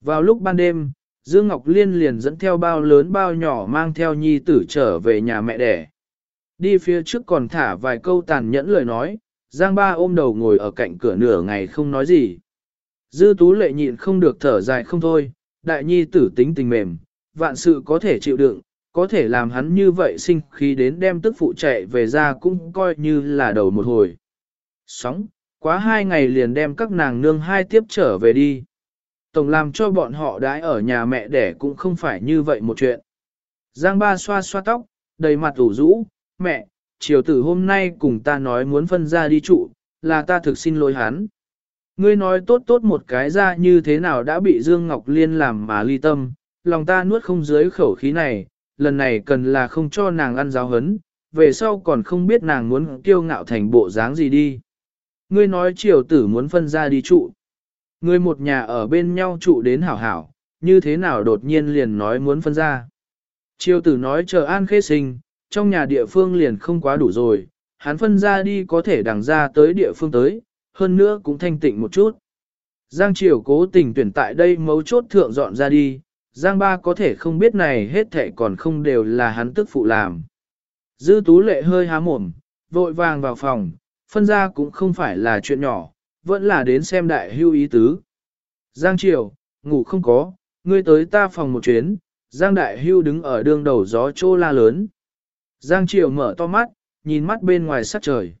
Vào lúc ban đêm, Dương Ngọc Liên liền dẫn theo bao lớn bao nhỏ mang theo nhi tử trở về nhà mẹ đẻ. Đi phía trước còn thả vài câu tàn nhẫn lời nói, Giang Ba ôm đầu ngồi ở cạnh cửa nửa ngày không nói gì. Dư tú lệ nhịn không được thở dài không thôi, đại nhi tử tính tình mềm, vạn sự có thể chịu đựng, có thể làm hắn như vậy sinh khí đến đem tức phụ chạy về ra cũng coi như là đầu một hồi. Sóng, quá hai ngày liền đem các nàng nương hai tiếp trở về đi. Tổng làm cho bọn họ đãi ở nhà mẹ đẻ cũng không phải như vậy một chuyện. Giang ba xoa xoa tóc, đầy mặt ủ rũ, mẹ, chiều tử hôm nay cùng ta nói muốn phân ra đi trụ, là ta thực xin lỗi hắn. Ngươi nói tốt tốt một cái ra như thế nào đã bị Dương Ngọc Liên làm mà ly tâm, lòng ta nuốt không dưới khẩu khí này, lần này cần là không cho nàng ăn giáo hấn, về sau còn không biết nàng muốn kiêu ngạo thành bộ dáng gì đi. Ngươi nói triều tử muốn phân ra đi trụ. Người một nhà ở bên nhau trụ đến hảo hảo, như thế nào đột nhiên liền nói muốn phân ra. Triều tử nói chờ an khê sinh, trong nhà địa phương liền không quá đủ rồi, hắn phân ra đi có thể đằng ra tới địa phương tới, hơn nữa cũng thanh tịnh một chút. Giang Triều cố tình tuyển tại đây mấu chốt thượng dọn ra đi, Giang Ba có thể không biết này hết thệ còn không đều là hắn tức phụ làm. Dư Tú Lệ hơi há mồm, vội vàng vào phòng, phân ra cũng không phải là chuyện nhỏ, vẫn là đến xem đại hưu ý tứ. Giang Triều, ngủ không có, ngươi tới ta phòng một chuyến, Giang Đại Hưu đứng ở đường đầu gió trô la lớn. Giang Triều mở to mắt, nhìn mắt bên ngoài sắc trời.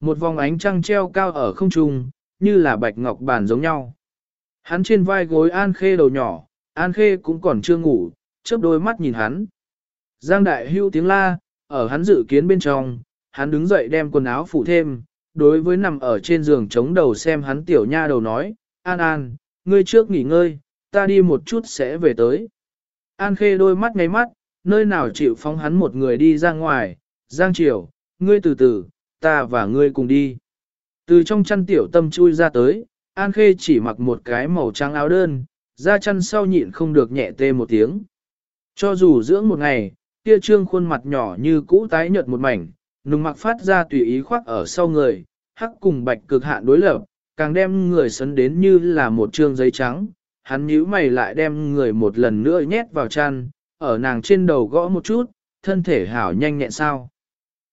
Một vòng ánh trăng treo cao ở không trung, như là bạch ngọc bàn giống nhau. Hắn trên vai gối An Khê đầu nhỏ, An Khê cũng còn chưa ngủ, chớp đôi mắt nhìn hắn. Giang Đại Hưu tiếng la, ở hắn dự kiến bên trong, hắn đứng dậy đem quần áo phủ thêm, đối với nằm ở trên giường chống đầu xem hắn tiểu nha đầu nói, An An, ngươi trước nghỉ ngơi, ta đi một chút sẽ về tới. An Khê đôi mắt ngay mắt, nơi nào chịu phóng hắn một người đi ra ngoài, Giang Triều, ngươi từ từ, ta và ngươi cùng đi. Từ trong chăn tiểu tâm chui ra tới, An Khê chỉ mặc một cái màu trắng áo đơn, ra chăn sau nhịn không được nhẹ tê một tiếng. Cho dù dưỡng một ngày, kia trương khuôn mặt nhỏ như cũ tái nhợt một mảnh, nùng mặc phát ra tùy ý khoác ở sau người, hắc cùng bạch cực hạn đối lập, càng đem người sấn đến như là một trương giấy trắng. Hắn nhíu mày lại đem người một lần nữa nhét vào chăn, ở nàng trên đầu gõ một chút, thân thể hảo nhanh nhẹn sao.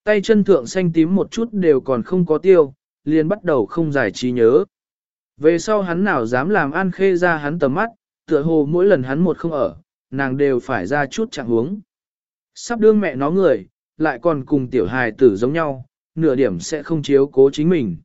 Tay chân thượng xanh tím một chút đều còn không có tiêu, liền bắt đầu không giải trí nhớ. Về sau hắn nào dám làm an khê ra hắn tầm mắt, tựa hồ mỗi lần hắn một không ở, nàng đều phải ra chút trạng huống. Sắp đương mẹ nó người, lại còn cùng tiểu hài tử giống nhau, nửa điểm sẽ không chiếu cố chính mình.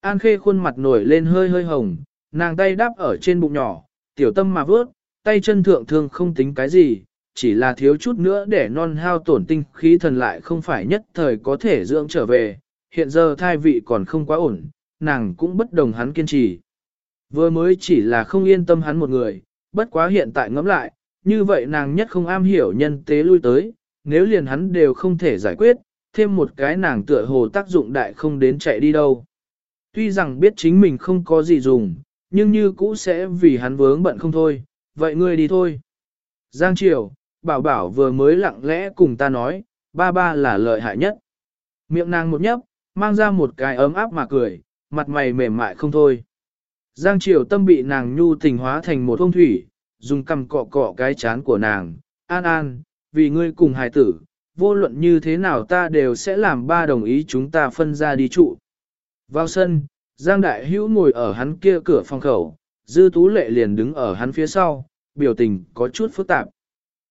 An khê khuôn mặt nổi lên hơi hơi hồng, nàng tay đáp ở trên bụng nhỏ, tiểu tâm mà vớt, tay chân thượng thương không tính cái gì, chỉ là thiếu chút nữa để non hao tổn tinh khí thần lại không phải nhất thời có thể dưỡng trở về, hiện giờ thai vị còn không quá ổn, nàng cũng bất đồng hắn kiên trì. Vừa mới chỉ là không yên tâm hắn một người, bất quá hiện tại ngẫm lại, như vậy nàng nhất không am hiểu nhân tế lui tới, nếu liền hắn đều không thể giải quyết, thêm một cái nàng tựa hồ tác dụng đại không đến chạy đi đâu. Tuy rằng biết chính mình không có gì dùng, nhưng như cũ sẽ vì hắn vướng bận không thôi, vậy ngươi đi thôi. Giang Triều, bảo bảo vừa mới lặng lẽ cùng ta nói, ba ba là lợi hại nhất. Miệng nàng một nhấp, mang ra một cái ấm áp mà cười, mặt mày mềm mại không thôi. Giang Triều tâm bị nàng nhu tình hóa thành một thông thủy, dùng cầm cọ cọ cái chán của nàng, an an, vì ngươi cùng hài tử, vô luận như thế nào ta đều sẽ làm ba đồng ý chúng ta phân ra đi trụ. Vào sân, Giang Đại Hữu ngồi ở hắn kia cửa phòng khẩu, Dư Tú Lệ liền đứng ở hắn phía sau, biểu tình có chút phức tạp.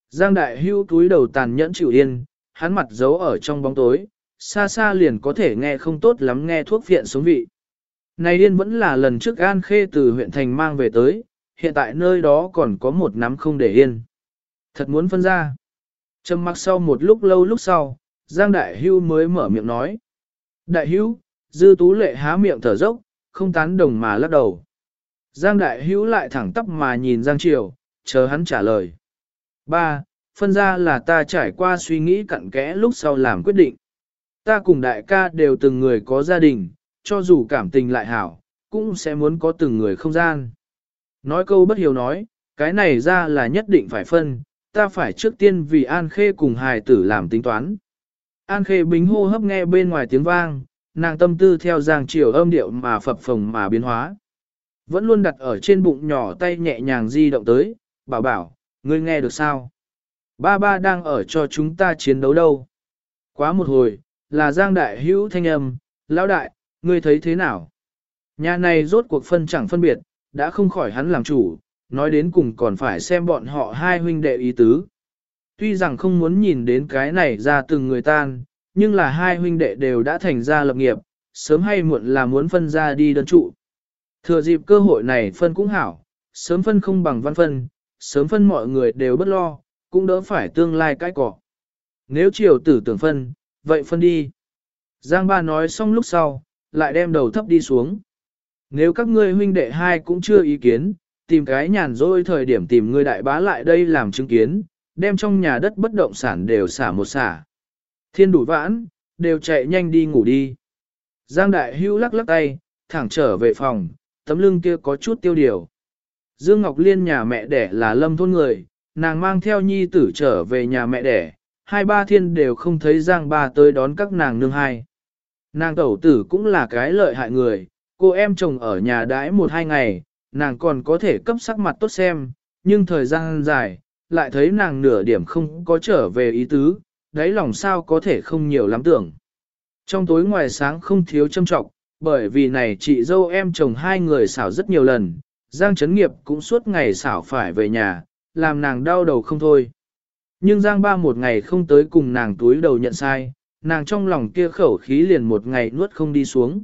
Giang Đại Hữu túi đầu tàn nhẫn chịu yên, hắn mặt giấu ở trong bóng tối, xa xa liền có thể nghe không tốt lắm nghe thuốc viện xuống vị. Này điên vẫn là lần trước An Khê từ huyện thành mang về tới, hiện tại nơi đó còn có một nắm không để yên. Thật muốn phân ra. Trầm mặc sau một lúc lâu lúc sau, Giang Đại Hưu mới mở miệng nói. Đại Hưu, Dư Tú Lệ há miệng thở dốc, không tán đồng mà lắc đầu. Giang Đại Hưu lại thẳng tắp mà nhìn Giang Triều, chờ hắn trả lời. Ba, phân ra là ta trải qua suy nghĩ cặn kẽ lúc sau làm quyết định. Ta cùng đại ca đều từng người có gia đình, cho dù cảm tình lại hảo, cũng sẽ muốn có từng người không gian. Nói câu bất hiểu nói, cái này ra là nhất định phải phân, ta phải trước tiên vì An Khê cùng hài tử làm tính toán. An Khê bính hô hấp nghe bên ngoài tiếng vang, nàng tâm tư theo giang chiều âm điệu mà phập phồng mà biến hóa. Vẫn luôn đặt ở trên bụng nhỏ tay nhẹ nhàng di động tới, bảo bảo, ngươi nghe được sao? Ba ba đang ở cho chúng ta chiến đấu đâu? Quá một hồi, là Giang Đại Hữu thanh âm, lão đại, ngươi thấy thế nào? Nhà này rốt cuộc phân chẳng phân biệt, đã không khỏi hắn làm chủ, nói đến cùng còn phải xem bọn họ hai huynh đệ ý tứ. Tuy rằng không muốn nhìn đến cái này ra từng người tan, nhưng là hai huynh đệ đều đã thành ra lập nghiệp, sớm hay muộn là muốn phân ra đi đơn trụ. Thừa dịp cơ hội này phân cũng hảo, sớm phân không bằng văn phân, sớm phân mọi người đều bất lo, cũng đỡ phải tương lai cái cỏ. Nếu triều tử tưởng phân, vậy phân đi. Giang ba nói xong lúc sau, lại đem đầu thấp đi xuống. Nếu các ngươi huynh đệ hai cũng chưa ý kiến, tìm cái nhàn rỗi thời điểm tìm người đại bá lại đây làm chứng kiến, đem trong nhà đất bất động sản đều xả một xả. Thiên đủ vãn, đều chạy nhanh đi ngủ đi. Giang đại hưu lắc lắc tay, thẳng trở về phòng, tấm lưng kia có chút tiêu điều. Dương Ngọc Liên nhà mẹ đẻ là lâm thôn người, nàng mang theo nhi tử trở về nhà mẹ đẻ, hai ba thiên đều không thấy Giang ba tới đón các nàng nương hai. Nàng tẩu tử cũng là cái lợi hại người, cô em chồng ở nhà đãi một hai ngày, nàng còn có thể cấp sắc mặt tốt xem, nhưng thời gian dài, lại thấy nàng nửa điểm không có trở về ý tứ, đáy lòng sao có thể không nhiều lắm tưởng. Trong tối ngoài sáng không thiếu châm trọng, bởi vì này chị dâu em chồng hai người xảo rất nhiều lần, Giang Trấn Nghiệp cũng suốt ngày xảo phải về nhà, làm nàng đau đầu không thôi. Nhưng Giang ba một ngày không tới cùng nàng túi đầu nhận sai, nàng trong lòng kia khẩu khí liền một ngày nuốt không đi xuống.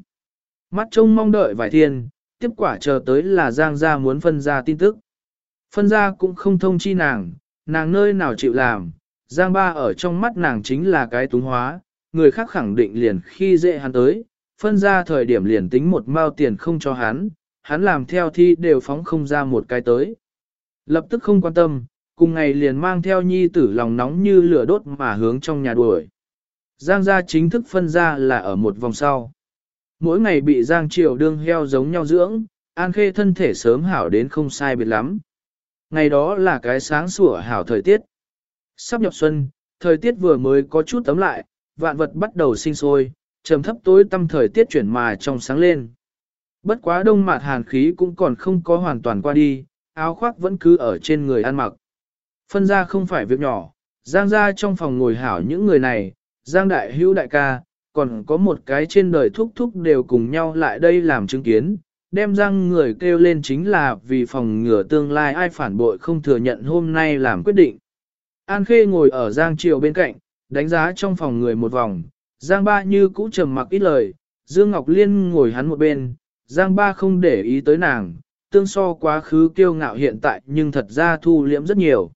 Mắt trông mong đợi vài thiên, tiếp quả chờ tới là Giang gia muốn phân ra tin tức. Phân ra cũng không thông chi nàng, nàng nơi nào chịu làm, Giang ba ở trong mắt nàng chính là cái túng hóa, người khác khẳng định liền khi dễ hắn tới, phân ra thời điểm liền tính một mao tiền không cho hắn, hắn làm theo thi đều phóng không ra một cái tới. Lập tức không quan tâm, cùng ngày liền mang theo nhi tử lòng nóng như lửa đốt mà hướng trong nhà đuổi. Giang gia chính thức phân ra là ở một vòng sau. Mỗi ngày bị Giang Triều đương heo giống nhau dưỡng, An Khê thân thể sớm hảo đến không sai biệt lắm. Ngày đó là cái sáng sủa hảo thời tiết. Sắp nhập xuân, thời tiết vừa mới có chút tấm lại, vạn vật bắt đầu sinh sôi, trầm thấp tối tâm thời tiết chuyển mà trong sáng lên. Bất quá đông mạt hàn khí cũng còn không có hoàn toàn qua đi, áo khoác vẫn cứ ở trên người ăn mặc. Phân ra không phải việc nhỏ, giang ra trong phòng ngồi hảo những người này, giang đại hữu đại ca, còn có một cái trên đời thúc thúc đều cùng nhau lại đây làm chứng kiến, đem răng người kêu lên chính là vì phòng ngừa tương lai ai phản bội không thừa nhận hôm nay làm quyết định. An Khê ngồi ở Giang Triều bên cạnh, đánh giá trong phòng người một vòng, Giang Ba như cũ trầm mặc ít lời, Dương Ngọc Liên ngồi hắn một bên, Giang Ba không để ý tới nàng, tương so quá khứ kiêu ngạo hiện tại nhưng thật ra thu liễm rất nhiều.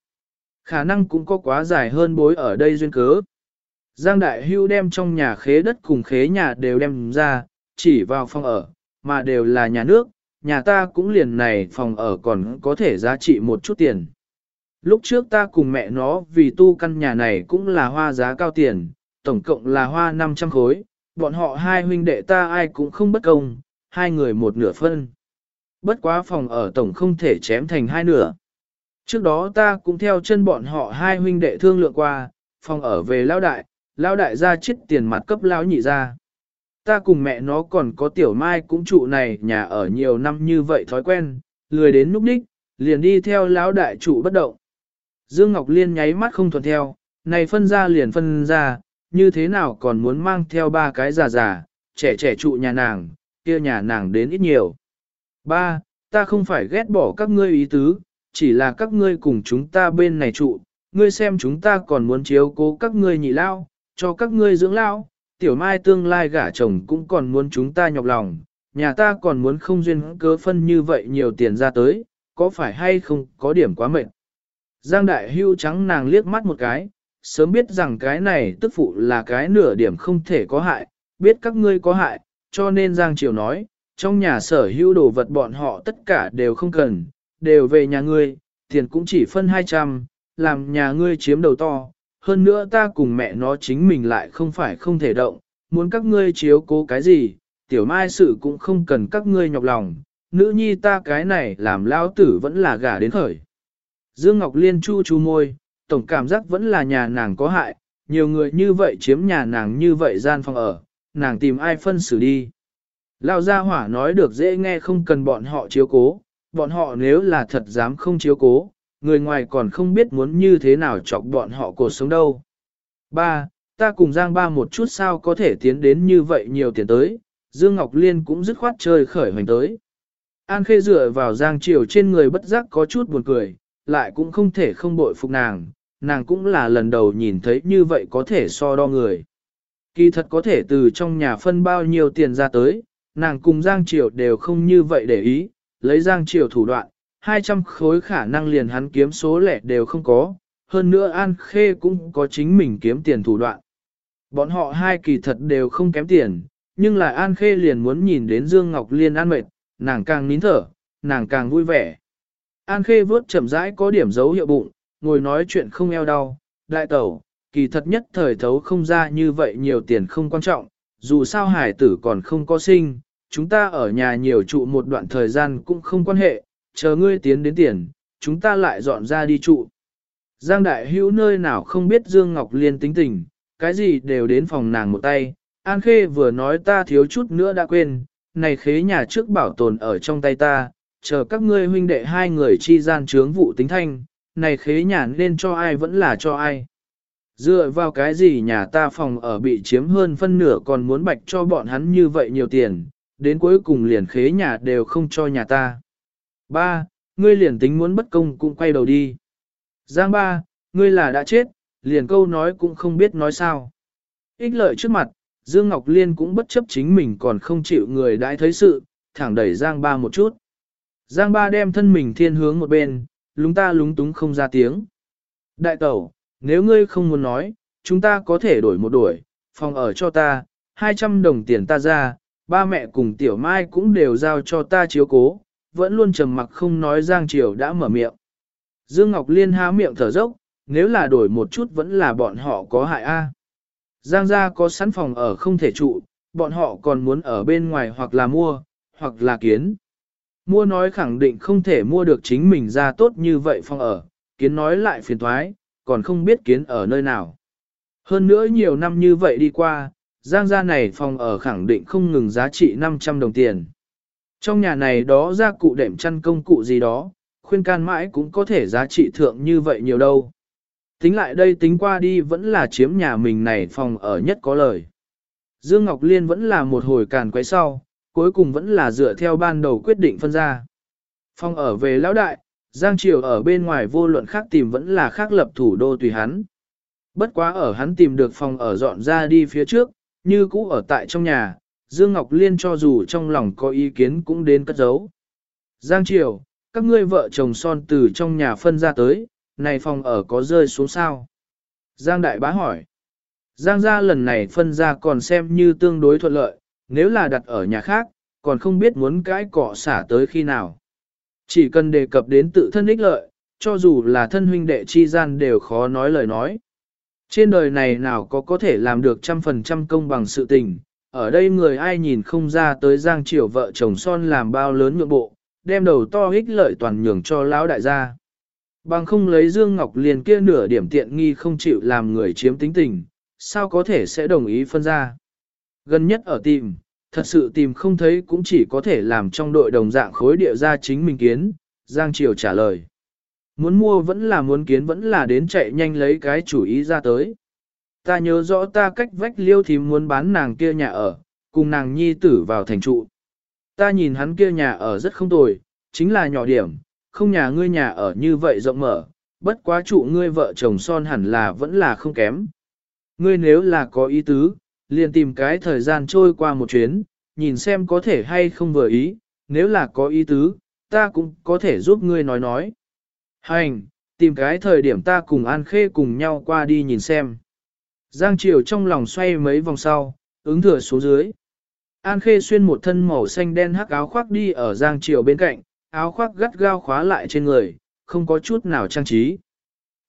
Khả năng cũng có quá dài hơn bối ở đây duyên cớ. Giang Đại Hưu đem trong nhà khế đất cùng khế nhà đều đem ra, chỉ vào phòng ở, mà đều là nhà nước, nhà ta cũng liền này phòng ở còn có thể giá trị một chút tiền. Lúc trước ta cùng mẹ nó vì tu căn nhà này cũng là hoa giá cao tiền, tổng cộng là hoa 500 khối, bọn họ hai huynh đệ ta ai cũng không bất công, hai người một nửa phân. Bất quá phòng ở tổng không thể chém thành hai nửa. Trước đó ta cũng theo chân bọn họ hai huynh đệ thương lượng qua, phòng ở về lao đại, lao đại ra chết tiền mặt cấp lão nhị ra. Ta cùng mẹ nó còn có tiểu mai cũng trụ này nhà ở nhiều năm như vậy thói quen, lười đến núp đích, liền đi theo lão đại trụ bất động. Dương Ngọc Liên nháy mắt không thuận theo, này phân ra liền phân ra, như thế nào còn muốn mang theo ba cái già già, trẻ trẻ trụ nhà nàng, kia nhà nàng đến ít nhiều. Ba, ta không phải ghét bỏ các ngươi ý tứ, chỉ là các ngươi cùng chúng ta bên này trụ, ngươi xem chúng ta còn muốn chiếu cố các ngươi nhị lao, cho các ngươi dưỡng lão, tiểu mai tương lai gả chồng cũng còn muốn chúng ta nhọc lòng, nhà ta còn muốn không duyên cớ phân như vậy nhiều tiền ra tới, có phải hay không có điểm quá mệt. Giang đại hưu trắng nàng liếc mắt một cái, sớm biết rằng cái này tức phụ là cái nửa điểm không thể có hại, biết các ngươi có hại, cho nên Giang Triều nói, trong nhà sở hữu đồ vật bọn họ tất cả đều không cần, đều về nhà ngươi, tiền cũng chỉ phân 200, làm nhà ngươi chiếm đầu to, hơn nữa ta cùng mẹ nó chính mình lại không phải không thể động, muốn các ngươi chiếu cố cái gì, tiểu mai sự cũng không cần các ngươi nhọc lòng, nữ nhi ta cái này làm lao tử vẫn là gả đến khởi. Dương Ngọc Liên chu chu môi, tổng cảm giác vẫn là nhà nàng có hại, nhiều người như vậy chiếm nhà nàng như vậy gian phòng ở, nàng tìm ai phân xử đi. lao gia hỏa nói được dễ nghe không cần bọn họ chiếu cố, bọn họ nếu là thật dám không chiếu cố, người ngoài còn không biết muốn như thế nào chọc bọn họ cuộc sống đâu. Ba, ta cùng Giang ba một chút sao có thể tiến đến như vậy nhiều tiền tới, Dương Ngọc Liên cũng dứt khoát chơi khởi hoành tới. An Khê dựa vào Giang Triều trên người bất giác có chút buồn cười, lại cũng không thể không bội phục nàng, nàng cũng là lần đầu nhìn thấy như vậy có thể so đo người. Kỳ thật có thể từ trong nhà phân bao nhiêu tiền ra tới, nàng cùng Giang Triều đều không như vậy để ý, lấy Giang Triều thủ đoạn, 200 khối khả năng liền hắn kiếm số lẻ đều không có, hơn nữa An Khê cũng có chính mình kiếm tiền thủ đoạn. Bọn họ hai kỳ thật đều không kém tiền, nhưng lại An Khê liền muốn nhìn đến Dương Ngọc Liên an mệt, nàng càng nín thở, nàng càng vui vẻ. An Khê vớt chậm rãi có điểm dấu hiệu bụng, ngồi nói chuyện không eo đau, đại tẩu, kỳ thật nhất thời thấu không ra như vậy nhiều tiền không quan trọng, dù sao hải tử còn không có sinh, chúng ta ở nhà nhiều trụ một đoạn thời gian cũng không quan hệ, chờ ngươi tiến đến tiền, chúng ta lại dọn ra đi trụ. Giang đại hữu nơi nào không biết Dương Ngọc Liên tính tình, cái gì đều đến phòng nàng một tay, An Khê vừa nói ta thiếu chút nữa đã quên, này khế nhà trước bảo tồn ở trong tay ta, chờ các ngươi huynh đệ hai người chi gian trướng vụ tính thanh, này khế nhà nên cho ai vẫn là cho ai. Dựa vào cái gì nhà ta phòng ở bị chiếm hơn phân nửa còn muốn bạch cho bọn hắn như vậy nhiều tiền, đến cuối cùng liền khế nhà đều không cho nhà ta. Ba, ngươi liền tính muốn bất công cũng quay đầu đi. Giang ba, ngươi là đã chết, liền câu nói cũng không biết nói sao. Ích lợi trước mặt, Dương Ngọc Liên cũng bất chấp chính mình còn không chịu người đãi thấy sự, thẳng đẩy Giang ba một chút. Giang ba đem thân mình thiên hướng một bên, lúng ta lúng túng không ra tiếng. Đại tẩu, nếu ngươi không muốn nói, chúng ta có thể đổi một đuổi, phòng ở cho ta, 200 đồng tiền ta ra, ba mẹ cùng tiểu mai cũng đều giao cho ta chiếu cố, vẫn luôn trầm mặc không nói Giang Triều đã mở miệng. Dương Ngọc Liên há miệng thở dốc, nếu là đổi một chút vẫn là bọn họ có hại a. Giang gia có sẵn phòng ở không thể trụ, bọn họ còn muốn ở bên ngoài hoặc là mua, hoặc là kiến. Mua nói khẳng định không thể mua được chính mình ra tốt như vậy phòng ở, kiến nói lại phiền thoái, còn không biết kiến ở nơi nào. Hơn nữa nhiều năm như vậy đi qua, giang gia này phòng ở khẳng định không ngừng giá trị 500 đồng tiền. Trong nhà này đó ra cụ đệm chăn công cụ gì đó, khuyên can mãi cũng có thể giá trị thượng như vậy nhiều đâu. Tính lại đây tính qua đi vẫn là chiếm nhà mình này phòng ở nhất có lời. Dương Ngọc Liên vẫn là một hồi càn quấy sau, cuối cùng vẫn là dựa theo ban đầu quyết định phân ra. Phòng ở về lão đại, Giang Triều ở bên ngoài vô luận khác tìm vẫn là khác lập thủ đô tùy hắn. Bất quá ở hắn tìm được phòng ở dọn ra đi phía trước, như cũ ở tại trong nhà, Dương Ngọc Liên cho dù trong lòng có ý kiến cũng đến cất giấu. Giang Triều, các ngươi vợ chồng son từ trong nhà phân ra tới, này phòng ở có rơi xuống sao? Giang Đại Bá hỏi. Giang gia lần này phân ra còn xem như tương đối thuận lợi, nếu là đặt ở nhà khác, còn không biết muốn cái cọ xả tới khi nào. Chỉ cần đề cập đến tự thân ích lợi, cho dù là thân huynh đệ chi gian đều khó nói lời nói. Trên đời này nào có có thể làm được trăm phần trăm công bằng sự tình, ở đây người ai nhìn không ra tới Giang Triều vợ chồng son làm bao lớn nhượng bộ, đem đầu to ích lợi toàn nhường cho lão đại gia. Bằng không lấy Dương Ngọc liền kia nửa điểm tiện nghi không chịu làm người chiếm tính tình, sao có thể sẽ đồng ý phân ra. Gần nhất ở tìm, thật sự tìm không thấy cũng chỉ có thể làm trong đội đồng dạng khối địa ra chính mình kiến, Giang Triều trả lời. Muốn mua vẫn là muốn kiến vẫn là đến chạy nhanh lấy cái chủ ý ra tới. Ta nhớ rõ ta cách vách liêu thì muốn bán nàng kia nhà ở, cùng nàng nhi tử vào thành trụ. Ta nhìn hắn kia nhà ở rất không tồi, chính là nhỏ điểm, không nhà ngươi nhà ở như vậy rộng mở, bất quá trụ ngươi vợ chồng son hẳn là vẫn là không kém. Ngươi nếu là có ý tứ, liền tìm cái thời gian trôi qua một chuyến, nhìn xem có thể hay không vừa ý, nếu là có ý tứ, ta cũng có thể giúp ngươi nói nói. Hành, tìm cái thời điểm ta cùng An Khê cùng nhau qua đi nhìn xem. Giang Triều trong lòng xoay mấy vòng sau, ứng thừa xuống dưới. An Khê xuyên một thân màu xanh đen hắc áo khoác đi ở Giang Triều bên cạnh, áo khoác gắt gao khóa lại trên người, không có chút nào trang trí.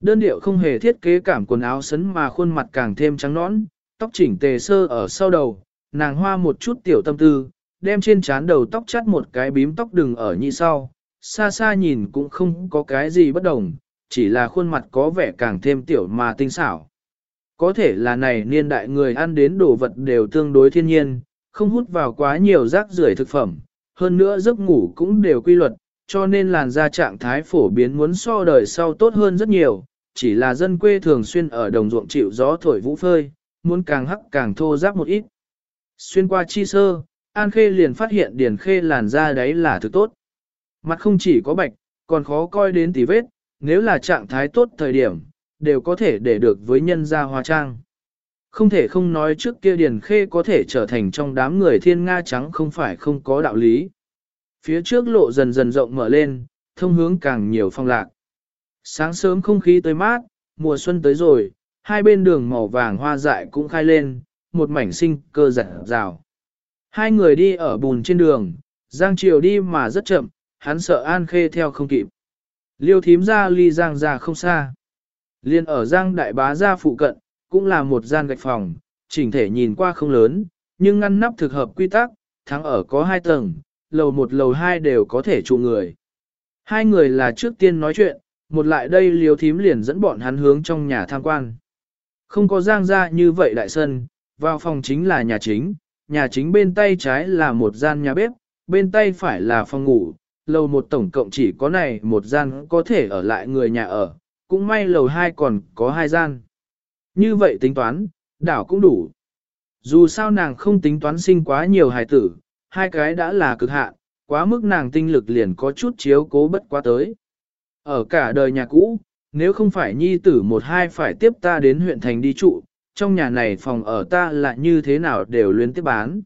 Đơn điệu không hề thiết kế cảm quần áo sấn mà khuôn mặt càng thêm trắng nõn, tóc chỉnh tề sơ ở sau đầu, nàng hoa một chút tiểu tâm tư, đem trên trán đầu tóc chắt một cái bím tóc đừng ở như sau, xa xa nhìn cũng không có cái gì bất đồng, chỉ là khuôn mặt có vẻ càng thêm tiểu mà tinh xảo. Có thể là này niên đại người ăn đến đồ vật đều tương đối thiên nhiên, không hút vào quá nhiều rác rưởi thực phẩm, hơn nữa giấc ngủ cũng đều quy luật, cho nên làn da trạng thái phổ biến muốn so đời sau tốt hơn rất nhiều, chỉ là dân quê thường xuyên ở đồng ruộng chịu gió thổi vũ phơi, muốn càng hắc càng thô ráp một ít. Xuyên qua chi sơ, An Khê liền phát hiện Điền Khê làn da đấy là thứ tốt. Mặt không chỉ có bạch, còn khó coi đến tí vết, nếu là trạng thái tốt thời điểm, đều có thể để được với nhân gia hóa trang. Không thể không nói trước kia Điền Khê có thể trở thành trong đám người thiên Nga trắng không phải không có đạo lý. Phía trước lộ dần dần rộng mở lên, thông hướng càng nhiều phong lạc. Sáng sớm không khí tới mát, mùa xuân tới rồi, hai bên đường màu vàng hoa dại cũng khai lên, một mảnh sinh cơ giật rào. Hai người đi ở bùn trên đường, Giang Triều đi mà rất chậm, hắn sợ An Khê theo không kịp. Liêu thím ra ly Giang ra không xa. Liên ở Giang Đại Bá gia phụ cận, cũng là một gian gạch phòng, chỉnh thể nhìn qua không lớn, nhưng ngăn nắp thực hợp quy tắc, thắng ở có hai tầng, lầu một lầu hai đều có thể trụ người. Hai người là trước tiên nói chuyện, một lại đây liều thím liền dẫn bọn hắn hướng trong nhà tham quan. Không có giang ra như vậy đại sân, vào phòng chính là nhà chính, nhà chính bên tay trái là một gian nhà bếp, bên tay phải là phòng ngủ, lầu một tổng cộng chỉ có này một gian có thể ở lại người nhà ở, cũng may lầu hai còn có hai gian. Như vậy tính toán, đảo cũng đủ. Dù sao nàng không tính toán sinh quá nhiều hài tử, hai cái đã là cực hạn, quá mức nàng tinh lực liền có chút chiếu cố bất quá tới. Ở cả đời nhà cũ, nếu không phải nhi tử một hai phải tiếp ta đến huyện thành đi trụ, trong nhà này phòng ở ta là như thế nào đều luyến tiếp bán.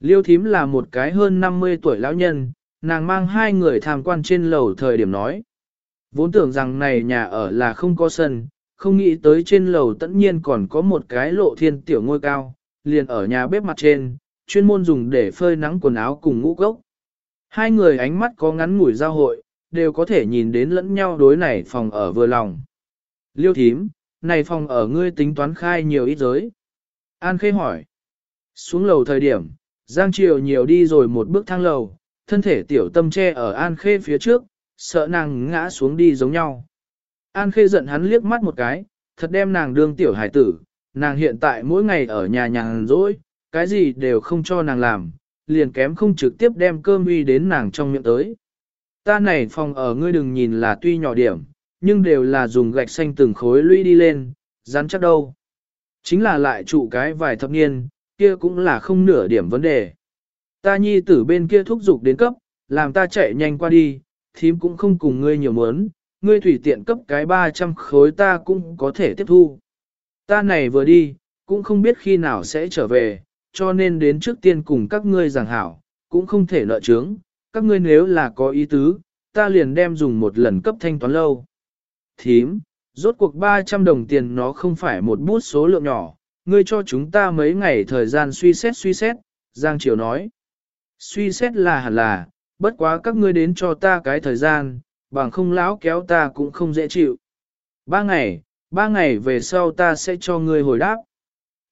Liêu thím là một cái hơn 50 tuổi lão nhân, nàng mang hai người tham quan trên lầu thời điểm nói. Vốn tưởng rằng này nhà ở là không có sân, không nghĩ tới trên lầu tất nhiên còn có một cái lộ thiên tiểu ngôi cao, liền ở nhà bếp mặt trên, chuyên môn dùng để phơi nắng quần áo cùng ngũ gốc. Hai người ánh mắt có ngắn ngủi giao hội, đều có thể nhìn đến lẫn nhau đối này phòng ở vừa lòng. Liêu thím, này phòng ở ngươi tính toán khai nhiều ít giới. An khê hỏi. Xuống lầu thời điểm, Giang Triều nhiều đi rồi một bước thang lầu, thân thể tiểu tâm che ở An khê phía trước, sợ nàng ngã xuống đi giống nhau. An khê giận hắn liếc mắt một cái, thật đem nàng đương tiểu hải tử, nàng hiện tại mỗi ngày ở nhà nhàng rỗi, cái gì đều không cho nàng làm, liền kém không trực tiếp đem cơm uy đến nàng trong miệng tới. Ta này phòng ở ngươi đừng nhìn là tuy nhỏ điểm, nhưng đều là dùng gạch xanh từng khối lũy đi lên, rắn chắc đâu. Chính là lại trụ cái vài thập niên, kia cũng là không nửa điểm vấn đề. Ta nhi tử bên kia thúc giục đến cấp, làm ta chạy nhanh qua đi, thím cũng không cùng ngươi nhiều muốn, ngươi thủy tiện cấp cái 300 khối ta cũng có thể tiếp thu. Ta này vừa đi, cũng không biết khi nào sẽ trở về, cho nên đến trước tiên cùng các ngươi giảng hảo, cũng không thể nợ trướng, các ngươi nếu là có ý tứ, ta liền đem dùng một lần cấp thanh toán lâu. Thím, rốt cuộc 300 đồng tiền nó không phải một bút số lượng nhỏ, ngươi cho chúng ta mấy ngày thời gian suy xét suy xét, Giang Triều nói. Suy xét là hẳn là, bất quá các ngươi đến cho ta cái thời gian, bằng không lão kéo ta cũng không dễ chịu. Ba ngày, ba ngày về sau ta sẽ cho ngươi hồi đáp.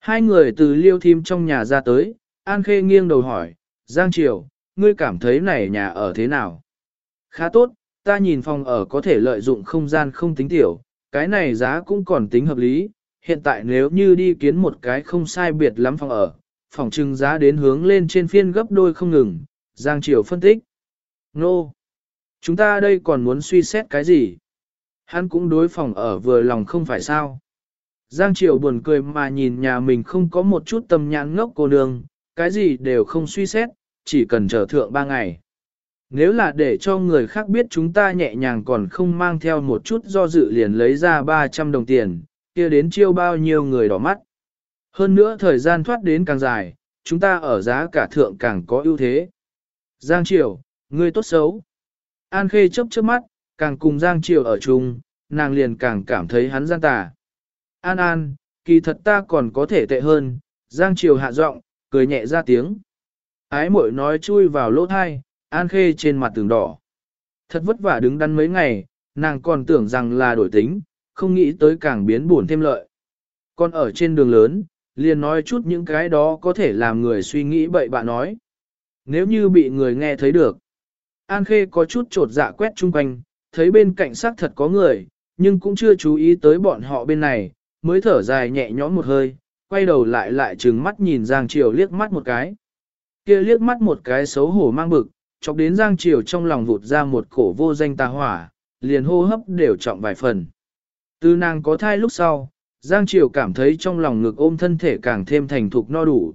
Hai người từ liêu thím trong nhà ra tới, An Khê nghiêng đầu hỏi, Giang Triều, ngươi cảm thấy này nhà ở thế nào? Khá tốt, ta nhìn phòng ở có thể lợi dụng không gian không tính tiểu, cái này giá cũng còn tính hợp lý, hiện tại nếu như đi kiến một cái không sai biệt lắm phòng ở, phòng trưng giá đến hướng lên trên phiên gấp đôi không ngừng, Giang Triều phân tích. Nô! No. Chúng ta đây còn muốn suy xét cái gì? Hắn cũng đối phòng ở vừa lòng không phải sao? Giang Triều buồn cười mà nhìn nhà mình không có một chút tâm nhãn ngốc cô nương, cái gì đều không suy xét, chỉ cần chờ thượng ba ngày. Nếu là để cho người khác biết chúng ta nhẹ nhàng còn không mang theo một chút do dự liền lấy ra 300 đồng tiền, kia đến chiêu bao nhiêu người đỏ mắt. Hơn nữa thời gian thoát đến càng dài, chúng ta ở giá cả thượng càng có ưu thế. Giang Triều, ngươi tốt xấu. An Khê chớp chớp mắt, càng cùng Giang Triều ở chung, nàng liền càng cảm thấy hắn gian tà. An An, kỳ thật ta còn có thể tệ hơn, Giang Triều hạ giọng, cười nhẹ ra tiếng. Ái mội nói chui vào lỗ thai, An Khê trên mặt tường đỏ. Thật vất vả đứng đắn mấy ngày, nàng còn tưởng rằng là đổi tính, không nghĩ tới càng biến buồn thêm lợi. Còn ở trên đường lớn, liền nói chút những cái đó có thể làm người suy nghĩ bậy bạ nói. Nếu như bị người nghe thấy được. An Khê có chút trột dạ quét chung quanh, thấy bên cạnh xác thật có người, nhưng cũng chưa chú ý tới bọn họ bên này, mới thở dài nhẹ nhõm một hơi, quay đầu lại lại trừng mắt nhìn Giang Triều liếc mắt một cái. kia liếc mắt một cái xấu hổ mang bực, chọc đến Giang Triều trong lòng vụt ra một cổ vô danh tà hỏa, liền hô hấp đều trọng vài phần. Từ nàng có thai lúc sau, Giang Triều cảm thấy trong lòng ngực ôm thân thể càng thêm thành thục no đủ.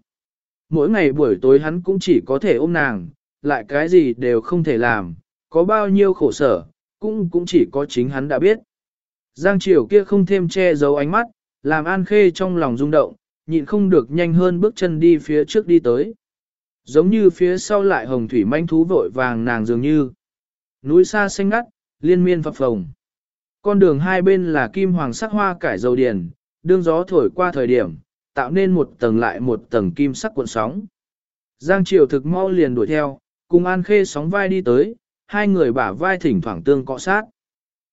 Mỗi ngày buổi tối hắn cũng chỉ có thể ôm nàng, lại cái gì đều không thể làm, có bao nhiêu khổ sở, cũng cũng chỉ có chính hắn đã biết. Giang Triều kia không thêm che giấu ánh mắt, làm An Khê trong lòng rung động, nhịn không được nhanh hơn bước chân đi phía trước đi tới. Giống như phía sau lại hồng thủy manh thú vội vàng nàng dường như. Núi xa xanh ngắt, liên miên phập phồng. Con đường hai bên là kim hoàng sắc hoa cải dầu điền, đương gió thổi qua thời điểm, tạo nên một tầng lại một tầng kim sắc cuộn sóng. Giang Triều thực mau liền đuổi theo, cùng An Khê sóng vai đi tới, hai người bả vai thỉnh thoảng tương cọ sát.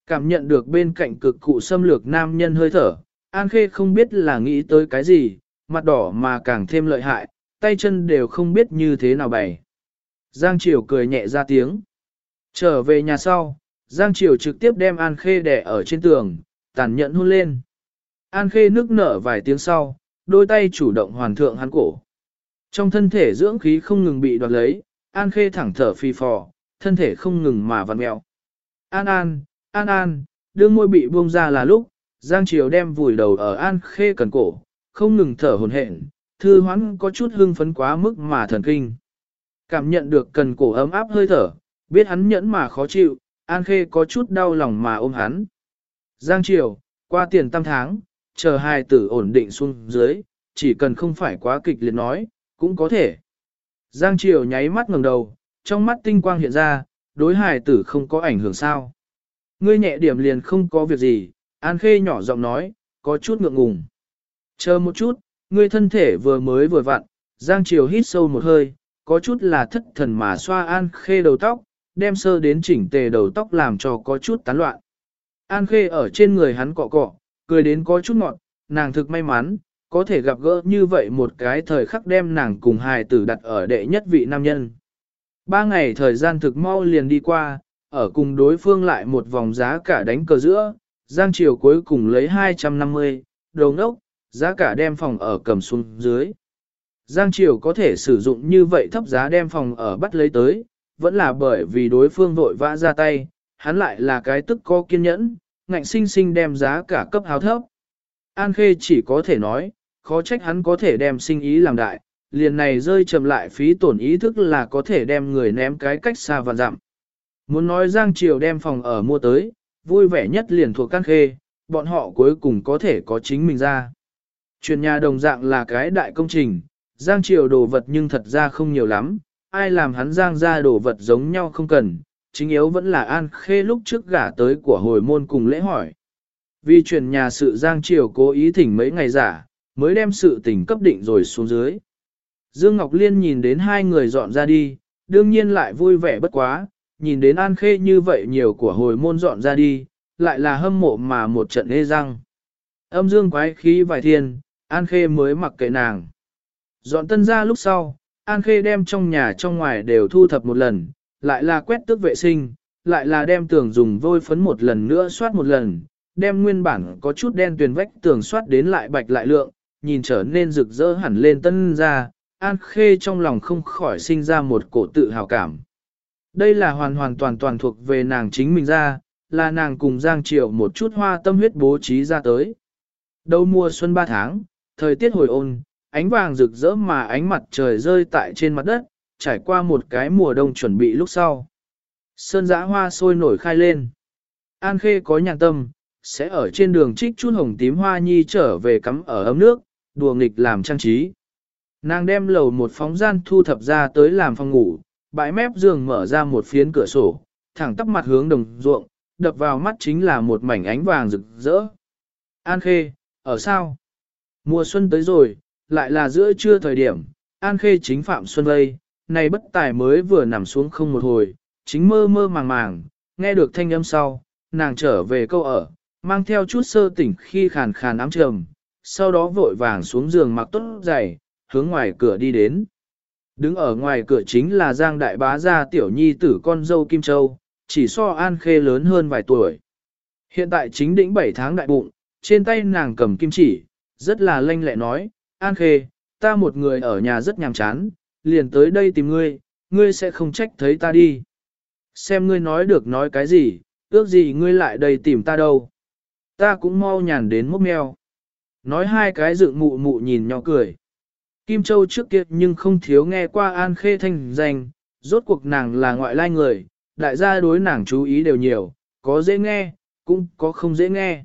Cảm nhận được bên cạnh cực cụ xâm lược nam nhân hơi thở, An Khê không biết là nghĩ tới cái gì, mặt đỏ mà càng thêm lợi hại, tay chân đều không biết như thế nào bày. Giang Triều cười nhẹ ra tiếng. Trở về nhà sau, Giang Triều trực tiếp đem An Khê đè ở trên tường, tàn nhẫn hôn lên. An Khê nước nở vài tiếng sau, đôi tay chủ động hoàn thượng hắn cổ. Trong thân thể dưỡng khí không ngừng bị đoạt lấy, An Khê thẳng thở phi phò, thân thể không ngừng mà vặn mẹo. An An, An An, đương môi bị buông ra là lúc, Giang Triều đem vùi đầu ở An Khê cần cổ, không ngừng thở hồn hển, thư hoãn có chút hưng phấn quá mức mà thần kinh. Cảm nhận được cần cổ ấm áp hơi thở, biết hắn nhẫn mà khó chịu, An Khê có chút đau lòng mà ôm hắn. Giang Triều, qua tiền tam tháng, chờ hai tử ổn định xuống dưới, chỉ cần không phải quá kịch liệt nói, cũng có thể. Giang Triều nháy mắt ngẩng đầu, trong mắt tinh quang hiện ra, đối hài tử không có ảnh hưởng sao. Ngươi nhẹ điểm liền không có việc gì, An Khê nhỏ giọng nói, có chút ngượng ngùng. Chờ một chút, ngươi thân thể vừa mới vừa vặn, Giang Triều hít sâu một hơi, có chút là thất thần mà xoa An Khê đầu tóc, đem sơ đến chỉnh tề đầu tóc làm cho có chút tán loạn. An Khê ở trên người hắn cọ cọ, cười đến có chút ngọt, nàng thực may mắn, có thể gặp gỡ như vậy một cái thời khắc đem nàng cùng hài tử đặt ở đệ nhất vị nam nhân. Ba ngày thời gian thực mau liền đi qua, ở cùng đối phương lại một vòng giá cả đánh cờ giữa, Giang Triều cuối cùng lấy 250, đầu nốc giá cả đem phòng ở cầm xuống dưới. Giang Triều có thể sử dụng như vậy thấp giá đem phòng ở bắt lấy tới, vẫn là bởi vì đối phương vội vã ra tay, hắn lại là cái tức có kiên nhẫn, ngạnh sinh sinh đem giá cả cấp háo thấp. An Khê chỉ có thể nói, khó trách hắn có thể đem sinh ý làm đại, liền này rơi chậm lại phí tổn ý thức là có thể đem người ném cái cách xa và dặm. Muốn nói Giang Triều đem phòng ở mua tới, vui vẻ nhất liền thuộc An Khê, bọn họ cuối cùng có thể có chính mình ra. Chuyển nhà đồng dạng là cái đại công trình, Giang Triều đồ vật nhưng thật ra không nhiều lắm, ai làm hắn Giang ra đồ vật giống nhau không cần, chính yếu vẫn là An Khê lúc trước gả tới của hồi môn cùng lễ hỏi. Vì chuyển nhà sự Giang Triều cố ý thỉnh mấy ngày giả, mới đem sự tình cấp định rồi xuống dưới. Dương Ngọc Liên nhìn đến hai người dọn ra đi, đương nhiên lại vui vẻ bất quá, nhìn đến An Khê như vậy nhiều của hồi môn dọn ra đi, lại là hâm mộ mà một trận ê răng. Âm dương quái khí vài thiên, An Khê mới mặc kệ nàng. Dọn tân ra lúc sau, An Khê đem trong nhà trong ngoài đều thu thập một lần, lại là quét tước vệ sinh, lại là đem tường dùng vôi phấn một lần nữa soát một lần, đem nguyên bản có chút đen tuyền vách tường soát đến lại bạch lại lượng, nhìn trở nên rực rỡ hẳn lên tân ra, An Khê trong lòng không khỏi sinh ra một cổ tự hào cảm. Đây là hoàn hoàn toàn toàn thuộc về nàng chính mình ra, là nàng cùng Giang Triệu một chút hoa tâm huyết bố trí ra tới. Đầu mùa xuân ba tháng, thời tiết hồi ôn, ánh vàng rực rỡ mà ánh mặt trời rơi tại trên mặt đất, trải qua một cái mùa đông chuẩn bị lúc sau. Sơn giã hoa sôi nổi khai lên. An Khê có nhàn tâm, sẽ ở trên đường trích chút hồng tím hoa nhi trở về cắm ở ấm nước, đùa nghịch làm trang trí. Nàng đem lầu một phóng gian thu thập ra tới làm phòng ngủ, bãi mép giường mở ra một phiến cửa sổ, thẳng tắp mặt hướng đồng ruộng, đập vào mắt chính là một mảnh ánh vàng rực rỡ. An Khê, ở sao? Mùa xuân tới rồi, lại là giữa trưa thời điểm, An Khê chính phạm xuân lây, này bất tài mới vừa nằm xuống không một hồi, chính mơ mơ màng màng, nghe được thanh âm sau, nàng trở về câu ở, mang theo chút sơ tỉnh khi khàn khàn ám trầm, sau đó vội vàng xuống giường mặc tốt giày, hướng ngoài cửa đi đến. Đứng ở ngoài cửa chính là Giang Đại Bá gia tiểu nhi tử con dâu Kim Châu, chỉ so An Khê lớn hơn vài tuổi. Hiện tại chính đỉnh 7 tháng đại bụng, trên tay nàng cầm kim chỉ, rất là lanh lẹ nói, An Khê, ta một người ở nhà rất nhàm chán, liền tới đây tìm ngươi, ngươi sẽ không trách thấy ta đi. Xem ngươi nói được nói cái gì, ước gì ngươi lại đây tìm ta đâu. Ta cũng mau nhàn đến mốc mèo Nói hai cái dựng mụ mụ nhìn nhỏ cười. Kim Châu trước kia nhưng không thiếu nghe qua An Khê thanh danh, rốt cuộc nàng là ngoại lai người, đại gia đối nàng chú ý đều nhiều, có dễ nghe, cũng có không dễ nghe.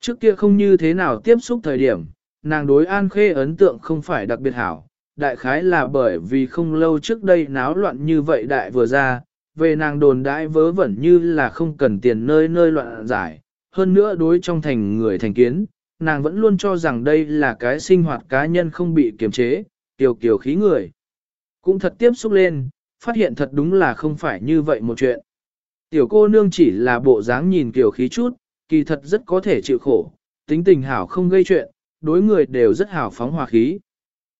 Trước kia không như thế nào tiếp xúc thời điểm, nàng đối An Khê ấn tượng không phải đặc biệt hảo, đại khái là bởi vì không lâu trước đây náo loạn như vậy đại vừa ra, về nàng đồn đãi vớ vẩn như là không cần tiền nơi nơi loạn giải, hơn nữa đối trong thành người thành kiến, nàng vẫn luôn cho rằng đây là cái sinh hoạt cá nhân không bị kiềm chế, tiểu kiểu khí người. Cũng thật tiếp xúc lên, phát hiện thật đúng là không phải như vậy một chuyện. Tiểu cô nương chỉ là bộ dáng nhìn kiểu khí chút, kỳ thật rất có thể chịu khổ, tính tình hảo không gây chuyện, đối người đều rất hảo phóng hòa khí.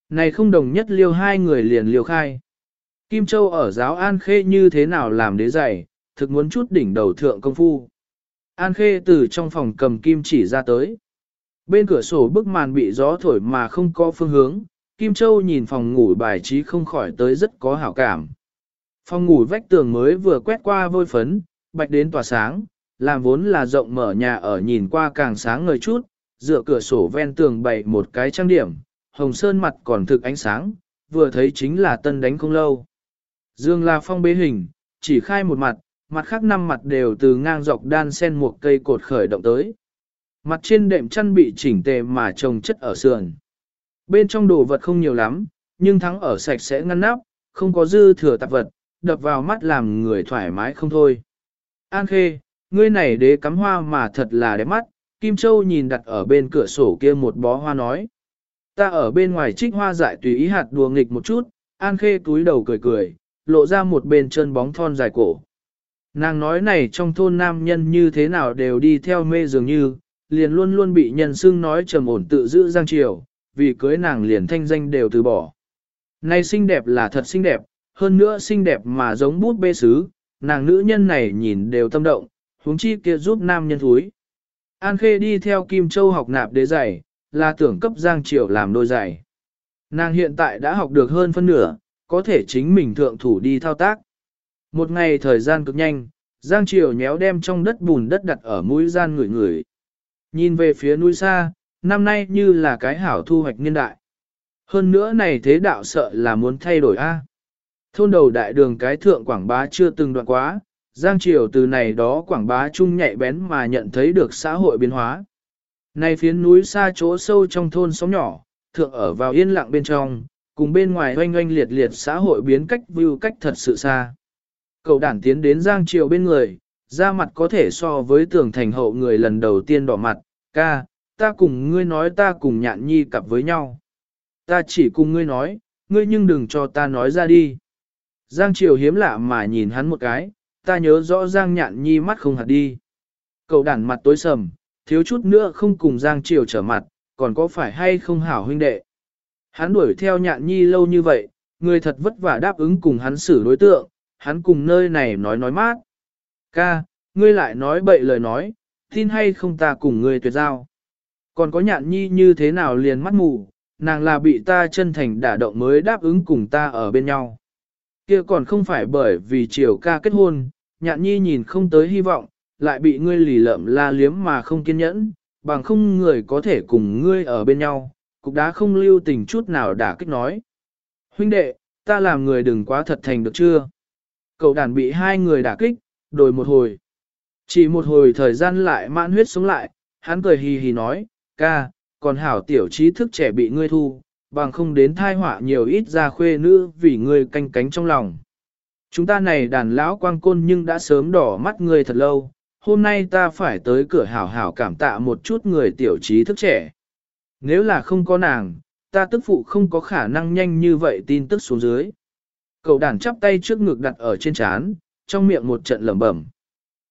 Này không đồng nhất liêu hai người liền liêu khai. Kim Châu ở giáo An Khê như thế nào làm đế dạy thực muốn chút đỉnh đầu thượng công phu. An Khê từ trong phòng cầm kim chỉ ra tới. Bên cửa sổ bức màn bị gió thổi mà không có phương hướng, Kim Châu nhìn phòng ngủ bài trí không khỏi tới rất có hảo cảm. Phòng ngủ vách tường mới vừa quét qua vôi phấn, bạch đến tỏa sáng, làm vốn là rộng mở nhà ở nhìn qua càng sáng ngời chút, dựa cửa sổ ven tường bày một cái trang điểm, hồng sơn mặt còn thực ánh sáng, vừa thấy chính là tân đánh không lâu. Dương là phong bế hình, chỉ khai một mặt, mặt khác năm mặt đều từ ngang dọc đan sen một cây cột khởi động tới. Mặt trên đệm chăn bị chỉnh tề mà trồng chất ở sườn. Bên trong đồ vật không nhiều lắm, nhưng thắng ở sạch sẽ ngăn nắp, không có dư thừa tạp vật, đập vào mắt làm người thoải mái không thôi. An khê, ngươi này đế cắm hoa mà thật là đẹp mắt, Kim Châu nhìn đặt ở bên cửa sổ kia một bó hoa nói. Ta ở bên ngoài trích hoa dại tùy ý hạt đùa nghịch một chút, An khê túi đầu cười cười, lộ ra một bên chân bóng thon dài cổ. Nàng nói này trong thôn nam nhân như thế nào đều đi theo mê dường như, liền luôn luôn bị nhân xưng nói trầm ổn tự giữ giang triều, vì cưới nàng liền thanh danh đều từ bỏ. Này xinh đẹp là thật xinh đẹp, hơn nữa xinh đẹp mà giống bút bê sứ, nàng nữ nhân này nhìn đều tâm động, huống chi kia giúp nam nhân thúi. An Khê đi theo Kim Châu học nạp đế giày, là tưởng cấp Giang Triều làm đôi giày. Nàng hiện tại đã học được hơn phân nửa, có thể chính mình thượng thủ đi thao tác. Một ngày thời gian cực nhanh, Giang Triều nhéo đem trong đất bùn đất đặt ở mũi gian người người. Nhìn về phía núi xa, năm nay như là cái hảo thu hoạch niên đại. Hơn nữa này thế đạo sợ là muốn thay đổi A. Thôn đầu đại đường cái thượng quảng bá chưa từng đoạn quá, Giang Triều từ này đó quảng bá chung nhạy bén mà nhận thấy được xã hội biến hóa. Này phiến núi xa chỗ sâu trong thôn sống nhỏ, thượng ở vào yên lặng bên trong, cùng bên ngoài oanh oanh liệt liệt xã hội biến cách view cách thật sự xa. Cậu đản tiến đến Giang Triều bên người, da mặt có thể so với tường thành hậu người lần đầu tiên đỏ mặt, ca, ta cùng ngươi nói ta cùng nhạn nhi cặp với nhau. Ta chỉ cùng ngươi nói, ngươi nhưng đừng cho ta nói ra đi. Giang Triều hiếm lạ mà nhìn hắn một cái, ta nhớ rõ Giang nhạn nhi mắt không hạt đi. Cậu đản mặt tối sầm, thiếu chút nữa không cùng Giang Triều trở mặt, còn có phải hay không hảo huynh đệ. Hắn đuổi theo nhạn nhi lâu như vậy, người thật vất vả đáp ứng cùng hắn xử đối tượng, hắn cùng nơi này nói nói mát. Ca, ngươi lại nói bậy lời nói, tin hay không ta cùng ngươi tuyệt giao. Còn có nhạn nhi như thế nào liền mắt mù, nàng là bị ta chân thành đả động mới đáp ứng cùng ta ở bên nhau. kia còn không phải bởi vì chiều ca kết hôn, nhạn nhi nhìn không tới hy vọng, lại bị ngươi lì lợm la liếm mà không kiên nhẫn, bằng không người có thể cùng ngươi ở bên nhau, cục đá không lưu tình chút nào đả kích nói. Huynh đệ, ta làm người đừng quá thật thành được chưa? Cậu đàn bị hai người đả kích, đổi một hồi. Chỉ một hồi thời gian lại mãn huyết sống lại, hắn cười hì hì nói, ca, còn hảo tiểu trí thức trẻ bị ngươi thu, bằng không đến thai họa nhiều ít ra khuê nữ vì ngươi canh cánh trong lòng. Chúng ta này đàn lão quang côn nhưng đã sớm đỏ mắt ngươi thật lâu, hôm nay ta phải tới cửa hảo hảo cảm tạ một chút người tiểu trí thức trẻ. Nếu là không có nàng, ta tức phụ không có khả năng nhanh như vậy tin tức xuống dưới. Cậu đàn chắp tay trước ngực đặt ở trên chán, trong miệng một trận lẩm bẩm.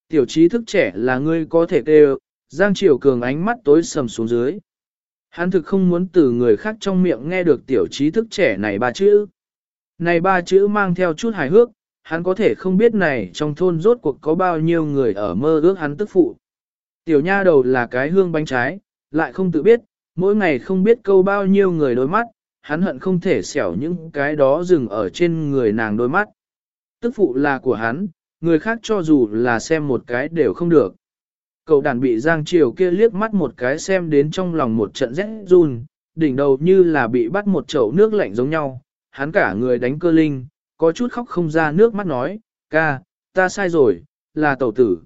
Tiểu trí thức trẻ là ngươi có thể kêu, Giang Triều Cường ánh mắt tối sầm xuống dưới. Hắn thực không muốn từ người khác trong miệng nghe được tiểu trí thức trẻ này ba chữ. Này ba chữ mang theo chút hài hước, hắn có thể không biết này trong thôn rốt cuộc có bao nhiêu người ở mơ ước hắn tức phụ. Tiểu nha đầu là cái hương bánh trái, lại không tự biết, mỗi ngày không biết câu bao nhiêu người đôi mắt, hắn hận không thể xẻo những cái đó dừng ở trên người nàng đôi mắt. Tức phụ là của hắn, người khác cho dù là xem một cái đều không được. Cậu đàn bị Giang Triều kia liếc mắt một cái xem đến trong lòng một trận rét run, đỉnh đầu như là bị bắt một chậu nước lạnh giống nhau, hắn cả người đánh cơ linh, có chút khóc không ra nước mắt nói, ca, ta sai rồi, là tẩu tử.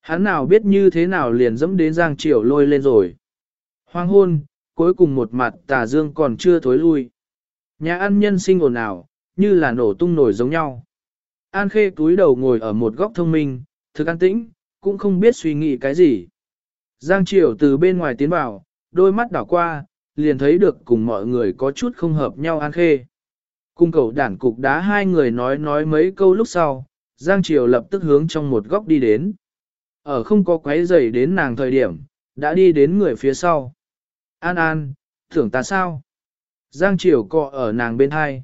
Hắn nào biết như thế nào liền dẫm đến Giang Triều lôi lên rồi. hoang hôn, cuối cùng một mặt tà dương còn chưa thối lui. Nhà ăn nhân sinh ồn ào, như là nổ tung nổi giống nhau. An khê túi đầu ngồi ở một góc thông minh, thực an tĩnh, cũng không biết suy nghĩ cái gì. Giang Triều từ bên ngoài tiến vào, đôi mắt đảo qua, liền thấy được cùng mọi người có chút không hợp nhau An khê. Cung cầu đản cục đá hai người nói nói mấy câu lúc sau, Giang Triều lập tức hướng trong một góc đi đến. Ở không có quấy rầy đến nàng thời điểm, đã đi đến người phía sau. An An, thưởng ta sao? Giang Triều cọ ở nàng bên hai.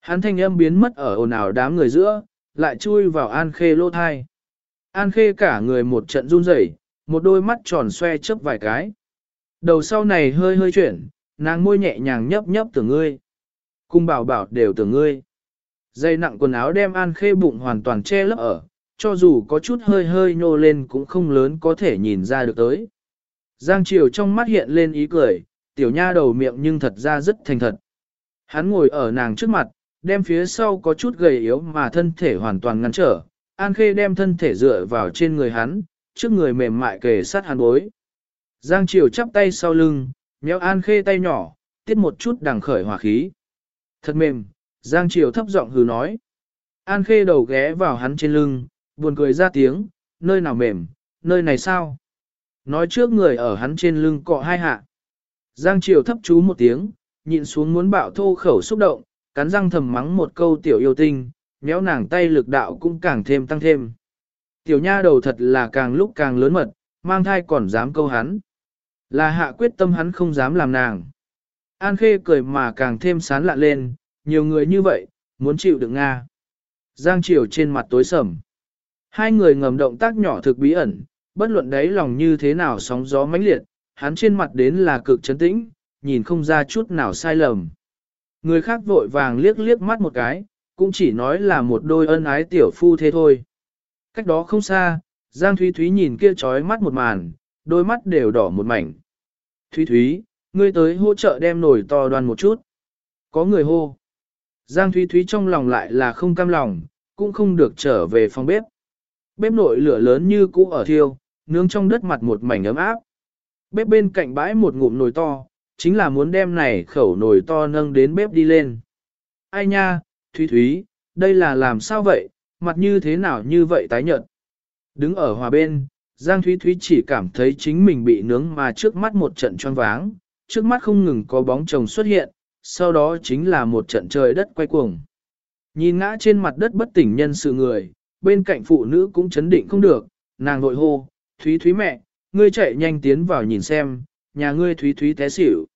Hắn thanh âm biến mất ở ồn ào đám người giữa, lại chui vào An Khê lô thai. An Khê cả người một trận run rẩy, một đôi mắt tròn xoe chớp vài cái. Đầu sau này hơi hơi chuyển, nàng môi nhẹ nhàng nhấp nhấp tưởng ngươi. Cung bảo bảo đều tưởng ngươi. Dây nặng quần áo đem An Khê bụng hoàn toàn che lấp ở, cho dù có chút hơi hơi nhô lên cũng không lớn có thể nhìn ra được tới. Giang Triều trong mắt hiện lên ý cười, tiểu nha đầu miệng nhưng thật ra rất thành thật. Hắn ngồi ở nàng trước mặt, đem phía sau có chút gầy yếu mà thân thể hoàn toàn ngăn trở. An Khê đem thân thể dựa vào trên người hắn, trước người mềm mại kề sát hắn bối. Giang Triều chắp tay sau lưng, méo An Khê tay nhỏ, tiết một chút đằng khởi hỏa khí. Thật mềm, Giang Triều thấp giọng hừ nói. An Khê đầu ghé vào hắn trên lưng, buồn cười ra tiếng, nơi nào mềm, nơi này sao? Nói trước người ở hắn trên lưng cọ hai hạ. Giang Triều thấp chú một tiếng, nhịn xuống muốn bạo thô khẩu xúc động, cắn răng thầm mắng một câu tiểu yêu tinh, méo nàng tay lực đạo cũng càng thêm tăng thêm. Tiểu nha đầu thật là càng lúc càng lớn mật, mang thai còn dám câu hắn. Là hạ quyết tâm hắn không dám làm nàng. An khê cười mà càng thêm sán lạ lên, nhiều người như vậy, muốn chịu đựng Nga. Giang Triều trên mặt tối sầm. Hai người ngầm động tác nhỏ thực bí ẩn, bất luận đấy lòng như thế nào sóng gió mãnh liệt, hắn trên mặt đến là cực chấn tĩnh, nhìn không ra chút nào sai lầm. Người khác vội vàng liếc liếc mắt một cái, cũng chỉ nói là một đôi ân ái tiểu phu thế thôi. Cách đó không xa, Giang Thúy Thúy nhìn kia trói mắt một màn, đôi mắt đều đỏ một mảnh. Thúy Thúy, ngươi tới hỗ trợ đem nổi to đoan một chút. Có người hô. Giang Thúy Thúy trong lòng lại là không cam lòng, cũng không được trở về phòng bếp. Bếp nội lửa lớn như cũ ở thiêu, nướng trong đất mặt một mảnh ấm áp. Bếp bên cạnh bãi một ngụm nồi to, chính là muốn đem này khẩu nồi to nâng đến bếp đi lên. Ai nha, Thúy Thúy, đây là làm sao vậy, mặt như thế nào như vậy tái nhợt. Đứng ở hòa bên, Giang Thúy Thúy chỉ cảm thấy chính mình bị nướng mà trước mắt một trận choáng váng, trước mắt không ngừng có bóng chồng xuất hiện, sau đó chính là một trận trời đất quay cuồng. Nhìn ngã trên mặt đất bất tỉnh nhân sự người, bên cạnh phụ nữ cũng chấn định không được, nàng nội hô, Thúy Thúy mẹ, ngươi chạy nhanh tiến vào nhìn xem, nhà ngươi Thúy Thúy té xỉu.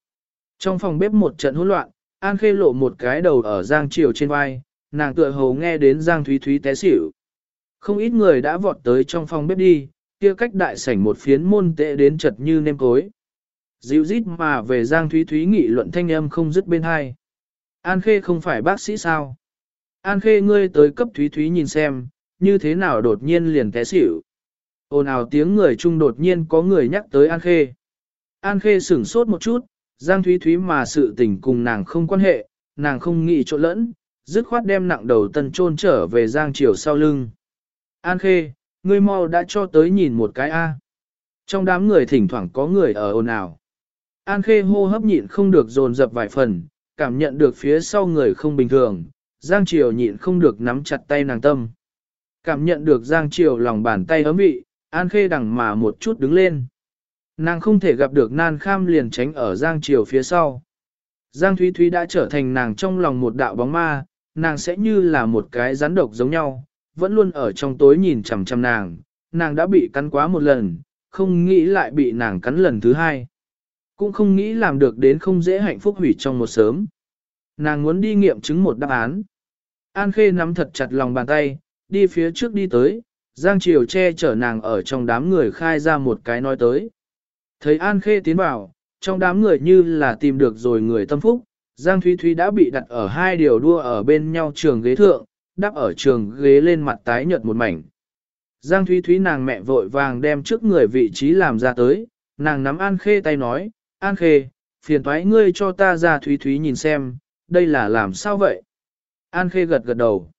Trong phòng bếp một trận hỗn loạn, An Khê lộ một cái đầu ở Giang Triều trên vai, nàng tựa hồ nghe đến Giang Thúy Thúy té xỉu. Không ít người đã vọt tới trong phòng bếp đi, kia cách đại sảnh một phiến môn tệ đến chật như nêm cối. Dịu rít mà về Giang Thúy Thúy nghị luận thanh âm không dứt bên hai. An Khê không phải bác sĩ sao? An Khê ngươi tới cấp Thúy Thúy nhìn xem, như thế nào đột nhiên liền té xỉu. Ồn ào tiếng người chung đột nhiên có người nhắc tới An Khê. An Khê sửng sốt một chút, Giang Thúy Thúy mà sự tình cùng nàng không quan hệ, nàng không nghĩ trộn lẫn, dứt khoát đem nặng đầu tần trôn trở về Giang Triều sau lưng. An Khê, ngươi mau đã cho tới nhìn một cái A. Trong đám người thỉnh thoảng có người ở ồn ào. An Khê hô hấp nhịn không được dồn dập vài phần, cảm nhận được phía sau người không bình thường, Giang Triều nhịn không được nắm chặt tay nàng tâm. Cảm nhận được Giang Triều lòng bàn tay ấm vị, An Khê đằng mà một chút đứng lên. Nàng không thể gặp được nan kham liền tránh ở Giang Triều phía sau. Giang Thúy Thúy đã trở thành nàng trong lòng một đạo bóng ma, nàng sẽ như là một cái rắn độc giống nhau, vẫn luôn ở trong tối nhìn chằm chằm nàng, nàng đã bị cắn quá một lần, không nghĩ lại bị nàng cắn lần thứ hai. Cũng không nghĩ làm được đến không dễ hạnh phúc hủy trong một sớm. Nàng muốn đi nghiệm chứng một đáp án. An Khê nắm thật chặt lòng bàn tay, đi phía trước đi tới, Giang Triều che chở nàng ở trong đám người khai ra một cái nói tới. Thấy An Khê tiến vào, trong đám người như là tìm được rồi người tâm phúc, Giang Thúy Thúy đã bị đặt ở hai điều đua ở bên nhau trường ghế thượng, đắp ở trường ghế lên mặt tái nhợt một mảnh. Giang Thúy Thúy nàng mẹ vội vàng đem trước người vị trí làm ra tới, nàng nắm An Khê tay nói, An Khê, phiền thoái ngươi cho ta ra Thúy Thúy nhìn xem, đây là làm sao vậy? An Khê gật gật đầu.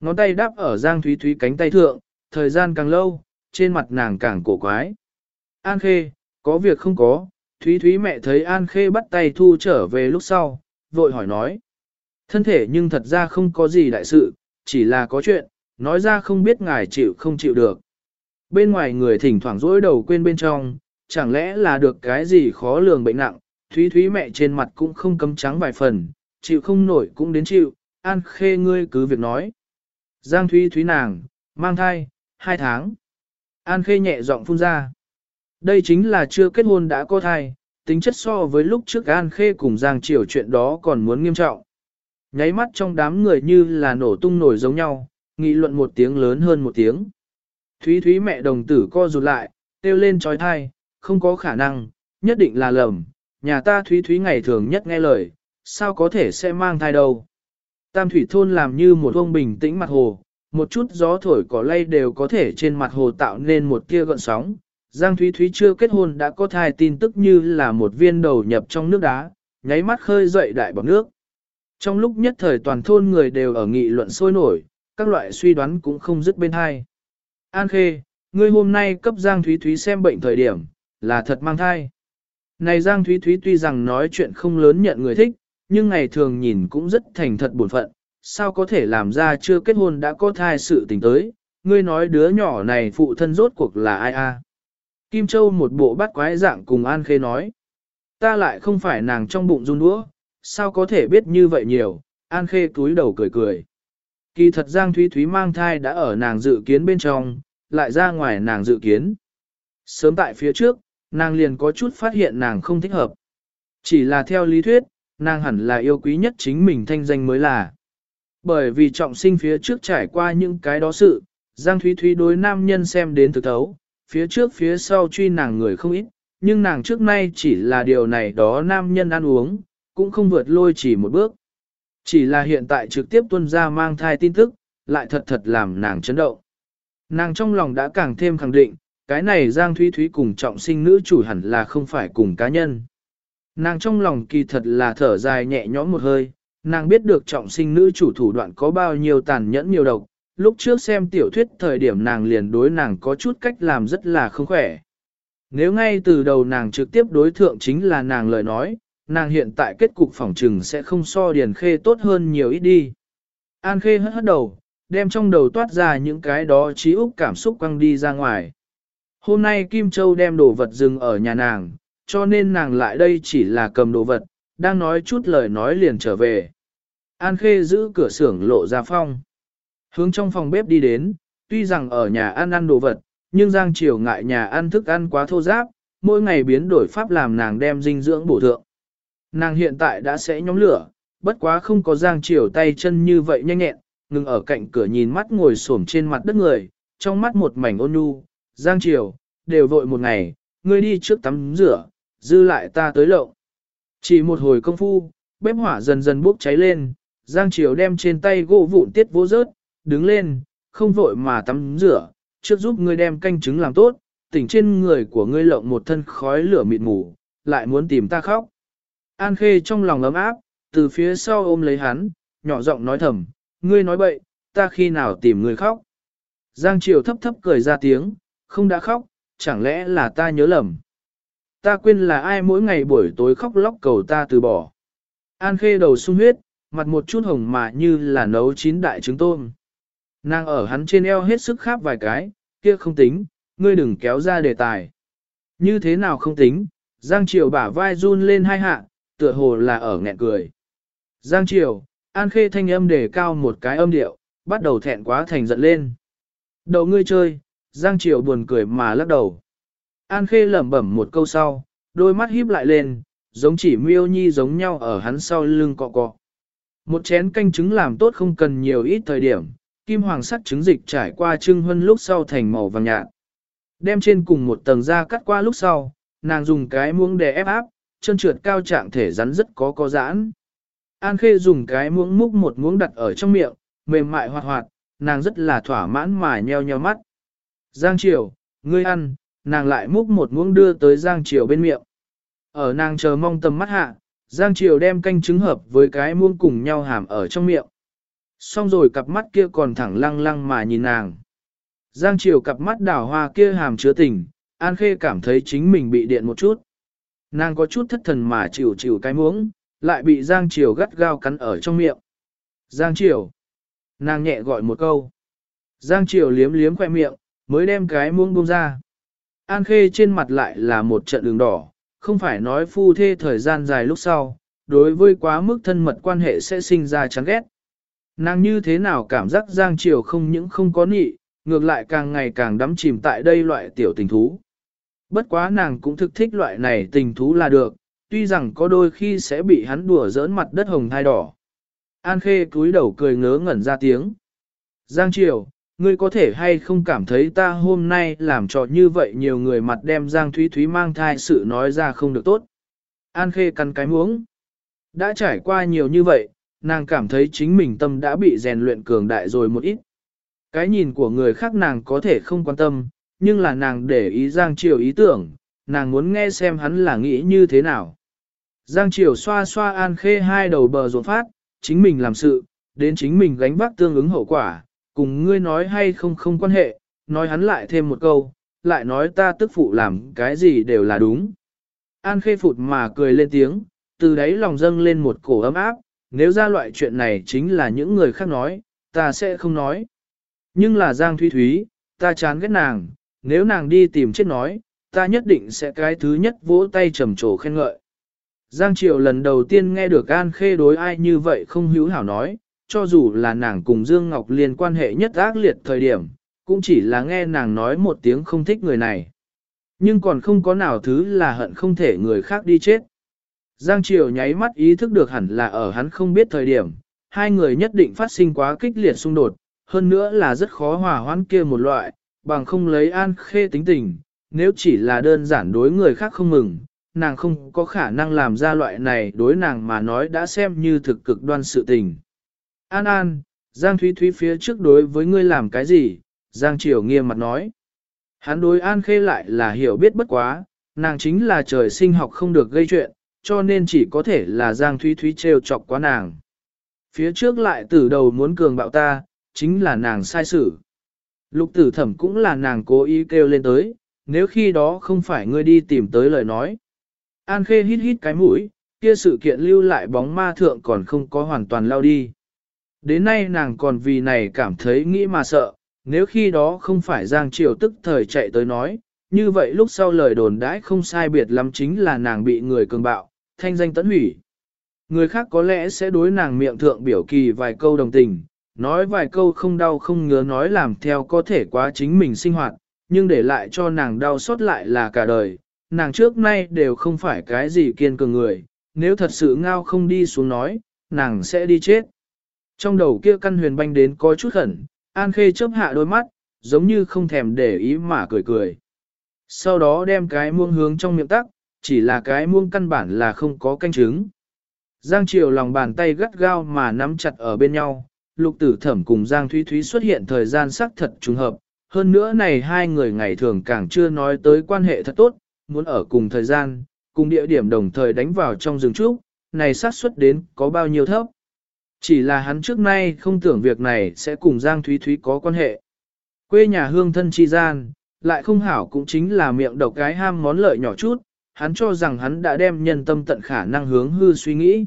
Ngón tay đắp ở Giang Thúy Thúy cánh tay thượng, thời gian càng lâu, trên mặt nàng càng cổ quái. An Khê, có việc không có, Thúy Thúy mẹ thấy An Khê bắt tay thu trở về lúc sau, vội hỏi nói. Thân thể nhưng thật ra không có gì đại sự, chỉ là có chuyện, nói ra không biết ngài chịu không chịu được. Bên ngoài người thỉnh thoảng rỗi đầu quên bên trong, chẳng lẽ là được cái gì khó lường bệnh nặng, Thúy Thúy mẹ trên mặt cũng không cấm trắng vài phần, chịu không nổi cũng đến chịu, An Khê ngươi cứ việc nói. Giang Thúy Thúy nàng, mang thai, hai tháng. An Khê nhẹ giọng phun ra. Đây chính là chưa kết hôn đã có thai, tính chất so với lúc trước An Khê cùng Giang Triều chuyện đó còn muốn nghiêm trọng. Nháy mắt trong đám người như là nổ tung nổi giống nhau, nghị luận một tiếng lớn hơn một tiếng. Thúy Thúy mẹ đồng tử co rụt lại, kêu lên trói thai, không có khả năng, nhất định là lầm, nhà ta Thúy Thúy ngày thường nhất nghe lời, sao có thể sẽ mang thai đâu. Tam thủy thôn làm như một ông bình tĩnh mặt hồ, một chút gió thổi cỏ lay đều có thể trên mặt hồ tạo nên một tia gợn sóng. Giang Thúy Thúy chưa kết hôn đã có thai tin tức như là một viên đầu nhập trong nước đá, nháy mắt khơi dậy đại bọc nước. Trong lúc nhất thời toàn thôn người đều ở nghị luận sôi nổi, các loại suy đoán cũng không dứt bên hai. An Khê, ngươi hôm nay cấp Giang Thúy Thúy xem bệnh thời điểm, là thật mang thai. Này Giang Thúy Thúy tuy rằng nói chuyện không lớn nhận người thích, nhưng ngày thường nhìn cũng rất thành thật buồn phận, sao có thể làm ra chưa kết hôn đã có thai sự tình tới, ngươi nói đứa nhỏ này phụ thân rốt cuộc là ai a? Kim Châu một bộ bắt quái dạng cùng An Khê nói, ta lại không phải nàng trong bụng run đũa, sao có thể biết như vậy nhiều, An Khê túi đầu cười cười. Kỳ thật Giang Thúy Thúy mang thai đã ở nàng dự kiến bên trong, lại ra ngoài nàng dự kiến. Sớm tại phía trước, nàng liền có chút phát hiện nàng không thích hợp. Chỉ là theo lý thuyết, nàng hẳn là yêu quý nhất chính mình thanh danh mới là. Bởi vì trọng sinh phía trước trải qua những cái đó sự, Giang Thúy Thúy đối nam nhân xem đến thực thấu, phía trước phía sau truy nàng người không ít, nhưng nàng trước nay chỉ là điều này đó nam nhân ăn uống, cũng không vượt lôi chỉ một bước. Chỉ là hiện tại trực tiếp tuân ra mang thai tin tức, lại thật thật làm nàng chấn động. Nàng trong lòng đã càng thêm khẳng định, cái này Giang Thúy Thúy cùng trọng sinh nữ chủ hẳn là không phải cùng cá nhân. Nàng trong lòng kỳ thật là thở dài nhẹ nhõm một hơi, nàng biết được trọng sinh nữ chủ thủ đoạn có bao nhiêu tàn nhẫn nhiều độc, lúc trước xem tiểu thuyết thời điểm nàng liền đối nàng có chút cách làm rất là không khỏe. Nếu ngay từ đầu nàng trực tiếp đối thượng chính là nàng lời nói, nàng hiện tại kết cục phỏng trừng sẽ không so Điền Khê tốt hơn nhiều ít đi. An Khê hất hất đầu, đem trong đầu toát ra những cái đó trí úc cảm xúc quăng đi ra ngoài. Hôm nay Kim Châu đem đồ vật dừng ở nhà nàng, cho nên nàng lại đây chỉ là cầm đồ vật, đang nói chút lời nói liền trở về. An Khê giữ cửa xưởng lộ ra phong. Hướng trong phòng bếp đi đến, tuy rằng ở nhà ăn ăn đồ vật, nhưng Giang Triều ngại nhà ăn thức ăn quá thô giáp, mỗi ngày biến đổi pháp làm nàng đem dinh dưỡng bổ thượng. Nàng hiện tại đã sẽ nhóm lửa, bất quá không có Giang Triều tay chân như vậy nhanh nhẹn, ngừng ở cạnh cửa nhìn mắt ngồi xổm trên mặt đất người, trong mắt một mảnh ôn nhu, Giang Triều, đều vội một ngày, ngươi đi trước tắm rửa, dư lại ta tới lộng. Chỉ một hồi công phu, bếp hỏa dần dần bốc cháy lên, Giang Triều đem trên tay gỗ vụn tiết vô rớt, đứng lên, không vội mà tắm rửa, trước giúp ngươi đem canh trứng làm tốt, tỉnh trên người của ngươi lộng một thân khói lửa mịt mù, lại muốn tìm ta khóc. An Khê trong lòng ấm áp, từ phía sau ôm lấy hắn, nhỏ giọng nói thầm, ngươi nói bậy, ta khi nào tìm ngươi khóc. Giang Triều thấp thấp cười ra tiếng, không đã khóc, chẳng lẽ là ta nhớ lầm. Ta quên là ai mỗi ngày buổi tối khóc lóc cầu ta từ bỏ. An Khê đầu sung huyết, mặt một chút hồng mà như là nấu chín đại trứng tôm. Nàng ở hắn trên eo hết sức kháp vài cái, kia không tính, ngươi đừng kéo ra đề tài. Như thế nào không tính, Giang Triều bả vai run lên hai hạ, tựa hồ là ở nghẹn cười. Giang Triều, An Khê thanh âm đề cao một cái âm điệu, bắt đầu thẹn quá thành giận lên. Đầu ngươi chơi, Giang Triều buồn cười mà lắc đầu. An Khê lẩm bẩm một câu sau, đôi mắt híp lại lên, giống chỉ miêu nhi giống nhau ở hắn sau lưng cọ cọ. Một chén canh trứng làm tốt không cần nhiều ít thời điểm, kim hoàng sắc trứng dịch trải qua trưng huân lúc sau thành màu vàng nhạt. Đem trên cùng một tầng da cắt qua lúc sau, nàng dùng cái muỗng để ép áp, chân trượt cao trạng thể rắn rất có có giãn. An Khê dùng cái muỗng múc một muỗng đặt ở trong miệng, mềm mại hoạt hoạt, nàng rất là thỏa mãn mà nheo nheo mắt. Giang Triều, ngươi ăn, nàng lại múc một muỗng đưa tới Giang Triều bên miệng. Ở nàng chờ mong tầm mắt hạ, Giang Triều đem canh trứng hợp với cái muỗng cùng nhau hàm ở trong miệng. Xong rồi cặp mắt kia còn thẳng lăng lăng mà nhìn nàng. Giang Triều cặp mắt đảo hoa kia hàm chứa tình, An Khê cảm thấy chính mình bị điện một chút. Nàng có chút thất thần mà chịu chịu cái muỗng, lại bị Giang Triều gắt gao cắn ở trong miệng. Giang Triều. Nàng nhẹ gọi một câu. Giang Triều liếm liếm khoe miệng, mới đem cái muỗng buông ra. An Khê trên mặt lại là một trận đường đỏ, không phải nói phu thê thời gian dài lúc sau, đối với quá mức thân mật quan hệ sẽ sinh ra chán ghét. Nàng như thế nào cảm giác Giang Triều không những không có nị, ngược lại càng ngày càng đắm chìm tại đây loại tiểu tình thú. Bất quá nàng cũng thực thích loại này tình thú là được, tuy rằng có đôi khi sẽ bị hắn đùa giỡn mặt đất hồng thai đỏ. An Khê cúi đầu cười ngớ ngẩn ra tiếng. Giang Triều, ngươi có thể hay không cảm thấy ta hôm nay làm trò như vậy nhiều người mặt đem Giang Thúy Thúy mang thai sự nói ra không được tốt. An Khê cắn cái muống. Đã trải qua nhiều như vậy, nàng cảm thấy chính mình tâm đã bị rèn luyện cường đại rồi một ít. Cái nhìn của người khác nàng có thể không quan tâm, nhưng là nàng để ý Giang Triều ý tưởng, nàng muốn nghe xem hắn là nghĩ như thế nào. Giang Triều xoa xoa An Khê hai đầu bờ ruột phát, chính mình làm sự, đến chính mình gánh vác tương ứng hậu quả, cùng ngươi nói hay không không quan hệ, nói hắn lại thêm một câu, lại nói ta tức phụ làm cái gì đều là đúng. An Khê phụt mà cười lên tiếng, từ đấy lòng dâng lên một cổ ấm áp, nếu ra loại chuyện này chính là những người khác nói, ta sẽ không nói. Nhưng là Giang Thúy Thúy, ta chán ghét nàng, nếu nàng đi tìm chết nói, ta nhất định sẽ cái thứ nhất vỗ tay trầm trồ khen ngợi. Giang Triều lần đầu tiên nghe được An Khê đối ai như vậy không hữu hảo nói, cho dù là nàng cùng Dương Ngọc Liên quan hệ nhất ác liệt thời điểm, cũng chỉ là nghe nàng nói một tiếng không thích người này. Nhưng còn không có nào thứ là hận không thể người khác đi chết. Giang Triều nháy mắt ý thức được hẳn là ở hắn không biết thời điểm, hai người nhất định phát sinh quá kích liệt xung đột, hơn nữa là rất khó hòa hoãn kia một loại, bằng không lấy an khê tính tình, nếu chỉ là đơn giản đối người khác không mừng, nàng không có khả năng làm ra loại này đối nàng mà nói đã xem như thực cực đoan sự tình. An An, Giang Thúy Thúy phía trước đối với ngươi làm cái gì? Giang Triều nghiêm mặt nói. Hắn đối An Khê lại là hiểu biết bất quá, nàng chính là trời sinh học không được gây chuyện, cho nên chỉ có thể là Giang Thúy Thúy trêu chọc quá nàng. Phía trước lại từ đầu muốn cường bạo ta, chính là nàng sai xử. Lục tử thẩm cũng là nàng cố ý kêu lên tới, nếu khi đó không phải ngươi đi tìm tới lời nói. An khê hít hít cái mũi, kia sự kiện lưu lại bóng ma thượng còn không có hoàn toàn lao đi. Đến nay nàng còn vì này cảm thấy nghĩ mà sợ, nếu khi đó không phải Giang Triều tức thời chạy tới nói, như vậy lúc sau lời đồn đãi không sai biệt lắm chính là nàng bị người cường bạo, thanh danh tẫn hủy. Người khác có lẽ sẽ đối nàng miệng thượng biểu kỳ vài câu đồng tình, nói vài câu không đau không ngứa nói làm theo có thể quá chính mình sinh hoạt, nhưng để lại cho nàng đau xót lại là cả đời, nàng trước nay đều không phải cái gì kiên cường người, nếu thật sự ngao không đi xuống nói, nàng sẽ đi chết. Trong đầu kia căn huyền banh đến có chút khẩn, An Khê chớp hạ đôi mắt, giống như không thèm để ý mà cười cười. Sau đó đem cái muông hướng trong miệng tắc, chỉ là cái muông căn bản là không có canh chứng. Giang Triều lòng bàn tay gắt gao mà nắm chặt ở bên nhau, lục tử thẩm cùng Giang Thúy Thúy xuất hiện thời gian xác thật trùng hợp, hơn nữa này hai người ngày thường càng chưa nói tới quan hệ thật tốt, muốn ở cùng thời gian, cùng địa điểm đồng thời đánh vào trong rừng trúc, này xác suất đến có bao nhiêu thấp. Chỉ là hắn trước nay không tưởng việc này sẽ cùng Giang Thúy Thúy có quan hệ. Quê nhà hương thân chi gian, lại không hảo cũng chính là miệng độc gái ham món lợi nhỏ chút, hắn cho rằng hắn đã đem nhân tâm tận khả năng hướng hư suy nghĩ.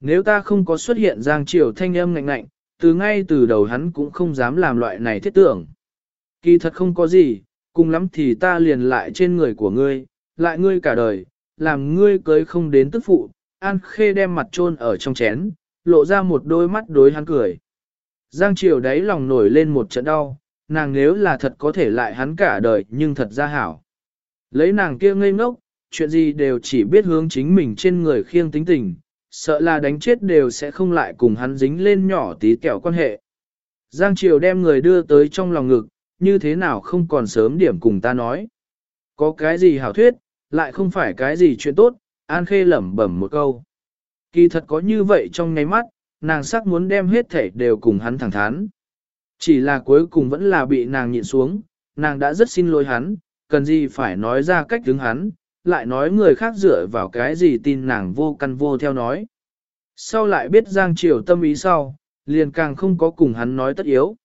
Nếu ta không có xuất hiện Giang Triều thanh âm ngạnh ngạnh, từ ngay từ đầu hắn cũng không dám làm loại này thiết tưởng. Kỳ thật không có gì, cùng lắm thì ta liền lại trên người của ngươi, lại ngươi cả đời, làm ngươi cưới không đến tức phụ, An Khê đem mặt trôn ở trong chén, lộ ra một đôi mắt đối hắn cười. Giang Triều đáy lòng nổi lên một trận đau, nàng nếu là thật có thể lại hắn cả đời nhưng thật ra hảo. Lấy nàng kia ngây ngốc, chuyện gì đều chỉ biết hướng chính mình trên người khiêng tính tình, sợ là đánh chết đều sẽ không lại cùng hắn dính lên nhỏ tí kẹo quan hệ. Giang Triều đem người đưa tới trong lòng ngực, như thế nào không còn sớm điểm cùng ta nói. Có cái gì hảo thuyết, lại không phải cái gì chuyện tốt, An Khê lẩm bẩm một câu. Kỳ thật có như vậy trong nháy mắt, nàng sắc muốn đem hết thể đều cùng hắn thẳng thắn. Chỉ là cuối cùng vẫn là bị nàng nhịn xuống, nàng đã rất xin lỗi hắn, cần gì phải nói ra cách đứng hắn, lại nói người khác dựa vào cái gì tin nàng vô căn vô theo nói. Sau lại biết Giang Triều tâm ý sau, liền càng không có cùng hắn nói tất yếu.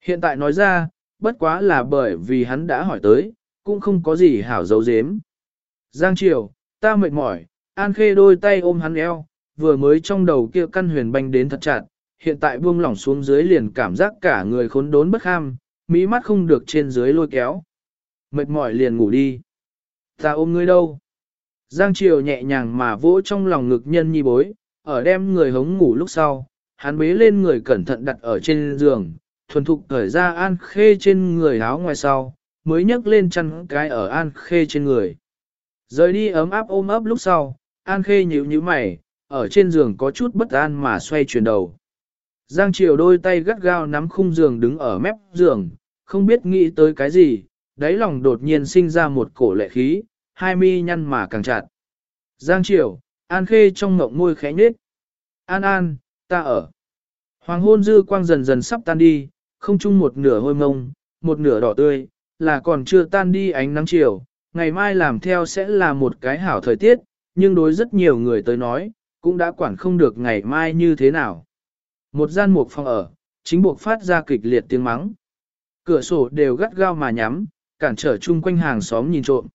Hiện tại nói ra, bất quá là bởi vì hắn đã hỏi tới, cũng không có gì hảo dấu dếm. Giang Triều, ta mệt mỏi, An Khê đôi tay ôm hắn eo, vừa mới trong đầu kia căn huyền banh đến thật chặt, hiện tại buông lỏng xuống dưới liền cảm giác cả người khốn đốn bất kham, mỹ mắt không được trên dưới lôi kéo. Mệt mỏi liền ngủ đi. Ta ôm ngươi đâu? Giang Triều nhẹ nhàng mà vỗ trong lòng ngực nhân nhi bối, ở đem người hống ngủ lúc sau, hắn bế lên người cẩn thận đặt ở trên giường, thuần thục cởi ra an khê trên người áo ngoài sau, mới nhấc lên chăn cái ở an khê trên người. Rời đi ấm áp ôm ấp lúc sau, an khê nhíu nhíu mày, ở trên giường có chút bất an mà xoay chuyển đầu. Giang Triều đôi tay gắt gao nắm khung giường đứng ở mép giường, không biết nghĩ tới cái gì, đáy lòng đột nhiên sinh ra một cổ lệ khí, hai mi nhăn mà càng chặt. Giang Triều, An Khê trong ngộng môi khẽ nhếch. An An, ta ở. Hoàng hôn dư quang dần dần sắp tan đi, không chung một nửa hôi mông, một nửa đỏ tươi, là còn chưa tan đi ánh nắng chiều. Ngày mai làm theo sẽ là một cái hảo thời tiết, nhưng đối rất nhiều người tới nói, cũng đã quản không được ngày mai như thế nào. Một gian mục phòng ở, chính buộc phát ra kịch liệt tiếng mắng. Cửa sổ đều gắt gao mà nhắm, cản trở chung quanh hàng xóm nhìn trộm.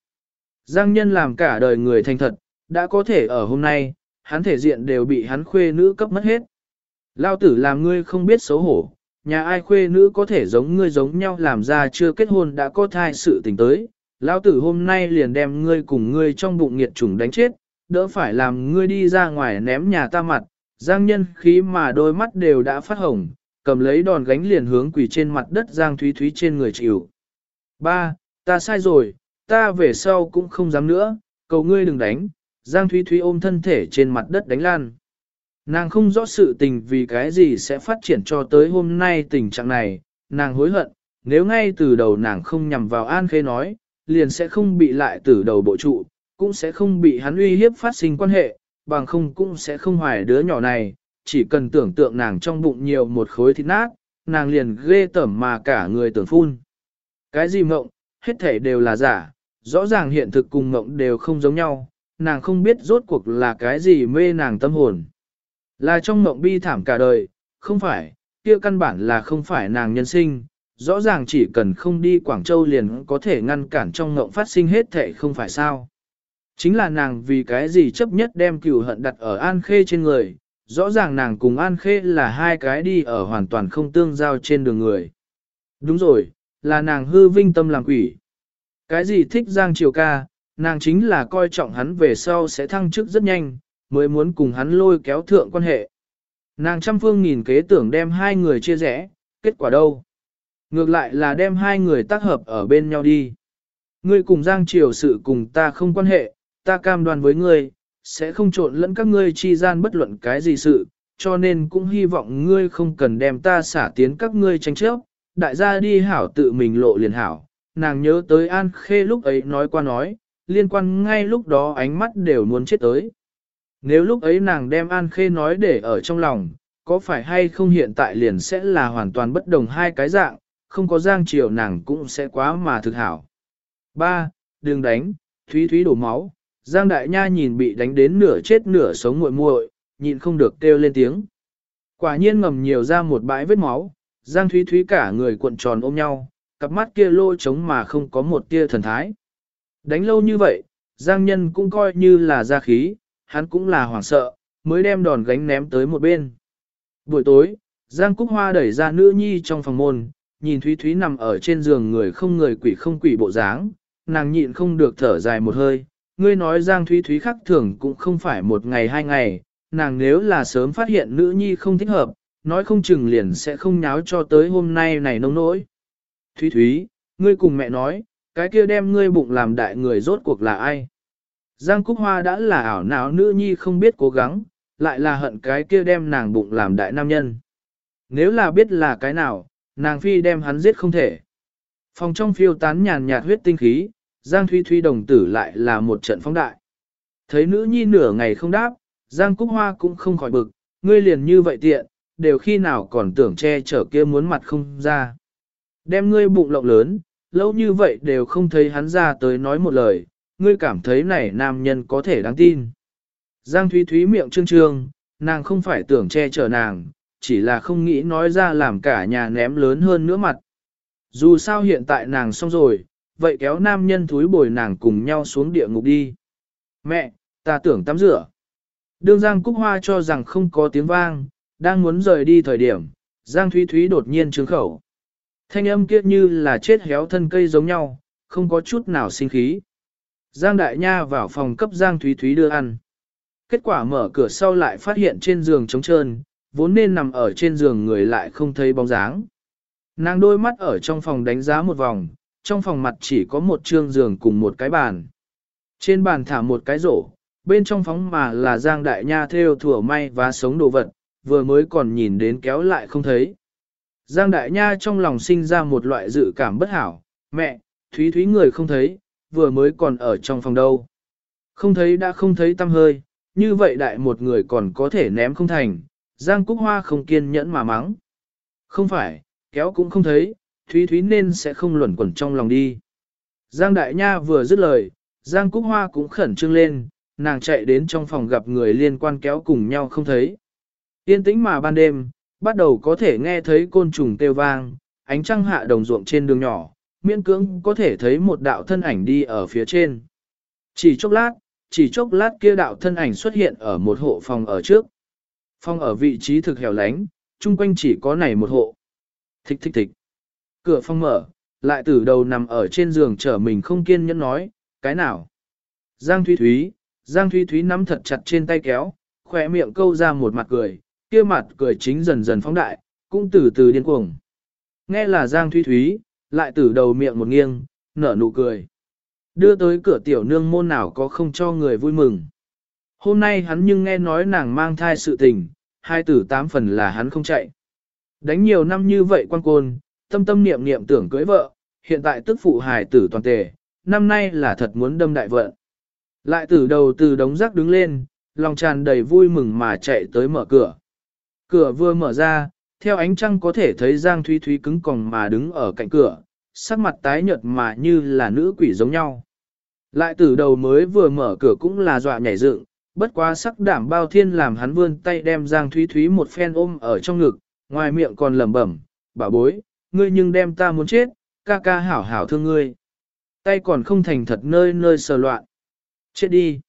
Giang nhân làm cả đời người thành thật, đã có thể ở hôm nay, hắn thể diện đều bị hắn khuê nữ cấp mất hết. Lao tử làm ngươi không biết xấu hổ, nhà ai khuê nữ có thể giống ngươi giống nhau làm ra chưa kết hôn đã có thai sự tình tới. Lao tử hôm nay liền đem ngươi cùng ngươi trong bụng nghiệt chủng đánh chết, đỡ phải làm ngươi đi ra ngoài ném nhà ta mặt, Giang nhân khí mà đôi mắt đều đã phát hồng, cầm lấy đòn gánh liền hướng quỳ trên mặt đất Giang Thúy Thúy trên người chịu. Ba, ta sai rồi, ta về sau cũng không dám nữa, cầu ngươi đừng đánh, Giang Thúy Thúy ôm thân thể trên mặt đất đánh lan. Nàng không rõ sự tình vì cái gì sẽ phát triển cho tới hôm nay tình trạng này, nàng hối hận, nếu ngay từ đầu nàng không nhằm vào An Khê nói, liền sẽ không bị lại từ đầu bộ trụ, cũng sẽ không bị hắn uy hiếp phát sinh quan hệ, bằng không cũng sẽ không hoài đứa nhỏ này, chỉ cần tưởng tượng nàng trong bụng nhiều một khối thịt nát, nàng liền ghê tởm mà cả người tưởng phun. Cái gì mộng, hết thể đều là giả, rõ ràng hiện thực cùng mộng đều không giống nhau, nàng không biết rốt cuộc là cái gì mê nàng tâm hồn. Là trong mộng bi thảm cả đời, không phải, kia căn bản là không phải nàng nhân sinh, rõ ràng chỉ cần không đi Quảng Châu liền có thể ngăn cản trong mộng phát sinh hết thể không phải sao. Chính là nàng vì cái gì chấp nhất đem cửu hận đặt ở An Khê trên người, rõ ràng nàng cùng An Khê là hai cái đi ở hoàn toàn không tương giao trên đường người. Đúng rồi, là nàng hư vinh tâm làm quỷ. Cái gì thích Giang Triều ca, nàng chính là coi trọng hắn về sau sẽ thăng chức rất nhanh, mới muốn cùng hắn lôi kéo thượng quan hệ. Nàng trăm phương nghìn kế tưởng đem hai người chia rẽ, kết quả đâu? Ngược lại là đem hai người tác hợp ở bên nhau đi. Ngươi cùng Giang Triều sự cùng ta không quan hệ, ta cam đoan với ngươi, sẽ không trộn lẫn các ngươi chi gian bất luận cái gì sự, cho nên cũng hy vọng ngươi không cần đem ta xả tiến các ngươi tranh chấp, đại gia đi hảo tự mình lộ liền hảo. Nàng nhớ tới An Khê lúc ấy nói qua nói, liên quan ngay lúc đó ánh mắt đều muốn chết tới. Nếu lúc ấy nàng đem An Khê nói để ở trong lòng, có phải hay không hiện tại liền sẽ là hoàn toàn bất đồng hai cái dạng, không có giang chiều nàng cũng sẽ quá mà thực hảo. 3. Đừng đánh, Thúy Thúy đổ máu, Giang Đại Nha nhìn bị đánh đến nửa chết nửa sống muội muội, nhịn không được kêu lên tiếng. Quả nhiên ngầm nhiều ra một bãi vết máu, Giang Thúy Thúy cả người cuộn tròn ôm nhau, cặp mắt kia lô trống mà không có một tia thần thái. Đánh lâu như vậy, Giang Nhân cũng coi như là ra khí, hắn cũng là hoảng sợ, mới đem đòn gánh ném tới một bên. Buổi tối, Giang Cúc Hoa đẩy ra nữ nhi trong phòng môn, nhìn Thúy Thúy nằm ở trên giường người không người quỷ không quỷ bộ dáng, nàng nhịn không được thở dài một hơi, ngươi nói Giang Thúy Thúy khắc thường cũng không phải một ngày hai ngày, nàng nếu là sớm phát hiện nữ nhi không thích hợp, nói không chừng liền sẽ không nháo cho tới hôm nay này nông nỗi. Thúy Thúy, ngươi cùng mẹ nói, cái kia đem ngươi bụng làm đại người rốt cuộc là ai? Giang Cúc Hoa đã là ảo não nữ nhi không biết cố gắng, lại là hận cái kia đem nàng bụng làm đại nam nhân. Nếu là biết là cái nào, nàng phi đem hắn giết không thể. Phòng trong phiêu tán nhàn nhạt huyết tinh khí, Giang Thúy Thúy đồng tử lại là một trận phóng đại. Thấy nữ nhi nửa ngày không đáp, Giang Cúc Hoa cũng không khỏi bực, ngươi liền như vậy tiện, đều khi nào còn tưởng che chở kia muốn mặt không ra. Đem ngươi bụng lộng lớn, lâu như vậy đều không thấy hắn ra tới nói một lời, ngươi cảm thấy này nam nhân có thể đáng tin. Giang Thúy Thúy miệng trương trương, nàng không phải tưởng che chở nàng, chỉ là không nghĩ nói ra làm cả nhà ném lớn hơn nữa mặt. Dù sao hiện tại nàng xong rồi, vậy kéo nam nhân thúi bồi nàng cùng nhau xuống địa ngục đi. Mẹ, ta tưởng tắm rửa. Đương Giang Cúc Hoa cho rằng không có tiếng vang, đang muốn rời đi thời điểm, Giang Thúy Thúy đột nhiên trứng khẩu. Thanh âm kia như là chết héo thân cây giống nhau, không có chút nào sinh khí. Giang Đại Nha vào phòng cấp Giang Thúy Thúy đưa ăn. Kết quả mở cửa sau lại phát hiện trên giường trống trơn, vốn nên nằm ở trên giường người lại không thấy bóng dáng. Nàng đôi mắt ở trong phòng đánh giá một vòng, trong phòng mặt chỉ có một trương giường cùng một cái bàn. Trên bàn thả một cái rổ, bên trong phóng mà là Giang Đại Nha theo thủa may và sống đồ vật, vừa mới còn nhìn đến kéo lại không thấy. Giang Đại Nha trong lòng sinh ra một loại dự cảm bất hảo, mẹ, Thúy Thúy người không thấy, vừa mới còn ở trong phòng đâu. Không thấy đã không thấy tâm hơi, như vậy đại một người còn có thể ném không thành, Giang Cúc Hoa không kiên nhẫn mà mắng. Không phải, kéo cũng không thấy, Thúy Thúy nên sẽ không luẩn quẩn trong lòng đi. Giang Đại Nha vừa dứt lời, Giang Cúc Hoa cũng khẩn trương lên, nàng chạy đến trong phòng gặp người liên quan kéo cùng nhau không thấy. Yên tĩnh mà ban đêm, bắt đầu có thể nghe thấy côn trùng kêu vang, ánh trăng hạ đồng ruộng trên đường nhỏ, miễn cưỡng có thể thấy một đạo thân ảnh đi ở phía trên. Chỉ chốc lát, chỉ chốc lát kia đạo thân ảnh xuất hiện ở một hộ phòng ở trước. Phòng ở vị trí thực hẻo lánh, chung quanh chỉ có này một hộ. Thích thích thích. Cửa phòng mở, lại từ đầu nằm ở trên giường trở mình không kiên nhẫn nói, cái nào? Giang Thúy Thúy, Giang Thúy Thúy nắm thật chặt trên tay kéo, khỏe miệng câu ra một mặt cười, kia mặt cười chính dần dần phóng đại, cũng từ từ điên cuồng. Nghe là Giang Thúy Thúy, lại từ đầu miệng một nghiêng, nở nụ cười. Đưa tới cửa tiểu nương môn nào có không cho người vui mừng. Hôm nay hắn nhưng nghe nói nàng mang thai sự tình, hai tử tám phần là hắn không chạy. Đánh nhiều năm như vậy quan côn, tâm tâm niệm niệm tưởng cưới vợ, hiện tại tức phụ hài tử toàn tề, năm nay là thật muốn đâm đại vợ. Lại từ đầu từ đống rác đứng lên, lòng tràn đầy vui mừng mà chạy tới mở cửa. Cửa vừa mở ra, theo ánh trăng có thể thấy Giang Thúy Thúy cứng còng mà đứng ở cạnh cửa, sắc mặt tái nhợt mà như là nữ quỷ giống nhau. Lại từ đầu mới vừa mở cửa cũng là dọa nhảy dựng, bất quá sắc đảm bao thiên làm hắn vươn tay đem Giang Thúy Thúy một phen ôm ở trong ngực, ngoài miệng còn lẩm bẩm, bà bối, ngươi nhưng đem ta muốn chết, ca ca hảo hảo thương ngươi. Tay còn không thành thật nơi nơi sờ loạn. Chết đi.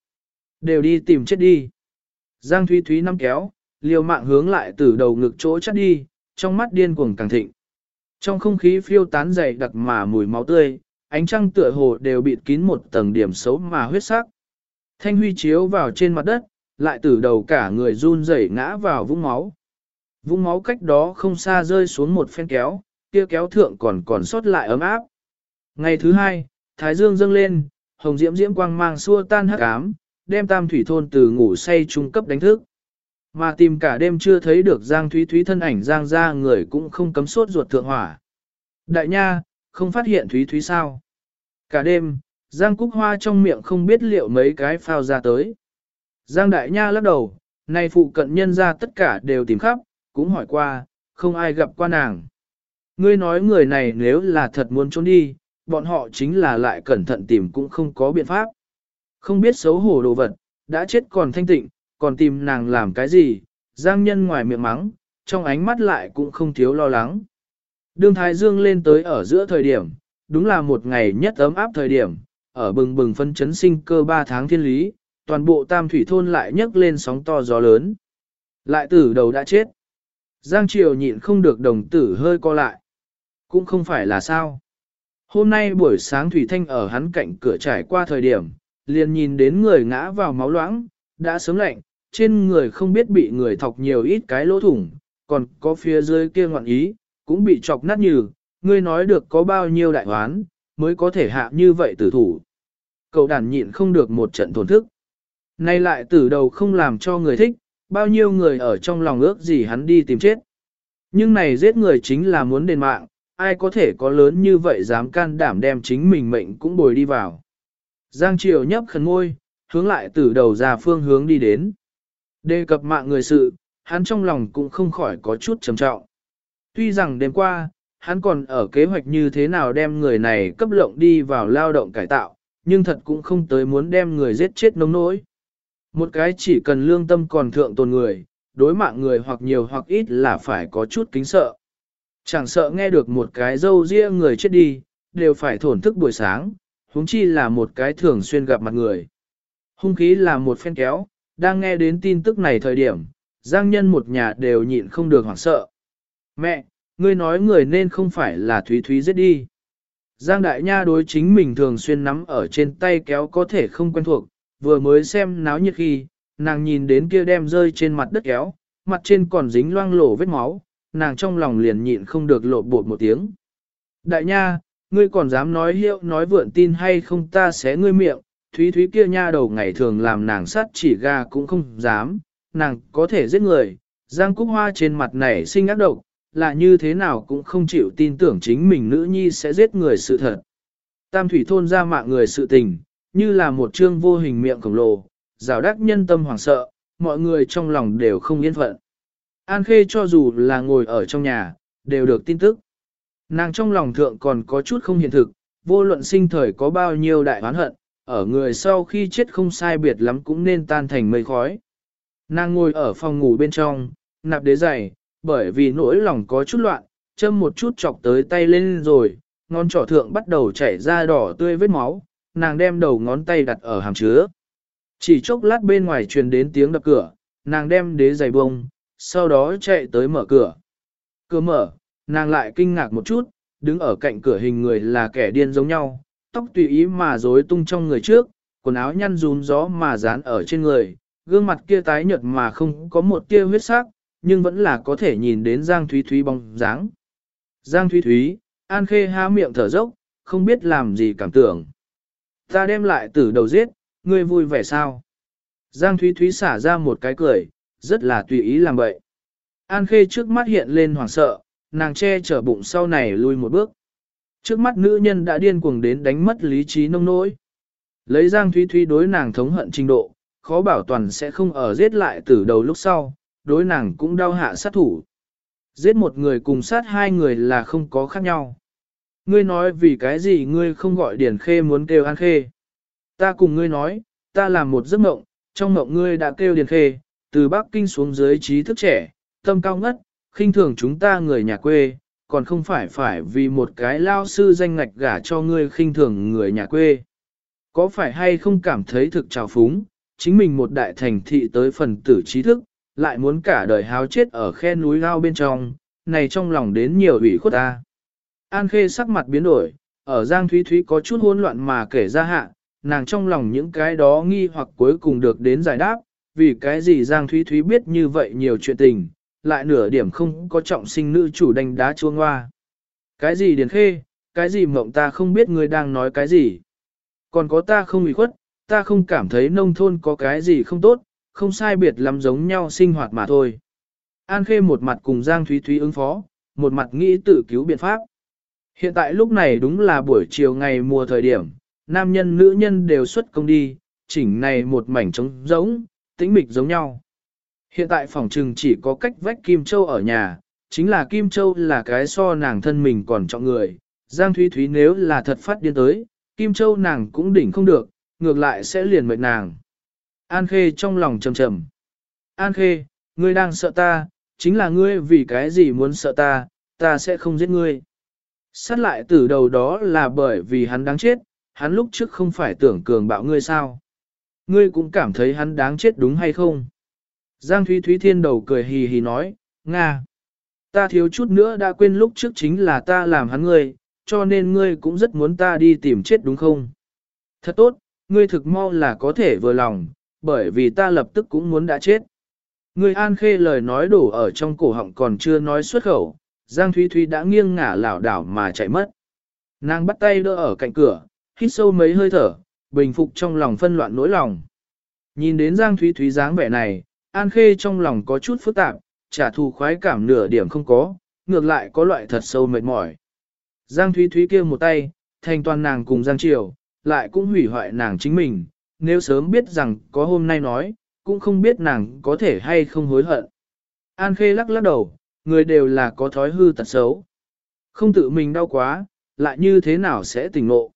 Đều đi tìm chết đi. Giang Thúy Thúy nắm kéo, liều mạng hướng lại từ đầu ngực chỗ chắt đi, trong mắt điên cuồng càng thịnh. Trong không khí phiêu tán dày đặc mà mùi máu tươi, ánh trăng tựa hồ đều bịt kín một tầng điểm xấu mà huyết sắc. Thanh huy chiếu vào trên mặt đất, lại từ đầu cả người run rẩy ngã vào vũng máu. Vũng máu cách đó không xa rơi xuống một phen kéo, kia kéo thượng còn còn sót lại ấm áp. Ngày thứ hai, Thái Dương dâng lên, hồng diễm diễm quang mang xua tan hắc ám, đem tam thủy thôn từ ngủ say trung cấp đánh thức. Mà tìm cả đêm chưa thấy được Giang Thúy Thúy thân ảnh Giang ra người cũng không cấm sốt ruột thượng hỏa. Đại nha, không phát hiện Thúy Thúy sao? Cả đêm, Giang Cúc Hoa trong miệng không biết liệu mấy cái phao ra tới. Giang Đại Nha lắc đầu, nay phụ cận nhân ra tất cả đều tìm khắp, cũng hỏi qua, không ai gặp qua nàng. Ngươi nói người này nếu là thật muốn trốn đi, bọn họ chính là lại cẩn thận tìm cũng không có biện pháp. Không biết xấu hổ đồ vật, đã chết còn thanh tịnh, còn tìm nàng làm cái gì, giang nhân ngoài miệng mắng, trong ánh mắt lại cũng không thiếu lo lắng. Đường Thái Dương lên tới ở giữa thời điểm, đúng là một ngày nhất ấm áp thời điểm, ở bừng bừng phân chấn sinh cơ ba tháng thiên lý, toàn bộ tam thủy thôn lại nhấc lên sóng to gió lớn. Lại tử đầu đã chết. Giang Triều nhịn không được đồng tử hơi co lại. Cũng không phải là sao. Hôm nay buổi sáng Thủy Thanh ở hắn cạnh cửa trải qua thời điểm, liền nhìn đến người ngã vào máu loãng, đã sớm lạnh, trên người không biết bị người thọc nhiều ít cái lỗ thủng, còn có phía dưới kia ngoạn ý, cũng bị chọc nát như, ngươi nói được có bao nhiêu đại hoán, mới có thể hạ như vậy tử thủ. Cậu đàn nhịn không được một trận thổn thức. Nay lại từ đầu không làm cho người thích, bao nhiêu người ở trong lòng ước gì hắn đi tìm chết. Nhưng này giết người chính là muốn đền mạng, ai có thể có lớn như vậy dám can đảm đem chính mình mệnh cũng bồi đi vào. Giang Triều nhấp khẩn ngôi, hướng lại từ đầu ra phương hướng đi đến. Đề cập mạng người sự, hắn trong lòng cũng không khỏi có chút trầm trọng. Tuy rằng đêm qua, hắn còn ở kế hoạch như thế nào đem người này cấp lộng đi vào lao động cải tạo, nhưng thật cũng không tới muốn đem người giết chết nông nỗi. Một cái chỉ cần lương tâm còn thượng tồn người, đối mạng người hoặc nhiều hoặc ít là phải có chút kính sợ. Chẳng sợ nghe được một cái dâu ria người chết đi, đều phải thổn thức buổi sáng, huống chi là một cái thường xuyên gặp mặt người. Hung khí là một phen kéo, đang nghe đến tin tức này thời điểm, giang nhân một nhà đều nhịn không được hoảng sợ. Mẹ, ngươi nói người nên không phải là Thúy Thúy giết đi. Giang Đại Nha đối chính mình thường xuyên nắm ở trên tay kéo có thể không quen thuộc, vừa mới xem náo nhiệt khi, nàng nhìn đến kia đem rơi trên mặt đất kéo, mặt trên còn dính loang lổ vết máu, nàng trong lòng liền nhịn không được lộ bột một tiếng. Đại Nha, ngươi còn dám nói hiệu nói vượn tin hay không ta sẽ ngươi miệng, Thúy Thúy kia nha đầu ngày thường làm nàng sát chỉ ga cũng không dám, nàng có thể giết người, Giang Cúc Hoa trên mặt này sinh ác độc, là như thế nào cũng không chịu tin tưởng chính mình nữ nhi sẽ giết người sự thật. Tam thủy thôn ra mạng người sự tình, như là một chương vô hình miệng khổng lồ, rào đắc nhân tâm hoảng sợ, mọi người trong lòng đều không yên phận. An Khê cho dù là ngồi ở trong nhà, đều được tin tức. Nàng trong lòng thượng còn có chút không hiện thực, vô luận sinh thời có bao nhiêu đại oán hận, ở người sau khi chết không sai biệt lắm cũng nên tan thành mây khói. Nàng ngồi ở phòng ngủ bên trong, nạp đế giày, bởi vì nỗi lòng có chút loạn, châm một chút chọc tới tay lên rồi, ngón trỏ thượng bắt đầu chảy ra đỏ tươi vết máu, nàng đem đầu ngón tay đặt ở hàm chứa. Chỉ chốc lát bên ngoài truyền đến tiếng đập cửa, nàng đem đế giày bông, sau đó chạy tới mở cửa. Cửa mở, nàng lại kinh ngạc một chút, đứng ở cạnh cửa hình người là kẻ điên giống nhau, tóc tùy ý mà rối tung trong người trước, quần áo nhăn rún gió mà dán ở trên người, gương mặt kia tái nhợt mà không có một tia huyết sắc, nhưng vẫn là có thể nhìn đến Giang Thúy Thúy bóng dáng. Giang Thúy Thúy, An Khê há miệng thở dốc, không biết làm gì cảm tưởng. Ta đem lại từ đầu giết, ngươi vui vẻ sao? Giang Thúy Thúy xả ra một cái cười, rất là tùy ý làm vậy. An Khê trước mắt hiện lên hoảng sợ, nàng che chở bụng sau này lui một bước. Trước mắt nữ nhân đã điên cuồng đến đánh mất lý trí nông nỗi. Lấy Giang Thúy Thúy đối nàng thống hận trình độ, khó bảo toàn sẽ không ở giết lại từ đầu lúc sau, đối nàng cũng đau hạ sát thủ. Giết một người cùng sát hai người là không có khác nhau. Ngươi nói vì cái gì ngươi không gọi Điển Khê muốn kêu An Khê. Ta cùng ngươi nói, ta làm một giấc mộng, trong mộng ngươi đã kêu Điển Khê, từ Bắc Kinh xuống dưới trí thức trẻ, tâm cao ngất, khinh thường chúng ta người nhà quê, còn không phải phải vì một cái lao sư danh ngạch gả cho ngươi khinh thường người nhà quê. Có phải hay không cảm thấy thực trào phúng, chính mình một đại thành thị tới phần tử trí thức, lại muốn cả đời háo chết ở khe núi lao bên trong, này trong lòng đến nhiều ủy khuất ta. An Khê sắc mặt biến đổi, ở Giang Thúy Thúy có chút hỗn loạn mà kể ra hạ, nàng trong lòng những cái đó nghi hoặc cuối cùng được đến giải đáp, vì cái gì Giang Thúy Thúy biết như vậy nhiều chuyện tình, lại nửa điểm không có trọng sinh nữ chủ đánh đá chuông hoa. Cái gì Điền Khê, cái gì mộng ta không biết người đang nói cái gì. Còn có ta không ủy khuất, ta không cảm thấy nông thôn có cái gì không tốt, không sai biệt lắm giống nhau sinh hoạt mà thôi. An Khê một mặt cùng Giang Thúy Thúy ứng phó, một mặt nghĩ tự cứu biện pháp. Hiện tại lúc này đúng là buổi chiều ngày mùa thời điểm, nam nhân nữ nhân đều xuất công đi, chỉnh này một mảnh trống giống, tĩnh mịch giống nhau. Hiện tại phòng trừng chỉ có cách vách Kim Châu ở nhà, chính là Kim Châu là cái so nàng thân mình còn trọng người. Giang Thúy Thúy nếu là thật phát điên tới, Kim Châu nàng cũng đỉnh không được, ngược lại sẽ liền mệnh nàng. An Khê trong lòng trầm trầm. An Khê, ngươi đang sợ ta, chính là ngươi vì cái gì muốn sợ ta, ta sẽ không giết ngươi. Sát lại từ đầu đó là bởi vì hắn đáng chết, hắn lúc trước không phải tưởng cường bạo ngươi sao. Ngươi cũng cảm thấy hắn đáng chết đúng hay không? Giang Thúy Thúy Thiên đầu cười hì hì nói, Nga. Ta thiếu chút nữa đã quên lúc trước chính là ta làm hắn ngươi, cho nên ngươi cũng rất muốn ta đi tìm chết đúng không? Thật tốt, ngươi thực mau là có thể vừa lòng, bởi vì ta lập tức cũng muốn đã chết. Ngươi an khê lời nói đổ ở trong cổ họng còn chưa nói xuất khẩu, Giang Thúy Thúy đã nghiêng ngả lảo đảo mà chạy mất. Nàng bắt tay đỡ ở cạnh cửa, hít sâu mấy hơi thở, bình phục trong lòng phân loạn nỗi lòng. Nhìn đến Giang Thúy Thúy dáng vẻ này, An Khê trong lòng có chút phức tạp, trả thù khoái cảm nửa điểm không có, ngược lại có loại thật sâu mệt mỏi. Giang Thúy Thúy kia một tay, thành toàn nàng cùng Giang Triều, lại cũng hủy hoại nàng chính mình, nếu sớm biết rằng có hôm nay nói, cũng không biết nàng có thể hay không hối hận. An Khê lắc lắc đầu, người đều là có thói hư tật xấu. Không tự mình đau quá, lại như thế nào sẽ tỉnh ngộ.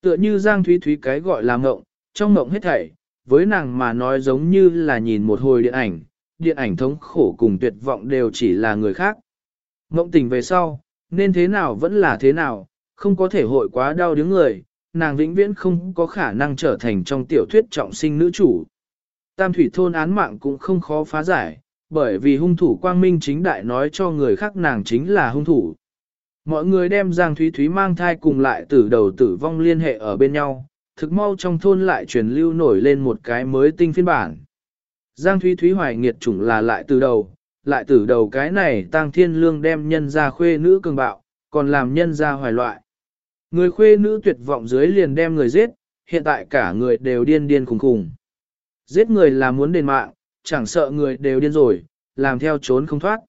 Tựa như Giang Thúy Thúy cái gọi là ngộng, trong ngộng hết thảy, với nàng mà nói giống như là nhìn một hồi điện ảnh, điện ảnh thống khổ cùng tuyệt vọng đều chỉ là người khác. Ngộng tỉnh về sau, nên thế nào vẫn là thế nào, không có thể hội quá đau đứng người, nàng vĩnh viễn không có khả năng trở thành trong tiểu thuyết trọng sinh nữ chủ. Tam thủy thôn án mạng cũng không khó phá giải, bởi vì hung thủ quang minh chính đại nói cho người khác nàng chính là hung thủ. Mọi người đem Giang Thúy Thúy mang thai cùng lại từ đầu tử vong liên hệ ở bên nhau, thực mau trong thôn lại truyền lưu nổi lên một cái mới tinh phiên bản. Giang Thúy Thúy hoài nghiệt chủng là lại từ đầu, lại từ đầu cái này tăng thiên lương đem nhân ra khuê nữ cường bạo, còn làm nhân ra hoài loại. Người khuê nữ tuyệt vọng dưới liền đem người giết, hiện tại cả người đều điên điên khùng khùng. Giết người là muốn đền mạng, chẳng sợ người đều điên rồi, làm theo trốn không thoát.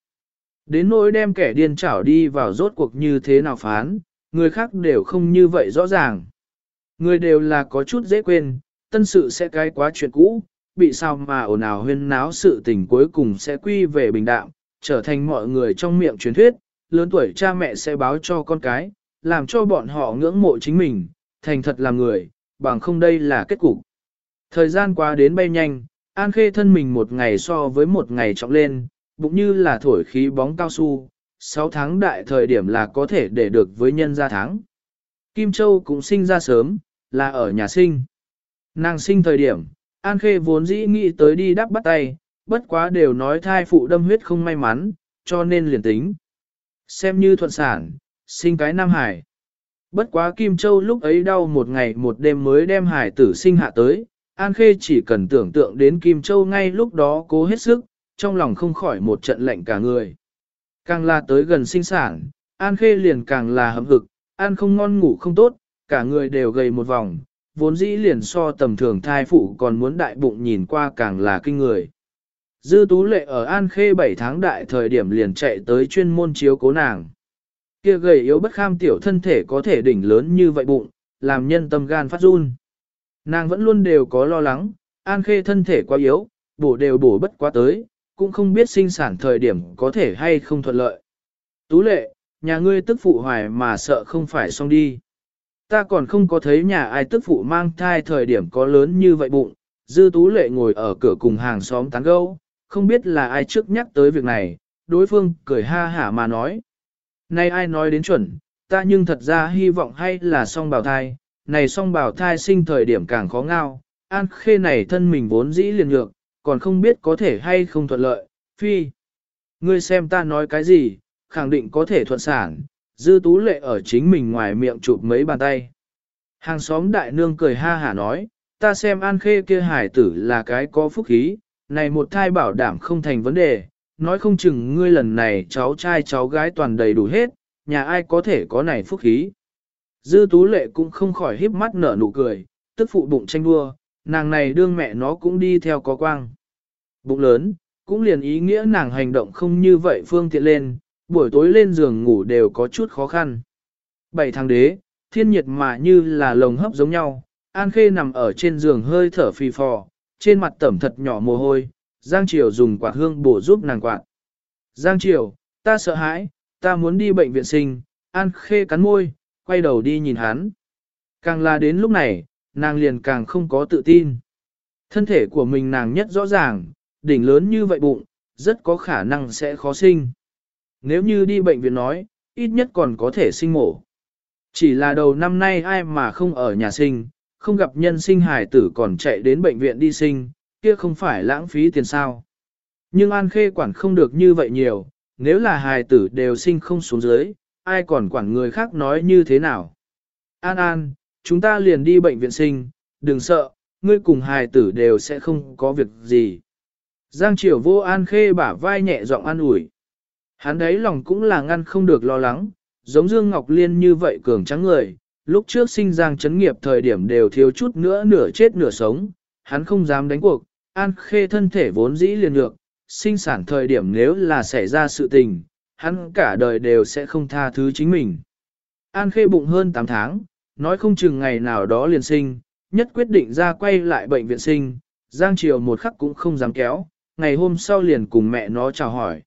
Đến nỗi đem kẻ điên chảo đi vào rốt cuộc như thế nào phán, người khác đều không như vậy rõ ràng. Người đều là có chút dễ quên, tân sự sẽ cái quá chuyện cũ, bị sao mà ồn ào huyên náo sự tình cuối cùng sẽ quy về bình đạm, trở thành mọi người trong miệng truyền thuyết, lớn tuổi cha mẹ sẽ báo cho con cái, làm cho bọn họ ngưỡng mộ chính mình, thành thật làm người, bằng không đây là kết cục. Thời gian qua đến bay nhanh, An Khê thân mình một ngày so với một ngày trọng lên, bụng như là thổi khí bóng cao su, 6 tháng đại thời điểm là có thể để được với nhân gia tháng. Kim Châu cũng sinh ra sớm, là ở nhà sinh. Nàng sinh thời điểm, An Khê vốn dĩ nghĩ tới đi đắp bắt tay, bất quá đều nói thai phụ đâm huyết không may mắn, cho nên liền tính. Xem như thuận sản, sinh cái Nam Hải. Bất quá Kim Châu lúc ấy đau một ngày một đêm mới đem hải tử sinh hạ tới, An Khê chỉ cần tưởng tượng đến Kim Châu ngay lúc đó cố hết sức, trong lòng không khỏi một trận lạnh cả người. Càng là tới gần sinh sản, An Khê liền càng là hậm hực, ăn không ngon ngủ không tốt, cả người đều gầy một vòng, vốn dĩ liền so tầm thường thai phụ còn muốn đại bụng nhìn qua càng là kinh người. Dư Tú Lệ ở An Khê 7 tháng đại thời điểm liền chạy tới chuyên môn chiếu cố nàng. Kia gầy yếu bất kham tiểu thân thể có thể đỉnh lớn như vậy bụng, làm nhân tâm gan phát run. Nàng vẫn luôn đều có lo lắng, An Khê thân thể quá yếu, bổ đều bổ bất quá tới, cũng không biết sinh sản thời điểm có thể hay không thuận lợi. Tú lệ, nhà ngươi tức phụ hoài mà sợ không phải xong đi. Ta còn không có thấy nhà ai tức phụ mang thai thời điểm có lớn như vậy bụng, dư tú lệ ngồi ở cửa cùng hàng xóm tán gẫu, không biết là ai trước nhắc tới việc này, đối phương cười ha hả mà nói. Nay ai nói đến chuẩn, ta nhưng thật ra hy vọng hay là song bào thai, này song bào thai sinh thời điểm càng khó ngao, an khê này thân mình vốn dĩ liền nhược, còn không biết có thể hay không thuận lợi, phi. Ngươi xem ta nói cái gì, khẳng định có thể thuận sản, dư tú lệ ở chính mình ngoài miệng chụp mấy bàn tay. Hàng xóm đại nương cười ha hả nói, ta xem an khê kia hải tử là cái có phúc khí, này một thai bảo đảm không thành vấn đề, nói không chừng ngươi lần này cháu trai cháu gái toàn đầy đủ hết, nhà ai có thể có này phúc khí. Dư tú lệ cũng không khỏi híp mắt nở nụ cười, tức phụ bụng tranh đua, nàng này đương mẹ nó cũng đi theo có quang. Bụng lớn, cũng liền ý nghĩa nàng hành động không như vậy phương tiện lên, buổi tối lên giường ngủ đều có chút khó khăn. Bảy tháng đế, thiên nhiệt mà như là lồng hấp giống nhau, An Khê nằm ở trên giường hơi thở phì phò, trên mặt tẩm thật nhỏ mồ hôi, Giang Triều dùng quạt hương bổ giúp nàng quạt. Giang Triều, ta sợ hãi, ta muốn đi bệnh viện sinh, An Khê cắn môi, quay đầu đi nhìn hắn. Càng là đến lúc này, nàng liền càng không có tự tin. Thân thể của mình nàng nhất rõ ràng, đỉnh lớn như vậy bụng, rất có khả năng sẽ khó sinh. Nếu như đi bệnh viện nói, ít nhất còn có thể sinh mổ. Chỉ là đầu năm nay ai mà không ở nhà sinh, không gặp nhân sinh hài tử còn chạy đến bệnh viện đi sinh, kia không phải lãng phí tiền sao. Nhưng An Khê quản không được như vậy nhiều, nếu là hài tử đều sinh không xuống dưới, ai còn quản người khác nói như thế nào. An An, chúng ta liền đi bệnh viện sinh, đừng sợ, ngươi cùng hài tử đều sẽ không có việc gì. Giang Triều vô an khê bả vai nhẹ giọng an ủi. Hắn đấy lòng cũng là ngăn không được lo lắng, giống Dương Ngọc Liên như vậy cường trắng người, lúc trước sinh Giang chấn nghiệp thời điểm đều thiếu chút nữa nửa chết nửa sống, hắn không dám đánh cuộc, an khê thân thể vốn dĩ liền nhược, sinh sản thời điểm nếu là xảy ra sự tình, hắn cả đời đều sẽ không tha thứ chính mình. An khê bụng hơn 8 tháng, nói không chừng ngày nào đó liền sinh, nhất quyết định ra quay lại bệnh viện sinh, Giang Triều một khắc cũng không dám kéo, ngày hôm sau liền cùng mẹ nó chào hỏi.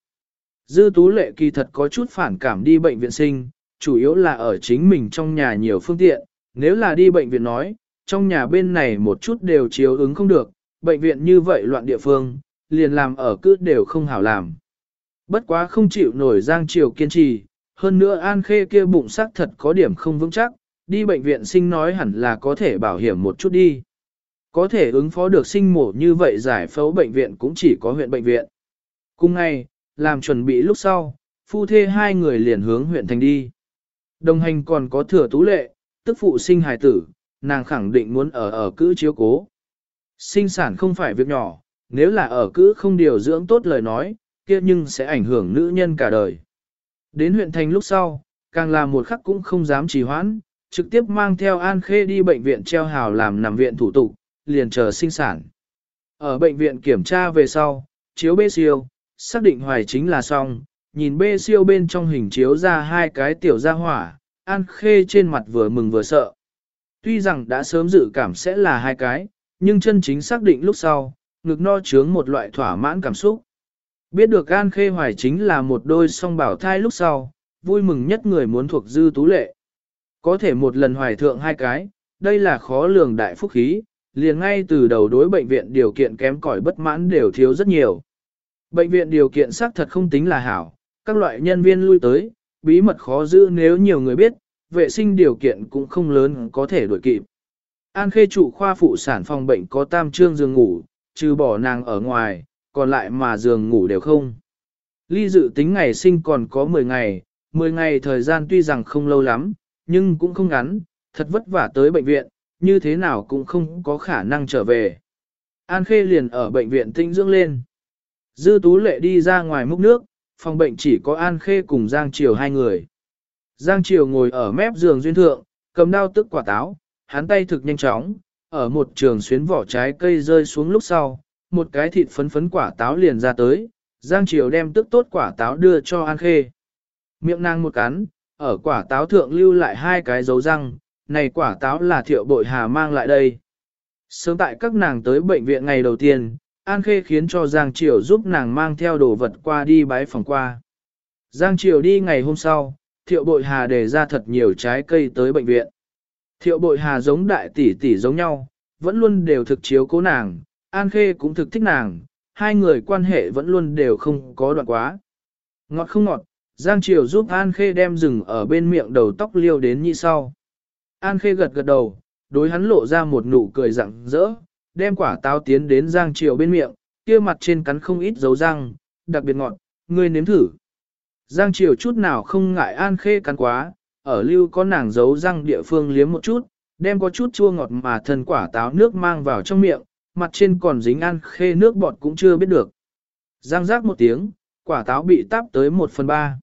Dư Tú Lệ kỳ thật có chút phản cảm đi bệnh viện sinh, chủ yếu là ở chính mình trong nhà nhiều phương tiện, nếu là đi bệnh viện nói, trong nhà bên này một chút đều chiếu ứng không được, bệnh viện như vậy loạn địa phương, liền làm ở cứ đều không hảo làm. Bất quá không chịu nổi Giang Triều kiên trì, hơn nữa An Khê kia bụng sắc thật có điểm không vững chắc, đi bệnh viện sinh nói hẳn là có thể bảo hiểm một chút đi. Có thể ứng phó được sinh mổ như vậy giải phẫu bệnh viện cũng chỉ có huyện bệnh viện. Cùng ngày, làm chuẩn bị lúc sau, phu thê hai người liền hướng huyện thành đi. Đồng hành còn có thừa tú lệ, tức phụ sinh hài tử, nàng khẳng định muốn ở ở cữ chiếu cố. Sinh sản không phải việc nhỏ, nếu là ở cữ không điều dưỡng tốt lời nói, kia nhưng sẽ ảnh hưởng nữ nhân cả đời. Đến huyện thành lúc sau, càng là một khắc cũng không dám trì hoãn, trực tiếp mang theo An Khê đi bệnh viện treo hào làm nằm viện thủ tục, liền chờ sinh sản. Ở bệnh viện kiểm tra về sau, chiếu bê siêu, xác định hoài chính là xong, nhìn bê siêu bên trong hình chiếu ra hai cái tiểu gia hỏa, An Khê trên mặt vừa mừng vừa sợ. Tuy rằng đã sớm dự cảm sẽ là hai cái, nhưng chân chính xác định lúc sau, ngực no chướng một loại thỏa mãn cảm xúc. Biết được An Khê hoài chính là một đôi song bảo thai lúc sau, vui mừng nhất người muốn thuộc dư tú lệ. Có thể một lần hoài thượng hai cái, đây là khó lường đại phúc khí, liền ngay từ đầu đối bệnh viện điều kiện kém cỏi bất mãn đều thiếu rất nhiều. Bệnh viện điều kiện xác thật không tính là hảo, các loại nhân viên lui tới, bí mật khó giữ nếu nhiều người biết, vệ sinh điều kiện cũng không lớn có thể đổi kịp. An khê trụ khoa phụ sản phòng bệnh có tam trương giường ngủ, trừ bỏ nàng ở ngoài, còn lại mà giường ngủ đều không. Ly dự tính ngày sinh còn có 10 ngày, 10 ngày thời gian tuy rằng không lâu lắm, nhưng cũng không ngắn, thật vất vả tới bệnh viện, như thế nào cũng không có khả năng trở về. An Khê liền ở bệnh viện tinh dưỡng lên. Dư Tú Lệ đi ra ngoài múc nước, phòng bệnh chỉ có An Khê cùng Giang Triều hai người. Giang Triều ngồi ở mép giường duyên thượng, cầm đao tức quả táo, hắn tay thực nhanh chóng, ở một trường xuyến vỏ trái cây rơi xuống lúc sau, một cái thịt phấn phấn quả táo liền ra tới, Giang Triều đem tức tốt quả táo đưa cho An Khê. Miệng nàng một cắn, ở quả táo thượng lưu lại hai cái dấu răng, này quả táo là thiệu bội hà mang lại đây. Sớm tại các nàng tới bệnh viện ngày đầu tiên, An Khê khiến cho Giang Triều giúp nàng mang theo đồ vật qua đi bái phòng qua. Giang Triều đi ngày hôm sau, thiệu bội hà để ra thật nhiều trái cây tới bệnh viện. Thiệu bội hà giống đại tỷ tỷ giống nhau, vẫn luôn đều thực chiếu cố nàng, An Khê cũng thực thích nàng, hai người quan hệ vẫn luôn đều không có đoạn quá. Ngọt không ngọt, Giang Triều giúp An Khê đem rừng ở bên miệng đầu tóc liêu đến như sau. An Khê gật gật đầu, đối hắn lộ ra một nụ cười rạng rỡ, đem quả táo tiến đến Giang Triều bên miệng, kia mặt trên cắn không ít dấu răng, đặc biệt ngọt, ngươi nếm thử. Giang Triều chút nào không ngại An Khê cắn quá, ở lưu có nàng dấu răng địa phương liếm một chút, đem có chút chua ngọt mà thân quả táo nước mang vào trong miệng, mặt trên còn dính An Khê nước bọt cũng chưa biết được. Giang rác một tiếng, quả táo bị táp tới một phần ba.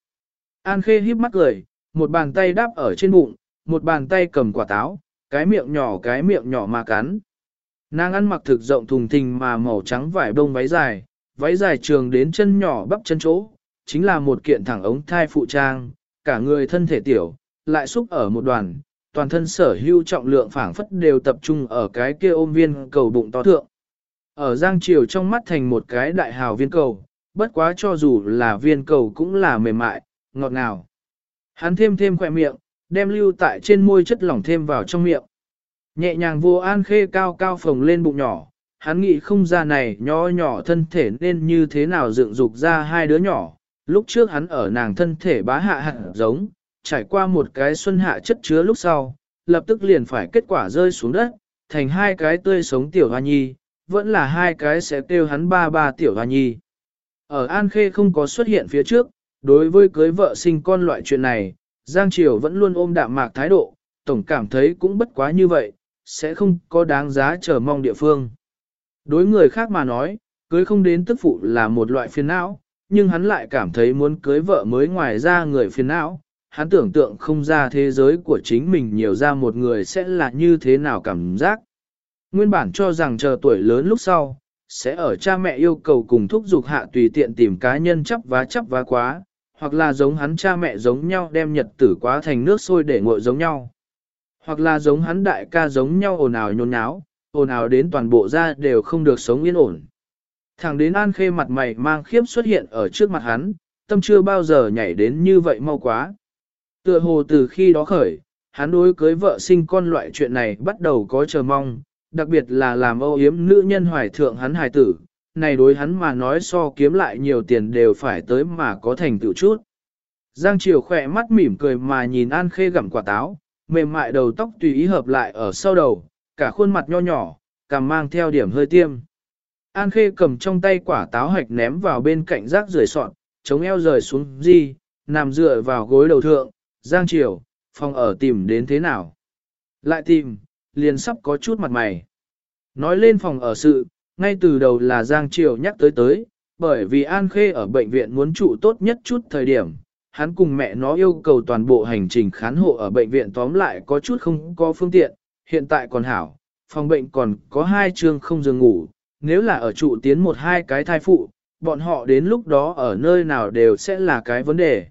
An Khê híp mắt cười, một bàn tay đáp ở trên bụng, một bàn tay cầm quả táo, cái miệng nhỏ cái miệng nhỏ mà cắn. Nàng ăn mặc thực rộng thùng thình mà màu trắng vải bông váy dài, váy dài trường đến chân nhỏ bắp chân chỗ, chính là một kiện thẳng ống thai phụ trang, cả người thân thể tiểu, lại xúc ở một đoàn, toàn thân sở hữu trọng lượng phảng phất đều tập trung ở cái kia ôm viên cầu bụng to thượng. Ở Giang Triều trong mắt thành một cái đại hào viên cầu, bất quá cho dù là viên cầu cũng là mềm mại, ngọt ngào. Hắn thêm thêm khỏe miệng, đem lưu tại trên môi chất lỏng thêm vào trong miệng. Nhẹ nhàng vô an khê cao cao phồng lên bụng nhỏ, hắn nghĩ không ra này nhỏ nhỏ thân thể nên như thế nào dựng dục ra hai đứa nhỏ. Lúc trước hắn ở nàng thân thể bá hạ hạt giống, trải qua một cái xuân hạ chất chứa lúc sau, lập tức liền phải kết quả rơi xuống đất, thành hai cái tươi sống tiểu hoa nhi, vẫn là hai cái sẽ kêu hắn ba ba tiểu hoa nhi. Ở An Khê không có xuất hiện phía trước, đối với cưới vợ sinh con loại chuyện này, Giang Triều vẫn luôn ôm đạm mạc thái độ, tổng cảm thấy cũng bất quá như vậy, sẽ không có đáng giá chờ mong địa phương. Đối người khác mà nói, cưới không đến tức phụ là một loại phiền não, nhưng hắn lại cảm thấy muốn cưới vợ mới ngoài ra người phiền não, hắn tưởng tượng không ra thế giới của chính mình nhiều ra một người sẽ là như thế nào cảm giác. Nguyên bản cho rằng chờ tuổi lớn lúc sau, sẽ ở cha mẹ yêu cầu cùng thúc giục hạ tùy tiện tìm cá nhân chấp vá chấp vá quá, hoặc là giống hắn cha mẹ giống nhau đem nhật tử quá thành nước sôi để nguội giống nhau. Hoặc là giống hắn đại ca giống nhau ồn ào nhôn nháo, ồn ào đến toàn bộ ra đều không được sống yên ổn. Thẳng đến An Khê mặt mày mang khiếp xuất hiện ở trước mặt hắn, tâm chưa bao giờ nhảy đến như vậy mau quá. Tựa hồ từ khi đó khởi, hắn đối cưới vợ sinh con loại chuyện này bắt đầu có chờ mong, đặc biệt là làm âu yếm nữ nhân hoài thượng hắn hài tử, này đối hắn mà nói so kiếm lại nhiều tiền đều phải tới mà có thành tựu chút. Giang Triều khỏe mắt mỉm cười mà nhìn An Khê gặm quả táo, mềm mại đầu tóc tùy ý hợp lại ở sau đầu, cả khuôn mặt nho nhỏ, càng mang theo điểm hơi tiêm. An Khê cầm trong tay quả táo hạch ném vào bên cạnh rác rưởi sọn, chống eo rời xuống di, nằm dựa vào gối đầu thượng, Giang chiều, phòng ở tìm đến thế nào? Lại tìm, liền sắp có chút mặt mày. Nói lên phòng ở sự, ngay từ đầu là Giang chiều nhắc tới tới, bởi vì An Khê ở bệnh viện muốn trụ tốt nhất chút thời điểm, hắn cùng mẹ nó yêu cầu toàn bộ hành trình khán hộ ở bệnh viện tóm lại có chút không có phương tiện, hiện tại còn hảo, phòng bệnh còn có hai trường không giường ngủ, nếu là ở trụ tiến một hai cái thai phụ, bọn họ đến lúc đó ở nơi nào đều sẽ là cái vấn đề.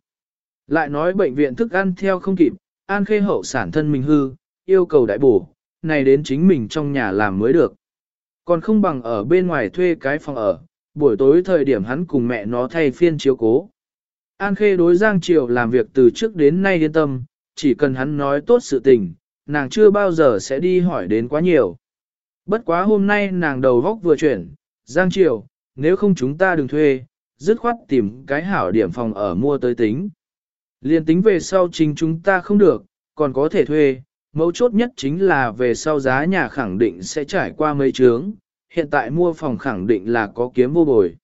Lại nói bệnh viện thức ăn theo không kịp, An Khê hậu sản thân mình hư, yêu cầu đại bổ, này đến chính mình trong nhà làm mới được. Còn không bằng ở bên ngoài thuê cái phòng ở, buổi tối thời điểm hắn cùng mẹ nó thay phiên chiếu cố. An Khê đối Giang Triều làm việc từ trước đến nay yên tâm, chỉ cần hắn nói tốt sự tình, nàng chưa bao giờ sẽ đi hỏi đến quá nhiều. Bất quá hôm nay nàng đầu góc vừa chuyển, Giang Triều, nếu không chúng ta đừng thuê, dứt khoát tìm cái hảo điểm phòng ở mua tới tính. Liên tính về sau chính chúng ta không được, còn có thể thuê, mấu chốt nhất chính là về sau giá nhà khẳng định sẽ trải qua mấy trướng, hiện tại mua phòng khẳng định là có kiếm vô bồi.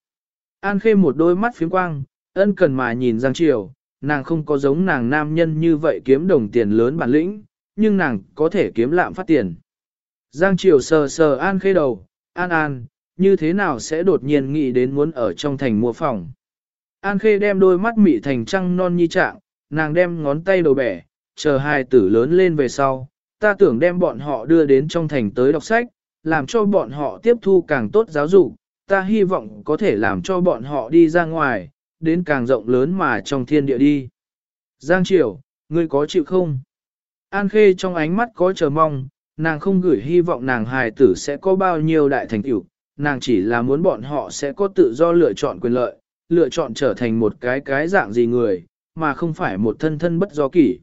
An khê một đôi mắt phiếm quang, ân cần mà nhìn Giang Triều, nàng không có giống nàng nam nhân như vậy kiếm đồng tiền lớn bản lĩnh, nhưng nàng có thể kiếm lạm phát tiền. Giang Triều sờ sờ An khê đầu, An An, như thế nào sẽ đột nhiên nghĩ đến muốn ở trong thành mua phòng. An khê đem đôi mắt mị thành trăng non nhi trạng, nàng đem ngón tay đầu bẻ, chờ hai tử lớn lên về sau, ta tưởng đem bọn họ đưa đến trong thành tới đọc sách, làm cho bọn họ tiếp thu càng tốt giáo dục, ta hy vọng có thể làm cho bọn họ đi ra ngoài, đến càng rộng lớn mà trong thiên địa đi. Giang Triều, ngươi có chịu không? An Khê trong ánh mắt có chờ mong, nàng không gửi hy vọng nàng hài tử sẽ có bao nhiêu đại thành tựu, nàng chỉ là muốn bọn họ sẽ có tự do lựa chọn quyền lợi, lựa chọn trở thành một cái cái dạng gì người, mà không phải một thân thân bất do kỷ.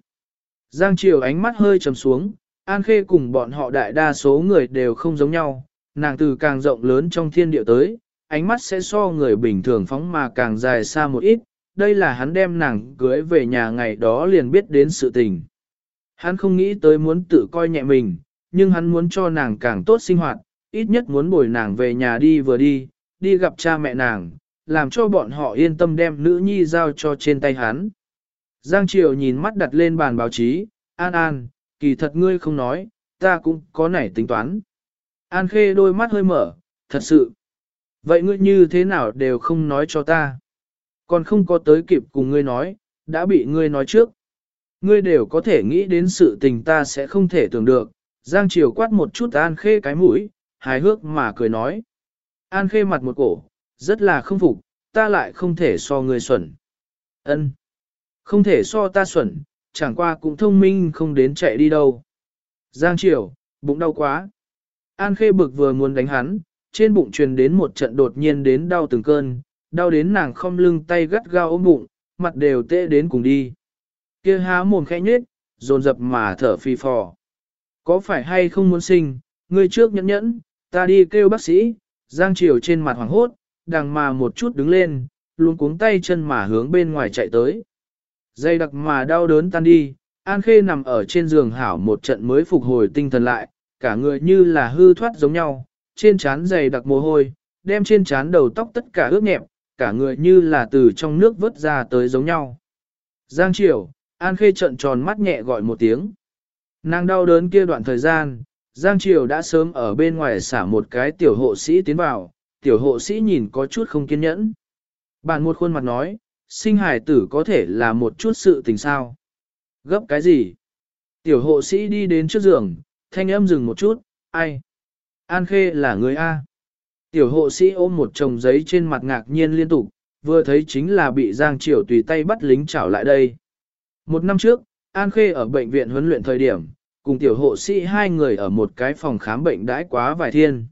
Giang Triều ánh mắt hơi trầm xuống, An Khê cùng bọn họ đại đa số người đều không giống nhau, nàng từ càng rộng lớn trong thiên địa tới, ánh mắt sẽ so người bình thường phóng mà càng dài xa một ít, đây là hắn đem nàng cưới về nhà ngày đó liền biết đến sự tình. Hắn không nghĩ tới muốn tự coi nhẹ mình, nhưng hắn muốn cho nàng càng tốt sinh hoạt, ít nhất muốn bồi nàng về nhà đi vừa đi, đi gặp cha mẹ nàng, làm cho bọn họ yên tâm đem nữ nhi giao cho trên tay hắn. Giang Triều nhìn mắt đặt lên bàn báo chí, An An, kỳ thật ngươi không nói, ta cũng có nảy tính toán. An Khê đôi mắt hơi mở, thật sự. Vậy ngươi như thế nào đều không nói cho ta. Còn không có tới kịp cùng ngươi nói, đã bị ngươi nói trước. Ngươi đều có thể nghĩ đến sự tình ta sẽ không thể tưởng được. Giang Triều quát một chút An Khê cái mũi, hài hước mà cười nói. An Khê mặt một cổ, rất là không phục, ta lại không thể so ngươi xuẩn. Ân. Không thể so ta xuẩn, chẳng qua cũng thông minh không đến chạy đi đâu. Giang Triều, bụng đau quá. An Khê bực vừa muốn đánh hắn, trên bụng truyền đến một trận đột nhiên đến đau từng cơn, đau đến nàng không lưng tay gắt gao ôm bụng, mặt đều tê đến cùng đi. Kia há mồm khẽ nhếch, dồn dập mà thở phi phò. Có phải hay không muốn sinh, người trước nhẫn nhẫn, ta đi kêu bác sĩ, Giang Triều trên mặt hoàng hốt, đằng mà một chút đứng lên, luôn cuống tay chân mà hướng bên ngoài chạy tới. Dây đặc mà đau đớn tan đi, An Khê nằm ở trên giường hảo một trận mới phục hồi tinh thần lại, cả người như là hư thoát giống nhau, trên trán dày đặc mồ hôi, đem trên trán đầu tóc tất cả ướt nhẹp, cả người như là từ trong nước vớt ra tới giống nhau. Giang Triều, An Khê trận tròn mắt nhẹ gọi một tiếng. Nàng đau đớn kia đoạn thời gian, Giang Triều đã sớm ở bên ngoài xả một cái tiểu hộ sĩ tiến vào, tiểu hộ sĩ nhìn có chút không kiên nhẫn. Bạn một khuôn mặt nói, sinh hài tử có thể là một chút sự tình sao. Gấp cái gì? Tiểu hộ sĩ đi đến trước giường, thanh âm dừng một chút, ai? An Khê là người A. Tiểu hộ sĩ ôm một chồng giấy trên mặt ngạc nhiên liên tục, vừa thấy chính là bị Giang Triều tùy tay bắt lính trảo lại đây. Một năm trước, An Khê ở bệnh viện huấn luyện thời điểm, cùng tiểu hộ sĩ hai người ở một cái phòng khám bệnh đãi quá vài thiên.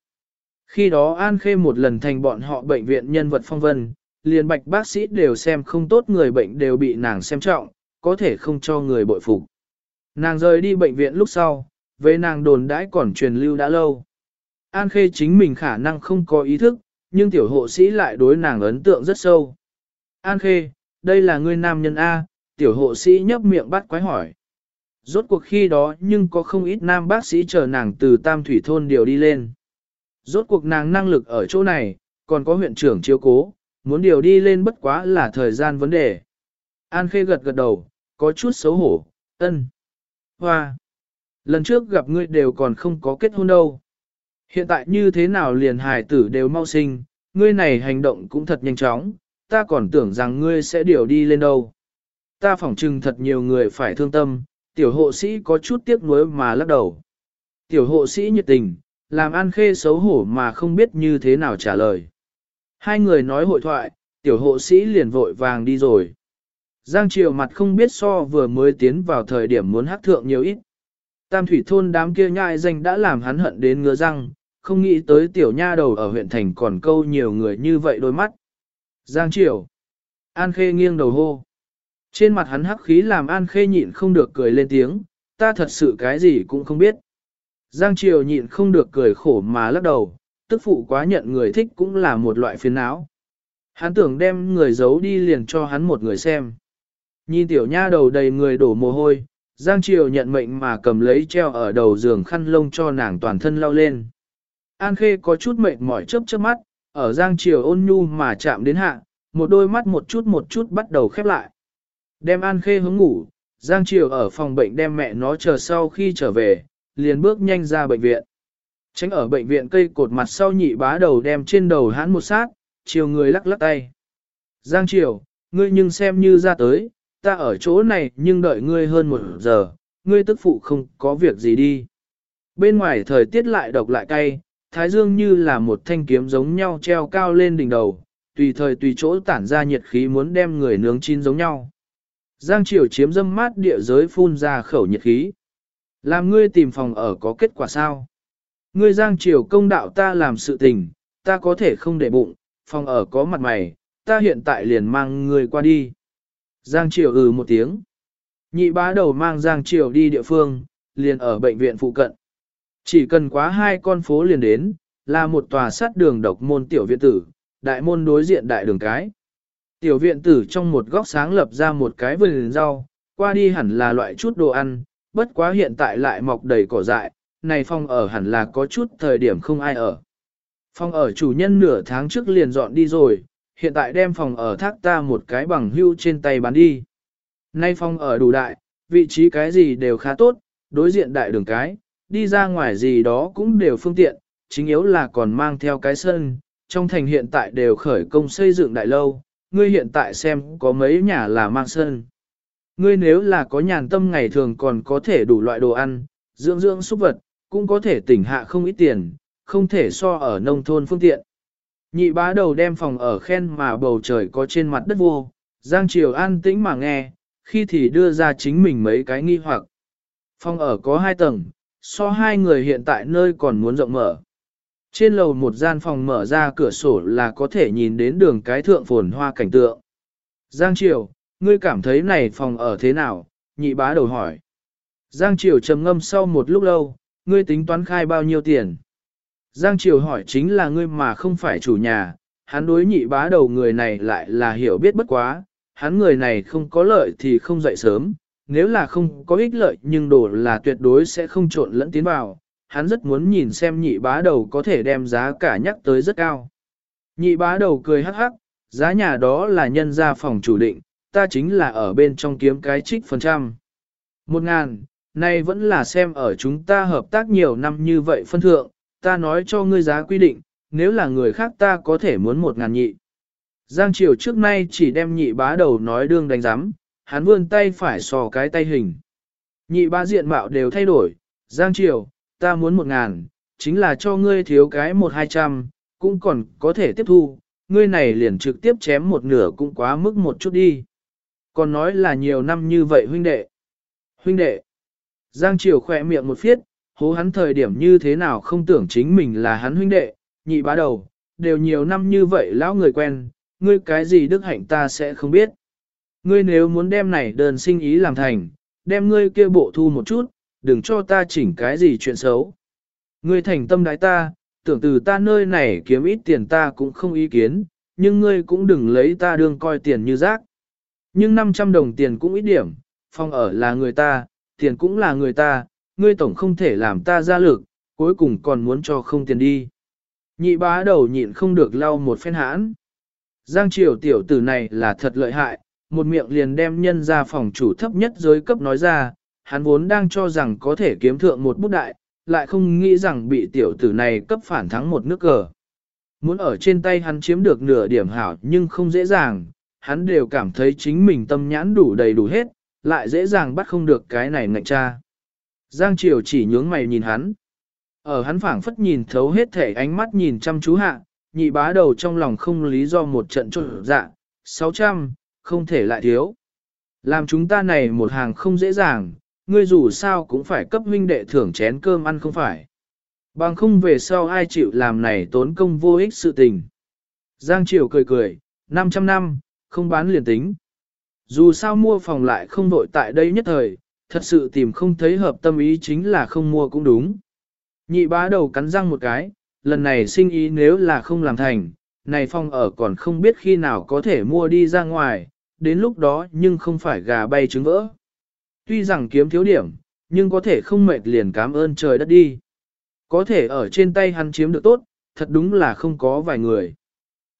Khi đó An Khê một lần thành bọn họ bệnh viện nhân vật phong vân, liền bạch bác sĩ đều xem không tốt người bệnh đều bị nàng xem trọng, có thể không cho người bội phục. Nàng rời đi bệnh viện lúc sau, về nàng đồn đãi còn truyền lưu đã lâu. An Khê chính mình khả năng không có ý thức, nhưng tiểu hộ sĩ lại đối nàng ấn tượng rất sâu. An Khê, đây là người nam nhân A, tiểu hộ sĩ nhấp miệng bắt quái hỏi. Rốt cuộc khi đó nhưng có không ít nam bác sĩ chờ nàng từ Tam Thủy Thôn điều đi lên. Rốt cuộc nàng năng lực ở chỗ này, còn có huyện trưởng chiếu cố, muốn điều đi lên bất quá là thời gian vấn đề. An Khê gật gật đầu, có chút xấu hổ, ân. Hoa! Lần trước gặp ngươi đều còn không có kết hôn đâu. Hiện tại như thế nào liền hài tử đều mau sinh, ngươi này hành động cũng thật nhanh chóng, ta còn tưởng rằng ngươi sẽ điều đi lên đâu. Ta phỏng chừng thật nhiều người phải thương tâm, tiểu hộ sĩ có chút tiếc nuối mà lắc đầu. Tiểu hộ sĩ nhiệt tình, làm An Khê xấu hổ mà không biết như thế nào trả lời. Hai người nói hội thoại, tiểu hộ sĩ liền vội vàng đi rồi. Giang Triều mặt không biết so vừa mới tiến vào thời điểm muốn hắc thượng nhiều ít. Tam thủy thôn đám kia nhai danh đã làm hắn hận đến ngứa răng, không nghĩ tới tiểu nha đầu ở huyện thành còn câu nhiều người như vậy đôi mắt. Giang Triều. An Khê nghiêng đầu hô. Trên mặt hắn hắc khí làm An Khê nhịn không được cười lên tiếng, ta thật sự cái gì cũng không biết. Giang Triều nhịn không được cười khổ mà lắc đầu, tức phụ quá nhận người thích cũng là một loại phiền não. Hắn tưởng đem người giấu đi liền cho hắn một người xem. Nhìn tiểu nha đầu đầy người đổ mồ hôi, Giang Triều nhận mệnh mà cầm lấy treo ở đầu giường khăn lông cho nàng toàn thân lau lên. An Khê có chút mệt mỏi chớp chớp mắt, ở Giang Triều ôn nhu mà chạm đến hạ, một đôi mắt một chút một chút bắt đầu khép lại. Đem An Khê hướng ngủ, Giang Triều ở phòng bệnh đem mẹ nó chờ sau khi trở về, liền bước nhanh ra bệnh viện. Tránh ở bệnh viện cây cột mặt sau nhị bá đầu đem trên đầu hắn một sát, chiều người lắc lắc tay. Giang Triều, ngươi nhưng xem như ra tới, ta ở chỗ này nhưng đợi ngươi hơn một giờ, ngươi tức phụ không có việc gì đi. Bên ngoài thời tiết lại độc lại cay, thái dương như là một thanh kiếm giống nhau treo cao lên đỉnh đầu, tùy thời tùy chỗ tản ra nhiệt khí muốn đem người nướng chín giống nhau. Giang Triều chiếm dâm mát địa giới phun ra khẩu nhiệt khí. Làm ngươi tìm phòng ở có kết quả sao? Ngươi Giang Triều công đạo ta làm sự tình, ta có thể không để bụng, phòng ở có mặt mày, ta hiện tại liền mang ngươi qua đi. Giang Triều ừ một tiếng. Nhị bá đầu mang Giang Triều đi địa phương, liền ở bệnh viện phụ cận. Chỉ cần quá hai con phố liền đến, là một tòa sát đường độc môn tiểu viện tử, đại môn đối diện đại đường cái. Tiểu viện tử trong một góc sáng lập ra một cái vườn rau, qua đi hẳn là loại chút đồ ăn, bất quá hiện tại lại mọc đầy cỏ dại, này phong ở hẳn là có chút thời điểm không ai ở. Phong ở chủ nhân nửa tháng trước liền dọn đi rồi, hiện tại đem phòng ở thác ta một cái bằng hưu trên tay bán đi. Nay phong ở đủ đại, vị trí cái gì đều khá tốt, đối diện đại đường cái, đi ra ngoài gì đó cũng đều phương tiện, chính yếu là còn mang theo cái sân, trong thành hiện tại đều khởi công xây dựng đại lâu, ngươi hiện tại xem có mấy nhà là mang sân. Ngươi nếu là có nhàn tâm ngày thường còn có thể đủ loại đồ ăn, dưỡng dưỡng súc vật, cũng có thể tỉnh hạ không ít tiền, không thể so ở nông thôn phương tiện. Nhị bá đầu đem phòng ở khen mà bầu trời có trên mặt đất vô, Giang Triều an tĩnh mà nghe, khi thì đưa ra chính mình mấy cái nghi hoặc. Phòng ở có hai tầng, so hai người hiện tại nơi còn muốn rộng mở. Trên lầu một gian phòng mở ra cửa sổ là có thể nhìn đến đường cái thượng phồn hoa cảnh tượng. Giang Triều, ngươi cảm thấy này phòng ở thế nào? Nhị bá đầu hỏi. Giang Triều trầm ngâm sau một lúc lâu, ngươi tính toán khai bao nhiêu tiền? Giang Triều hỏi chính là ngươi mà không phải chủ nhà, hắn đối nhị bá đầu người này lại là hiểu biết bất quá, hắn người này không có lợi thì không dậy sớm, nếu là không có ích lợi nhưng đồ là tuyệt đối sẽ không trộn lẫn tiến vào, hắn rất muốn nhìn xem nhị bá đầu có thể đem giá cả nhắc tới rất cao. Nhị bá đầu cười hắc hắc, giá nhà đó là nhân gia phòng chủ định, ta chính là ở bên trong kiếm cái trích phần trăm. Một ngàn, nay vẫn là xem ở chúng ta hợp tác nhiều năm như vậy phân thượng, ta nói cho ngươi giá quy định, nếu là người khác ta có thể muốn một ngàn nhị. Giang Triều trước nay chỉ đem nhị bá đầu nói đương đánh giám, hắn vươn tay phải sò cái tay hình. Nhị bá diện mạo đều thay đổi, Giang Triều, ta muốn một ngàn, chính là cho ngươi thiếu cái một hai trăm, cũng còn có thể tiếp thu, ngươi này liền trực tiếp chém một nửa cũng quá mức một chút đi. Còn nói là nhiều năm như vậy huynh đệ. Huynh đệ. Giang Triều khỏe miệng một phiết, hố hắn thời điểm như thế nào không tưởng chính mình là hắn huynh đệ, nhị bá đầu, đều nhiều năm như vậy lão người quen, ngươi cái gì đức hạnh ta sẽ không biết. Ngươi nếu muốn đem này đơn sinh ý làm thành, đem ngươi kia bộ thu một chút, đừng cho ta chỉnh cái gì chuyện xấu. Ngươi thành tâm đái ta, tưởng từ ta nơi này kiếm ít tiền ta cũng không ý kiến, nhưng ngươi cũng đừng lấy ta đương coi tiền như rác. Nhưng 500 đồng tiền cũng ít điểm, phòng ở là người ta, tiền cũng là người ta, ngươi tổng không thể làm ta ra lực, cuối cùng còn muốn cho không tiền đi. Nhị bá đầu nhịn không được lau một phen hãn. Giang triều tiểu tử này là thật lợi hại, một miệng liền đem nhân ra phòng chủ thấp nhất giới cấp nói ra, hắn vốn đang cho rằng có thể kiếm thượng một bút đại, lại không nghĩ rằng bị tiểu tử này cấp phản thắng một nước cờ. Muốn ở trên tay hắn chiếm được nửa điểm hảo nhưng không dễ dàng, hắn đều cảm thấy chính mình tâm nhãn đủ đầy đủ hết, lại dễ dàng bắt không được cái này ngạnh cha. Giang Triều chỉ nhướng mày nhìn hắn. Ở hắn phảng phất nhìn thấu hết thể ánh mắt nhìn chăm chú hạ, nhị bá đầu trong lòng không lý do một trận trộn dạ, 600, không thể lại thiếu. Làm chúng ta này một hàng không dễ dàng, ngươi dù sao cũng phải cấp huynh đệ thưởng chén cơm ăn không phải. Bằng không về sau ai chịu làm này tốn công vô ích sự tình. Giang Triều cười cười, 500 năm, không bán liền tính. Dù sao mua phòng lại không vội tại đây nhất thời, thật sự tìm không thấy hợp tâm ý chính là không mua cũng đúng. Nhị bá đầu cắn răng một cái, lần này sinh ý nếu là không làm thành, này phong ở còn không biết khi nào có thể mua đi ra ngoài, đến lúc đó nhưng không phải gà bay trứng vỡ. Tuy rằng kiếm thiếu điểm, nhưng có thể không mệt liền cảm ơn trời đất đi. Có thể ở trên tay hắn chiếm được tốt, thật đúng là không có vài người.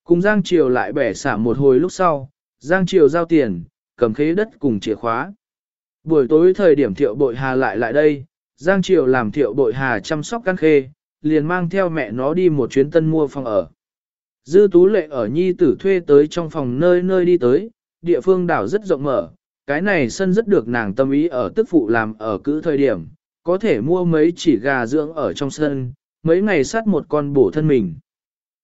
Cùng Giang Triều lại bẻ xả một hồi lúc sau, Giang Triều giao tiền, cầm khế đất cùng chìa khóa. Buổi tối thời điểm thiệu bội hà lại lại đây, Giang Triều làm thiệu bội hà chăm sóc căn khê, liền mang theo mẹ nó đi một chuyến tân mua phòng ở. Dư tú lệ ở nhi tử thuê tới trong phòng nơi nơi đi tới, địa phương đảo rất rộng mở, cái này sân rất được nàng tâm ý ở tức phụ làm ở cứ thời điểm, có thể mua mấy chỉ gà dưỡng ở trong sân, mấy ngày sát một con bổ thân mình.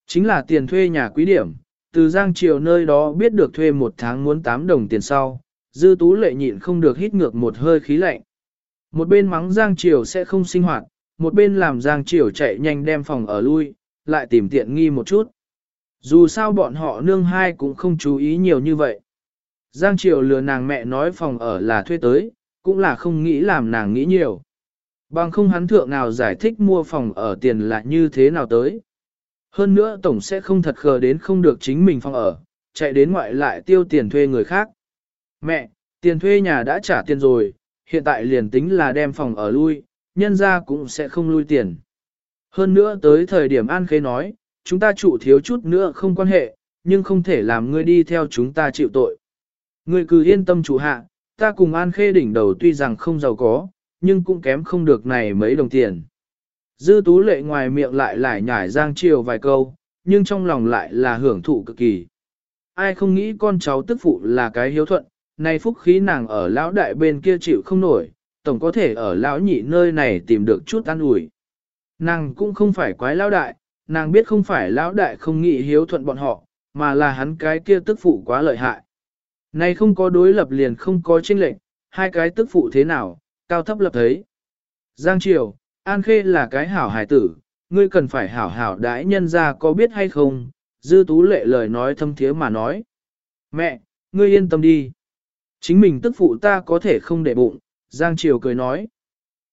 Chính là tiền thuê nhà quý điểm, từ Giang Triều nơi đó biết được thuê một tháng muốn 8 đồng tiền sau, dư tú lệ nhịn không được hít ngược một hơi khí lạnh. Một bên mắng Giang Triều sẽ không sinh hoạt, một bên làm Giang Triều chạy nhanh đem phòng ở lui, lại tìm tiện nghi một chút. Dù sao bọn họ nương hai cũng không chú ý nhiều như vậy. Giang Triều lừa nàng mẹ nói phòng ở là thuê tới, cũng là không nghĩ làm nàng nghĩ nhiều. Bằng không hắn thượng nào giải thích mua phòng ở tiền là như thế nào tới. Hơn nữa tổng sẽ không thật khờ đến không được chính mình phòng ở, chạy đến ngoại lại tiêu tiền thuê người khác. Mẹ, tiền thuê nhà đã trả tiền rồi, hiện tại liền tính là đem phòng ở lui, nhân ra cũng sẽ không lui tiền. Hơn nữa tới thời điểm An Khê nói, chúng ta trụ thiếu chút nữa không quan hệ, nhưng không thể làm ngươi đi theo chúng ta chịu tội. Ngươi cứ yên tâm chủ hạ, ta cùng An Khê đỉnh đầu tuy rằng không giàu có, nhưng cũng kém không được này mấy đồng tiền. Dư tú lệ ngoài miệng lại lại nhải giang chiều vài câu, nhưng trong lòng lại là hưởng thụ cực kỳ. Ai không nghĩ con cháu tức phụ là cái hiếu thuận, nay phúc khí nàng ở lão đại bên kia chịu không nổi, tổng có thể ở lão nhị nơi này tìm được chút an ủi. Nàng cũng không phải quái lão đại, nàng biết không phải lão đại không nghĩ hiếu thuận bọn họ, mà là hắn cái kia tức phụ quá lợi hại. Này không có đối lập liền không có chênh lệnh, hai cái tức phụ thế nào, cao thấp lập thấy. Giang Triều, An Khê là cái hảo hài tử, ngươi cần phải hảo hảo đãi nhân ra có biết hay không, dư tú lệ lời nói thâm thiế mà nói. Mẹ, ngươi yên tâm đi. Chính mình tức phụ ta có thể không để bụng, Giang Triều cười nói.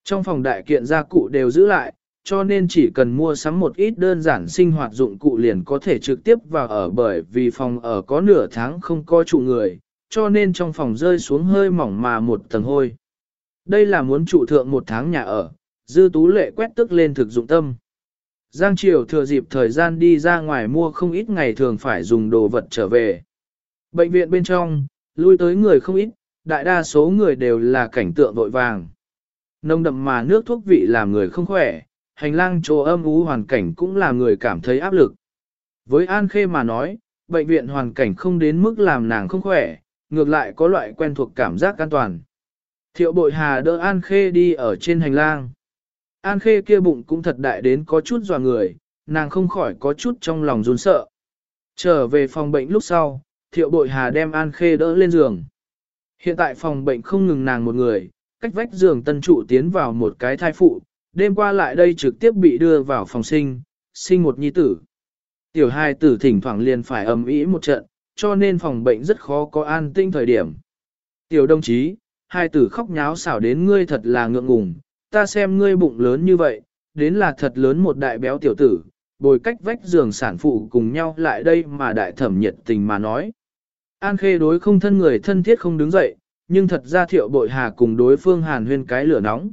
Trong phòng đại kiện gia cụ đều giữ lại, cho nên chỉ cần mua sắm một ít đơn giản sinh hoạt dụng cụ liền có thể trực tiếp vào ở bởi vì phòng ở có nửa tháng không có trụ người, cho nên trong phòng rơi xuống hơi mỏng mà một tầng hôi. Đây là muốn trụ thượng một tháng nhà ở, dư tú lệ quét tức lên thực dụng tâm. Giang Triều thừa dịp thời gian đi ra ngoài mua không ít ngày thường phải dùng đồ vật trở về. Bệnh viện bên trong, lui tới người không ít, đại đa số người đều là cảnh tượng vội vàng. Nông đậm mà nước thuốc vị làm người không khỏe, hành lang chỗ âm ú hoàn cảnh cũng làm người cảm thấy áp lực. Với An Khê mà nói, bệnh viện hoàn cảnh không đến mức làm nàng không khỏe, ngược lại có loại quen thuộc cảm giác an toàn. Thiệu bội hà đỡ An Khê đi ở trên hành lang. An Khê kia bụng cũng thật đại đến có chút dò người, nàng không khỏi có chút trong lòng run sợ. Trở về phòng bệnh lúc sau, thiệu bội hà đem An Khê đỡ lên giường. Hiện tại phòng bệnh không ngừng nàng một người, cách vách giường tân trụ tiến vào một cái thai phụ, đêm qua lại đây trực tiếp bị đưa vào phòng sinh, sinh một nhi tử. Tiểu hai tử thỉnh thoảng liền phải ầm ĩ một trận, cho nên phòng bệnh rất khó có an tinh thời điểm. Tiểu đồng chí, hai tử khóc nháo xảo đến ngươi thật là ngượng ngùng, ta xem ngươi bụng lớn như vậy, đến là thật lớn một đại béo tiểu tử, bồi cách vách giường sản phụ cùng nhau lại đây mà đại thẩm nhiệt tình mà nói. An khê đối không thân người thân thiết không đứng dậy, nhưng thật ra thiệu bội hà cùng đối phương hàn huyên cái lửa nóng.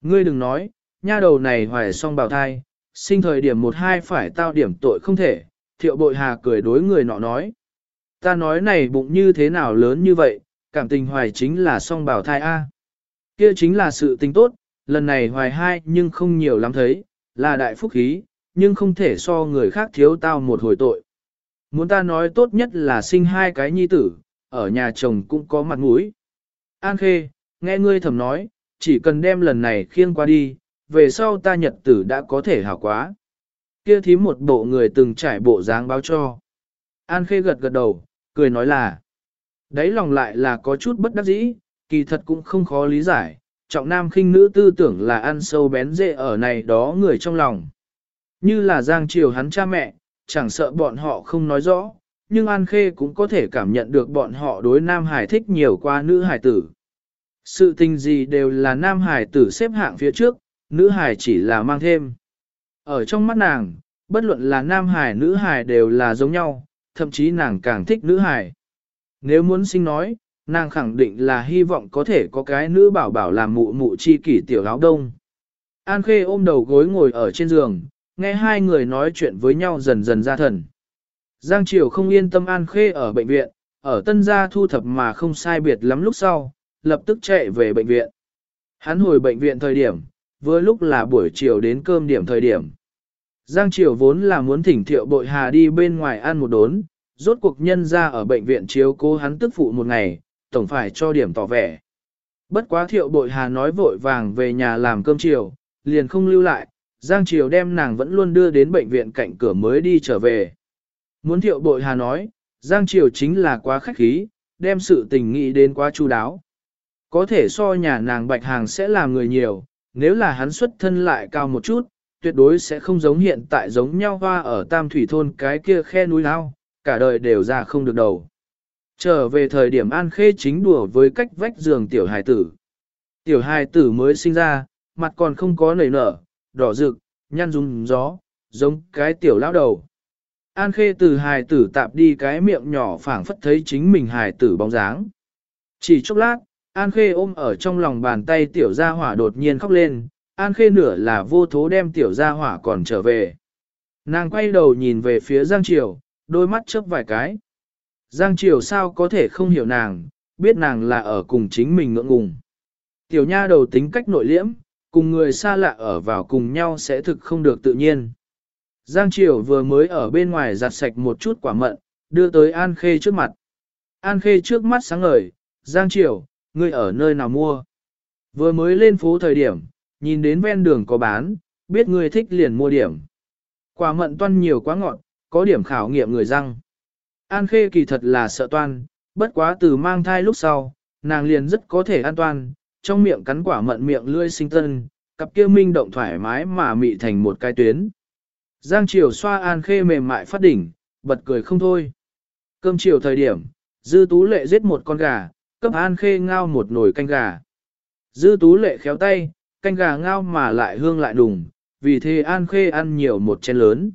Ngươi đừng nói, nha đầu này hoài xong bào thai, sinh thời điểm một hai phải tao điểm tội không thể, thiệu bội hà cười đối người nọ nói. Ta nói này bụng như thế nào lớn như vậy, cảm tình hoài chính là song bảo thai A. Kia chính là sự tình tốt, lần này hoài hai nhưng không nhiều lắm thấy, là đại phúc khí, nhưng không thể so người khác thiếu tao một hồi tội. Muốn ta nói tốt nhất là sinh hai cái nhi tử, ở nhà chồng cũng có mặt mũi. An Khê, nghe ngươi thầm nói, chỉ cần đem lần này khiêng qua đi, về sau ta nhật tử đã có thể hảo quá. Kia thím một bộ người từng trải bộ dáng báo cho. An Khê gật gật đầu, cười nói là. Đấy lòng lại là có chút bất đắc dĩ, kỳ thật cũng không khó lý giải, trọng nam khinh nữ tư tưởng là ăn sâu bén rễ ở này đó người trong lòng. Như là giang triều hắn cha mẹ, chẳng sợ bọn họ không nói rõ, nhưng An Khê cũng có thể cảm nhận được bọn họ đối Nam Hải thích nhiều qua nữ hải tử. Sự tình gì đều là Nam Hải tử xếp hạng phía trước, nữ hải chỉ là mang thêm. Ở trong mắt nàng, bất luận là Nam Hải nữ hải đều là giống nhau, thậm chí nàng càng thích nữ hài. Nếu muốn sinh nói, nàng khẳng định là hy vọng có thể có cái nữ bảo bảo làm mụ mụ chi kỷ tiểu áo đông. An Khê ôm đầu gối ngồi ở trên giường, nghe hai người nói chuyện với nhau dần dần ra thần. Giang Triều không yên tâm An Khê ở bệnh viện, ở tân gia thu thập mà không sai biệt lắm lúc sau, lập tức chạy về bệnh viện. Hắn hồi bệnh viện thời điểm, vừa lúc là buổi chiều đến cơm điểm thời điểm. Giang Triều vốn là muốn thỉnh thiệu bội hà đi bên ngoài ăn một đốn, rốt cuộc nhân ra ở bệnh viện chiếu cố hắn tức phụ một ngày, tổng phải cho điểm tỏ vẻ. Bất quá thiệu bội hà nói vội vàng về nhà làm cơm chiều, liền không lưu lại, Giang Triều đem nàng vẫn luôn đưa đến bệnh viện cạnh cửa mới đi trở về. Muốn thiệu bội hà nói, Giang Triều chính là quá khách khí, đem sự tình nghĩ đến quá chu đáo. Có thể so nhà nàng bạch hàng sẽ làm người nhiều, nếu là hắn xuất thân lại cao một chút, tuyệt đối sẽ không giống hiện tại giống nhau hoa ở Tam Thủy Thôn cái kia khe núi lao, cả đời đều ra không được đầu. Trở về thời điểm An Khê chính đùa với cách vách giường tiểu hài tử. Tiểu hài tử mới sinh ra, mặt còn không có nảy nở, đỏ rực, nhăn rung gió, giống cái tiểu lão đầu. An Khê từ hài tử tạp đi cái miệng nhỏ phảng phất thấy chính mình hài tử bóng dáng. Chỉ chốc lát, An Khê ôm ở trong lòng bàn tay tiểu gia hỏa đột nhiên khóc lên, An Khê nửa là vô thố đem tiểu gia hỏa còn trở về. Nàng quay đầu nhìn về phía Giang Triều, đôi mắt chớp vài cái. Giang Triều sao có thể không hiểu nàng, biết nàng là ở cùng chính mình ngưỡng ngùng. Tiểu nha đầu tính cách nội liễm, cùng người xa lạ ở vào cùng nhau sẽ thực không được tự nhiên. Giang Triều vừa mới ở bên ngoài giặt sạch một chút quả mận, đưa tới An Khê trước mặt. An Khê trước mắt sáng ngời, Giang Triều, ngươi ở nơi nào mua? Vừa mới lên phố thời điểm, nhìn đến ven đường có bán, biết ngươi thích liền mua điểm. Quả mận toan nhiều quá ngọt, có điểm khảo nghiệm người răng. An Khê kỳ thật là sợ toan, bất quá từ mang thai lúc sau, nàng liền rất có thể an toàn, trong miệng cắn quả mận miệng lươi sinh tân, cặp kia minh động thoải mái mà mị thành một cái tuyến. Giang Triều xoa An Khê mềm mại phát đỉnh, bật cười không thôi. Cơm chiều thời điểm, Dư Tú Lệ giết một con gà, cấp An Khê ngao một nồi canh gà. Dư Tú Lệ khéo tay, canh gà ngao mà lại hương lại đùng, vì thế An Khê ăn nhiều một chén lớn.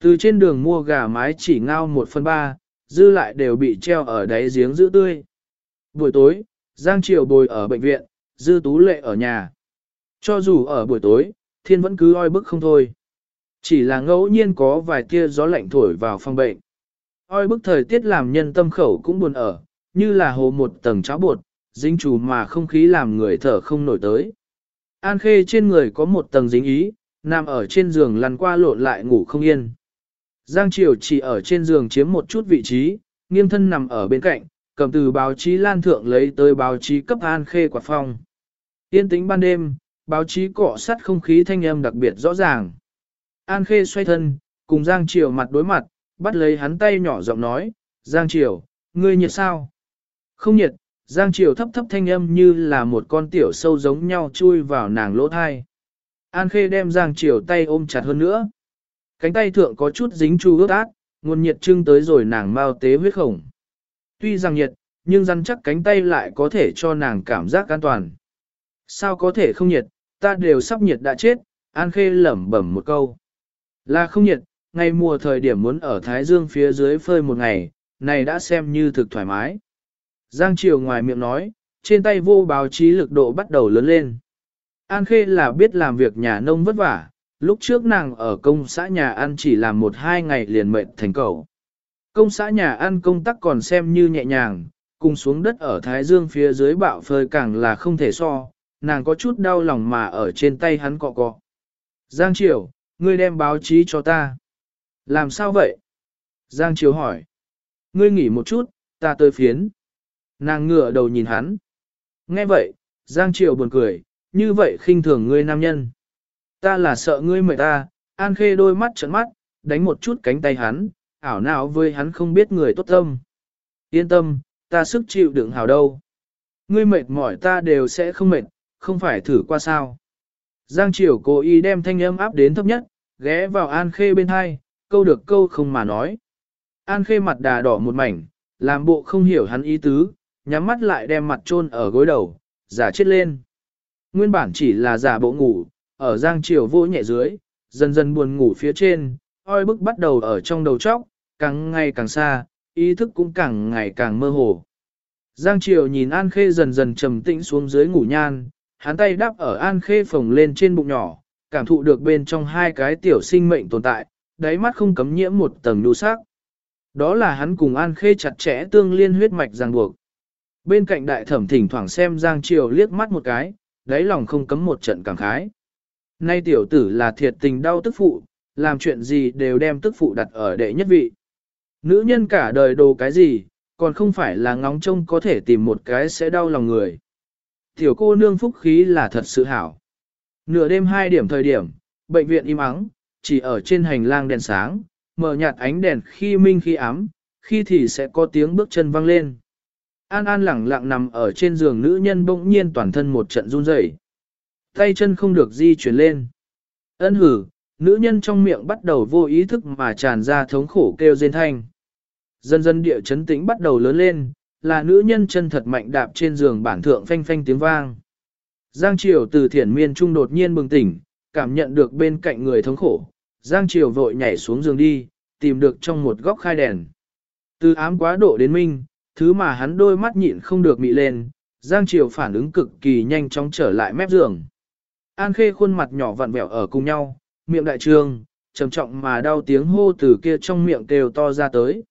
Từ trên đường mua gà mái chỉ ngao một phần ba, dư lại đều bị treo ở đáy giếng giữ tươi. Buổi tối, Giang Triều bồi ở bệnh viện, dư tú lệ ở nhà. Cho dù ở buổi tối, thiên vẫn cứ oi bức không thôi. Chỉ là ngẫu nhiên có vài tia gió lạnh thổi vào phòng bệnh. Oi bức thời tiết làm nhân tâm khẩu cũng buồn ở, như là hồ một tầng cháo bột, dính chủ mà không khí làm người thở không nổi tới. An khê trên người có một tầng dính ý, nằm ở trên giường lăn qua lộn lại ngủ không yên. Giang Triều chỉ ở trên giường chiếm một chút vị trí, nghiêng thân nằm ở bên cạnh, cầm từ báo chí lan thượng lấy tới báo chí cấp an khê quạt phong. Yên tĩnh ban đêm, báo chí cọ sắt không khí thanh âm đặc biệt rõ ràng. An khê xoay thân, cùng Giang Triều mặt đối mặt, bắt lấy hắn tay nhỏ giọng nói, Giang Triều, ngươi nhiệt sao? Không nhiệt, Giang Triều thấp thấp thanh âm như là một con tiểu sâu giống nhau chui vào nàng lỗ thai. An Khê đem Giang Triều tay ôm chặt hơn nữa. Cánh tay thượng có chút dính chu ướt át, nguồn nhiệt trưng tới rồi nàng mau tế huyết khổng. Tuy rằng nhiệt, nhưng rắn chắc cánh tay lại có thể cho nàng cảm giác an toàn. Sao có thể không nhiệt, ta đều sắp nhiệt đã chết, An Khê lẩm bẩm một câu. Là không nhiệt, ngày mùa thời điểm muốn ở Thái Dương phía dưới phơi một ngày, này đã xem như thực thoải mái. Giang Triều ngoài miệng nói, trên tay vô báo chí lực độ bắt đầu lớn lên. An Khê là biết làm việc nhà nông vất vả, lúc trước nàng ở công xã nhà ăn chỉ làm một hai ngày liền mệnh thành cầu. Công xã nhà ăn công tác còn xem như nhẹ nhàng, cùng xuống đất ở Thái Dương phía dưới bạo phơi càng là không thể so, nàng có chút đau lòng mà ở trên tay hắn cọ cọ. Giang Triều, ngươi đem báo chí cho ta. Làm sao vậy? Giang Triều hỏi. Ngươi nghỉ một chút, ta tới phiến. Nàng ngửa đầu nhìn hắn. Nghe vậy, Giang Triều buồn cười, như vậy khinh thường ngươi nam nhân. Ta là sợ ngươi mời ta, An Khê đôi mắt trợn mắt, đánh một chút cánh tay hắn, ảo não với hắn không biết người tốt tâm. Yên tâm, ta sức chịu đựng hào đâu. Ngươi mệt mỏi ta đều sẽ không mệt, không phải thử qua sao. Giang Triều cố ý đem thanh âm áp đến thấp nhất, ghé vào An Khê bên hai, câu được câu không mà nói. An Khê mặt đà đỏ một mảnh, làm bộ không hiểu hắn ý tứ, nhắm mắt lại đem mặt chôn ở gối đầu, giả chết lên. Nguyên bản chỉ là giả bộ ngủ, ở Giang Triều vô nhẹ dưới, dần dần buồn ngủ phía trên, oi bức bắt đầu ở trong đầu chóc, càng ngày càng xa, ý thức cũng càng ngày càng mơ hồ. Giang Triều nhìn An Khê dần dần trầm tĩnh xuống dưới ngủ nhan, hắn tay đắp ở An Khê phồng lên trên bụng nhỏ, cảm thụ được bên trong hai cái tiểu sinh mệnh tồn tại, đáy mắt không cấm nhiễm một tầng đu sắc. Đó là hắn cùng An Khê chặt chẽ tương liên huyết mạch ràng buộc. Bên cạnh đại thẩm thỉnh thoảng xem Giang Triều liếc mắt một cái, đáy lòng không cấm một trận cảm khái. Nay tiểu tử là thiệt tình đau tức phụ, làm chuyện gì đều đem tức phụ đặt ở đệ nhất vị. Nữ nhân cả đời đồ cái gì, còn không phải là ngóng trông có thể tìm một cái sẽ đau lòng người. Tiểu cô nương phúc khí là thật sự hảo. Nửa đêm hai điểm thời điểm, bệnh viện im ắng, chỉ ở trên hành lang đèn sáng, mở nhạt ánh đèn khi minh khi ám, khi thì sẽ có tiếng bước chân vang lên. An An lẳng lặng nằm ở trên giường nữ nhân bỗng nhiên toàn thân một trận run rẩy, Tay chân không được di chuyển lên. Ân hử, nữ nhân trong miệng bắt đầu vô ý thức mà tràn ra thống khổ kêu rên thanh. Dần dần địa chấn tĩnh bắt đầu lớn lên, là nữ nhân chân thật mạnh đạp trên giường bản thượng phanh phanh tiếng vang. Giang Triều từ thiển miên trung đột nhiên bừng tỉnh, cảm nhận được bên cạnh người thống khổ. Giang Triều vội nhảy xuống giường đi, tìm được trong một góc khai đèn. Từ ám quá độ đến minh, thứ mà hắn đôi mắt nhịn không được mị lên, Giang Triều phản ứng cực kỳ nhanh chóng trở lại mép giường. An Khê khuôn mặt nhỏ vặn vẹo ở cùng nhau, miệng đại trương, trầm trọng mà đau tiếng hô từ kia trong miệng kêu to ra tới.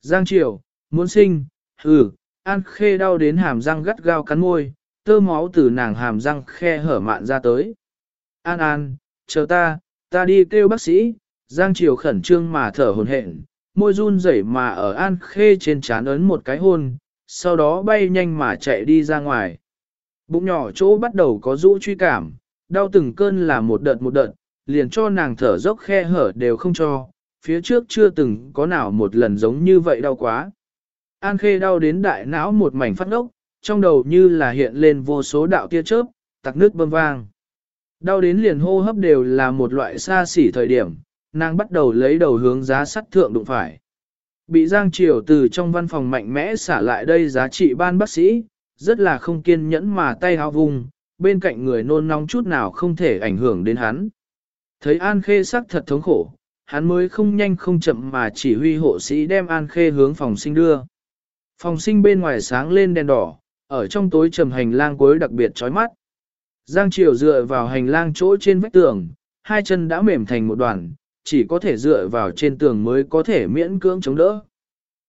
Giang Triều, muốn sinh, hừ, An Khê đau đến hàm răng gắt gao cắn môi, tơ máu từ nàng hàm răng khe hở mạn ra tới. An An, chờ ta, ta đi kêu bác sĩ, Giang Triều khẩn trương mà thở hồn hển, môi run rẩy mà ở An Khê trên trán ấn một cái hôn, sau đó bay nhanh mà chạy đi ra ngoài. Bụng nhỏ chỗ bắt đầu có rũ truy cảm, đau từng cơn là một đợt một đợt, liền cho nàng thở dốc khe hở đều không cho, phía trước chưa từng có nào một lần giống như vậy đau quá. An Khê đau đến đại não một mảnh phát ốc, trong đầu như là hiện lên vô số đạo tia chớp, tặc nước bơm vang. Đau đến liền hô hấp đều là một loại xa xỉ thời điểm, nàng bắt đầu lấy đầu hướng giá sắt thượng đụng phải. Bị Giang Triều từ trong văn phòng mạnh mẽ xả lại đây giá trị ban bác sĩ, rất là không kiên nhẫn mà tay hao vùng, bên cạnh người nôn nóng chút nào không thể ảnh hưởng đến hắn. Thấy An Khê sắc thật thống khổ, hắn mới không nhanh không chậm mà chỉ huy hộ sĩ đem An Khê hướng phòng sinh đưa. Phòng sinh bên ngoài sáng lên đèn đỏ, ở trong tối trầm hành lang cuối đặc biệt chói mắt. Giang Triều dựa vào hành lang chỗ trên vách tường, hai chân đã mềm thành một đoàn, chỉ có thể dựa vào trên tường mới có thể miễn cưỡng chống đỡ.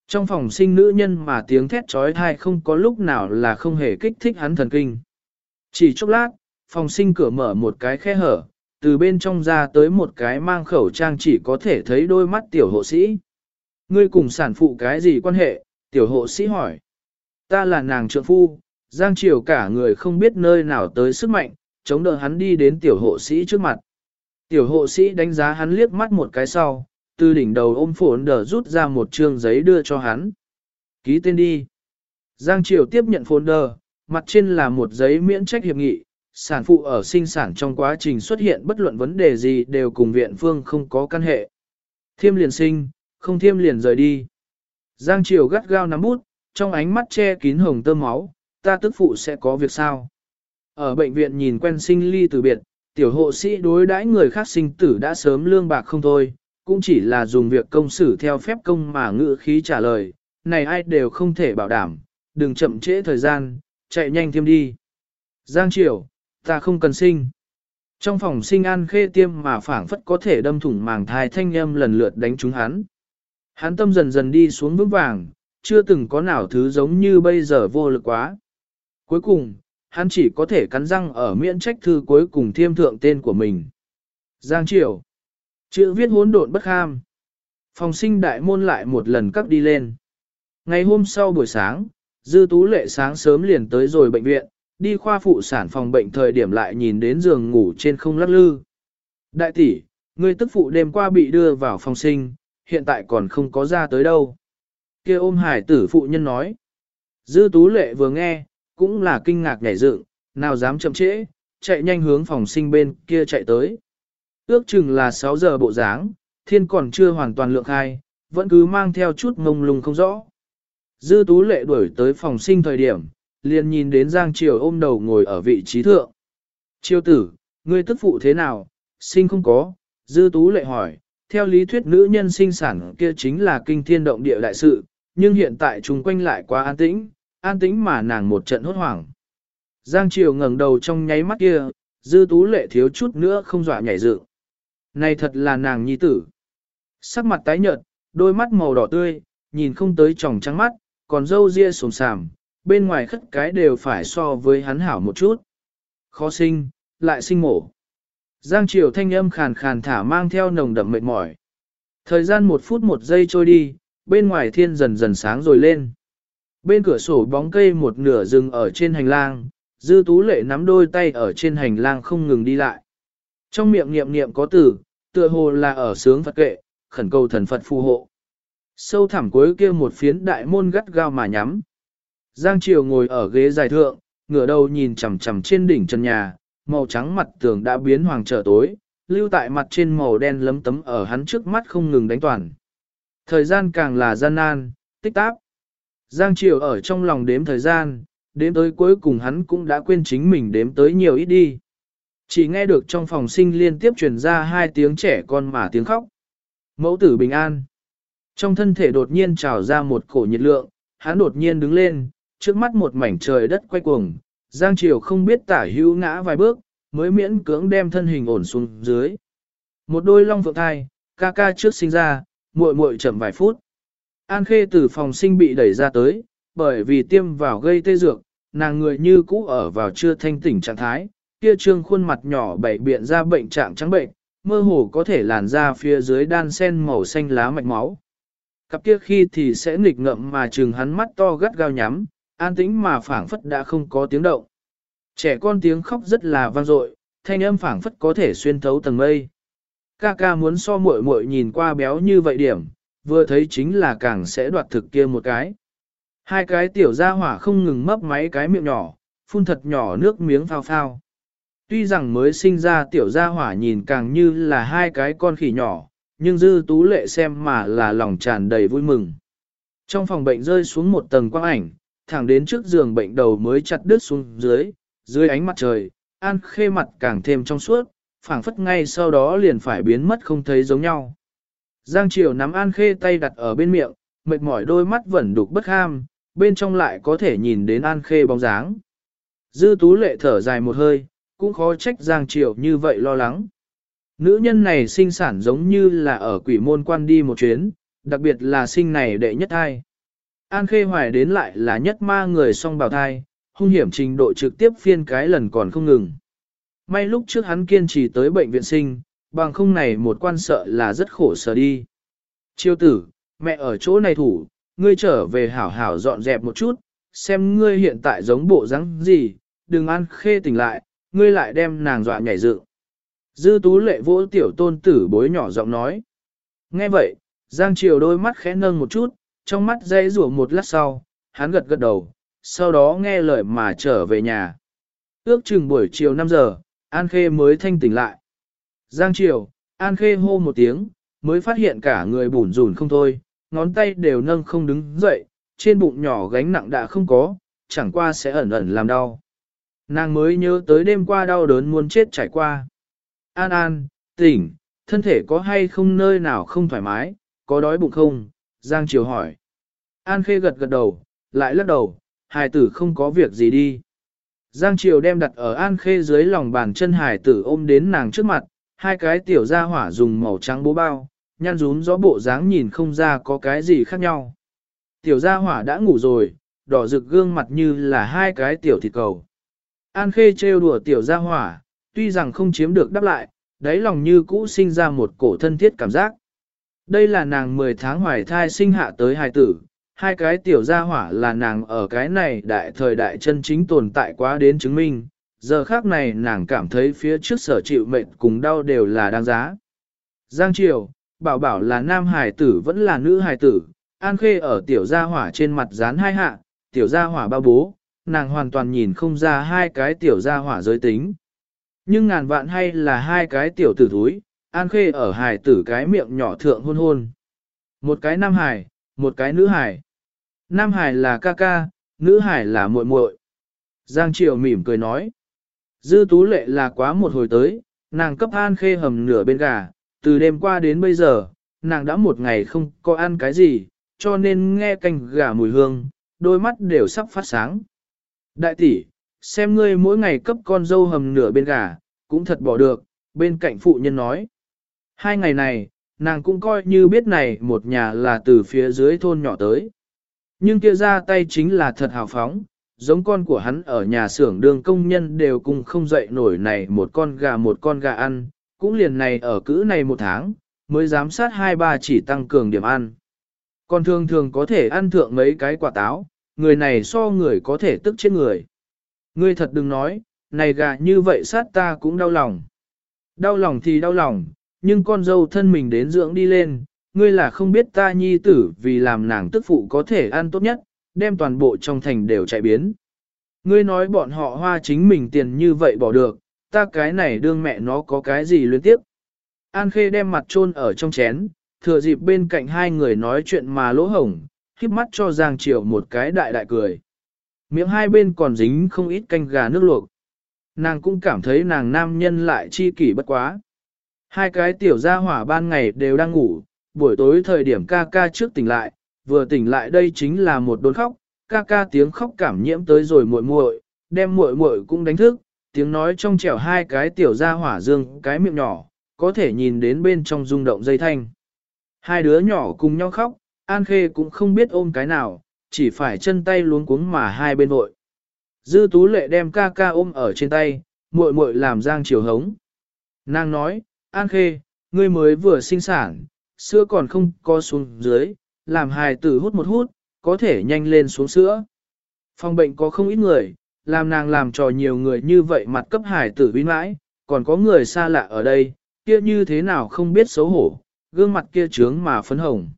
Trong phòng sinh nữ nhân mà tiếng thét trói thai không có lúc nào là không hề kích thích hắn thần kinh. Chỉ chốc lát, phòng sinh cửa mở một cái khe hở, từ bên trong ra tới một cái mang khẩu trang chỉ có thể thấy đôi mắt tiểu hộ sĩ. Ngươi cùng sản phụ cái gì quan hệ? Tiểu hộ sĩ hỏi. Ta là nàng trượng phu, Giang Triều cả người không biết nơi nào tới sức mạnh, chống đỡ hắn đi đến tiểu hộ sĩ trước mặt. Tiểu hộ sĩ đánh giá hắn liếc mắt một cái sau, từ đỉnh đầu ôm phổn đờ rút ra một trương giấy đưa cho hắn. Ký tên đi. Giang Triều tiếp nhận folder, mặt trên là một giấy miễn trách hiệp nghị, sản phụ ở sinh sản trong quá trình xuất hiện bất luận vấn đề gì đều cùng viện phương không có căn hệ. Thiêm liền sinh, không thiêm liền rời đi. Giang Triều gắt gao nắm bút, trong ánh mắt che kín hồng tơ máu, ta tức phụ sẽ có việc sao. Ở bệnh viện nhìn quen sinh ly từ biệt, tiểu hộ sĩ đối đãi người khác sinh tử đã sớm lương bạc không thôi, cũng chỉ là dùng việc công xử theo phép công mà ngữ khí trả lời, này ai đều không thể bảo đảm, đừng chậm trễ thời gian, chạy nhanh thêm đi. Giang Triều, ta không cần sinh. Trong phòng sinh an khê tiêm mà phảng phất có thể đâm thủng màng thai thanh âm lần lượt đánh trúng hắn. Hắn tâm dần dần đi xuống vững vàng, chưa từng có nào thứ giống như bây giờ vô lực quá. Cuối cùng, hắn chỉ có thể cắn răng ở miễn trách thư cuối cùng thiêm thượng tên của mình. Giang Triều. Chữ viết hỗn độn bất ham Phòng sinh đại môn lại một lần cắt đi lên. Ngày hôm sau buổi sáng, Dư Tú Lệ sáng sớm liền tới rồi bệnh viện, đi khoa phụ sản phòng bệnh thời điểm lại nhìn đến giường ngủ trên không lắc lư. Đại tỷ, người tức phụ đêm qua bị đưa vào phòng sinh, hiện tại còn không có ra tới đâu. kia ôm hải tử phụ nhân nói. Dư Tú Lệ vừa nghe, cũng là kinh ngạc nhảy dựng, nào dám chậm trễ, chạy nhanh hướng phòng sinh bên kia chạy tới. Ước chừng là 6 giờ bộ dáng, thiên còn chưa hoàn toàn lượng khai, vẫn cứ mang theo chút ngông lung không rõ. Dư tú lệ đuổi tới phòng sinh thời điểm, liền nhìn đến Giang Triều ôm đầu ngồi ở vị trí thượng. Triều tử, ngươi tức phụ thế nào, sinh không có, dư tú lệ hỏi, theo lý thuyết nữ nhân sinh sản kia chính là kinh thiên động địa đại sự, nhưng hiện tại chúng quanh lại quá an tĩnh, an tĩnh mà nàng một trận hốt hoảng. Giang Triều ngẩng đầu trong nháy mắt kia, dư tú lệ thiếu chút nữa không dọa nhảy dựng. Này thật là nàng nhi tử. Sắc mặt tái nhợt, đôi mắt màu đỏ tươi, nhìn không tới tròng trắng mắt, còn râu ria sồm sàm, bên ngoài khất cái đều phải so với hắn hảo một chút. Khó sinh, lại sinh mổ. Giang Triều thanh âm khàn khàn thả mang theo nồng đậm mệt mỏi. Thời gian một phút một giây trôi đi, bên ngoài thiên dần dần sáng rồi lên. Bên cửa sổ bóng cây một nửa rừng ở trên hành lang, dư tú lệ nắm đôi tay ở trên hành lang không ngừng đi lại. Trong miệng niệm niệm có từ, tựa hồ là ở sướng Phật kệ, khẩn cầu thần Phật phù hộ. Sâu thẳm cuối kia một phiến đại môn gắt gao mà nhắm. Giang Triều ngồi ở ghế dài thượng, ngửa đầu nhìn chằm chằm trên đỉnh chân nhà, màu trắng mặt tường đã biến hoàng trở tối, lưu tại mặt trên màu đen lấm tấm ở hắn trước mắt không ngừng đánh toàn. Thời gian càng là gian nan, tích táp. Giang Triều ở trong lòng đếm thời gian, đếm tới cuối cùng hắn cũng đã quên chính mình đếm tới nhiều ít đi. Chỉ nghe được trong phòng sinh liên tiếp truyền ra hai tiếng trẻ con mà tiếng khóc. Mẫu tử bình an. Trong thân thể đột nhiên trào ra một cổ nhiệt lượng, hắn đột nhiên đứng lên, trước mắt một mảnh trời đất quay cuồng, Giang Triều không biết tả hữu ngã vài bước, mới miễn cưỡng đem thân hình ổn xuống dưới. Một đôi long phượng thai, ca ca trước sinh ra, muội muội chậm vài phút. An Khê từ phòng sinh bị đẩy ra tới, bởi vì tiêm vào gây tê dược, nàng người như cũ ở vào chưa thanh tỉnh trạng thái, kia trương khuôn mặt nhỏ bảy biện ra bệnh trạng trắng bệnh, mơ hồ có thể làn ra phía dưới đan sen màu xanh lá mạch máu. Cặp kia khi thì sẽ nghịch ngậm mà trừng hắn mắt to gắt gao nhắm, an tĩnh mà phảng phất đã không có tiếng động. Trẻ con tiếng khóc rất là vang dội, thanh âm phảng phất có thể xuyên thấu tầng mây. Ca ca muốn so muội muội nhìn qua béo như vậy điểm, vừa thấy chính là càng sẽ đoạt thực kia một cái. Hai cái tiểu gia hỏa không ngừng mấp máy cái miệng nhỏ, phun thật nhỏ nước miếng phao phao. Tuy rằng mới sinh ra tiểu gia hỏa nhìn càng như là hai cái con khỉ nhỏ, nhưng dư tú lệ xem mà là lòng tràn đầy vui mừng. Trong phòng bệnh rơi xuống một tầng quang ảnh, thẳng đến trước giường bệnh đầu mới chặt đứt xuống dưới, dưới ánh mặt trời, an khê mặt càng thêm trong suốt, phảng phất ngay sau đó liền phải biến mất không thấy giống nhau. Giang Triều nắm an khê tay đặt ở bên miệng, mệt mỏi đôi mắt vẫn đục bất ham, bên trong lại có thể nhìn đến an khê bóng dáng. Dư tú lệ thở dài một hơi, cũng khó trách Giang Triều như vậy lo lắng. Nữ nhân này sinh sản giống như là ở quỷ môn quan đi một chuyến, đặc biệt là sinh này đệ nhất thai. An Khê Hoài đến lại là nhất ma người song bào thai, hung hiểm trình độ trực tiếp phiên cái lần còn không ngừng. May lúc trước hắn kiên trì tới bệnh viện sinh, bằng không này một quan sợ là rất khổ sở đi. Chiêu tử, mẹ ở chỗ này thủ, ngươi trở về hảo hảo dọn dẹp một chút, xem ngươi hiện tại giống bộ dáng gì, đừng An Khê tỉnh lại, ngươi lại đem nàng dọa nhảy dựng. Dư tú lệ vỗ tiểu tôn tử bối nhỏ giọng nói. Nghe vậy, Giang Triều đôi mắt khẽ nâng một chút, trong mắt dây rủa một lát sau, hắn gật gật đầu, sau đó nghe lời mà trở về nhà. Ước chừng buổi chiều 5 giờ, An Khê mới thanh tỉnh lại. Giang Triều, An Khê hô một tiếng, mới phát hiện cả người bủn rủn không thôi, ngón tay đều nâng không đứng dậy, trên bụng nhỏ gánh nặng đã không có, chẳng qua sẽ ẩn ẩn làm đau. Nàng mới nhớ tới đêm qua đau đớn muốn chết trải qua. An An, tỉnh, thân thể có hay không nơi nào không thoải mái, có đói bụng không? Giang Triều hỏi. An Khê gật gật đầu, lại lắc đầu, hài tử không có việc gì đi. Giang Triều đem đặt ở An Khê dưới lòng bàn chân hài tử ôm đến nàng trước mặt, hai cái tiểu gia hỏa dùng màu trắng bố bao, nhăn rún gió bộ dáng nhìn không ra có cái gì khác nhau. Tiểu gia hỏa đã ngủ rồi, đỏ rực gương mặt như là hai cái tiểu thịt cầu. An Khê trêu đùa tiểu gia hỏa, tuy rằng không chiếm được đáp lại, đáy lòng như cũ sinh ra một cổ thân thiết cảm giác. Đây là nàng 10 tháng hoài thai sinh hạ tới hài tử, hai cái tiểu gia hỏa là nàng ở cái này đại thời đại chân chính tồn tại quá đến chứng minh, giờ khác này nàng cảm thấy phía trước sở chịu mệnh cùng đau đều là đáng giá. Giang Triều, bảo bảo là nam hài tử vẫn là nữ hài tử, An Khê ở tiểu gia hỏa trên mặt dán hai hạ, tiểu gia hỏa bao bố, nàng hoàn toàn nhìn không ra hai cái tiểu gia hỏa giới tính. Nhưng ngàn vạn hay là hai cái tiểu tử thúi, An Khê ở hài tử cái miệng nhỏ thượng hôn hôn. Một cái nam hài, một cái nữ hài. Nam hài là ca ca, nữ hài là muội muội. Giang Triều mỉm cười nói. Dư tú lệ là quá một hồi tới, nàng cấp An Khê hầm nửa bên gà, từ đêm qua đến bây giờ, nàng đã một ngày không có ăn cái gì, cho nên nghe canh gà mùi hương, đôi mắt đều sắp phát sáng. Đại tỷ, xem ngươi mỗi ngày cấp con dâu hầm nửa bên gà, cũng thật bỏ được, bên cạnh phụ nhân nói. Hai ngày này, nàng cũng coi như biết này một nhà là từ phía dưới thôn nhỏ tới. Nhưng kia ra tay chính là thật hào phóng, giống con của hắn ở nhà xưởng đường công nhân đều cùng không dậy nổi này một con gà một con gà ăn, cũng liền này ở cữ này một tháng, mới giám sát hai ba chỉ tăng cường điểm ăn. Còn thường thường có thể ăn thượng mấy cái quả táo, người này so người có thể tức chết người. Ngươi thật đừng nói, này gà như vậy sát ta cũng đau lòng. Đau lòng thì đau lòng, nhưng con dâu thân mình đến dưỡng đi lên, ngươi là không biết ta nhi tử vì làm nàng tức phụ có thể ăn tốt nhất, đem toàn bộ trong thành đều chạy biến. Ngươi nói bọn họ hoa chính mình tiền như vậy bỏ được, ta cái này đương mẹ nó có cái gì luyến tiếp. An Khê đem mặt chôn ở trong chén, thừa dịp bên cạnh hai người nói chuyện mà lỗ hổng, khiếp mắt cho Giang Triều một cái đại đại cười. Miệng hai bên còn dính không ít canh gà nước luộc. Nàng cũng cảm thấy nàng nam nhân lại chi kỷ bất quá. Hai cái tiểu gia hỏa ban ngày đều đang ngủ, buổi tối thời điểm ca ca trước tỉnh lại, vừa tỉnh lại đây chính là một đốn khóc, ca ca tiếng khóc cảm nhiễm tới rồi muội muội, đem muội muội cũng đánh thức, tiếng nói trong trẻo hai cái tiểu ra hỏa dương cái miệng nhỏ, có thể nhìn đến bên trong rung động dây thanh. Hai đứa nhỏ cùng nhau khóc, An Khê cũng không biết ôm cái nào, chỉ phải chân tay luống cuống mà hai bên vội. Dư Tú Lệ đem ca ca ôm ở trên tay, muội muội làm giang chiều hống. Nàng nói, An Khê, ngươi mới vừa sinh sản, sữa còn không có xuống dưới, làm hài tử hút một hút, có thể nhanh lên xuống sữa. Phòng bệnh có không ít người, làm nàng làm trò nhiều người như vậy mặt cấp hài tử bí mãi, còn có người xa lạ ở đây, kia như thế nào không biết xấu hổ, gương mặt kia trướng mà phấn hồng.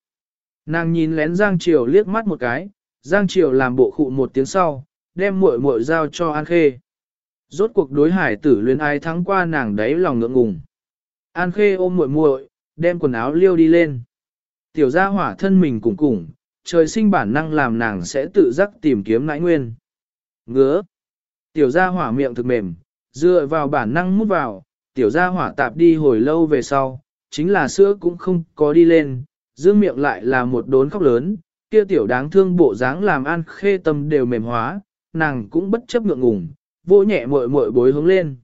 Nàng nhìn lén Giang Triều liếc mắt một cái, Giang Triều làm bộ khụ một tiếng sau, đem muội muội giao cho An Khê. Rốt cuộc đối hải tử luyến ai thắng qua nàng đấy lòng ngượng ngùng. An Khê ôm muội muội, đem quần áo liêu đi lên. Tiểu gia hỏa thân mình cùng cùng, trời sinh bản năng làm nàng sẽ tự giác tìm kiếm nãi nguyên. Ngứa. Tiểu gia hỏa miệng thực mềm, dựa vào bản năng mút vào, tiểu gia hỏa tạp đi hồi lâu về sau, chính là sữa cũng không có đi lên, dương miệng lại là một đốn khóc lớn, kia tiểu đáng thương bộ dáng làm an khê tâm đều mềm hóa, nàng cũng bất chấp ngượng ngùng, vô nhẹ muội muội bối hướng lên.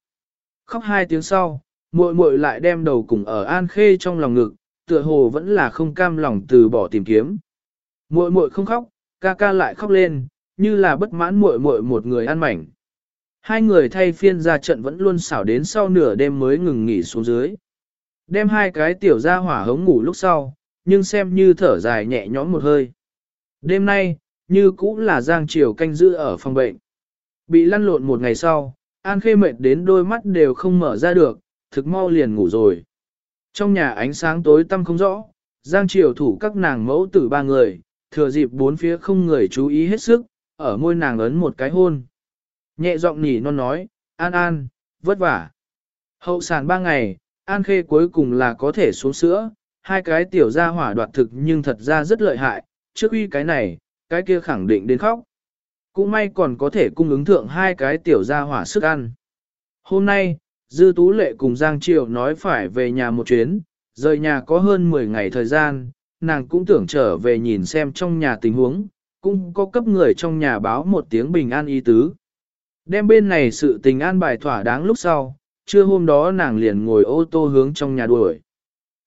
Khóc hai tiếng sau, muội muội lại đem đầu cùng ở an khê trong lòng ngực, tựa hồ vẫn là không cam lòng từ bỏ tìm kiếm. Muội muội không khóc, ca ca lại khóc lên, như là bất mãn muội muội một người ăn mảnh. Hai người thay phiên ra trận vẫn luôn xảo đến sau nửa đêm mới ngừng nghỉ xuống dưới. Đem hai cái tiểu ra hỏa hống ngủ lúc sau, nhưng xem như thở dài nhẹ nhõm một hơi. Đêm nay, như cũng là Giang chiều canh giữ ở phòng bệnh. Bị lăn lộn một ngày sau, An Khê mệt đến đôi mắt đều không mở ra được, thực mau liền ngủ rồi. Trong nhà ánh sáng tối tăm không rõ, Giang Triều thủ các nàng mẫu tử ba người, thừa dịp bốn phía không người chú ý hết sức, ở môi nàng ấn một cái hôn. Nhẹ giọng nỉ non nói, An An, vất vả. Hậu sản ba ngày, An Khê cuối cùng là có thể xuống sữa, hai cái tiểu gia hỏa đoạt thực nhưng thật ra rất lợi hại, trước uy cái này, cái kia khẳng định đến khóc. Cũng may còn có thể cung ứng thượng hai cái tiểu gia hỏa sức ăn. Hôm nay, Dư Tú Lệ cùng Giang Triều nói phải về nhà một chuyến, rời nhà có hơn 10 ngày thời gian, nàng cũng tưởng trở về nhìn xem trong nhà tình huống, cũng có cấp người trong nhà báo một tiếng bình an y tứ. Đem bên này sự tình an bài thỏa đáng lúc sau, trưa hôm đó nàng liền ngồi ô tô hướng trong nhà đuổi.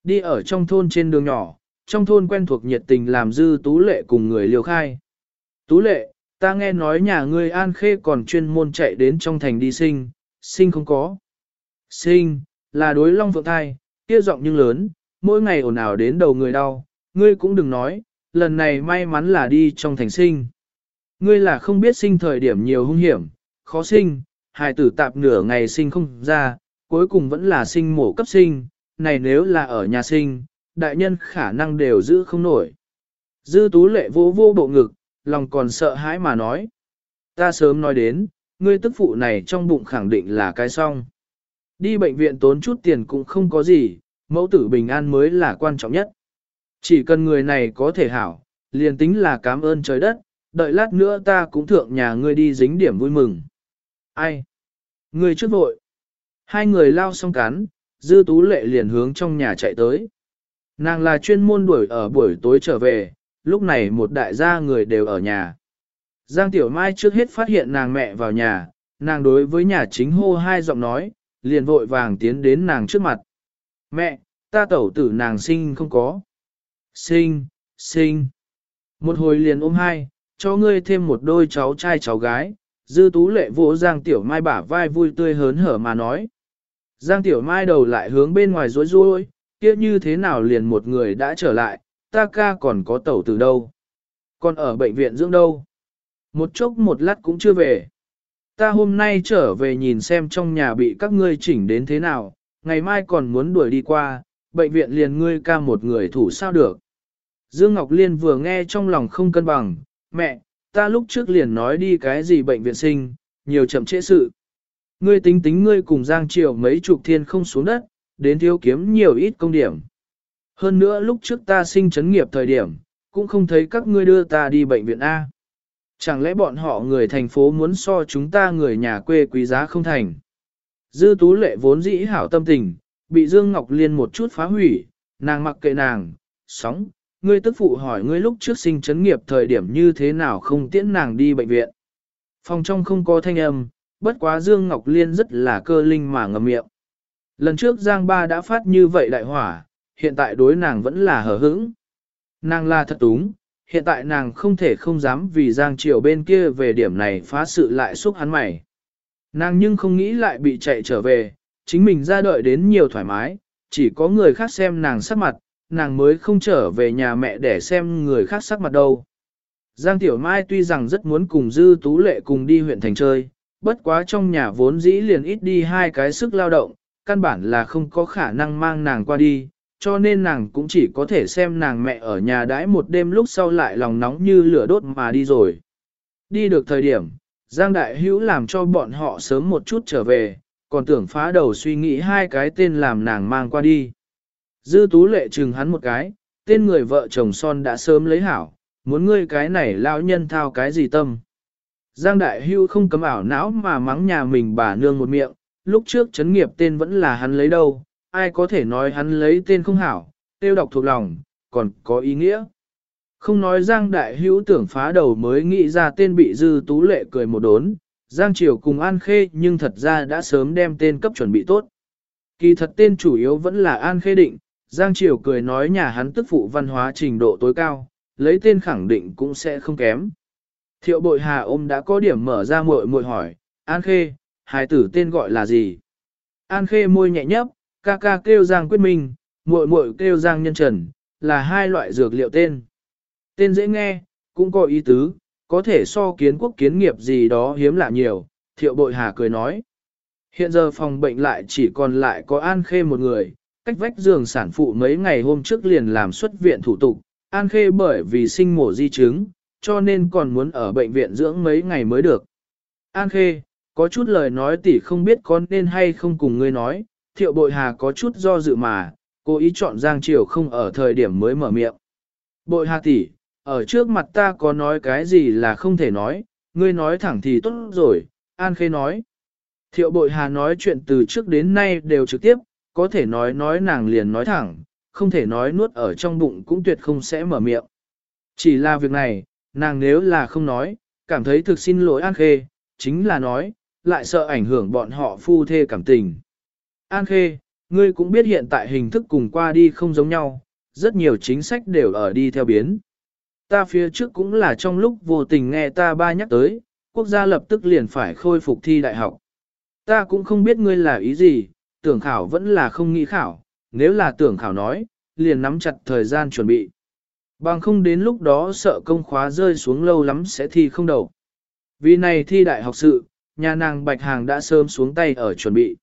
Đi ở trong thôn trên đường nhỏ, trong thôn quen thuộc nhiệt tình làm dư tú lệ cùng người liều khai. Tú lệ, ta nghe nói nhà ngươi an khê còn chuyên môn chạy đến trong thành đi sinh, sinh không có. Sinh, là đối long phượng thai, kia giọng nhưng lớn, mỗi ngày ồn ào đến đầu người đau, ngươi cũng đừng nói, lần này may mắn là đi trong thành sinh. Ngươi là không biết sinh thời điểm nhiều hung hiểm, khó sinh, hài tử tạp nửa ngày sinh không ra, cuối cùng vẫn là sinh mổ cấp sinh, này nếu là ở nhà sinh, đại nhân khả năng đều giữ không nổi. Dư tú lệ vô vô bộ ngực, lòng còn sợ hãi mà nói. Ta sớm nói đến, ngươi tức phụ này trong bụng khẳng định là cái song. Đi bệnh viện tốn chút tiền cũng không có gì, mẫu tử bình an mới là quan trọng nhất. Chỉ cần người này có thể hảo, liền tính là cảm ơn trời đất, đợi lát nữa ta cũng thượng nhà ngươi đi dính điểm vui mừng. Ai? Ngươi trước vội. Hai người lao xong cán, dư tú lệ liền hướng trong nhà chạy tới. Nàng là chuyên môn đuổi ở buổi tối trở về, lúc này một đại gia người đều ở nhà. Giang Tiểu Mai trước hết phát hiện nàng mẹ vào nhà, nàng đối với nhà chính hô hai giọng nói, liền vội vàng tiến đến nàng trước mặt. Mẹ, ta tẩu tử nàng sinh không có. Sinh, sinh. Một hồi liền ôm hai, cho ngươi thêm một đôi cháu trai cháu gái, dư tú lệ vỗ Giang Tiểu Mai bả vai vui tươi hớn hở mà nói. Giang Tiểu Mai đầu lại hướng bên ngoài rối rối, kia như thế nào liền một người đã trở lại, ta ca còn có tẩu từ đâu. Còn ở bệnh viện dưỡng đâu. Một chốc một lát cũng chưa về. Ta hôm nay trở về nhìn xem trong nhà bị các ngươi chỉnh đến thế nào, ngày mai còn muốn đuổi đi qua, bệnh viện liền ngươi ca một người thủ sao được. Dương Ngọc Liên vừa nghe trong lòng không cân bằng, mẹ, ta lúc trước liền nói đi cái gì bệnh viện sinh, nhiều chậm trễ sự. Ngươi tính tính ngươi cùng Giang Triều mấy chục thiên không xuống đất, đến thiếu kiếm nhiều ít công điểm. Hơn nữa lúc trước ta sinh chấn nghiệp thời điểm, cũng không thấy các ngươi đưa ta đi bệnh viện A. Chẳng lẽ bọn họ người thành phố muốn so chúng ta người nhà quê quý giá không thành? Dư tú lệ vốn dĩ hảo tâm tình, bị Dương Ngọc Liên một chút phá hủy, nàng mặc kệ nàng, sóng, ngươi tức phụ hỏi ngươi lúc trước sinh chấn nghiệp thời điểm như thế nào không tiễn nàng đi bệnh viện. Phòng trong không có thanh âm, bất quá Dương Ngọc Liên rất là cơ linh mà ngầm miệng. Lần trước Giang Ba đã phát như vậy đại hỏa, hiện tại đối nàng vẫn là hở hững. Nàng là thật túng, hiện tại nàng không thể không dám vì Giang Triều bên kia về điểm này phá sự lại xúc hắn mày. Nàng nhưng không nghĩ lại bị chạy trở về, chính mình ra đợi đến nhiều thoải mái, chỉ có người khác xem nàng sắc mặt, nàng mới không trở về nhà mẹ để xem người khác sắc mặt đâu. Giang Tiểu Mai tuy rằng rất muốn cùng Dư Tú Lệ cùng đi huyện thành chơi, bất quá trong nhà vốn dĩ liền ít đi hai cái sức lao động, căn bản là không có khả năng mang nàng qua đi, cho nên nàng cũng chỉ có thể xem nàng mẹ ở nhà đãi một đêm lúc sau lại lòng nóng như lửa đốt mà đi rồi. Đi được thời điểm, Giang Đại Hữu làm cho bọn họ sớm một chút trở về, còn tưởng phá đầu suy nghĩ hai cái tên làm nàng mang qua đi. Dư tú lệ chừng hắn một cái, tên người vợ chồng son đã sớm lấy hảo, muốn ngươi cái này lão nhân thao cái gì tâm. Giang Đại Hưu không cấm ảo não mà mắng nhà mình bà nương một miệng, lúc trước chấn nghiệp tên vẫn là hắn lấy đâu, ai có thể nói hắn lấy tên không hảo, tiêu đọc thuộc lòng, còn có ý nghĩa. Không nói Giang Đại Hữu tưởng phá đầu mới nghĩ ra tên bị dư tú lệ cười một đốn, Giang Triều cùng An Khê nhưng thật ra đã sớm đem tên cấp chuẩn bị tốt. Kỳ thật tên chủ yếu vẫn là An Khê định, Giang Triều cười nói nhà hắn tức phụ văn hóa trình độ tối cao, lấy tên khẳng định cũng sẽ không kém. Thiệu bội hà ôm đã có điểm mở ra muội muội hỏi, An Khê, hài tử tên gọi là gì? An Khê môi nhẹ nhấp, ca ca kêu Giang Quyết Minh, muội muội kêu Giang Nhân Trần, là hai loại dược liệu tên. Tên dễ nghe, cũng có ý tứ, có thể so kiến quốc kiến nghiệp gì đó hiếm lạ nhiều, thiệu bội hà cười nói. Hiện giờ phòng bệnh lại chỉ còn lại có An Khê một người, cách vách giường sản phụ mấy ngày hôm trước liền làm xuất viện thủ tục, An Khê bởi vì sinh mổ di chứng, cho nên còn muốn ở bệnh viện dưỡng mấy ngày mới được. An Khê, có chút lời nói tỷ không biết con nên hay không cùng ngươi nói, thiệu bội hà có chút do dự mà, cố ý chọn Giang Triều không ở thời điểm mới mở miệng. Bội hà tỷ, ở trước mặt ta có nói cái gì là không thể nói, ngươi nói thẳng thì tốt rồi, An Khê nói. Thiệu bội hà nói chuyện từ trước đến nay đều trực tiếp, có thể nói nói nàng liền nói thẳng, không thể nói nuốt ở trong bụng cũng tuyệt không sẽ mở miệng. Chỉ là việc này, nàng nếu là không nói, cảm thấy thực xin lỗi An Khê, chính là nói, lại sợ ảnh hưởng bọn họ phu thê cảm tình. An Khê, ngươi cũng biết hiện tại hình thức cùng qua đi không giống nhau, rất nhiều chính sách đều ở đi theo biến. Ta phía trước cũng là trong lúc vô tình nghe ta ba nhắc tới, quốc gia lập tức liền phải khôi phục thi đại học. Ta cũng không biết ngươi là ý gì, tưởng khảo vẫn là không nghĩ khảo, nếu là tưởng khảo nói, liền nắm chặt thời gian chuẩn bị. Bằng không đến lúc đó sợ công khóa rơi xuống lâu lắm sẽ thi không đầu. Vì này thi đại học sự, nhà nàng Bạch Hàng đã sớm xuống tay ở chuẩn bị.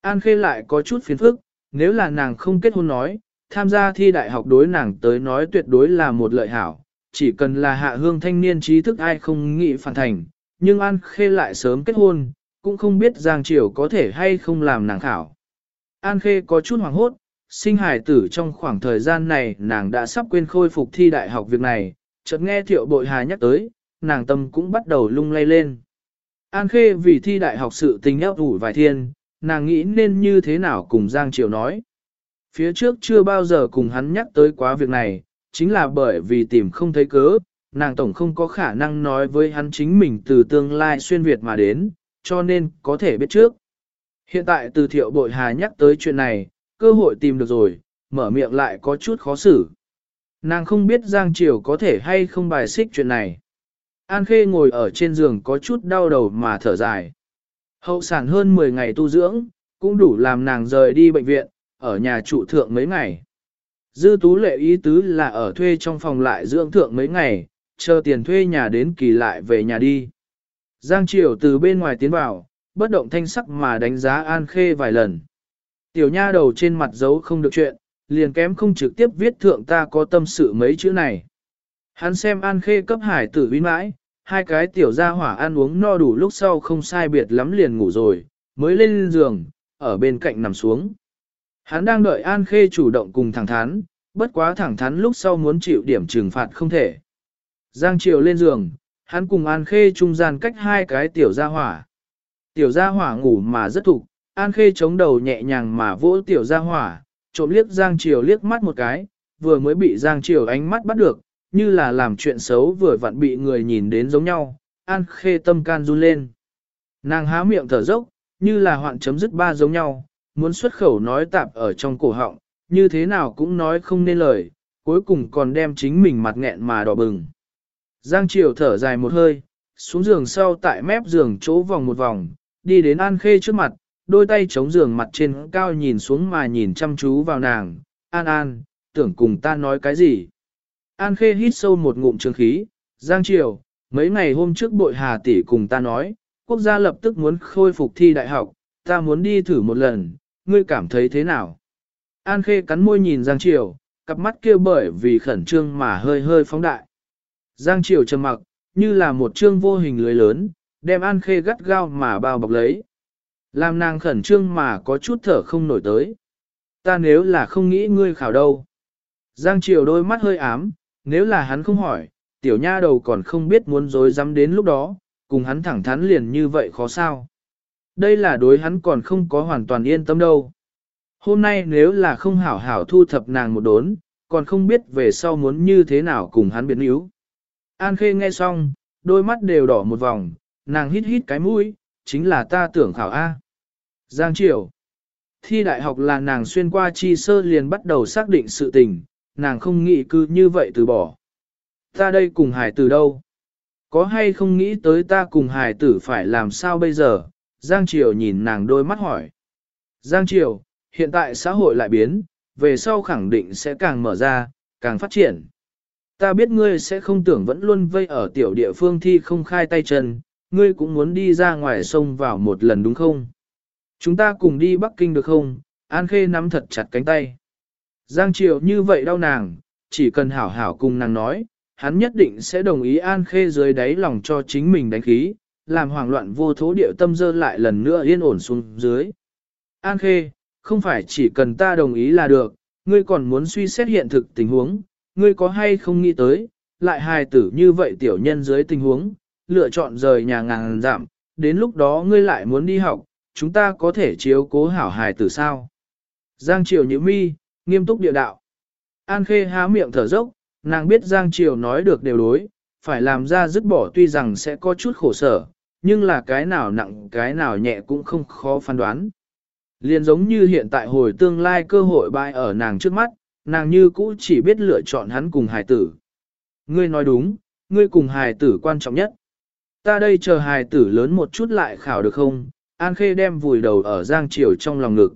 An Khê lại có chút phiền phức, nếu là nàng không kết hôn nói, tham gia thi đại học đối nàng tới nói tuyệt đối là một lợi hảo, chỉ cần là hạ hương thanh niên trí thức ai không nghĩ phản thành, nhưng An Khê lại sớm kết hôn, cũng không biết Giang Triều có thể hay không làm nàng khảo. An Khê có chút hoảng hốt, sinh Hải tử trong khoảng thời gian này nàng đã sắp quên khôi phục thi đại học việc này, chợt nghe thiệu bội hà nhắc tới, nàng tâm cũng bắt đầu lung lay lên. An Khê vì thi đại học sự tình ép ủ vài thiên, nàng nghĩ nên như thế nào cùng Giang Triều nói. Phía trước chưa bao giờ cùng hắn nhắc tới quá việc này, chính là bởi vì tìm không thấy cớ, nàng tổng không có khả năng nói với hắn chính mình từ tương lai xuyên Việt mà đến, cho nên có thể biết trước. Hiện tại từ thiệu bội hà nhắc tới chuyện này, cơ hội tìm được rồi, mở miệng lại có chút khó xử. Nàng không biết Giang Triều có thể hay không bài xích chuyện này. An Khê ngồi ở trên giường có chút đau đầu mà thở dài. Hậu sản hơn 10 ngày tu dưỡng, cũng đủ làm nàng rời đi bệnh viện, ở nhà trụ thượng mấy ngày. Dư tú lệ ý tứ là ở thuê trong phòng lại dưỡng thượng mấy ngày, chờ tiền thuê nhà đến kỳ lại về nhà đi. Giang Triều từ bên ngoài tiến vào, bất động thanh sắc mà đánh giá An Khê vài lần. Tiểu nha đầu trên mặt giấu không được chuyện, liền kém không trực tiếp viết thượng ta có tâm sự mấy chữ này. Hắn xem An Khê cấp hải tử vinh mãi, hai cái tiểu gia hỏa ăn uống no đủ lúc sau không sai biệt lắm liền ngủ rồi, mới lên giường, ở bên cạnh nằm xuống. Hắn đang đợi An Khê chủ động cùng thẳng thắn, bất quá thẳng thắn lúc sau muốn chịu điểm trừng phạt không thể. Giang Triều lên giường, hắn cùng An Khê trung gian cách hai cái tiểu gia hỏa. Tiểu gia hỏa ngủ mà rất thục, An Khê chống đầu nhẹ nhàng mà vỗ tiểu gia hỏa, trộm liếc Giang Triều liếc mắt một cái, vừa mới bị Giang Triều ánh mắt bắt được, như là làm chuyện xấu vừa vặn bị người nhìn đến giống nhau, An Khê tâm can run lên. Nàng há miệng thở dốc, như là hoạn chấm dứt ba giống nhau, muốn xuất khẩu nói tạp ở trong cổ họng, như thế nào cũng nói không nên lời, cuối cùng còn đem chính mình mặt nghẹn mà đỏ bừng. Giang Triều thở dài một hơi, xuống giường sau tại mép giường chỗ vòng một vòng, đi đến An Khê trước mặt, đôi tay chống giường mặt trên cao nhìn xuống mà nhìn chăm chú vào nàng, An An, tưởng cùng ta nói cái gì. An Khê hít sâu một ngụm trường khí, Giang Triều, mấy ngày hôm trước bội hà tỷ cùng ta nói, quốc gia lập tức muốn khôi phục thi đại học, ta muốn đi thử một lần, ngươi cảm thấy thế nào? An Khê cắn môi nhìn Giang Triều, cặp mắt kia bởi vì khẩn trương mà hơi hơi phóng đại. Giang Triều trầm mặc, như là một trương vô hình lưới lớn, đem An Khê gắt gao mà bao bọc lấy. Làm nàng khẩn trương mà có chút thở không nổi tới. Ta nếu là không nghĩ ngươi khảo đâu. Giang Triều đôi mắt hơi ám, nếu là hắn không hỏi, tiểu nha đầu còn không biết muốn dối dám đến lúc đó, cùng hắn thẳng thắn liền như vậy khó sao. Đây là đối hắn còn không có hoàn toàn yên tâm đâu. Hôm nay nếu là không hảo hảo thu thập nàng một đốn, còn không biết về sau muốn như thế nào cùng hắn biến yếu. An Khê nghe xong, đôi mắt đều đỏ một vòng, nàng hít hít cái mũi, chính là ta tưởng khảo A. Giang Triều Thi đại học là nàng xuyên qua chi sơ liền bắt đầu xác định sự tình, nàng không nghĩ cứ như vậy từ bỏ. Ta đây cùng hải tử đâu? Có hay không nghĩ tới ta cùng hải tử phải làm sao bây giờ? Giang Triều nhìn nàng đôi mắt hỏi. Giang Triều, hiện tại xã hội lại biến, về sau khẳng định sẽ càng mở ra, càng phát triển. Ta biết ngươi sẽ không tưởng vẫn luôn vây ở tiểu địa phương thi không khai tay chân, ngươi cũng muốn đi ra ngoài sông vào một lần đúng không? Chúng ta cùng đi Bắc Kinh được không? An Khê nắm thật chặt cánh tay. Giang Triều như vậy đau nàng, chỉ cần hảo hảo cùng nàng nói, hắn nhất định sẽ đồng ý An Khê dưới đáy lòng cho chính mình đánh khí, làm hoảng loạn vô thố điệu tâm dơ lại lần nữa yên ổn xuống dưới. An Khê, không phải chỉ cần ta đồng ý là được, ngươi còn muốn suy xét hiện thực tình huống, ngươi có hay không nghĩ tới, lại hài tử như vậy tiểu nhân dưới tình huống, lựa chọn rời nhà ngàn giảm, đến lúc đó ngươi lại muốn đi học, chúng ta có thể chiếu cố hảo hài tử sao. Giang Triều như mi, nghiêm túc địa đạo. An Khê há miệng thở dốc, nàng biết Giang Triều nói được đều đối, phải làm ra dứt bỏ tuy rằng sẽ có chút khổ sở, nhưng là cái nào nặng cái nào nhẹ cũng không khó phán đoán. Liền giống như hiện tại hồi tương lai cơ hội bại ở nàng trước mắt, nàng như cũ chỉ biết lựa chọn hắn cùng hài tử. Ngươi nói đúng, ngươi cùng hài tử quan trọng nhất. Ta đây chờ hài tử lớn một chút lại khảo được không? An Khê đem vùi đầu ở Giang Triều trong lòng ngực.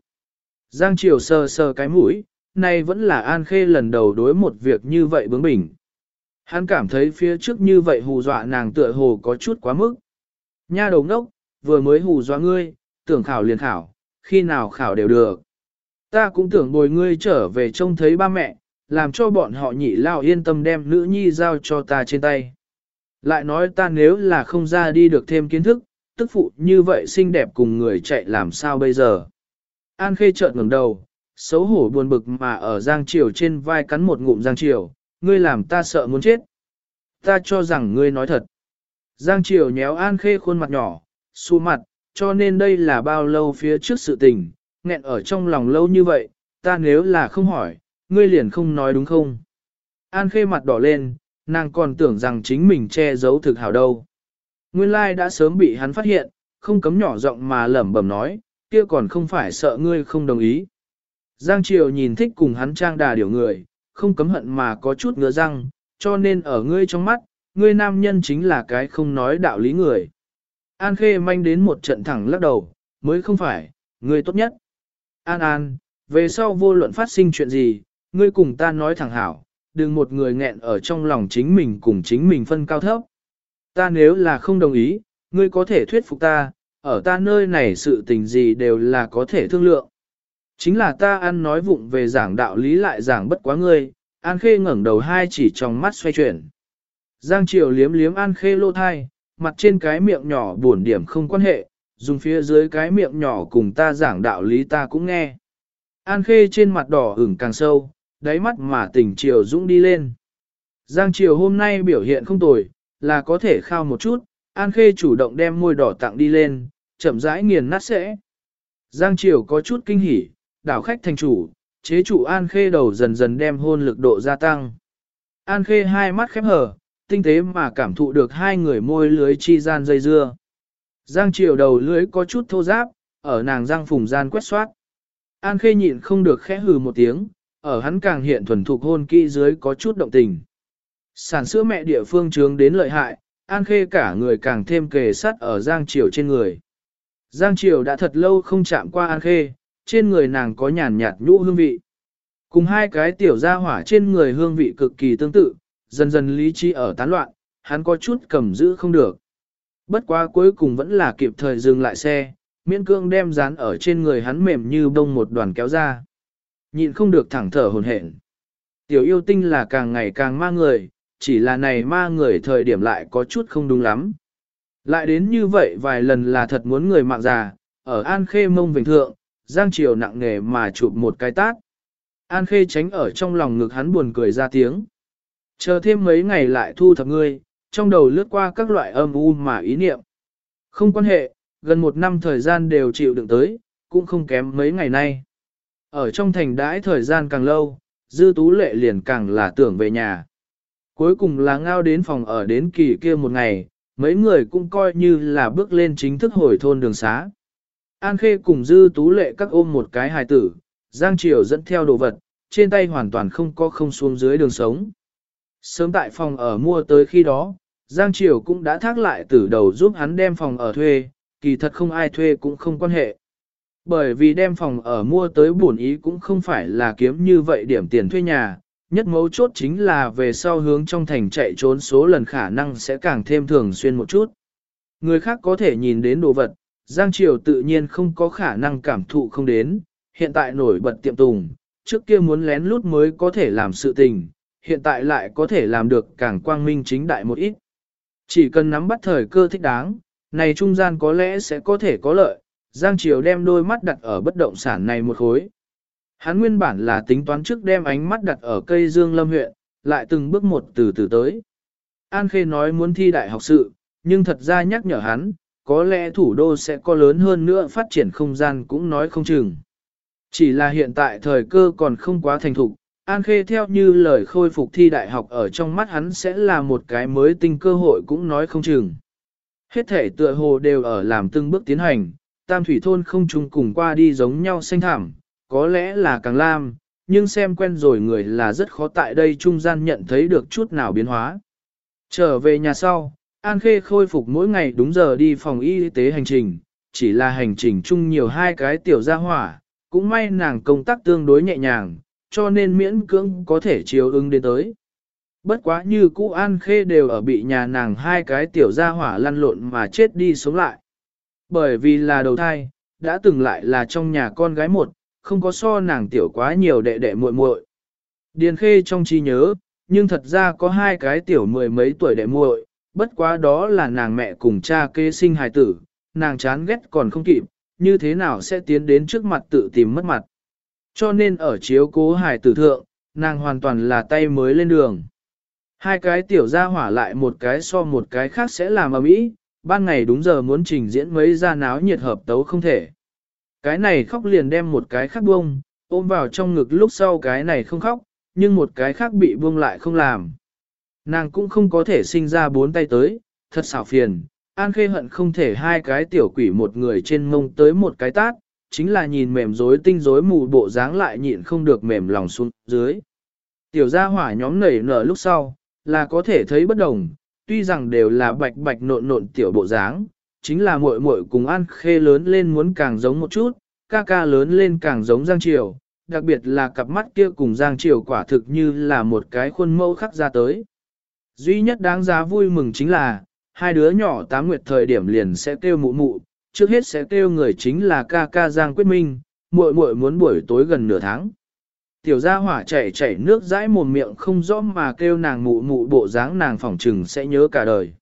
Giang Triều sờ sờ cái mũi, nay vẫn là An Khê lần đầu đối một việc như vậy bướng bỉnh. Hắn cảm thấy phía trước như vậy hù dọa nàng tựa hồ có chút quá mức. Nha đầu ngốc, vừa mới hù dọa ngươi, tưởng khảo liền khảo, khi nào khảo đều được. Ta cũng tưởng bồi ngươi trở về trông thấy ba mẹ, làm cho bọn họ nhị lao yên tâm đem nữ nhi giao cho ta trên tay. Lại nói ta nếu là không ra đi được thêm kiến thức, tức phụ như vậy xinh đẹp cùng người chạy làm sao bây giờ. An khê trợn ngẩng đầu, xấu hổ buồn bực mà ở Giang Triều trên vai cắn một ngụm Giang Triều, ngươi làm ta sợ muốn chết. Ta cho rằng ngươi nói thật. Giang Triều nhéo An khê khuôn mặt nhỏ, xu mặt, cho nên đây là bao lâu phía trước sự tình, nghẹn ở trong lòng lâu như vậy, ta nếu là không hỏi, ngươi liền không nói đúng không? An khê mặt đỏ lên, nàng còn tưởng rằng chính mình che giấu thực hảo đâu. Nguyên lai đã sớm bị hắn phát hiện, không cấm nhỏ giọng mà lẩm bẩm nói, kia còn không phải sợ ngươi không đồng ý. Giang Triều nhìn thích cùng hắn trang đà điều người, không cấm hận mà có chút ngứa răng, cho nên ở ngươi trong mắt, ngươi nam nhân chính là cái không nói đạo lý người. An Khê manh đến một trận thẳng lắc đầu, mới không phải, ngươi tốt nhất. An An, về sau vô luận phát sinh chuyện gì, ngươi cùng ta nói thẳng hảo, đừng một người nghẹn ở trong lòng chính mình cùng chính mình phân cao thấp. Ta nếu là không đồng ý, ngươi có thể thuyết phục ta, ở ta nơi này sự tình gì đều là có thể thương lượng. Chính là ta ăn nói vụng về giảng đạo lý lại giảng bất quá ngươi, An Khê ngẩng đầu hai chỉ trong mắt xoay chuyển. Giang Triều liếm liếm An Khê lô thai, mặt trên cái miệng nhỏ buồn điểm không quan hệ, dùng phía dưới cái miệng nhỏ cùng ta giảng đạo lý ta cũng nghe. An Khê trên mặt đỏ ửng càng sâu, đáy mắt mà tình Triều dũng đi lên. Giang Triều hôm nay biểu hiện không tồi, là có thể khao một chút, An Khê chủ động đem môi đỏ tặng đi lên, chậm rãi nghiền nát sẽ. Giang Triều có chút kinh hỉ, đảo khách thành chủ, chế chủ An Khê đầu dần dần đem hôn lực độ gia tăng. An Khê hai mắt khép hờ, tinh tế mà cảm thụ được hai người môi lưới chi gian dây dưa. Giang Triều đầu lưới có chút thô giáp, ở nàng giang phùng gian quét soát. An Khê nhịn không được khẽ hừ một tiếng, ở hắn càng hiện thuần thục hôn kỹ dưới có chút động tình. Sản sữa mẹ địa phương trướng đến lợi hại, An Khê cả người càng thêm kề sắt ở Giang Triều trên người. Giang Triều đã thật lâu không chạm qua An Khê, trên người nàng có nhàn nhạt nhũ hương vị. Cùng hai cái tiểu gia hỏa trên người hương vị cực kỳ tương tự, dần dần lý trí ở tán loạn, hắn có chút cầm giữ không được. Bất quá cuối cùng vẫn là kịp thời dừng lại xe, miễn cương đem dán ở trên người hắn mềm như bông một đoàn kéo ra. Nhịn không được thẳng thở hồn hển. Tiểu yêu tinh là càng ngày càng ma người, chỉ là này ma người thời điểm lại có chút không đúng lắm. Lại đến như vậy vài lần là thật muốn người mạng già, ở An Khê mông Vịnh thượng, Giang Triều nặng nề mà chụp một cái tát. An Khê tránh ở trong lòng ngực hắn buồn cười ra tiếng. Chờ thêm mấy ngày lại thu thập ngươi, trong đầu lướt qua các loại âm u mà ý niệm. Không quan hệ, gần một năm thời gian đều chịu đựng tới, cũng không kém mấy ngày nay. Ở trong thành đãi thời gian càng lâu, dư tú lệ liền càng là tưởng về nhà. Cuối cùng là ngao đến phòng ở đến kỳ kia một ngày, mấy người cũng coi như là bước lên chính thức hồi thôn đường xá. An Khê cùng dư tú lệ các ôm một cái hài tử, Giang Triều dẫn theo đồ vật, trên tay hoàn toàn không có không xuống dưới đường sống. Sớm tại phòng ở mua tới khi đó, Giang Triều cũng đã thác lại từ đầu giúp hắn đem phòng ở thuê, kỳ thật không ai thuê cũng không quan hệ. Bởi vì đem phòng ở mua tới bổn ý cũng không phải là kiếm như vậy điểm tiền thuê nhà, nhất mấu chốt chính là về sau hướng trong thành chạy trốn số lần khả năng sẽ càng thêm thường xuyên một chút. Người khác có thể nhìn đến đồ vật, Giang Triều tự nhiên không có khả năng cảm thụ không đến, hiện tại nổi bật tiệm tùng, trước kia muốn lén lút mới có thể làm sự tình, hiện tại lại có thể làm được càng quang minh chính đại một ít. Chỉ cần nắm bắt thời cơ thích đáng, này trung gian có lẽ sẽ có thể có lợi, Giang Triều đem đôi mắt đặt ở bất động sản này một khối. Hắn nguyên bản là tính toán trước đem ánh mắt đặt ở cây Dương Lâm huyện, lại từng bước một từ từ tới. An Khê nói muốn thi đại học sự, nhưng thật ra nhắc nhở hắn, có lẽ thủ đô sẽ có lớn hơn nữa phát triển không gian cũng nói không chừng. Chỉ là hiện tại thời cơ còn không quá thành thục, An Khê theo như lời khôi phục thi đại học ở trong mắt hắn sẽ là một cái mới tinh cơ hội cũng nói không chừng. Hết thể tựa hồ đều ở làm từng bước tiến hành, tam thủy thôn không chung cùng qua đi giống nhau xanh thảm, có lẽ là càng lam, nhưng xem quen rồi người là rất khó tại đây trung gian nhận thấy được chút nào biến hóa. Trở về nhà sau, An Khê khôi phục mỗi ngày đúng giờ đi phòng y tế hành trình, chỉ là hành trình chung nhiều hai cái tiểu gia hỏa, cũng may nàng công tác tương đối nhẹ nhàng, cho nên miễn cưỡng có thể chiếu ứng đến tới. Bất quá như cũ An Khê đều ở bị nhà nàng hai cái tiểu gia hỏa lăn lộn mà chết đi sống lại. Bởi vì là đầu thai, đã từng lại là trong nhà con gái một, không có so nàng tiểu quá nhiều đệ đệ muội muội. Điền Khê trong trí nhớ, nhưng thật ra có hai cái tiểu mười mấy tuổi đệ muội, bất quá đó là nàng mẹ cùng cha kế sinh hài tử, nàng chán ghét còn không kịp, như thế nào sẽ tiến đến trước mặt tự tìm mất mặt. Cho nên ở chiếu cố hài tử thượng, nàng hoàn toàn là tay mới lên đường. Hai cái tiểu gia hỏa lại một cái so một cái khác sẽ làm ở mỹ, ban ngày đúng giờ muốn trình diễn mấy ra náo nhiệt hợp tấu không thể. Cái này khóc liền đem một cái khác buông, ôm vào trong ngực lúc sau cái này không khóc, nhưng một cái khác bị buông lại không làm. Nàng cũng không có thể sinh ra bốn tay tới, thật xảo phiền, An Khê hận không thể hai cái tiểu quỷ một người trên mông tới một cái tát, chính là nhìn mềm rối tinh rối mù bộ dáng lại nhịn không được mềm lòng xuống dưới. Tiểu gia hỏa nhóm nảy nở lúc sau, là có thể thấy bất đồng, tuy rằng đều là bạch bạch nộn nộn tiểu bộ dáng, chính là muội muội cùng An Khê lớn lên muốn càng giống một chút, ca ca lớn lên càng giống Giang Triều, đặc biệt là cặp mắt kia cùng Giang Triều quả thực như là một cái khuôn mẫu khắc ra tới. Duy nhất đáng giá vui mừng chính là, hai đứa nhỏ tám nguyệt thời điểm liền sẽ kêu mụ mụ, trước hết sẽ kêu người chính là ca ca Giang Quyết Minh, muội muội muốn buổi tối gần nửa tháng. Tiểu gia hỏa chảy chảy nước dãi mồm miệng không rõ mà kêu nàng mụ mụ bộ dáng nàng phỏng trừng sẽ nhớ cả đời.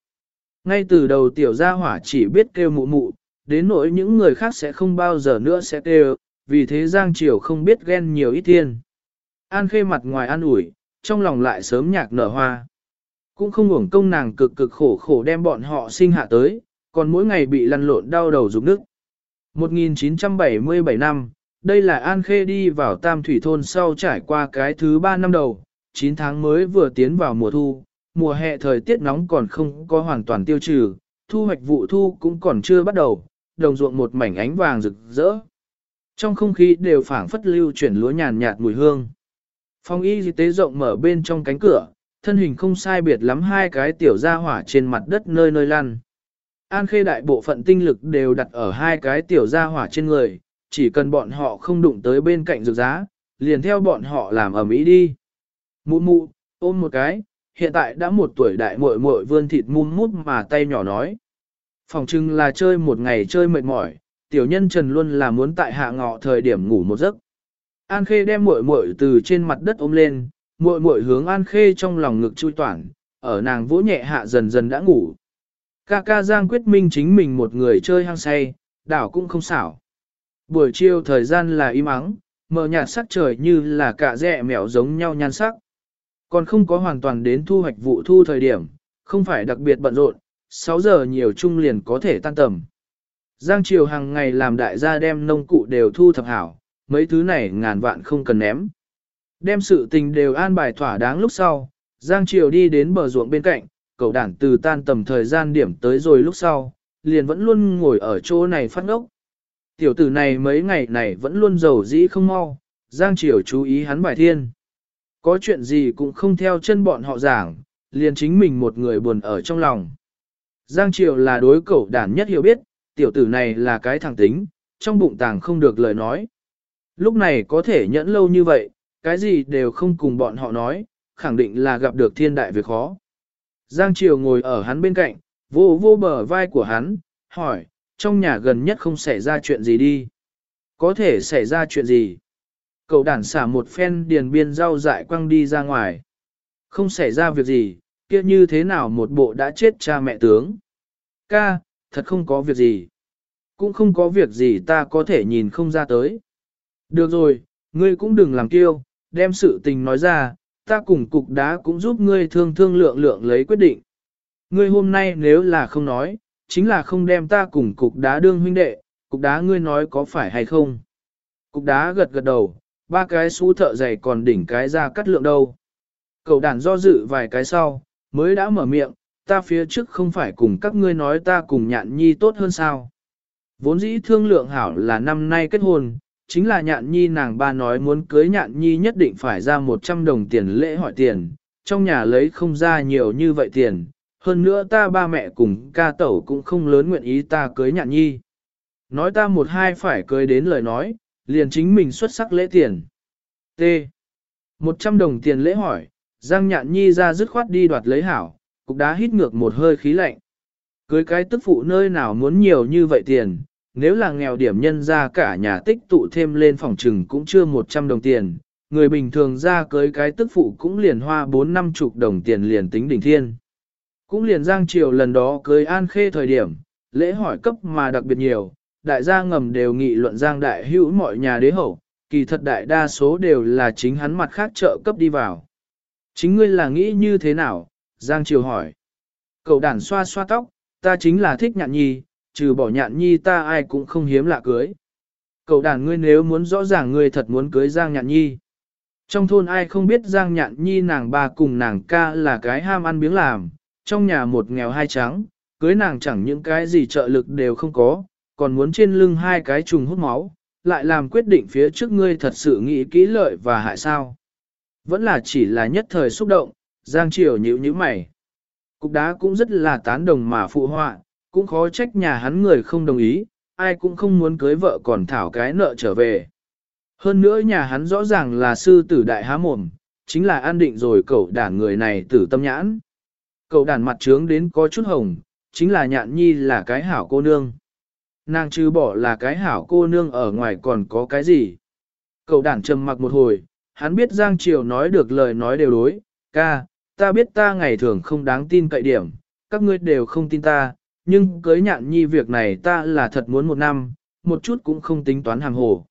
Ngay từ đầu tiểu gia hỏa chỉ biết kêu mụ mụ, đến nỗi những người khác sẽ không bao giờ nữa sẽ kêu, vì thế Giang Triều không biết ghen nhiều ít thiên. An khê mặt ngoài an ủi, trong lòng lại sớm nhạc nở hoa. Cũng không uổng công nàng cực cực khổ khổ đem bọn họ sinh hạ tới, còn mỗi ngày bị lăn lộn đau đầu rụng nước. 1977 năm, đây là An Khê đi vào Tam Thủy Thôn sau trải qua cái thứ 3 năm đầu, 9 tháng mới vừa tiến vào mùa thu, mùa hè thời tiết nóng còn không có hoàn toàn tiêu trừ, thu hoạch vụ thu cũng còn chưa bắt đầu, đồng ruộng một mảnh ánh vàng rực rỡ. Trong không khí đều phảng phất lưu chuyển lúa nhàn nhạt mùi hương. Phòng y tế rộng mở bên trong cánh cửa, thân hình không sai biệt lắm hai cái tiểu gia hỏa trên mặt đất nơi nơi lăn. An khê đại bộ phận tinh lực đều đặt ở hai cái tiểu gia hỏa trên người, chỉ cần bọn họ không đụng tới bên cạnh dược giá, liền theo bọn họ làm ở mỹ đi. Mụ mụ, ôm một cái, hiện tại đã một tuổi đại muội muội vươn thịt mum mút mà tay nhỏ nói. Phòng trưng là chơi một ngày chơi mệt mỏi, tiểu nhân trần luôn là muốn tại hạ ngọ thời điểm ngủ một giấc. An Khê đem muội muội từ trên mặt đất ôm lên, muội muội hướng An Khê trong lòng ngực chui toản, ở nàng vỗ nhẹ hạ dần dần đã ngủ. Ca ca Giang quyết minh chính mình một người chơi hăng say, đảo cũng không xảo. Buổi chiều thời gian là im ắng, mờ nhạt sắc trời như là cả rẹ mèo giống nhau nhan sắc. Còn không có hoàn toàn đến thu hoạch vụ thu thời điểm, không phải đặc biệt bận rộn, 6 giờ nhiều chung liền có thể tan tầm. Giang Triều hàng ngày làm đại gia đem nông cụ đều thu thập hảo, mấy thứ này ngàn vạn không cần ném. Đem sự tình đều an bài thỏa đáng lúc sau, Giang Triều đi đến bờ ruộng bên cạnh, cậu đản từ tan tầm thời gian điểm tới rồi lúc sau, liền vẫn luôn ngồi ở chỗ này phát ngốc. Tiểu tử này mấy ngày này vẫn luôn giàu dĩ không mau, Giang Triều chú ý hắn bài thiên. Có chuyện gì cũng không theo chân bọn họ giảng, liền chính mình một người buồn ở trong lòng. Giang Triều là đối cậu đản nhất hiểu biết, tiểu tử này là cái thằng tính, trong bụng tàng không được lời nói. Lúc này có thể nhẫn lâu như vậy, cái gì đều không cùng bọn họ nói, khẳng định là gặp được thiên đại việc khó. Giang Triều ngồi ở hắn bên cạnh, vô vô bờ vai của hắn, hỏi, trong nhà gần nhất không xảy ra chuyện gì đi. Có thể xảy ra chuyện gì? Cậu đản xả một phen điền biên rau dại quăng đi ra ngoài. Không xảy ra việc gì, kia như thế nào một bộ đã chết cha mẹ tướng. Ca, thật không có việc gì. Cũng không có việc gì ta có thể nhìn không ra tới. Được rồi, ngươi cũng đừng làm kiêu, đem sự tình nói ra, ta cùng cục đá cũng giúp ngươi thương thương lượng lượng lấy quyết định. Ngươi hôm nay nếu là không nói, chính là không đem ta cùng cục đá đương huynh đệ, cục đá ngươi nói có phải hay không. Cục đá gật gật đầu, ba cái xú thợ dày còn đỉnh cái ra cắt lượng đâu. Cậu đàn do dự vài cái sau, mới đã mở miệng, ta phía trước không phải cùng các ngươi nói ta cùng nhạn nhi tốt hơn sao. Vốn dĩ thương lượng hảo là năm nay kết hôn, chính là nhạn nhi nàng ba nói muốn cưới nhạn nhi nhất định phải ra 100 đồng tiền lễ hỏi tiền, trong nhà lấy không ra nhiều như vậy tiền, hơn nữa ta ba mẹ cùng ca tẩu cũng không lớn nguyện ý ta cưới nhạn nhi. Nói ta một hai phải cưới đến lời nói, liền chính mình xuất sắc lễ tiền. T. 100 đồng tiền lễ hỏi, Giang nhạn nhi ra dứt khoát đi đoạt lấy hảo, cục đá hít ngược một hơi khí lạnh. Cưới cái tức phụ nơi nào muốn nhiều như vậy tiền, nếu là nghèo điểm nhân ra cả nhà tích tụ thêm lên phòng trừng cũng chưa 100 đồng tiền, người bình thường ra cưới cái tức phụ cũng liền hoa 4 năm chục đồng tiền liền tính đỉnh thiên. Cũng liền Giang Triều lần đó cưới An Khê thời điểm, lễ hỏi cấp mà đặc biệt nhiều, đại gia ngầm đều nghị luận Giang Đại hữu mọi nhà đế hậu, kỳ thật đại đa số đều là chính hắn mặt khác trợ cấp đi vào. Chính ngươi là nghĩ như thế nào? Giang Triều hỏi. Cậu đàn xoa xoa tóc, ta chính là thích nhạn nhi, trừ bỏ nhạn nhi ta ai cũng không hiếm lạ cưới. Cậu đàn ngươi nếu muốn rõ ràng ngươi thật muốn cưới Giang nhạn nhi. Trong thôn ai không biết Giang nhạn nhi nàng ba cùng nàng ca là cái ham ăn biếng làm, trong nhà một nghèo hai trắng, cưới nàng chẳng những cái gì trợ lực đều không có, còn muốn trên lưng hai cái trùng hút máu, lại làm quyết định phía trước ngươi thật sự nghĩ kỹ lợi và hại sao. Vẫn là chỉ là nhất thời xúc động, Giang Triều nhíu nhíu mày. Cục đá cũng rất là tán đồng mà phụ họa, cũng khó trách nhà hắn người không đồng ý, ai cũng không muốn cưới vợ còn thảo cái nợ trở về. Hơn nữa nhà hắn rõ ràng là sư tử đại há mồm, chính là an định rồi cậu đàn người này tử tâm nhãn. Cậu đàn mặt trướng đến có chút hồng, chính là nhạn nhi là cái hảo cô nương. Nàng chứ bỏ là cái hảo cô nương ở ngoài còn có cái gì. Cậu đàn trầm mặc một hồi, hắn biết Giang Triều nói được lời nói đều đối, ca, ta biết ta ngày thường không đáng tin cậy điểm, các ngươi đều không tin ta, nhưng cưới nhạn nhi việc này ta là thật muốn một năm, một chút cũng không tính toán hàng hồ.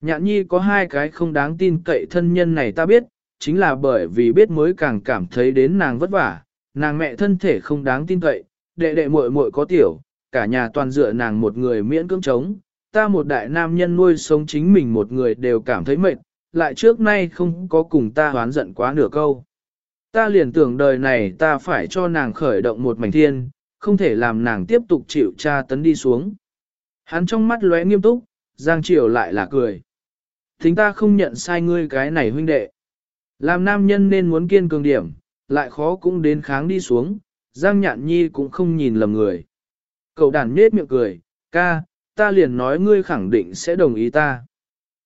Nhạn nhi có hai cái không đáng tin cậy thân nhân này ta biết, chính là bởi vì biết mới càng cảm thấy đến nàng vất vả, nàng mẹ thân thể không đáng tin cậy, đệ đệ muội muội có tiểu, cả nhà toàn dựa nàng một người miễn cưỡng chống, ta một đại nam nhân nuôi sống chính mình một người đều cảm thấy mệt, lại trước nay không có cùng ta hoán giận quá nửa câu. Ta liền tưởng đời này ta phải cho nàng khởi động một mảnh thiên, không thể làm nàng tiếp tục chịu tra tấn đi xuống. Hắn trong mắt lóe nghiêm túc, Giang Triều lại là cười. Thính ta không nhận sai ngươi cái này huynh đệ. Làm nam nhân nên muốn kiên cường điểm, lại khó cũng đến kháng đi xuống, Giang Nhạn Nhi cũng không nhìn lầm người. Cậu đàn nết miệng cười, ca, ta liền nói ngươi khẳng định sẽ đồng ý ta.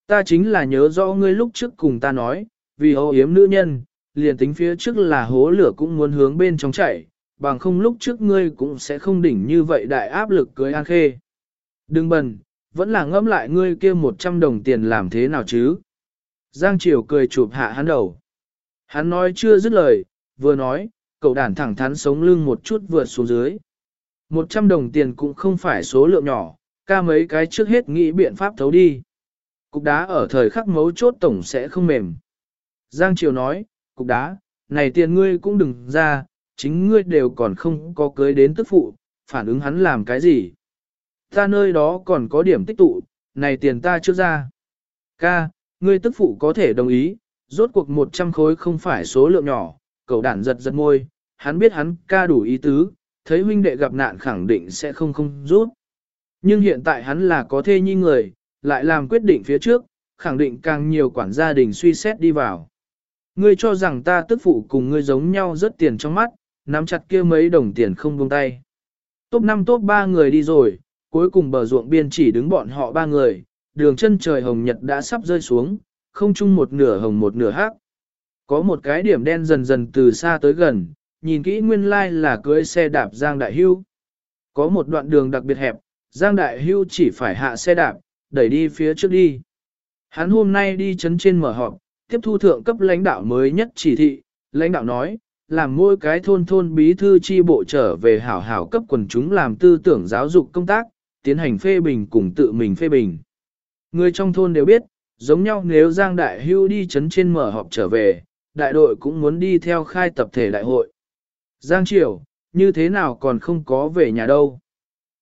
Ta chính là nhớ rõ ngươi lúc trước cùng ta nói, vì ô yếm nữ nhân, liền tính phía trước là hố lửa cũng muốn hướng bên trong chảy bằng không lúc trước ngươi cũng sẽ không đỉnh như vậy đại áp lực cưới an khê. Đừng bần, vẫn là ngẫm lại ngươi kia 100 đồng tiền làm thế nào chứ. Giang Triều cười chụp hạ hắn đầu. Hắn nói chưa dứt lời, vừa nói, cậu đàn thẳng thắn sống lưng một chút vượt xuống dưới. 100 đồng tiền cũng không phải số lượng nhỏ, ca mấy cái trước hết nghĩ biện pháp thấu đi. Cục đá ở thời khắc mấu chốt tổng sẽ không mềm. Giang Triều nói, cục đá, này tiền ngươi cũng đừng ra, chính ngươi đều còn không có cưới đến tức phụ, phản ứng hắn làm cái gì. Ta nơi đó còn có điểm tích tụ, này tiền ta chưa ra. Ca, ngươi tức phụ có thể đồng ý, rốt cuộc 100 khối không phải số lượng nhỏ, cậu đản giật giật môi, hắn biết hắn ca đủ ý tứ, thấy huynh đệ gặp nạn khẳng định sẽ không không rút. Nhưng hiện tại hắn là có thê nhi người, lại làm quyết định phía trước, khẳng định càng nhiều quản gia đình suy xét đi vào. Ngươi cho rằng ta tức phụ cùng ngươi giống nhau rất tiền trong mắt, nắm chặt kia mấy đồng tiền không buông tay. Top 5 top 3 người đi rồi, cuối cùng bờ ruộng biên chỉ đứng bọn họ ba người, đường chân trời hồng nhật đã sắp rơi xuống, không chung một nửa hồng một nửa hắc. Có một cái điểm đen dần dần từ xa tới gần, nhìn kỹ nguyên lai like là cưới xe đạp Giang Đại Hưu. Có một đoạn đường đặc biệt hẹp, Giang Đại Hưu chỉ phải hạ xe đạp, đẩy đi phía trước đi. Hắn hôm nay đi chấn trên mở họp, tiếp thu thượng cấp lãnh đạo mới nhất chỉ thị, lãnh đạo nói, làm mỗi cái thôn thôn bí thư chi bộ trở về hảo hảo cấp quần chúng làm tư tưởng giáo dục công tác, tiến hành phê bình cùng tự mình phê bình. Người trong thôn đều biết, giống nhau nếu Giang Đại Hưu đi chấn trên mở họp trở về, đại đội cũng muốn đi theo khai tập thể đại hội. Giang Triều, như thế nào còn không có về nhà đâu?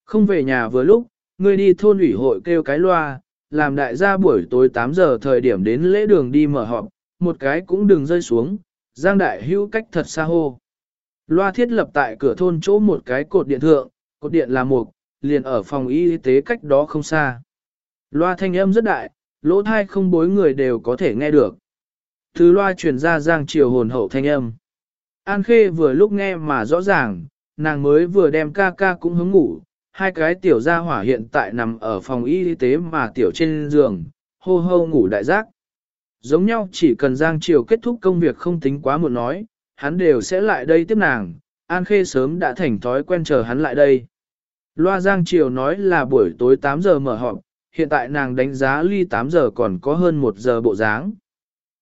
Không về nhà vừa lúc, người đi thôn ủy hội kêu cái loa, làm đại gia buổi tối 8 giờ thời điểm đến lễ đường đi mở họp, một cái cũng đừng rơi xuống, Giang Đại hữu cách thật xa hô. Loa thiết lập tại cửa thôn chỗ một cái cột điện thượng, cột điện là một, liền ở phòng y tế cách đó không xa. Loa thanh âm rất đại, lỗ thai không bối người đều có thể nghe được. Thứ loa truyền ra giang triều hồn hậu thanh âm. An Khê vừa lúc nghe mà rõ ràng, nàng mới vừa đem ca ca cũng hướng ngủ, hai cái tiểu gia hỏa hiện tại nằm ở phòng y tế mà tiểu trên giường, hô hô ngủ đại giác. Giống nhau chỉ cần Giang Triều kết thúc công việc không tính quá muộn nói, hắn đều sẽ lại đây tiếp nàng, An Khê sớm đã thành thói quen chờ hắn lại đây. Loa Giang Triều nói là buổi tối 8 giờ mở họp, hiện tại nàng đánh giá ly 8 giờ còn có hơn 1 giờ bộ dáng.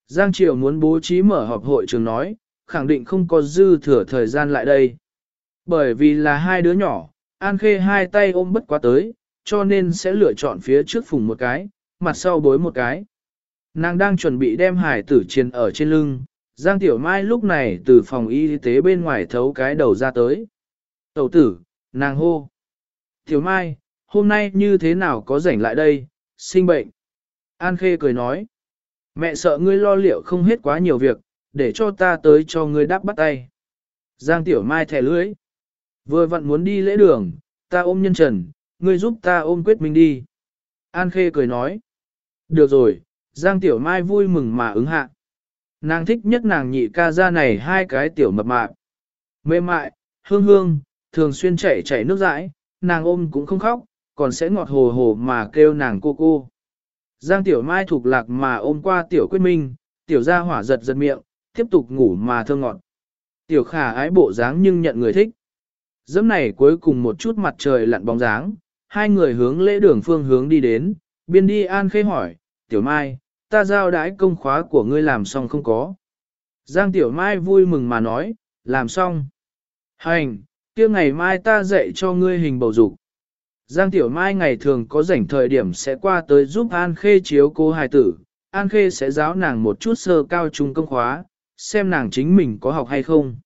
Giang Triều muốn bố trí mở họp hội trường nói, khẳng định không có dư thừa thời gian lại đây. Bởi vì là hai đứa nhỏ, An Khê hai tay ôm bất quá tới, cho nên sẽ lựa chọn phía trước phùng một cái, mặt sau bối một cái. Nàng đang chuẩn bị đem hải tử chiền ở trên lưng, Giang Tiểu Mai lúc này từ phòng y tế bên ngoài thấu cái đầu ra tới. Tẩu tử, nàng hô. Tiểu Mai, hôm nay như thế nào có rảnh lại đây, sinh bệnh. An Khê cười nói. Mẹ sợ ngươi lo liệu không hết quá nhiều việc, để cho ta tới cho ngươi đáp bắt tay. Giang Tiểu Mai thẻ lưới. Vừa vặn muốn đi lễ đường, ta ôm nhân trần, ngươi giúp ta ôm quyết minh đi. An Khê cười nói. Được rồi, Giang Tiểu Mai vui mừng mà ứng hạ. Nàng thích nhất nàng nhị ca ra này hai cái tiểu mập mạp. Mềm mại, hương hương, thường xuyên chảy chảy nước dãi, nàng ôm cũng không khóc, còn sẽ ngọt hồ hồ mà kêu nàng cô cô. Giang Tiểu Mai thuộc lạc mà ôm qua Tiểu Quyết Minh, Tiểu gia hỏa giật giật miệng, tiếp tục ngủ mà thơ ngọt. Tiểu khả ái bộ dáng nhưng nhận người thích. Dẫm này cuối cùng một chút mặt trời lặn bóng dáng, hai người hướng lễ đường phương hướng đi đến, biên đi an khê hỏi, Tiểu Mai, ta giao đái công khóa của ngươi làm xong không có. Giang Tiểu Mai vui mừng mà nói, làm xong. Hành, kia ngày mai ta dạy cho ngươi hình bầu dục. Giang Tiểu Mai ngày thường có rảnh thời điểm sẽ qua tới giúp An Khê chiếu cô hài tử, An Khê sẽ giáo nàng một chút sơ cao trung công khóa, xem nàng chính mình có học hay không.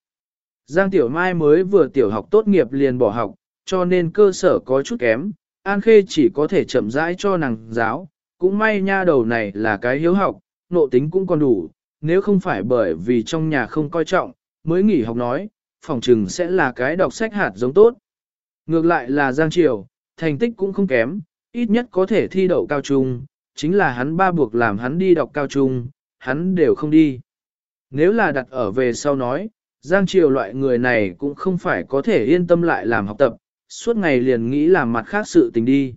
Giang Tiểu Mai mới vừa tiểu học tốt nghiệp liền bỏ học, cho nên cơ sở có chút kém, An Khê chỉ có thể chậm rãi cho nàng giáo, cũng may nha đầu này là cái hiếu học, nộ tính cũng còn đủ, nếu không phải bởi vì trong nhà không coi trọng, mới nghỉ học nói, phòng trừng sẽ là cái đọc sách hạt giống tốt. Ngược lại là Giang Triều, thành tích cũng không kém, ít nhất có thể thi đậu cao trung, chính là hắn ba buộc làm hắn đi đọc cao trung, hắn đều không đi. Nếu là đặt ở về sau nói, Giang Triều loại người này cũng không phải có thể yên tâm lại làm học tập, suốt ngày liền nghĩ làm mặt khác sự tình đi.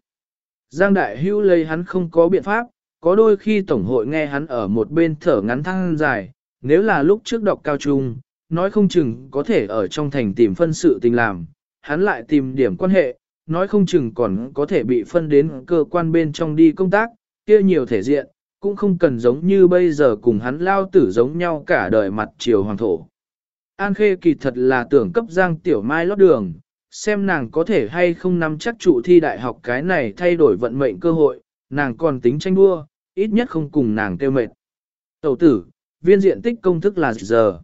Giang Đại Hữu lấy hắn không có biện pháp, có đôi khi Tổng hội nghe hắn ở một bên thở ngắn thăng dài, nếu là lúc trước đọc cao trung, nói không chừng có thể ở trong thành tìm phân sự tình làm, hắn lại tìm điểm quan hệ, nói không chừng còn có thể bị phân đến cơ quan bên trong đi công tác, kia nhiều thể diện, cũng không cần giống như bây giờ cùng hắn lao tử giống nhau cả đời mặt triều hoàng thổ. An Khê kỳ thật là tưởng cấp Giang Tiểu Mai lót đường, xem nàng có thể hay không nắm chắc trụ thi đại học cái này thay đổi vận mệnh cơ hội, nàng còn tính tranh đua, ít nhất không cùng nàng tiêu mệt. Tẩu tử, viên diện tích công thức là giờ.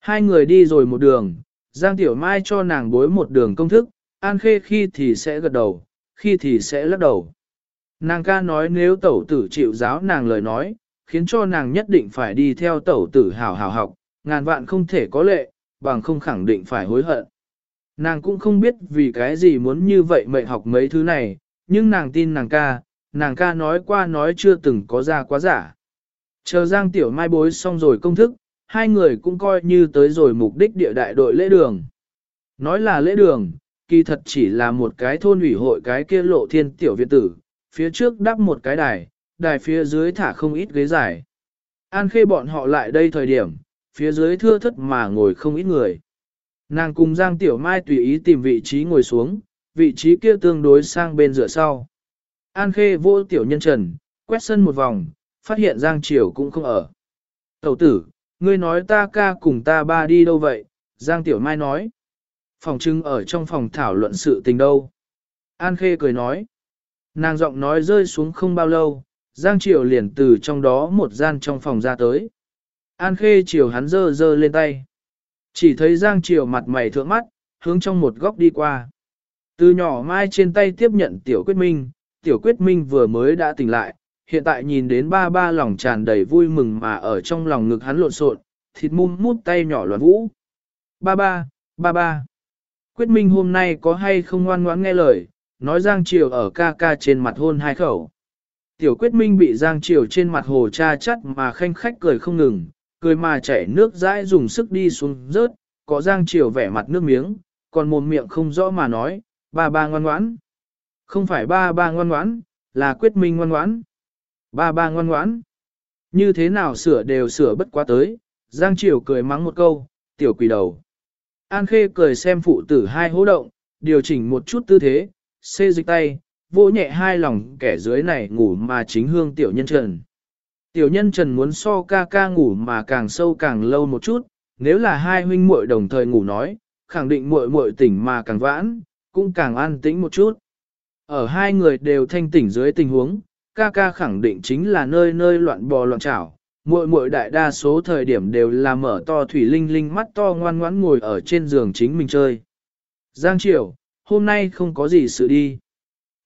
Hai người đi rồi một đường, Giang Tiểu Mai cho nàng bối một đường công thức, An Khê khi thì sẽ gật đầu, khi thì sẽ lắc đầu. Nàng ca nói nếu tẩu tử chịu giáo nàng lời nói, khiến cho nàng nhất định phải đi theo tẩu tử hào hào học, ngàn vạn không thể có lệ, bằng không khẳng định phải hối hận. Nàng cũng không biết vì cái gì muốn như vậy mệnh học mấy thứ này, nhưng nàng tin nàng ca, nàng ca nói qua nói chưa từng có ra quá giả. Chờ Giang Tiểu Mai bối xong rồi công thức, hai người cũng coi như tới rồi mục đích địa đại đội lễ đường. Nói là lễ đường, kỳ thật chỉ là một cái thôn ủy hội cái kia lộ thiên tiểu viện tử, phía trước đắp một cái đài, đài phía dưới thả không ít ghế dài. An khê bọn họ lại đây thời điểm, phía dưới thưa thất mà ngồi không ít người. Nàng cùng Giang Tiểu Mai tùy ý tìm vị trí ngồi xuống, vị trí kia tương đối sang bên rửa sau. An khê vô tiểu nhân trần, quét sân một vòng, phát hiện Giang Triều cũng không ở. Tẩu tử, ngươi nói ta ca cùng ta ba đi đâu vậy? Giang Tiểu Mai nói. Phòng trưng ở trong phòng thảo luận sự tình đâu. An Khê cười nói. Nàng giọng nói rơi xuống không bao lâu, Giang Triều liền từ trong đó một gian trong phòng ra tới. An Khê chiều hắn dơ dơ lên tay. Chỉ thấy Giang Triều mặt mày thượng mắt, hướng trong một góc đi qua. Từ nhỏ mai trên tay tiếp nhận Tiểu Quyết Minh, Tiểu Quyết Minh vừa mới đã tỉnh lại, hiện tại nhìn đến ba ba lòng tràn đầy vui mừng mà ở trong lòng ngực hắn lộn xộn, thịt mum mút tay nhỏ loạn vũ. Ba ba, ba ba. Quyết Minh hôm nay có hay không ngoan ngoãn nghe lời, nói Giang Triều ở ca ca trên mặt hôn hai khẩu. Tiểu Quyết Minh bị Giang Triều trên mặt hồ cha chắt mà khanh khách cười không ngừng, cười mà chảy nước dãi dùng sức đi xuống rớt, có Giang Triều vẻ mặt nước miếng, còn mồm miệng không rõ mà nói, ba ba ngoan ngoãn. Không phải ba ba ngoan ngoãn, là Quyết Minh ngoan ngoãn. Ba ba ngoan ngoãn. Như thế nào sửa đều sửa bất quá tới, Giang Triều cười mắng một câu, tiểu quỷ đầu. An Khê cười xem phụ tử hai hố động, điều chỉnh một chút tư thế, xê dịch tay, vỗ nhẹ hai lòng kẻ dưới này ngủ mà chính hương tiểu nhân trần. Tiểu nhân trần muốn so ca ca ngủ mà càng sâu càng lâu một chút, nếu là hai huynh muội đồng thời ngủ nói, khẳng định muội muội tỉnh mà càng vãn, cũng càng an tĩnh một chút. Ở hai người đều thanh tỉnh dưới tình huống, ca ca khẳng định chính là nơi nơi loạn bò loạn chảo, muội muội đại đa số thời điểm đều là mở to thủy linh linh mắt to ngoan ngoãn ngồi ở trên giường chính mình chơi. Giang Triều, hôm nay không có gì sự đi.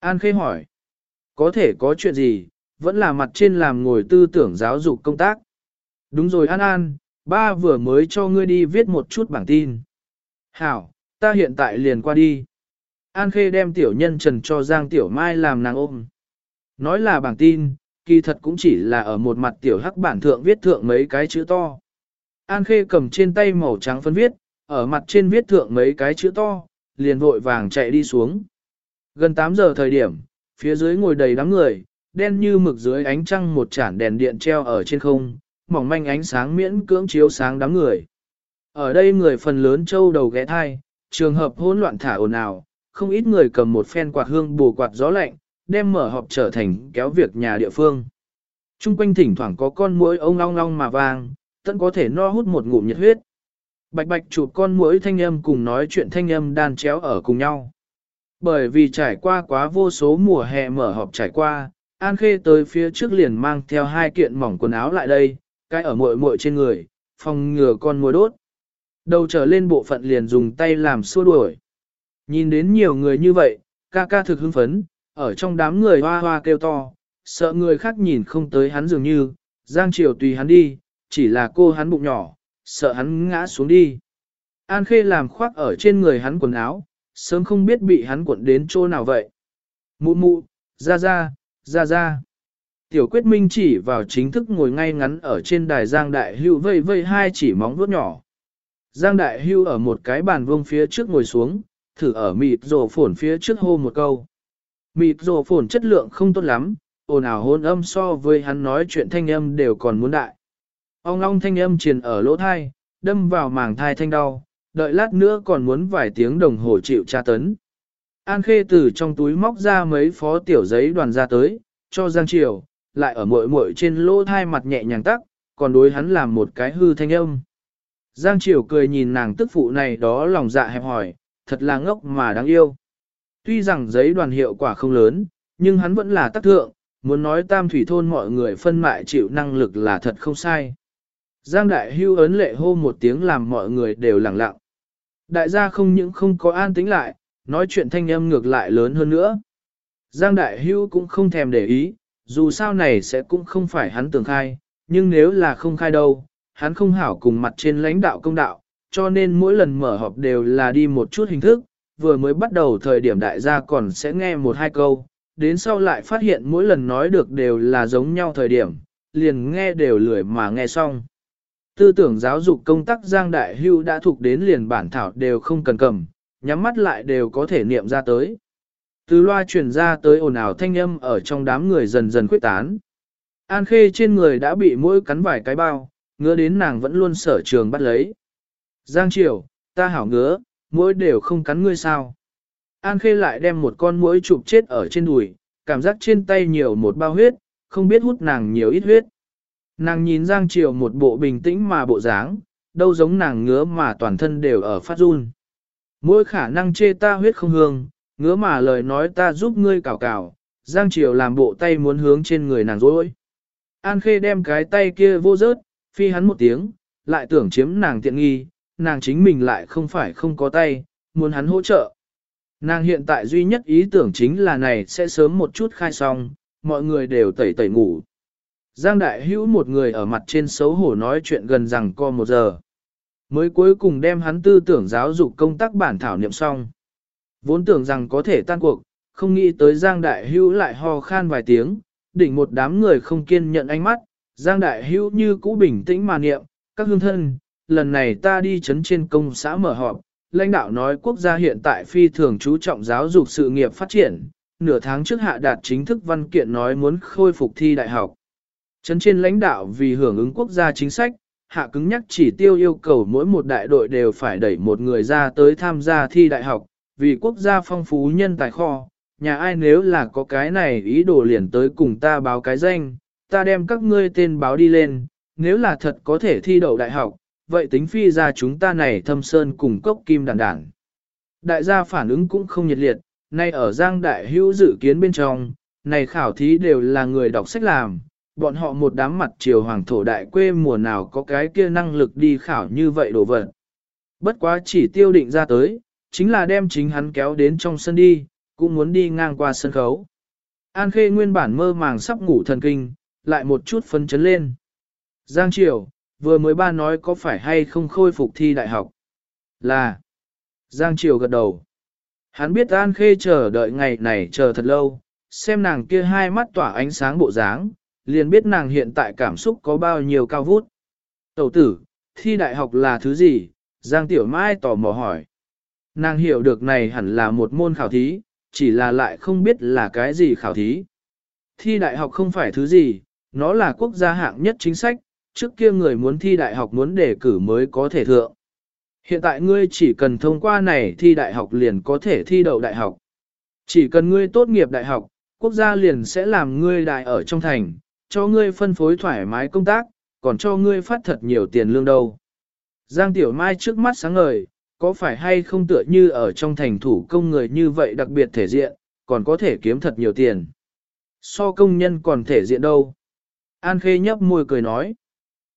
An Khê hỏi, có thể có chuyện gì, vẫn là mặt trên làm ngồi tư tưởng giáo dục công tác. Đúng rồi An An, ba vừa mới cho ngươi đi viết một chút bảng tin. Hảo, ta hiện tại liền qua đi. An Khê đem tiểu nhân trần cho Giang Tiểu Mai làm nàng ôm. Nói là bảng tin, kỳ thật cũng chỉ là ở một mặt tiểu hắc bản thượng viết thượng mấy cái chữ to. An Khê cầm trên tay màu trắng phân viết, ở mặt trên viết thượng mấy cái chữ to, liền vội vàng chạy đi xuống. Gần 8 giờ thời điểm, phía dưới ngồi đầy đám người, đen như mực dưới ánh trăng một chản đèn điện treo ở trên không, mỏng manh ánh sáng miễn cưỡng chiếu sáng đám người. Ở đây người phần lớn châu đầu ghé thai, trường hợp hỗn loạn thả ồn ào, không ít người cầm một phen quạt hương bù quạt gió lạnh, đem mở họp trở thành kéo việc nhà địa phương. Trung quanh thỉnh thoảng có con muỗi ông long long mà vàng tận có thể no hút một ngụm nhiệt huyết. Bạch bạch chụp con muỗi thanh âm cùng nói chuyện thanh âm đan chéo ở cùng nhau. Bởi vì trải qua quá vô số mùa hè mở họp trải qua, An Khê tới phía trước liền mang theo hai kiện mỏng quần áo lại đây, cái ở muội muội trên người, phòng ngừa con muỗi đốt. Đầu trở lên bộ phận liền dùng tay làm xua đuổi. Nhìn đến nhiều người như vậy, ca ca thực hưng phấn, ở trong đám người hoa hoa kêu to, sợ người khác nhìn không tới hắn dường như, Giang Triều tùy hắn đi, chỉ là cô hắn bụng nhỏ, sợ hắn ngã xuống đi. An Khê làm khoác ở trên người hắn quần áo, sớm không biết bị hắn cuộn đến chỗ nào vậy. Mụ mụ, ra ra, ra ra. Tiểu quyết minh chỉ vào chính thức ngồi ngay ngắn ở trên đài Giang Đại Hưu vây vây hai chỉ móng vuốt nhỏ. Giang Đại Hưu ở một cái bàn vuông phía trước ngồi xuống, thử ở mịt rồ phổn phía trước hô một câu. Mịt rồ phổn chất lượng không tốt lắm, ồn ào hôn âm so với hắn nói chuyện thanh âm đều còn muốn đại. Ông long thanh âm truyền ở lỗ thai, đâm vào màng thai thanh đau, đợi lát nữa còn muốn vài tiếng đồng hồ chịu tra tấn. An Khê từ trong túi móc ra mấy phó tiểu giấy đoàn ra tới, cho Giang Triều, lại ở muội muội trên lỗ thai mặt nhẹ nhàng tắc, còn đối hắn làm một cái hư thanh âm. Giang Triều cười nhìn nàng tức phụ này đó lòng dạ hẹp hỏi, thật là ngốc mà đáng yêu. Tuy rằng giấy đoàn hiệu quả không lớn, nhưng hắn vẫn là tác thượng, muốn nói tam thủy thôn mọi người phân mại chịu năng lực là thật không sai. Giang đại hưu ấn lệ hô một tiếng làm mọi người đều lặng lặng. Đại gia không những không có an tĩnh lại, nói chuyện thanh âm ngược lại lớn hơn nữa. Giang đại hưu cũng không thèm để ý, dù sao này sẽ cũng không phải hắn tưởng khai, nhưng nếu là không khai đâu, hắn không hảo cùng mặt trên lãnh đạo công đạo, cho nên mỗi lần mở họp đều là đi một chút hình thức, vừa mới bắt đầu thời điểm đại gia còn sẽ nghe một hai câu, đến sau lại phát hiện mỗi lần nói được đều là giống nhau thời điểm, liền nghe đều lười mà nghe xong. Tư tưởng giáo dục công tác Giang Đại Hưu đã thuộc đến liền bản thảo đều không cần cầm, nhắm mắt lại đều có thể niệm ra tới. Từ loa truyền ra tới ồn ào thanh âm ở trong đám người dần dần khuếch tán. An Khê trên người đã bị mũi cắn vài cái bao, ngứa đến nàng vẫn luôn sở trường bắt lấy. Giang Triều, ta hảo ngứa, mũi đều không cắn ngươi sao. An Khê lại đem một con mũi chụp chết ở trên đùi, cảm giác trên tay nhiều một bao huyết, không biết hút nàng nhiều ít huyết. Nàng nhìn Giang Triều một bộ bình tĩnh mà bộ dáng, đâu giống nàng ngứa mà toàn thân đều ở phát run. Mỗi khả năng chê ta huyết không hương, ngứa mà lời nói ta giúp ngươi cào cào, Giang Triều làm bộ tay muốn hướng trên người nàng dối. An Khê đem cái tay kia vô rớt, phi hắn một tiếng, lại tưởng chiếm nàng tiện nghi, nàng chính mình lại không phải không có tay, muốn hắn hỗ trợ. Nàng hiện tại duy nhất ý tưởng chính là này sẽ sớm một chút khai xong, mọi người đều tẩy tẩy ngủ. Giang Đại Hữu một người ở mặt trên xấu hổ nói chuyện gần rằng co một giờ. Mới cuối cùng đem hắn tư tưởng giáo dục công tác bản thảo niệm xong. Vốn tưởng rằng có thể tan cuộc, không nghĩ tới Giang Đại Hữu lại ho khan vài tiếng, đỉnh một đám người không kiên nhận ánh mắt, Giang Đại Hữu như cũ bình tĩnh mà niệm, các hương thân, lần này ta đi chấn trên công xã mở họp, lãnh đạo nói quốc gia hiện tại phi thường chú trọng giáo dục sự nghiệp phát triển, nửa tháng trước hạ đạt chính thức văn kiện nói muốn khôi phục thi đại học. Chấn trên lãnh đạo vì hưởng ứng quốc gia chính sách, hạ cứng nhắc chỉ tiêu yêu cầu mỗi một đại đội đều phải đẩy một người ra tới tham gia thi đại học, vì quốc gia phong phú nhân tài kho, nhà ai nếu là có cái này ý đồ liền tới cùng ta báo cái danh, ta đem các ngươi tên báo đi lên, nếu là thật có thể thi đậu đại học, vậy tính phi ra chúng ta này thâm sơn cùng cốc kim đàn đản. Đại gia phản ứng cũng không nhiệt liệt, nay ở Giang Đại Hữu dự kiến bên trong, này khảo thí đều là người đọc sách làm, bọn họ một đám mặt triều hoàng thổ đại quê mùa nào có cái kia năng lực đi khảo như vậy đồ vật. Bất quá chỉ tiêu định ra tới, chính là đem chính hắn kéo đến trong sân đi, cũng muốn đi ngang qua sân khấu. An Khê nguyên bản mơ màng sắp ngủ thần kinh, lại một chút phấn chấn lên. Giang Triều, vừa mới ba nói có phải hay không khôi phục thi đại học? Là. Giang Triều gật đầu. Hắn biết An Khê chờ đợi ngày này chờ thật lâu, xem nàng kia hai mắt tỏa ánh sáng bộ dáng, liền biết nàng hiện tại cảm xúc có bao nhiêu cao vút. Tẩu tử, thi đại học là thứ gì? Giang Tiểu Mai tò mò hỏi. Nàng hiểu được này hẳn là một môn khảo thí, chỉ là lại không biết là cái gì khảo thí. Thi đại học không phải thứ gì, nó là quốc gia hạng nhất chính sách, trước kia người muốn thi đại học muốn đề cử mới có thể thượng. Hiện tại ngươi chỉ cần thông qua này thi đại học liền có thể thi đậu đại học. Chỉ cần ngươi tốt nghiệp đại học, quốc gia liền sẽ làm ngươi đại ở trong thành, cho ngươi phân phối thoải mái công tác, còn cho ngươi phát thật nhiều tiền lương đâu. Giang Tiểu Mai trước mắt sáng ngời, có phải hay không tựa như ở trong thành thủ công người như vậy đặc biệt thể diện, còn có thể kiếm thật nhiều tiền. So công nhân còn thể diện đâu. An Khê nhấp môi cười nói.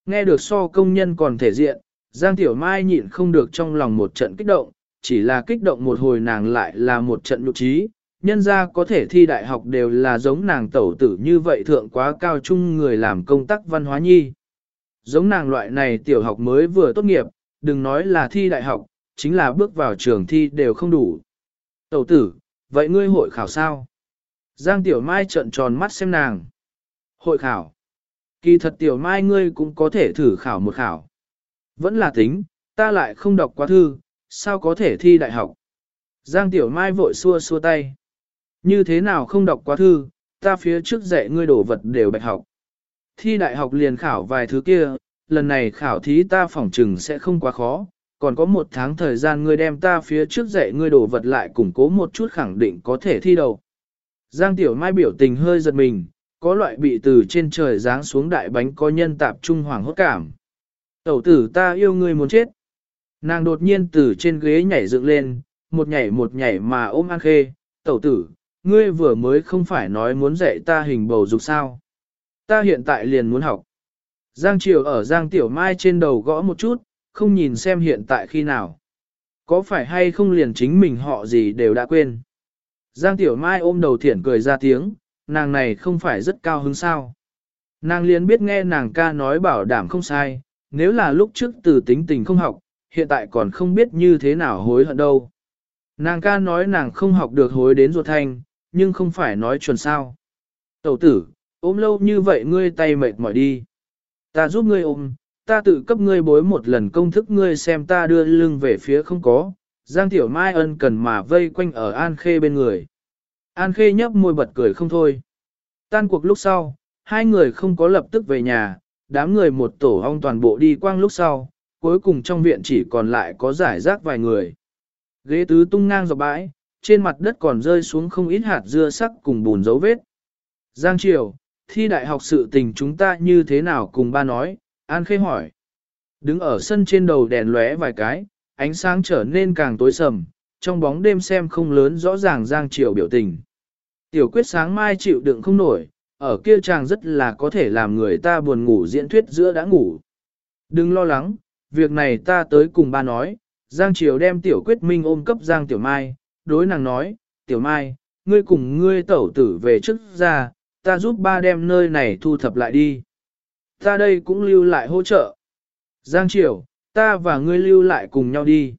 Nghe được so công nhân còn thể diện, Giang Tiểu Mai nhịn không được trong lòng một trận kích động, chỉ là kích động một hồi nàng lại là một trận nhục trí, nhân ra có thể thi đại học đều là giống nàng tẩu tử như vậy thượng quá cao trung người làm công tác văn hóa nhi. Giống nàng loại này tiểu học mới vừa tốt nghiệp, đừng nói là thi đại học, chính là bước vào trường thi đều không đủ. Tẩu tử, vậy ngươi hội khảo sao? Giang Tiểu Mai trợn tròn mắt xem nàng. Hội khảo. Kỳ thật Tiểu Mai ngươi cũng có thể thử khảo một khảo. Vẫn là tính, ta lại không đọc quá thư, sao có thể thi đại học? Giang Tiểu Mai vội xua xua tay. Như thế nào không đọc quá thư, ta phía trước dạy ngươi đổ vật đều bạch học. Thi đại học liền khảo vài thứ kia, lần này khảo thí ta phỏng chừng sẽ không quá khó, còn có một tháng thời gian ngươi đem ta phía trước dạy ngươi đổ vật lại củng cố một chút khẳng định có thể thi đầu. Giang Tiểu Mai biểu tình hơi giật mình, có loại bị từ trên trời giáng xuống đại bánh có nhân tạp trung hoàng hốt cảm. Tẩu tử ta yêu ngươi muốn chết. Nàng đột nhiên từ trên ghế nhảy dựng lên, một nhảy một nhảy mà ôm An Khê, tẩu tử, ngươi vừa mới không phải nói muốn dạy ta hình bầu dục sao. Ta hiện tại liền muốn học. Giang Triều ở Giang Tiểu Mai trên đầu gõ một chút, không nhìn xem hiện tại khi nào. Có phải hay không liền chính mình họ gì đều đã quên. Giang Tiểu Mai ôm đầu thiển cười ra tiếng, nàng này không phải rất cao hứng sao. Nàng liền biết nghe nàng ca nói bảo đảm không sai, nếu là lúc trước từ tính tình không học, hiện tại còn không biết như thế nào hối hận đâu. Nàng ca nói nàng không học được hối đến ruột thanh, nhưng không phải nói chuẩn sao. Tẩu tử, ôm lâu như vậy ngươi tay mệt mỏi đi. Ta giúp ngươi ôm, ta tự cấp ngươi bối một lần công thức ngươi xem ta đưa lưng về phía không có. Giang Tiểu Mai ân cần mà vây quanh ở An Khê bên người. An Khê nhấp môi bật cười không thôi. Tan cuộc lúc sau, hai người không có lập tức về nhà, đám người một tổ ong toàn bộ đi quang lúc sau, cuối cùng trong viện chỉ còn lại có giải rác vài người. Ghế tứ tung ngang dọc bãi, trên mặt đất còn rơi xuống không ít hạt dưa sắc cùng bùn dấu vết. Giang Triều, Thi đại học sự tình chúng ta như thế nào cùng ba nói, An Khê hỏi. Đứng ở sân trên đầu đèn lóe vài cái, ánh sáng trở nên càng tối sầm, trong bóng đêm xem không lớn rõ ràng Giang Triều biểu tình. Tiểu quyết sáng mai chịu đựng không nổi, ở kia chàng rất là có thể làm người ta buồn ngủ diễn thuyết giữa đã ngủ. Đừng lo lắng, việc này ta tới cùng ba nói, Giang Triều đem Tiểu Quyết Minh ôm cấp Giang Tiểu Mai, đối nàng nói, Tiểu Mai, ngươi cùng ngươi tẩu tử về trước ra, ta giúp ba đem nơi này thu thập lại đi. Ta đây cũng lưu lại hỗ trợ. Giang Triều, ta và ngươi lưu lại cùng nhau đi.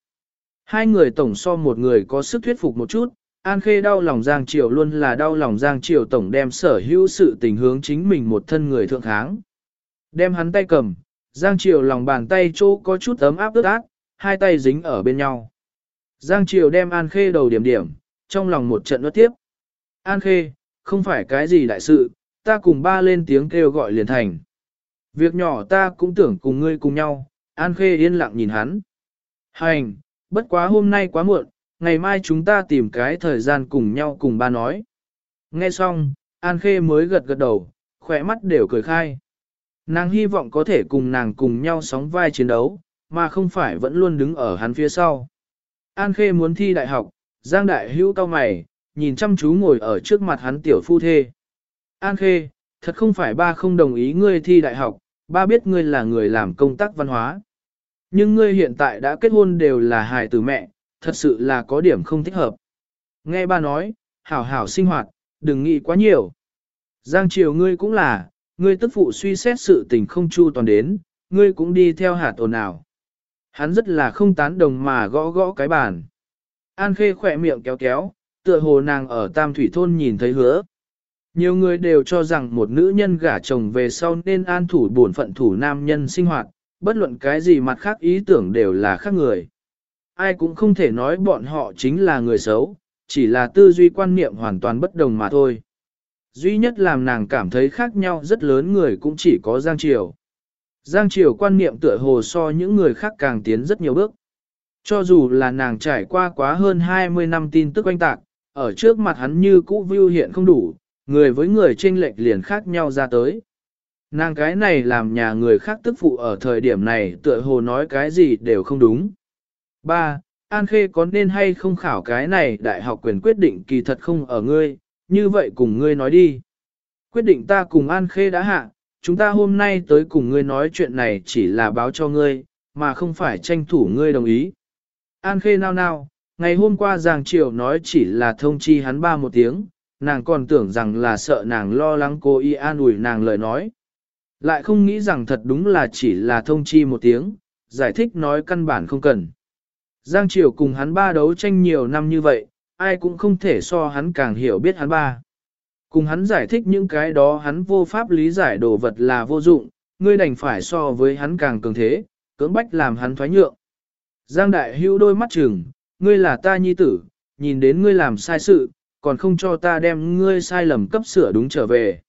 Hai người tổng so một người có sức thuyết phục một chút, An Khê đau lòng Giang Triều luôn là đau lòng Giang Triều tổng đem sở hữu sự tình hướng chính mình một thân người thượng kháng. Đem hắn tay cầm, Giang Triều lòng bàn tay chỗ có chút ấm áp ướt át, hai tay dính ở bên nhau. Giang Triều đem An Khê đầu điểm điểm, trong lòng một trận nuốt tiếp. An Khê, không phải cái gì đại sự, ta cùng ba lên tiếng kêu gọi liền thành. Việc nhỏ ta cũng tưởng cùng ngươi cùng nhau, An Khê yên lặng nhìn hắn. Hành, bất quá hôm nay quá muộn, ngày mai chúng ta tìm cái thời gian cùng nhau cùng ba nói. Nghe xong, An Khê mới gật gật đầu, khỏe mắt đều cười khai. Nàng hy vọng có thể cùng nàng cùng nhau sóng vai chiến đấu, mà không phải vẫn luôn đứng ở hắn phía sau. An Khê muốn thi đại học, Giang Đại Hữu cao mày, nhìn chăm chú ngồi ở trước mặt hắn tiểu phu thê. An Khê, thật không phải ba không đồng ý ngươi thi đại học, ba biết ngươi là người làm công tác văn hóa. Nhưng ngươi hiện tại đã kết hôn đều là hài tử mẹ, thật sự là có điểm không thích hợp. Nghe ba nói, hảo hảo sinh hoạt, đừng nghĩ quá nhiều. Giang Triều ngươi cũng là, ngươi tức phụ suy xét sự tình không chu toàn đến, ngươi cũng đi theo hạt ồn ào. Hắn rất là không tán đồng mà gõ gõ cái bàn. An Khê khỏe miệng kéo kéo, tựa hồ nàng ở Tam Thủy Thôn nhìn thấy hứa. Nhiều người đều cho rằng một nữ nhân gả chồng về sau nên an thủ bổn phận thủ nam nhân sinh hoạt, bất luận cái gì mặt khác ý tưởng đều là khác người. Ai cũng không thể nói bọn họ chính là người xấu, chỉ là tư duy quan niệm hoàn toàn bất đồng mà thôi. Duy nhất làm nàng cảm thấy khác nhau rất lớn người cũng chỉ có Giang Triều. Giang Triều quan niệm tựa hồ so những người khác càng tiến rất nhiều bước. Cho dù là nàng trải qua quá hơn 20 năm tin tức oanh tạc, ở trước mặt hắn như cũ view hiện không đủ, người với người chênh lệch liền khác nhau ra tới. Nàng cái này làm nhà người khác tức phụ ở thời điểm này tựa hồ nói cái gì đều không đúng. 3. An Khê có nên hay không khảo cái này đại học quyền quyết định kỳ thật không ở ngươi, như vậy cùng ngươi nói đi. Quyết định ta cùng An Khê đã hạ, chúng ta hôm nay tới cùng ngươi nói chuyện này chỉ là báo cho ngươi, mà không phải tranh thủ ngươi đồng ý. An Khê nao nao, ngày hôm qua Giang Triều nói chỉ là thông chi hắn ba một tiếng, nàng còn tưởng rằng là sợ nàng lo lắng cô y an ủi nàng lời nói. Lại không nghĩ rằng thật đúng là chỉ là thông chi một tiếng, giải thích nói căn bản không cần. Giang Triều cùng hắn ba đấu tranh nhiều năm như vậy, ai cũng không thể so hắn càng hiểu biết hắn ba. Cùng hắn giải thích những cái đó hắn vô pháp lý giải đồ vật là vô dụng, ngươi đành phải so với hắn càng cường thế, cưỡng bách làm hắn thoái nhượng. Giang Đại Hưu đôi mắt chừng, ngươi là ta nhi tử, nhìn đến ngươi làm sai sự, còn không cho ta đem ngươi sai lầm cấp sửa đúng trở về.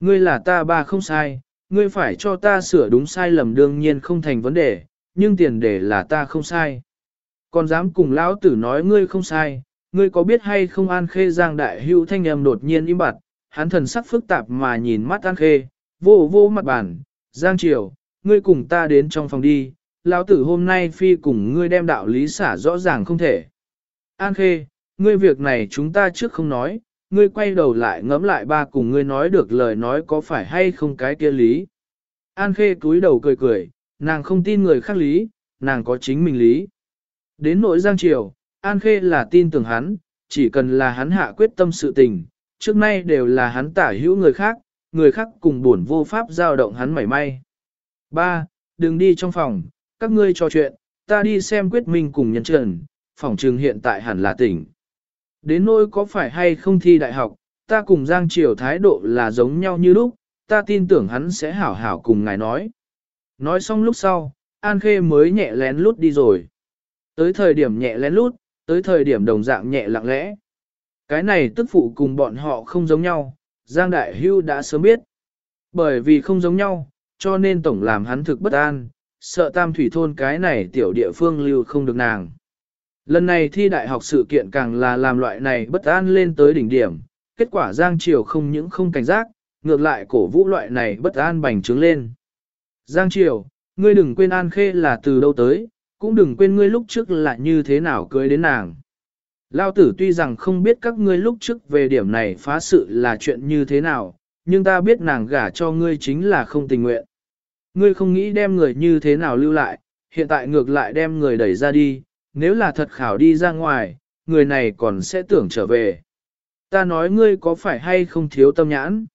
Ngươi là ta ba không sai, ngươi phải cho ta sửa đúng sai lầm đương nhiên không thành vấn đề, nhưng tiền đề là ta không sai. Còn dám cùng lão tử nói ngươi không sai, ngươi có biết hay không An Khê Giang Đại Hưu thanh âm đột nhiên im bặt, hắn thần sắc phức tạp mà nhìn mắt An Khê, vô vô mặt bản, Giang Triều, ngươi cùng ta đến trong phòng đi, lão tử hôm nay phi cùng ngươi đem đạo lý xả rõ ràng không thể. An Khê, ngươi việc này chúng ta trước không nói, ngươi quay đầu lại ngẫm lại ba cùng ngươi nói được lời nói có phải hay không cái kia lý. An Khê cúi đầu cười cười, nàng không tin người khác lý, nàng có chính mình lý. Đến nỗi Giang Triều, An Khê là tin tưởng hắn, chỉ cần là hắn hạ quyết tâm sự tình, trước nay đều là hắn tả hữu người khác, người khác cùng buồn vô pháp giao động hắn mảy may. Ba, đừng đi trong phòng, các ngươi trò chuyện, ta đi xem quyết minh cùng nhân trần, phòng trường hiện tại hẳn là tỉnh. Đến nỗi có phải hay không thi đại học, ta cùng Giang Triều thái độ là giống nhau như lúc, ta tin tưởng hắn sẽ hảo hảo cùng ngài nói. Nói xong lúc sau, An Khê mới nhẹ lén lút đi rồi. Tới thời điểm nhẹ lén lút, tới thời điểm đồng dạng nhẹ lặng lẽ. Cái này tức phụ cùng bọn họ không giống nhau, Giang Đại Hưu đã sớm biết. Bởi vì không giống nhau, cho nên tổng làm hắn thực bất an, sợ tam thủy thôn cái này tiểu địa phương lưu không được nàng. Lần này thi đại học sự kiện càng là làm loại này bất an lên tới đỉnh điểm, kết quả Giang Triều không những không cảnh giác, ngược lại cổ vũ loại này bất an bành trướng lên. Giang Triều, ngươi đừng quên An Khê là từ đâu tới, cũng đừng quên ngươi lúc trước là như thế nào cưới đến nàng. Lao tử tuy rằng không biết các ngươi lúc trước về điểm này phá sự là chuyện như thế nào, nhưng ta biết nàng gả cho ngươi chính là không tình nguyện. Ngươi không nghĩ đem người như thế nào lưu lại, hiện tại ngược lại đem người đẩy ra đi, nếu là thật khảo đi ra ngoài, người này còn sẽ tưởng trở về. Ta nói ngươi có phải hay không thiếu tâm nhãn?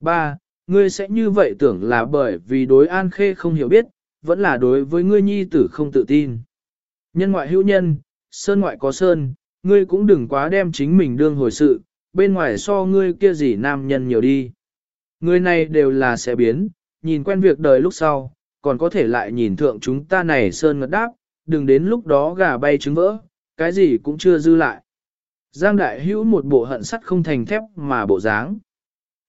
Ba, ngươi sẽ như vậy tưởng là bởi vì đối an khê không hiểu biết, vẫn là đối với ngươi nhi tử không tự tin. Nhân ngoại hữu nhân, sơn ngoại có sơn, ngươi cũng đừng quá đem chính mình đương hồi sự, bên ngoài so ngươi kia gì nam nhân nhiều đi. Người này đều là sẽ biến, nhìn quen việc đời lúc sau, còn có thể lại nhìn thượng chúng ta này sơn ngật đáp, đừng đến lúc đó gà bay trứng vỡ, cái gì cũng chưa dư lại. Giang đại hữu một bộ hận sắt không thành thép mà bộ dáng.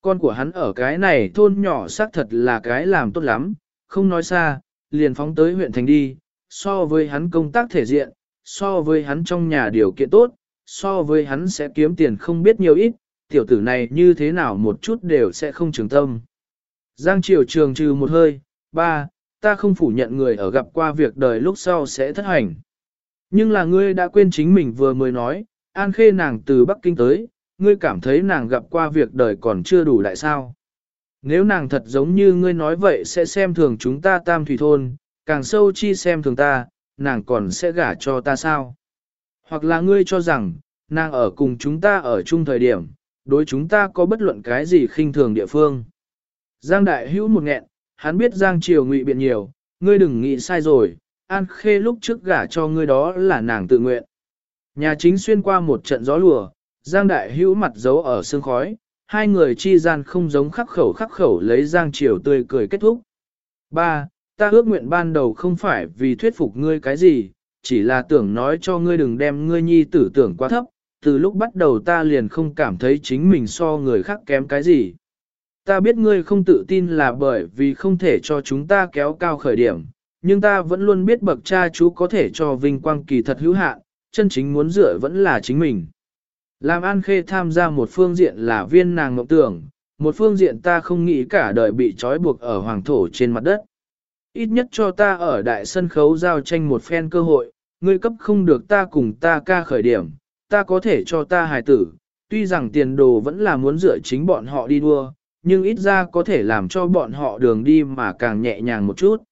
Con của hắn ở cái này thôn nhỏ xác thật là cái làm tốt lắm, không nói xa, liền phóng tới huyện thành đi, so với hắn công tác thể diện, so với hắn trong nhà điều kiện tốt, so với hắn sẽ kiếm tiền không biết nhiều ít, tiểu tử này như thế nào một chút đều sẽ không trường tâm. Giang Triều trường trừ một hơi, ba, ta không phủ nhận người ở gặp qua việc đời lúc sau sẽ thất hành. Nhưng là ngươi đã quên chính mình vừa mới nói, An Khê nàng từ Bắc Kinh tới, ngươi cảm thấy nàng gặp qua việc đời còn chưa đủ lại sao. Nếu nàng thật giống như ngươi nói vậy sẽ xem thường chúng ta tam thủy thôn, càng sâu chi xem thường ta, nàng còn sẽ gả cho ta sao? Hoặc là ngươi cho rằng, nàng ở cùng chúng ta ở chung thời điểm, đối chúng ta có bất luận cái gì khinh thường địa phương. Giang Đại Hữu một nghẹn, hắn biết Giang Triều ngụy biện nhiều, ngươi đừng nghĩ sai rồi, An Khê lúc trước gả cho ngươi đó là nàng tự nguyện. Nhà chính xuyên qua một trận gió lùa, Giang Đại Hữu mặt giấu ở sương khói, hai người chi gian không giống khắc khẩu khắc khẩu lấy Giang Triều tươi cười kết thúc. ba Ta ước nguyện ban đầu không phải vì thuyết phục ngươi cái gì, chỉ là tưởng nói cho ngươi đừng đem ngươi nhi tử tưởng quá thấp, từ lúc bắt đầu ta liền không cảm thấy chính mình so người khác kém cái gì. Ta biết ngươi không tự tin là bởi vì không thể cho chúng ta kéo cao khởi điểm, nhưng ta vẫn luôn biết bậc cha chú có thể cho vinh quang kỳ thật hữu hạn, chân chính muốn dựa vẫn là chính mình. Làm An Khê tham gia một phương diện là viên nàng mộng tưởng, một phương diện ta không nghĩ cả đời bị trói buộc ở hoàng thổ trên mặt đất. Ít nhất cho ta ở đại sân khấu giao tranh một phen cơ hội, ngươi cấp không được ta cùng ta ca khởi điểm, ta có thể cho ta hài tử, tuy rằng tiền đồ vẫn là muốn dựa chính bọn họ đi đua, nhưng ít ra có thể làm cho bọn họ đường đi mà càng nhẹ nhàng một chút.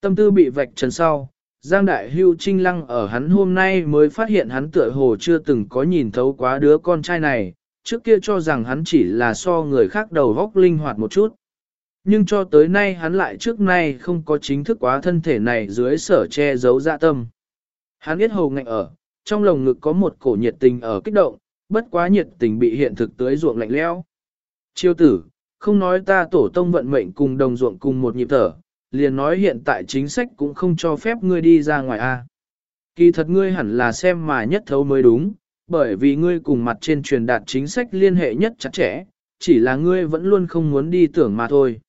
Tâm tư bị vạch trần sau, Giang Đại Hưu Trinh Lăng ở hắn hôm nay mới phát hiện hắn tựa hồ chưa từng có nhìn thấu quá đứa con trai này, trước kia cho rằng hắn chỉ là so người khác đầu góc linh hoạt một chút. Nhưng cho tới nay hắn lại trước nay không có chính thức quá thân thể này dưới sở che giấu dạ tâm. Hắn biết hầu ngạnh ở, trong lồng ngực có một cổ nhiệt tình ở kích động, bất quá nhiệt tình bị hiện thực tới ruộng lạnh leo. Chiêu tử, không nói ta tổ tông vận mệnh cùng đồng ruộng cùng một nhịp thở, liền nói hiện tại chính sách cũng không cho phép ngươi đi ra ngoài a. Kỳ thật ngươi hẳn là xem mà nhất thấu mới đúng, bởi vì ngươi cùng mặt trên truyền đạt chính sách liên hệ nhất chặt chẽ, chỉ là ngươi vẫn luôn không muốn đi tưởng mà thôi.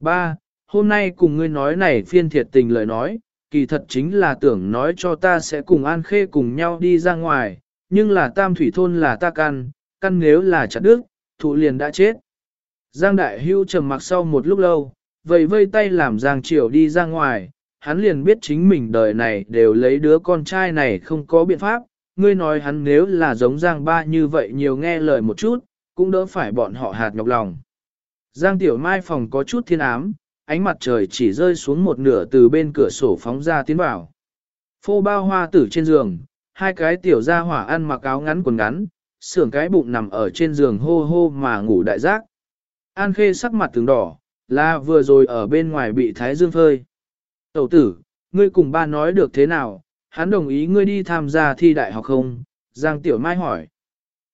Ba, Hôm nay cùng ngươi nói này phiên thiệt tình lời nói, kỳ thật chính là tưởng nói cho ta sẽ cùng An Khê cùng nhau đi ra ngoài, nhưng là tam thủy thôn là ta căn, căn nếu là chặt đức, thụ liền đã chết. Giang Đại Hưu trầm mặc sau một lúc lâu, vậy vây tay làm Giang Triều đi ra ngoài, hắn liền biết chính mình đời này đều lấy đứa con trai này không có biện pháp, ngươi nói hắn nếu là giống Giang Ba như vậy nhiều nghe lời một chút, cũng đỡ phải bọn họ hạt nhọc lòng. Giang Tiểu Mai phòng có chút thiên ám, ánh mặt trời chỉ rơi xuống một nửa từ bên cửa sổ phóng ra tiến vào. Phô bao hoa tử trên giường, hai cái tiểu gia hỏa ăn mặc áo ngắn quần ngắn, sưởng cái bụng nằm ở trên giường hô hô mà ngủ đại giác. An khê sắc mặt tướng đỏ, là vừa rồi ở bên ngoài bị thái dương phơi. Tẩu tử, ngươi cùng ba nói được thế nào, hắn đồng ý ngươi đi tham gia thi đại học không? Giang Tiểu Mai hỏi.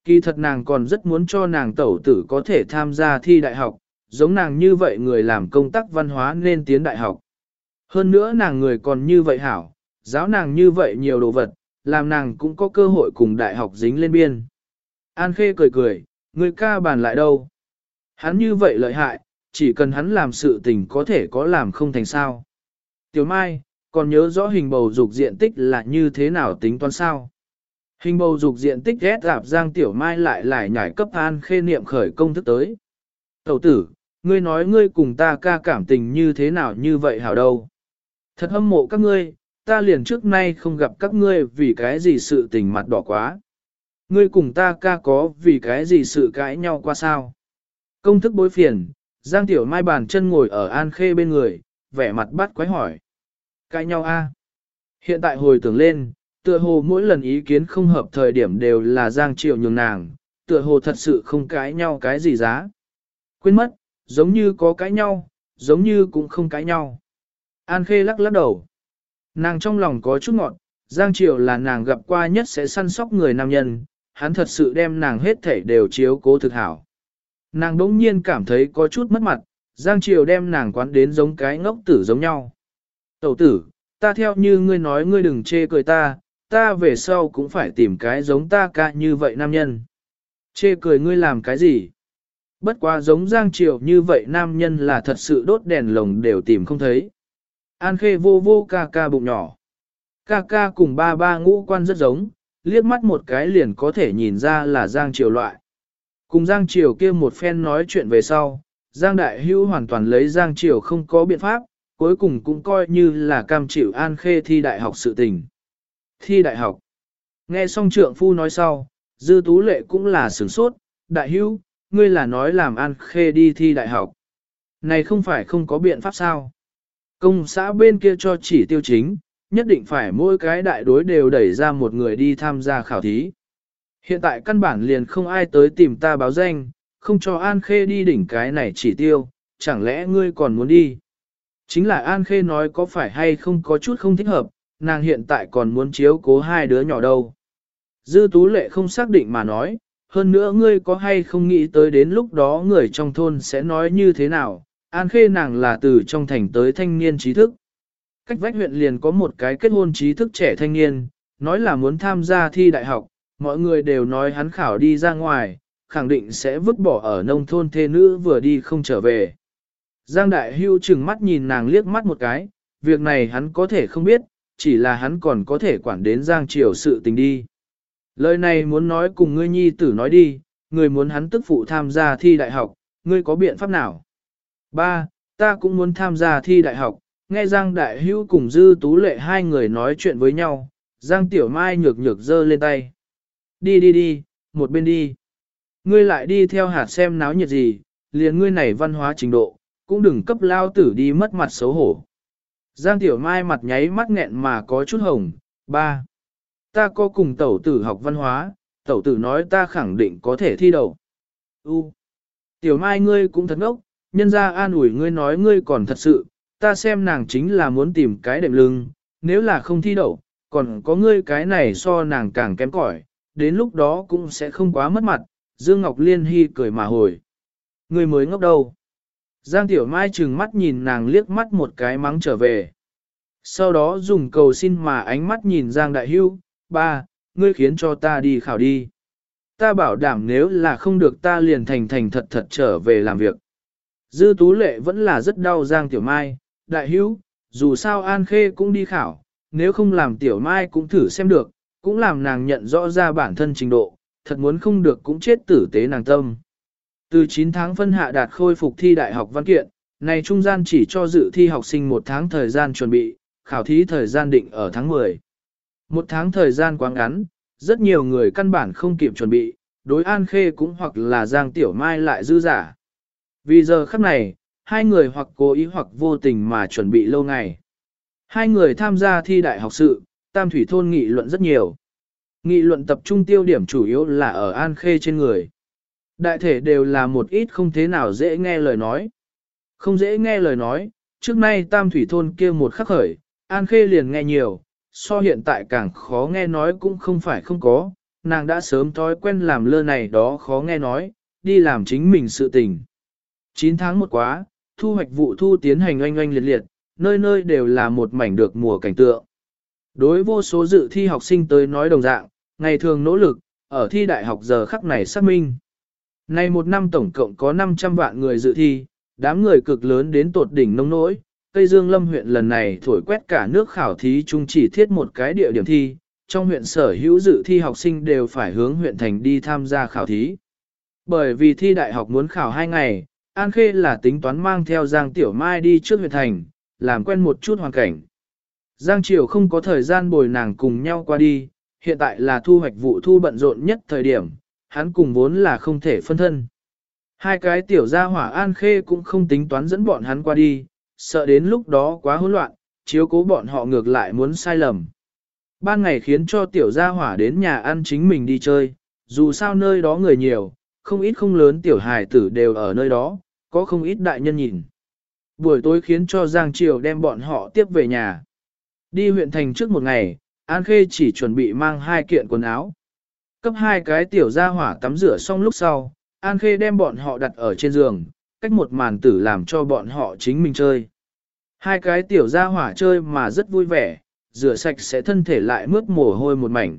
Kỳ thật nàng còn rất muốn cho nàng tẩu tử có thể tham gia thi đại học, giống nàng như vậy người làm công tác văn hóa nên tiến đại học. Hơn nữa nàng người còn như vậy hảo, giáo nàng như vậy nhiều đồ vật, làm nàng cũng có cơ hội cùng đại học dính lên biên. An Khê cười cười, người ca bàn lại đâu? Hắn như vậy lợi hại, chỉ cần hắn làm sự tình có thể có làm không thành sao. Tiểu Mai, còn nhớ rõ hình bầu dục diện tích là như thế nào tính toán sao? Hình bầu dục diện tích ghét gạp Giang Tiểu Mai lại lại nhảy cấp An Khê niệm khởi công thức tới. Tẩu tử, ngươi nói ngươi cùng ta ca cảm tình như thế nào như vậy hảo đâu. Thật hâm mộ các ngươi, ta liền trước nay không gặp các ngươi vì cái gì sự tình mặt đỏ quá. Ngươi cùng ta ca có vì cái gì sự cãi nhau qua sao. Công thức bối phiền, Giang Tiểu Mai bàn chân ngồi ở An Khê bên người, vẻ mặt bắt quái hỏi. Cãi nhau a? Hiện tại hồi tưởng lên, tựa hồ mỗi lần ý kiến không hợp thời điểm đều là Giang Triệu nhường nàng, tựa hồ thật sự không cãi nhau cái gì giá. Quên mất, giống như có cãi nhau, giống như cũng không cãi nhau. An Khê lắc lắc đầu. Nàng trong lòng có chút ngọn, Giang Triều là nàng gặp qua nhất sẽ săn sóc người nam nhân, hắn thật sự đem nàng hết thể đều chiếu cố thực hảo. Nàng đỗng nhiên cảm thấy có chút mất mặt, Giang Triều đem nàng quán đến giống cái ngốc tử giống nhau. Tẩu tử, ta theo như ngươi nói ngươi đừng chê cười ta, ta về sau cũng phải tìm cái giống ta ca như vậy nam nhân. Chê cười ngươi làm cái gì? Bất quá giống Giang Triều như vậy nam nhân là thật sự đốt đèn lồng đều tìm không thấy. An khê vô vô ca ca bụng nhỏ. Ca ca cùng ba ba ngũ quan rất giống, liếc mắt một cái liền có thể nhìn ra là Giang Triều loại. Cùng Giang Triều kia một phen nói chuyện về sau, Giang Đại Hữu hoàn toàn lấy Giang Triều không có biện pháp, cuối cùng cũng coi như là cam chịu An Khê thi đại học sự tình. Thi đại học. Nghe xong trượng phu nói sau, Dư Tú Lệ cũng là sửng sốt, Đại Hữu, ngươi là nói làm An Khê đi thi đại học. Này không phải không có biện pháp sao? Công xã bên kia cho chỉ tiêu chính, nhất định phải mỗi cái đại đối đều đẩy ra một người đi tham gia khảo thí. Hiện tại căn bản liền không ai tới tìm ta báo danh, không cho An Khê đi đỉnh cái này chỉ tiêu, chẳng lẽ ngươi còn muốn đi? Chính là An Khê nói có phải hay không có chút không thích hợp, nàng hiện tại còn muốn chiếu cố hai đứa nhỏ đâu. Dư Tú Lệ không xác định mà nói, hơn nữa ngươi có hay không nghĩ tới đến lúc đó người trong thôn sẽ nói như thế nào, An Khê nàng là từ trong thành tới thanh niên trí thức. Cách vách huyện liền có một cái kết hôn trí thức trẻ thanh niên, nói là muốn tham gia thi đại học, mọi người đều nói hắn khảo đi ra ngoài, khẳng định sẽ vứt bỏ ở nông thôn thê nữ vừa đi không trở về. Giang Đại Hưu chừng mắt nhìn nàng liếc mắt một cái, việc này hắn có thể không biết, chỉ là hắn còn có thể quản đến Giang Triều sự tình đi. Lời này muốn nói cùng ngươi nhi tử nói đi, người muốn hắn tức phụ tham gia thi đại học, ngươi có biện pháp nào? Ba, ta cũng muốn tham gia thi đại học, nghe Giang Đại Hưu cùng Dư Tú Lệ hai người nói chuyện với nhau, Giang Tiểu Mai nhược nhược giơ lên tay. Đi đi đi, một bên đi. Ngươi lại đi theo hạt xem náo nhiệt gì, liền ngươi này văn hóa trình độ, cũng đừng cấp lao tử đi mất mặt xấu hổ. Giang Tiểu Mai mặt nháy mắt nghẹn mà có chút hồng, ba. Ta có cùng tẩu tử học văn hóa, tẩu tử nói ta khẳng định có thể thi đầu. U. Tiểu Mai ngươi cũng thật ngốc, nhân ra an ủi ngươi nói ngươi còn thật sự, ta xem nàng chính là muốn tìm cái đệm lưng, nếu là không thi đậu, còn có ngươi cái này so nàng càng kém cỏi, đến lúc đó cũng sẽ không quá mất mặt, Dương Ngọc Liên Hy cười mà hồi. người mới ngốc đâu. Giang Tiểu Mai trừng mắt nhìn nàng liếc mắt một cái mắng trở về. Sau đó dùng cầu xin mà ánh mắt nhìn Giang Đại Hưu, ba, ngươi khiến cho ta đi khảo đi. Ta bảo đảm nếu là không được ta liền thành thành thật thật trở về làm việc. Dư Tú Lệ vẫn là rất đau Giang Tiểu Mai, đại Hưu, dù sao An Khê cũng đi khảo, nếu không làm Tiểu Mai cũng thử xem được, cũng làm nàng nhận rõ ra bản thân trình độ, thật muốn không được cũng chết tử tế nàng tâm. Từ 9 tháng phân hạ đạt khôi phục thi đại học văn kiện, này trung gian chỉ cho dự thi học sinh một tháng thời gian chuẩn bị, khảo thí thời gian định ở tháng 10. Một tháng thời gian quá ngắn, rất nhiều người căn bản không kịp chuẩn bị, đối An Khê cũng hoặc là Giang Tiểu Mai lại dư giả. Vì giờ khắc này, hai người hoặc cố ý hoặc vô tình mà chuẩn bị lâu ngày. Hai người tham gia thi đại học sự, Tam Thủy Thôn nghị luận rất nhiều. Nghị luận tập trung tiêu điểm chủ yếu là ở An Khê trên người. Đại thể đều là một ít không thế nào dễ nghe lời nói. Không dễ nghe lời nói, trước nay Tam Thủy Thôn kia một khắc khởi, An Khê liền nghe nhiều, so hiện tại càng khó nghe nói cũng không phải không có, nàng đã sớm thói quen làm lơ này đó khó nghe nói, đi làm chính mình sự tình. 9 tháng một quá, thu hoạch vụ thu tiến hành oanh oanh liệt liệt, nơi nơi đều là một mảnh được mùa cảnh tượng. Đối vô số dự thi học sinh tới nói đồng dạng, ngày thường nỗ lực, ở thi đại học giờ khắc này xác minh. Nay một năm tổng cộng có 500 vạn người dự thi, đám người cực lớn đến tột đỉnh nông nỗi. Tây Dương Lâm huyện lần này thổi quét cả nước khảo thí chung chỉ thiết một cái địa điểm thi, trong huyện sở hữu dự thi học sinh đều phải hướng huyện thành đi tham gia khảo thí. Bởi vì thi đại học muốn khảo 2 ngày, An Khê là tính toán mang theo Giang Tiểu Mai đi trước huyện thành, làm quen một chút hoàn cảnh. Giang Triều không có thời gian bồi nàng cùng nhau qua đi, hiện tại là thu hoạch vụ thu bận rộn nhất thời điểm, hắn cùng vốn là không thể phân thân. Hai cái tiểu gia hỏa An Khê cũng không tính toán dẫn bọn hắn qua đi, sợ đến lúc đó quá hỗn loạn, chiếu cố bọn họ ngược lại muốn sai lầm. Ban ngày khiến cho tiểu gia hỏa đến nhà ăn chính mình đi chơi, dù sao nơi đó người nhiều, không ít không lớn tiểu hài tử đều ở nơi đó, có không ít đại nhân nhìn. Buổi tối khiến cho Giang Triều đem bọn họ tiếp về nhà. Đi huyện thành trước một ngày, An Khê chỉ chuẩn bị mang hai kiện quần áo. Cấp hai cái tiểu gia hỏa tắm rửa xong lúc sau, An Khê đem bọn họ đặt ở trên giường, cách một màn tử làm cho bọn họ chính mình chơi. Hai cái tiểu gia hỏa chơi mà rất vui vẻ, rửa sạch sẽ thân thể lại mướt mồ hôi một mảnh.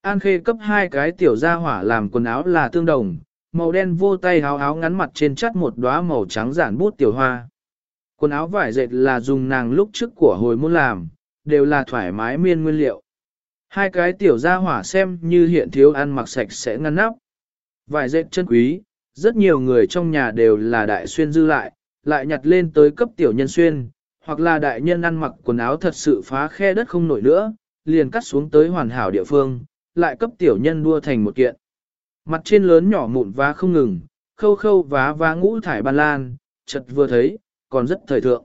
An Khê cấp hai cái tiểu gia hỏa làm quần áo là tương đồng, màu đen vô tay áo áo ngắn mặt trên chắt một đóa màu trắng giản bút tiểu hoa. Quần áo vải dệt là dùng nàng lúc trước của hồi môn làm, đều là thoải mái miên nguyên liệu. Hai cái tiểu gia hỏa xem như hiện thiếu ăn mặc sạch sẽ ngăn nắp. vài dệt chân quý, rất nhiều người trong nhà đều là đại xuyên dư lại, lại nhặt lên tới cấp tiểu nhân xuyên, hoặc là đại nhân ăn mặc quần áo thật sự phá khe đất không nổi nữa, liền cắt xuống tới hoàn hảo địa phương, lại cấp tiểu nhân đua thành một kiện. Mặt trên lớn nhỏ mụn vá không ngừng, khâu khâu vá vá ngũ thải ban lan, chật vừa thấy, còn rất thời thượng.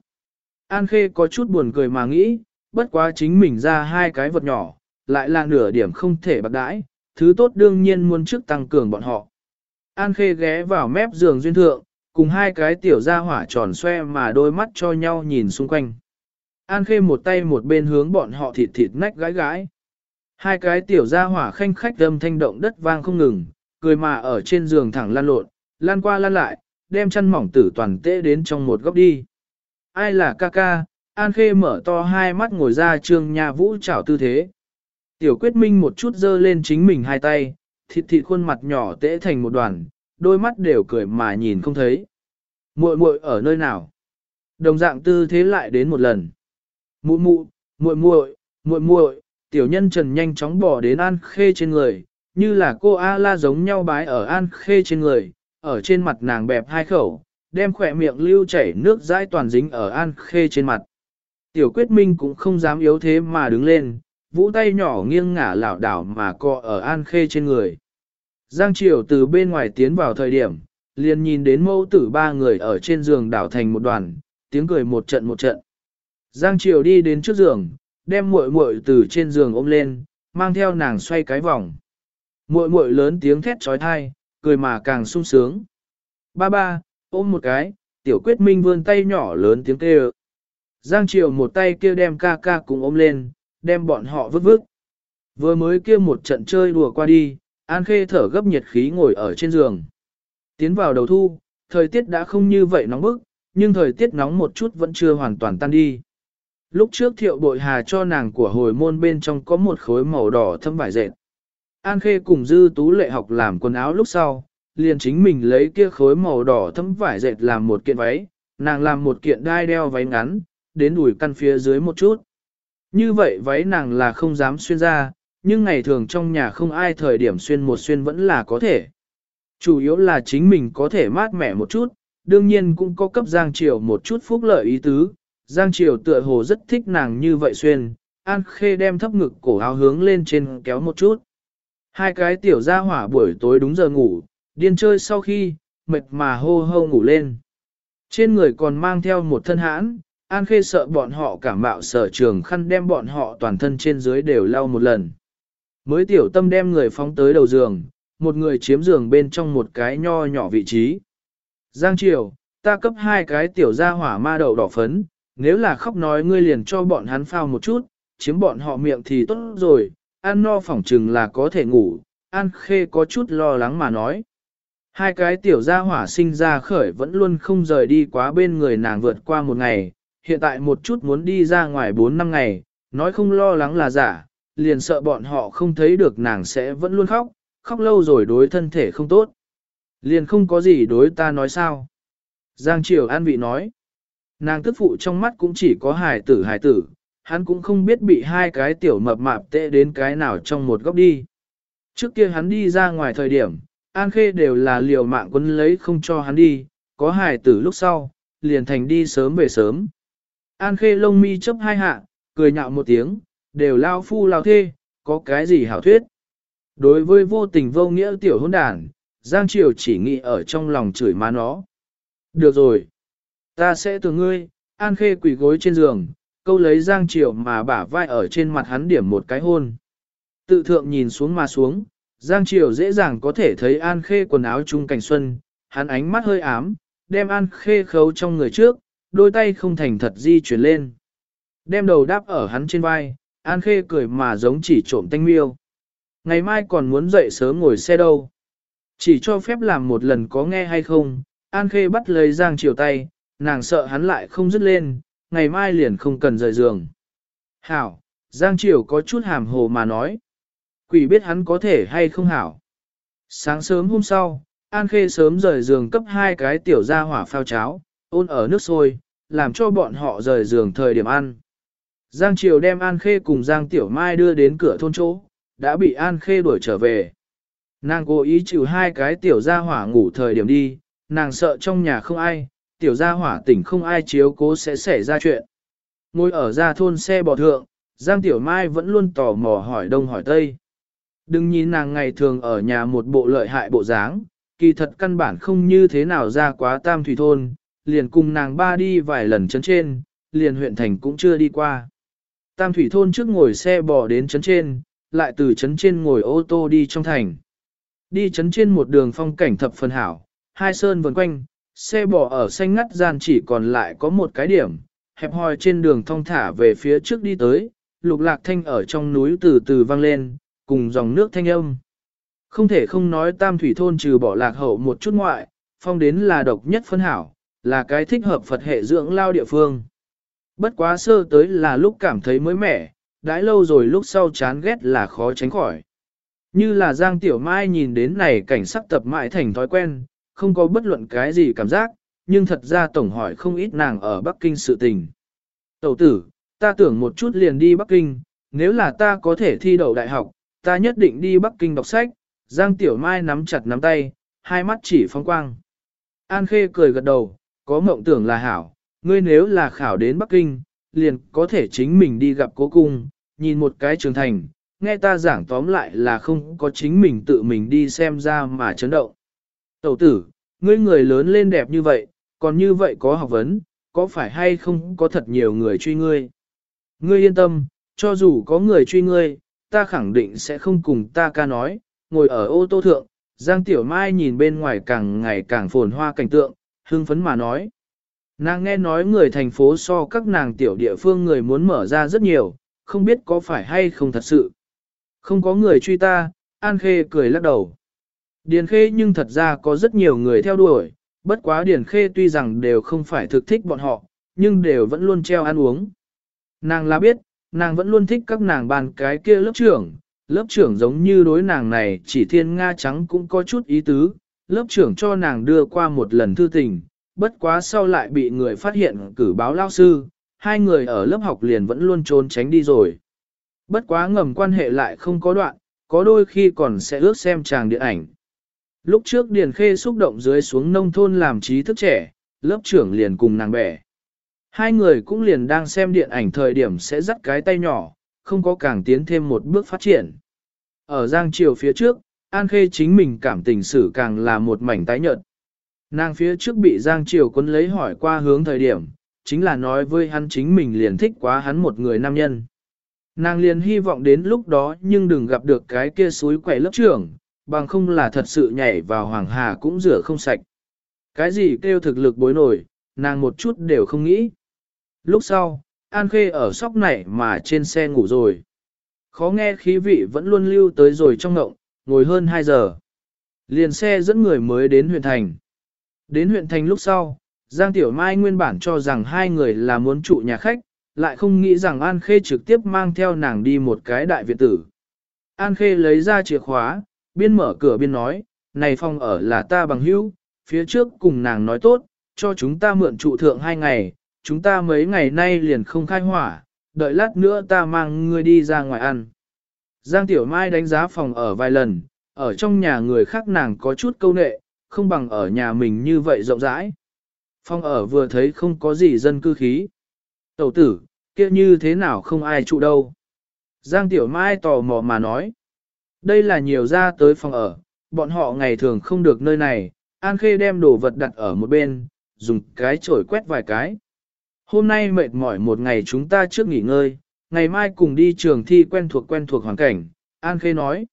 An Khê có chút buồn cười mà nghĩ, bất quá chính mình ra hai cái vật nhỏ, lại là nửa điểm không thể bạc đãi, thứ tốt đương nhiên muốn trước tăng cường bọn họ. An Khê ghé vào mép giường duyên thượng, cùng hai cái tiểu ra hỏa tròn xoe mà đôi mắt cho nhau nhìn xung quanh. An Khê một tay một bên hướng bọn họ thịt thịt nách gái gái. Hai cái tiểu ra hỏa khanh khách đâm thanh động đất vang không ngừng, cười mà ở trên giường thẳng lan lộn, lan qua lan lại, đem chăn mỏng tử toàn tê đến trong một góc đi. Ai là ca ca, An Khê mở to hai mắt ngồi ra trương nhà vũ chảo tư thế. Tiểu quyết minh một chút dơ lên chính mình hai tay, thịt thịt khuôn mặt nhỏ tễ thành một đoàn, đôi mắt đều cười mà nhìn không thấy. Muội muội ở nơi nào? Đồng dạng tư thế lại đến một lần. Mụ mụ, muội muội, muội muội, tiểu nhân trần nhanh chóng bỏ đến An Khê trên người, như là cô A la giống nhau bái ở An Khê trên người, ở trên mặt nàng bẹp hai khẩu, đem khỏe miệng lưu chảy nước dãi toàn dính ở An Khê trên mặt. Tiểu quyết minh cũng không dám yếu thế mà đứng lên, vũ tay nhỏ nghiêng ngả lảo đảo mà co ở An Khê trên người. Giang Triều từ bên ngoài tiến vào thời điểm, liền nhìn đến mẫu tử ba người ở trên giường đảo thành một đoàn, tiếng cười một trận một trận. Giang Triều đi đến trước giường, đem muội muội từ trên giường ôm lên, mang theo nàng xoay cái vòng. Muội muội lớn tiếng thét trói thai, cười mà càng sung sướng. Ba ba, ôm một cái, tiểu quyết minh vươn tay nhỏ lớn tiếng kêu. Giang Triều một tay kia đem ca ca cùng ôm lên, đem bọn họ vứt vứt. Vừa mới kia một trận chơi đùa qua đi, An Khê thở gấp nhiệt khí ngồi ở trên giường. Tiến vào đầu thu, thời tiết đã không như vậy nóng bức, nhưng thời tiết nóng một chút vẫn chưa hoàn toàn tan đi. Lúc trước thiệu bội hà cho nàng của hồi môn bên trong có một khối màu đỏ thâm vải dệt. An Khê cùng dư tú lệ học làm quần áo lúc sau, liền chính mình lấy kia khối màu đỏ thấm vải dệt làm một kiện váy, nàng làm một kiện đai đeo váy ngắn, đến đùi căn phía dưới một chút. Như vậy váy nàng là không dám xuyên ra, nhưng ngày thường trong nhà không ai thời điểm xuyên một xuyên vẫn là có thể. Chủ yếu là chính mình có thể mát mẻ một chút, đương nhiên cũng có cấp Giang Triều một chút phúc lợi ý tứ. Giang Triều tựa hồ rất thích nàng như vậy xuyên, An Khê đem thấp ngực cổ áo hướng lên trên kéo một chút. Hai cái tiểu ra hỏa buổi tối đúng giờ ngủ, điên chơi sau khi, mệt mà hô hô ngủ lên. Trên người còn mang theo một thân hãn, An Khê sợ bọn họ cảm mạo sở trường khăn đem bọn họ toàn thân trên dưới đều lau một lần. Mới tiểu tâm đem người phóng tới đầu giường, một người chiếm giường bên trong một cái nho nhỏ vị trí. Giang Triều, ta cấp hai cái tiểu gia hỏa ma đầu đỏ phấn, nếu là khóc nói ngươi liền cho bọn hắn phao một chút, chiếm bọn họ miệng thì tốt rồi, ăn no phỏng chừng là có thể ngủ, An Khê có chút lo lắng mà nói. Hai cái tiểu gia hỏa sinh ra khởi vẫn luôn không rời đi quá bên người nàng vượt qua một ngày, hiện tại một chút muốn đi ra ngoài 4 năm ngày, nói không lo lắng là giả, liền sợ bọn họ không thấy được nàng sẽ vẫn luôn khóc, khóc lâu rồi đối thân thể không tốt. Liền không có gì đối ta nói sao. Giang Triều An vị nói, nàng tức phụ trong mắt cũng chỉ có hài tử hài tử, hắn cũng không biết bị hai cái tiểu mập mạp tệ đến cái nào trong một góc đi. Trước kia hắn đi ra ngoài thời điểm, An Khê đều là liều mạng quân lấy không cho hắn đi, có hài tử lúc sau, liền thành đi sớm về sớm. An khê lông mi chấp hai hạ, cười nhạo một tiếng, đều lao phu lao thê, có cái gì hảo thuyết. Đối với vô tình vô nghĩa tiểu hôn đàn, Giang Triều chỉ nghĩ ở trong lòng chửi má nó. Được rồi, ta sẽ từ ngươi, An Khê quỳ gối trên giường, câu lấy Giang Triều mà bả vai ở trên mặt hắn điểm một cái hôn. Tự thượng nhìn xuống mà xuống, Giang Triều dễ dàng có thể thấy An Khê quần áo trung cảnh xuân, hắn ánh mắt hơi ám, đem An Khê khấu trong người trước, đôi tay không thành thật di chuyển lên. Đem đầu đáp ở hắn trên vai, An Khê cười mà giống chỉ trộm tanh miêu. Ngày mai còn muốn dậy sớm ngồi xe đâu. Chỉ cho phép làm một lần có nghe hay không, An Khê bắt lấy Giang Triều tay, nàng sợ hắn lại không dứt lên, ngày mai liền không cần rời giường. Hảo, Giang Triều có chút hàm hồ mà nói. Quỷ biết hắn có thể hay không hảo. Sáng sớm hôm sau, An Khê sớm rời giường cấp hai cái tiểu gia hỏa phao cháo, ôn ở nước sôi, làm cho bọn họ rời giường thời điểm ăn. Giang Triều đem An Khê cùng Giang Tiểu Mai đưa đến cửa thôn chỗ, đã bị An Khê đuổi trở về. Nàng cố ý chịu hai cái tiểu gia hỏa ngủ thời điểm đi, nàng sợ trong nhà không ai, tiểu gia hỏa tỉnh không ai chiếu cố sẽ xảy ra chuyện. Ngồi ở ra thôn xe bò thượng, Giang Tiểu Mai vẫn luôn tò mò hỏi đông hỏi tây. Đừng nhìn nàng ngày thường ở nhà một bộ lợi hại bộ dáng, kỳ thật căn bản không như thế nào ra quá tam thủy thôn, liền cùng nàng ba đi vài lần chấn trên, liền huyện thành cũng chưa đi qua. Tam thủy thôn trước ngồi xe bò đến chấn trên, lại từ chấn trên ngồi ô tô đi trong thành. Đi chấn trên một đường phong cảnh thập phần hảo, hai sơn vần quanh, xe bò ở xanh ngắt gian chỉ còn lại có một cái điểm, hẹp hòi trên đường thong thả về phía trước đi tới, lục lạc thanh ở trong núi từ từ vang lên, cùng dòng nước thanh âm. Không thể không nói tam thủy thôn trừ bỏ lạc hậu một chút ngoại, phong đến là độc nhất phân hảo, là cái thích hợp Phật hệ dưỡng lao địa phương. Bất quá sơ tới là lúc cảm thấy mới mẻ, đãi lâu rồi lúc sau chán ghét là khó tránh khỏi. Như là Giang Tiểu Mai nhìn đến này cảnh sắc tập mãi thành thói quen, không có bất luận cái gì cảm giác, nhưng thật ra tổng hỏi không ít nàng ở Bắc Kinh sự tình. Tẩu tử, ta tưởng một chút liền đi Bắc Kinh, nếu là ta có thể thi đậu đại học, ta nhất định đi Bắc Kinh đọc sách, Giang Tiểu Mai nắm chặt nắm tay, hai mắt chỉ phong quang. An Khê cười gật đầu, có mộng tưởng là hảo, ngươi nếu là khảo đến Bắc Kinh, liền có thể chính mình đi gặp cố cung, nhìn một cái trường thành, nghe ta giảng tóm lại là không có chính mình tự mình đi xem ra mà chấn động. Tẩu tử, ngươi người lớn lên đẹp như vậy, còn như vậy có học vấn, có phải hay không có thật nhiều người truy ngươi? Ngươi yên tâm, cho dù có người truy ngươi, ta khẳng định sẽ không cùng ta ca nói, ngồi ở ô tô thượng, Giang Tiểu Mai nhìn bên ngoài càng ngày càng phồn hoa cảnh tượng, hưng phấn mà nói. Nàng nghe nói người thành phố so các nàng tiểu địa phương người muốn mở ra rất nhiều, không biết có phải hay không thật sự. Không có người truy ta, An Khê cười lắc đầu. Điền Khê nhưng thật ra có rất nhiều người theo đuổi, bất quá Điền Khê tuy rằng đều không phải thực thích bọn họ, nhưng đều vẫn luôn treo ăn uống. Nàng là biết, nàng vẫn luôn thích các nàng bàn cái kia lớp trưởng, lớp trưởng giống như đối nàng này chỉ thiên Nga trắng cũng có chút ý tứ, lớp trưởng cho nàng đưa qua một lần thư tình, bất quá sau lại bị người phát hiện cử báo lao sư, hai người ở lớp học liền vẫn luôn trốn tránh đi rồi. Bất quá ngầm quan hệ lại không có đoạn, có đôi khi còn sẽ ước xem chàng điện ảnh. Lúc trước Điền Khê xúc động dưới xuống nông thôn làm trí thức trẻ, lớp trưởng liền cùng nàng bẻ. Hai người cũng liền đang xem điện ảnh thời điểm sẽ dắt cái tay nhỏ, không có càng tiến thêm một bước phát triển. Ở Giang Triều phía trước, An Khê chính mình cảm tình sử càng là một mảnh tái nhợt. Nàng phía trước bị Giang Triều quân lấy hỏi qua hướng thời điểm, chính là nói với hắn chính mình liền thích quá hắn một người nam nhân. Nàng liền hy vọng đến lúc đó nhưng đừng gặp được cái kia suối quậy lớp trưởng, bằng không là thật sự nhảy vào hoàng hà cũng rửa không sạch. Cái gì kêu thực lực bối nổi, nàng một chút đều không nghĩ. Lúc sau, An Khê ở sóc này mà trên xe ngủ rồi. Khó nghe khí vị vẫn luôn lưu tới rồi trong ngộng, ngồi hơn 2 giờ. Liền xe dẫn người mới đến huyện thành. Đến huyện thành lúc sau, Giang Tiểu Mai nguyên bản cho rằng hai người là muốn trụ nhà khách, lại không nghĩ rằng An Khê trực tiếp mang theo nàng đi một cái đại viện tử. An Khê lấy ra chìa khóa, biên mở cửa biên nói, này phòng ở là ta bằng hữu, phía trước cùng nàng nói tốt, cho chúng ta mượn trụ thượng hai ngày, chúng ta mấy ngày nay liền không khai hỏa, đợi lát nữa ta mang ngươi đi ra ngoài ăn. Giang Tiểu Mai đánh giá phòng ở vài lần, ở trong nhà người khác nàng có chút câu nệ, không bằng ở nhà mình như vậy rộng rãi, Phòng ở vừa thấy không có gì dân cư khí. Tẩu tử, kia như thế nào không ai trụ đâu. Giang Tiểu Mai tò mò mà nói. Đây là nhiều ra tới phòng ở, bọn họ ngày thường không được nơi này, An Khê đem đồ vật đặt ở một bên, dùng cái chổi quét vài cái. Hôm nay mệt mỏi một ngày chúng ta trước nghỉ ngơi, ngày mai cùng đi trường thi quen thuộc quen thuộc hoàn cảnh, An Khê nói.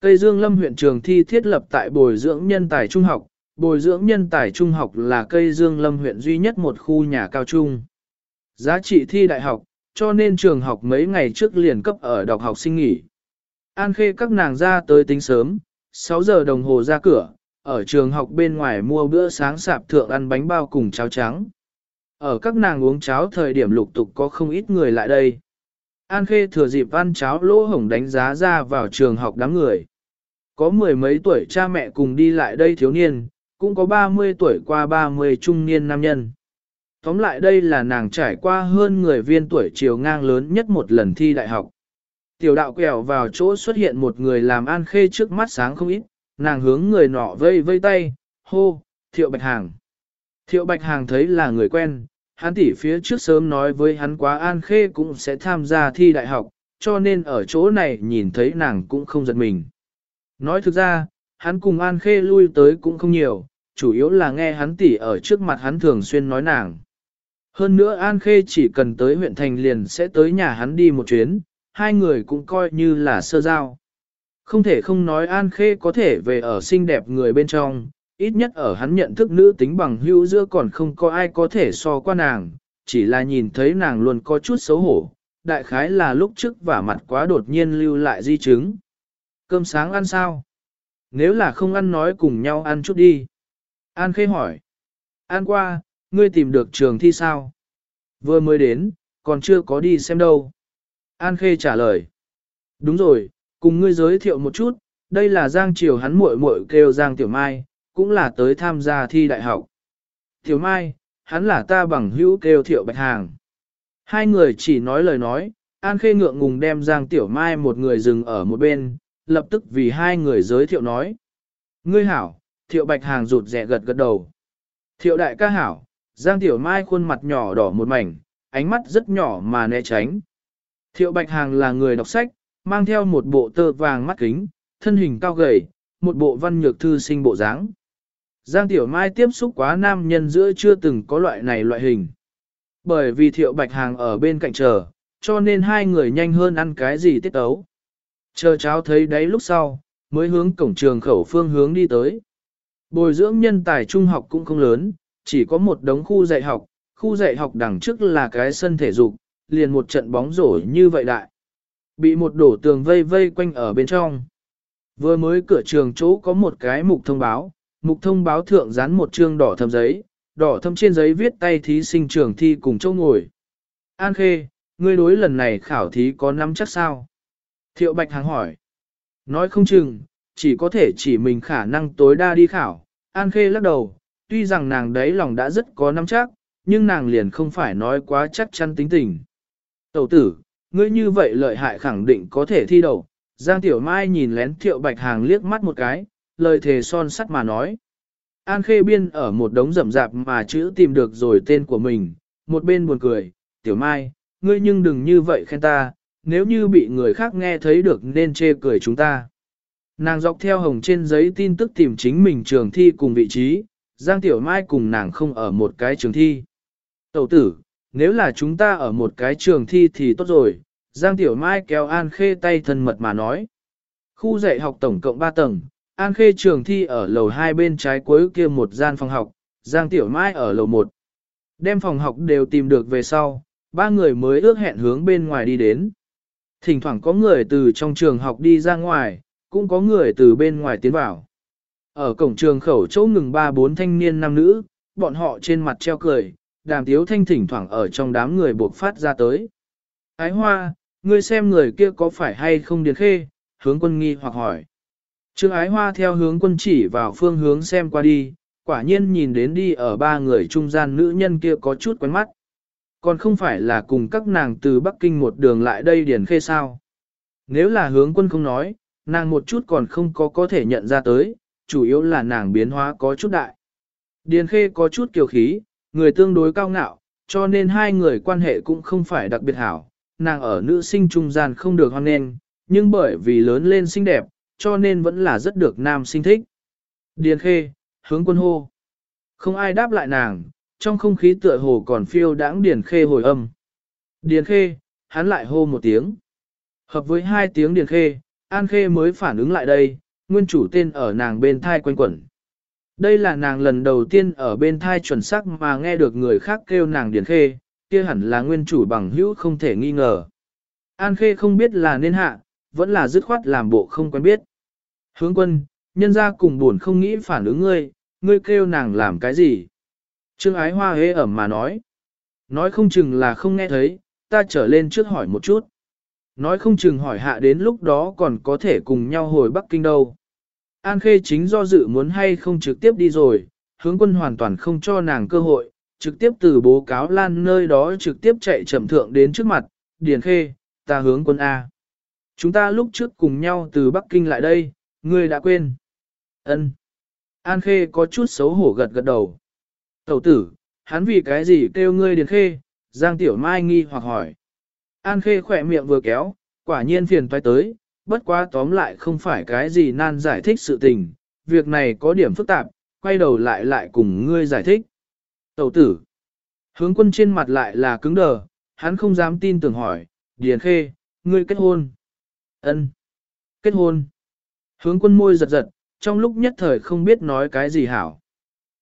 Tây Dương Lâm huyện trường thi thiết lập tại bồi dưỡng nhân tài trung học, bồi dưỡng nhân tài trung học là cây Dương Lâm huyện duy nhất một khu nhà cao trung. Giá trị thi đại học, cho nên trường học mấy ngày trước liền cấp ở đọc học sinh nghỉ. An Khê các nàng ra tới tính sớm, 6 giờ đồng hồ ra cửa, ở trường học bên ngoài mua bữa sáng sạp thượng ăn bánh bao cùng cháo trắng. Ở các nàng uống cháo thời điểm lục tục có không ít người lại đây. An Khê thừa dịp ăn cháo lỗ hổng đánh giá ra vào trường học đám người. Có mười mấy tuổi cha mẹ cùng đi lại đây thiếu niên, cũng có 30 tuổi qua 30 trung niên nam nhân. Tóm lại đây là nàng trải qua hơn người viên tuổi chiều ngang lớn nhất một lần thi đại học. Tiểu đạo quẹo vào chỗ xuất hiện một người làm An Khê trước mắt sáng không ít, nàng hướng người nọ vây vây tay, hô, thiệu bạch hàng. Thiệu bạch hàng thấy là người quen, hắn tỷ phía trước sớm nói với hắn quá An Khê cũng sẽ tham gia thi đại học, cho nên ở chỗ này nhìn thấy nàng cũng không giật mình. Nói thực ra, hắn cùng An Khê lui tới cũng không nhiều, chủ yếu là nghe hắn tỷ ở trước mặt hắn thường xuyên nói nàng. Hơn nữa An Khê chỉ cần tới huyện thành liền sẽ tới nhà hắn đi một chuyến, hai người cũng coi như là sơ giao. Không thể không nói An Khê có thể về ở xinh đẹp người bên trong, ít nhất ở hắn nhận thức nữ tính bằng hữu giữa còn không có ai có thể so qua nàng, chỉ là nhìn thấy nàng luôn có chút xấu hổ, đại khái là lúc trước và mặt quá đột nhiên lưu lại di chứng. Cơm sáng ăn sao? Nếu là không ăn nói cùng nhau ăn chút đi. An Khê hỏi. An qua, ngươi tìm được trường thi sao? Vừa mới đến, còn chưa có đi xem đâu. An Khê trả lời. Đúng rồi, cùng ngươi giới thiệu một chút, đây là Giang Triều hắn muội muội kêu Giang Tiểu Mai, cũng là tới tham gia thi đại học. Tiểu Mai, hắn là ta bằng hữu kêu Thiệu Bạch Hàng. Hai người chỉ nói lời nói, An Khê ngượng ngùng đem Giang Tiểu Mai một người dừng ở một bên, lập tức vì hai người giới thiệu nói. Ngươi hảo, Thiệu Bạch Hàng rụt rẻ gật gật đầu. Thiệu đại ca hảo, Giang Tiểu Mai khuôn mặt nhỏ đỏ một mảnh, ánh mắt rất nhỏ mà né tránh. Thiệu Bạch Hàng là người đọc sách, mang theo một bộ tơ vàng mắt kính, thân hình cao gầy, một bộ văn nhược thư sinh bộ dáng. Giang Tiểu Mai tiếp xúc quá nam nhân giữa chưa từng có loại này loại hình. Bởi vì Thiệu Bạch Hàng ở bên cạnh chờ, cho nên hai người nhanh hơn ăn cái gì tiết tấu. Chờ cháu thấy đấy lúc sau, mới hướng cổng trường khẩu phương hướng đi tới. Bồi dưỡng nhân tài trung học cũng không lớn, chỉ có một đống khu dạy học, khu dạy học đằng trước là cái sân thể dục, liền một trận bóng rổ như vậy đại. Bị một đổ tường vây vây quanh ở bên trong. Vừa mới cửa trường chỗ có một cái mục thông báo, mục thông báo thượng dán một chương đỏ thâm giấy, đỏ thâm trên giấy viết tay thí sinh trường thi cùng châu ngồi. An Khê, ngươi đối lần này khảo thí có nắm chắc sao? Thiệu Bạch Hàng hỏi. Nói không chừng, chỉ có thể chỉ mình khả năng tối đa đi khảo. An Khê lắc đầu, tuy rằng nàng đấy lòng đã rất có nắm chắc, nhưng nàng liền không phải nói quá chắc chắn tính tình. Tẩu tử, ngươi như vậy lợi hại khẳng định có thể thi đầu. Giang Tiểu Mai nhìn lén Thiệu Bạch Hàng liếc mắt một cái, lời thề son sắt mà nói. An Khê Biên ở một đống rậm rạp mà chữ tìm được rồi tên của mình, một bên buồn cười, Tiểu Mai, ngươi nhưng đừng như vậy khen ta, nếu như bị người khác nghe thấy được nên chê cười chúng ta. Nàng dọc theo hồng trên giấy tin tức tìm chính mình trường thi cùng vị trí, Giang Tiểu Mai cùng nàng không ở một cái trường thi. Tẩu tử, nếu là chúng ta ở một cái trường thi thì tốt rồi, Giang Tiểu Mai kéo An Khê tay thân mật mà nói. Khu dạy học tổng cộng 3 tầng, An Khê trường thi ở lầu hai bên trái cuối kia một gian phòng học, Giang Tiểu Mai ở lầu 1. Đem phòng học đều tìm được về sau, ba người mới ước hẹn hướng bên ngoài đi đến. Thỉnh thoảng có người từ trong trường học đi ra ngoài, cũng có người từ bên ngoài tiến vào. Ở cổng trường khẩu chỗ ngừng ba bốn thanh niên nam nữ, bọn họ trên mặt treo cười, đàm tiếu thanh thỉnh thoảng ở trong đám người buộc phát ra tới. Ái hoa, ngươi xem người kia có phải hay không điền khê, hướng quân nghi hoặc hỏi. Trương ái hoa theo hướng quân chỉ vào phương hướng xem qua đi, quả nhiên nhìn đến đi ở ba người trung gian nữ nhân kia có chút quen mắt. Còn không phải là cùng các nàng từ Bắc Kinh một đường lại đây điền khê sao. Nếu là hướng quân không nói, nàng một chút còn không có có thể nhận ra tới, chủ yếu là nàng biến hóa có chút đại. Điền khê có chút kiều khí, người tương đối cao ngạo, cho nên hai người quan hệ cũng không phải đặc biệt hảo, nàng ở nữ sinh trung gian không được hoan nghênh, nhưng bởi vì lớn lên xinh đẹp, cho nên vẫn là rất được nam sinh thích. Điền khê, hướng quân hô. Không ai đáp lại nàng, trong không khí tựa hồ còn phiêu đãng điền khê hồi âm. Điền khê, hắn lại hô một tiếng. Hợp với hai tiếng điền khê, an khê mới phản ứng lại đây, nguyên chủ tên ở nàng bên thai quanh quẩn. Đây là nàng lần đầu tiên ở bên thai chuẩn xác mà nghe được người khác kêu nàng điền khê, kia hẳn là nguyên chủ bằng hữu không thể nghi ngờ. An khê không biết là nên hạ, vẫn là dứt khoát làm bộ không quen biết. Hướng quân, nhân ra cùng buồn không nghĩ phản ứng ngươi, ngươi kêu nàng làm cái gì? Trương ái hoa hế ẩm mà nói. Nói không chừng là không nghe thấy, ta trở lên trước hỏi một chút. Nói không chừng hỏi hạ đến lúc đó còn có thể cùng nhau hồi Bắc Kinh đâu. An Khê chính do dự muốn hay không trực tiếp đi rồi, hướng quân hoàn toàn không cho nàng cơ hội, trực tiếp từ bố cáo lan nơi đó trực tiếp chạy chậm thượng đến trước mặt, Điền Khê, ta hướng quân A. Chúng ta lúc trước cùng nhau từ Bắc Kinh lại đây, ngươi đã quên. Ân. An Khê có chút xấu hổ gật gật đầu. Tẩu tử, hắn vì cái gì kêu ngươi Điền Khê, Giang Tiểu Mai nghi hoặc hỏi. An Khê khỏe miệng vừa kéo, quả nhiên phiền toái tới, bất quá tóm lại không phải cái gì nan giải thích sự tình, việc này có điểm phức tạp, quay đầu lại lại cùng ngươi giải thích. Tẩu tử, hướng quân trên mặt lại là cứng đờ, hắn không dám tin tưởng hỏi, Điền Khê, ngươi kết hôn. Ân, Kết hôn. Hướng quân môi giật giật, trong lúc nhất thời không biết nói cái gì hảo.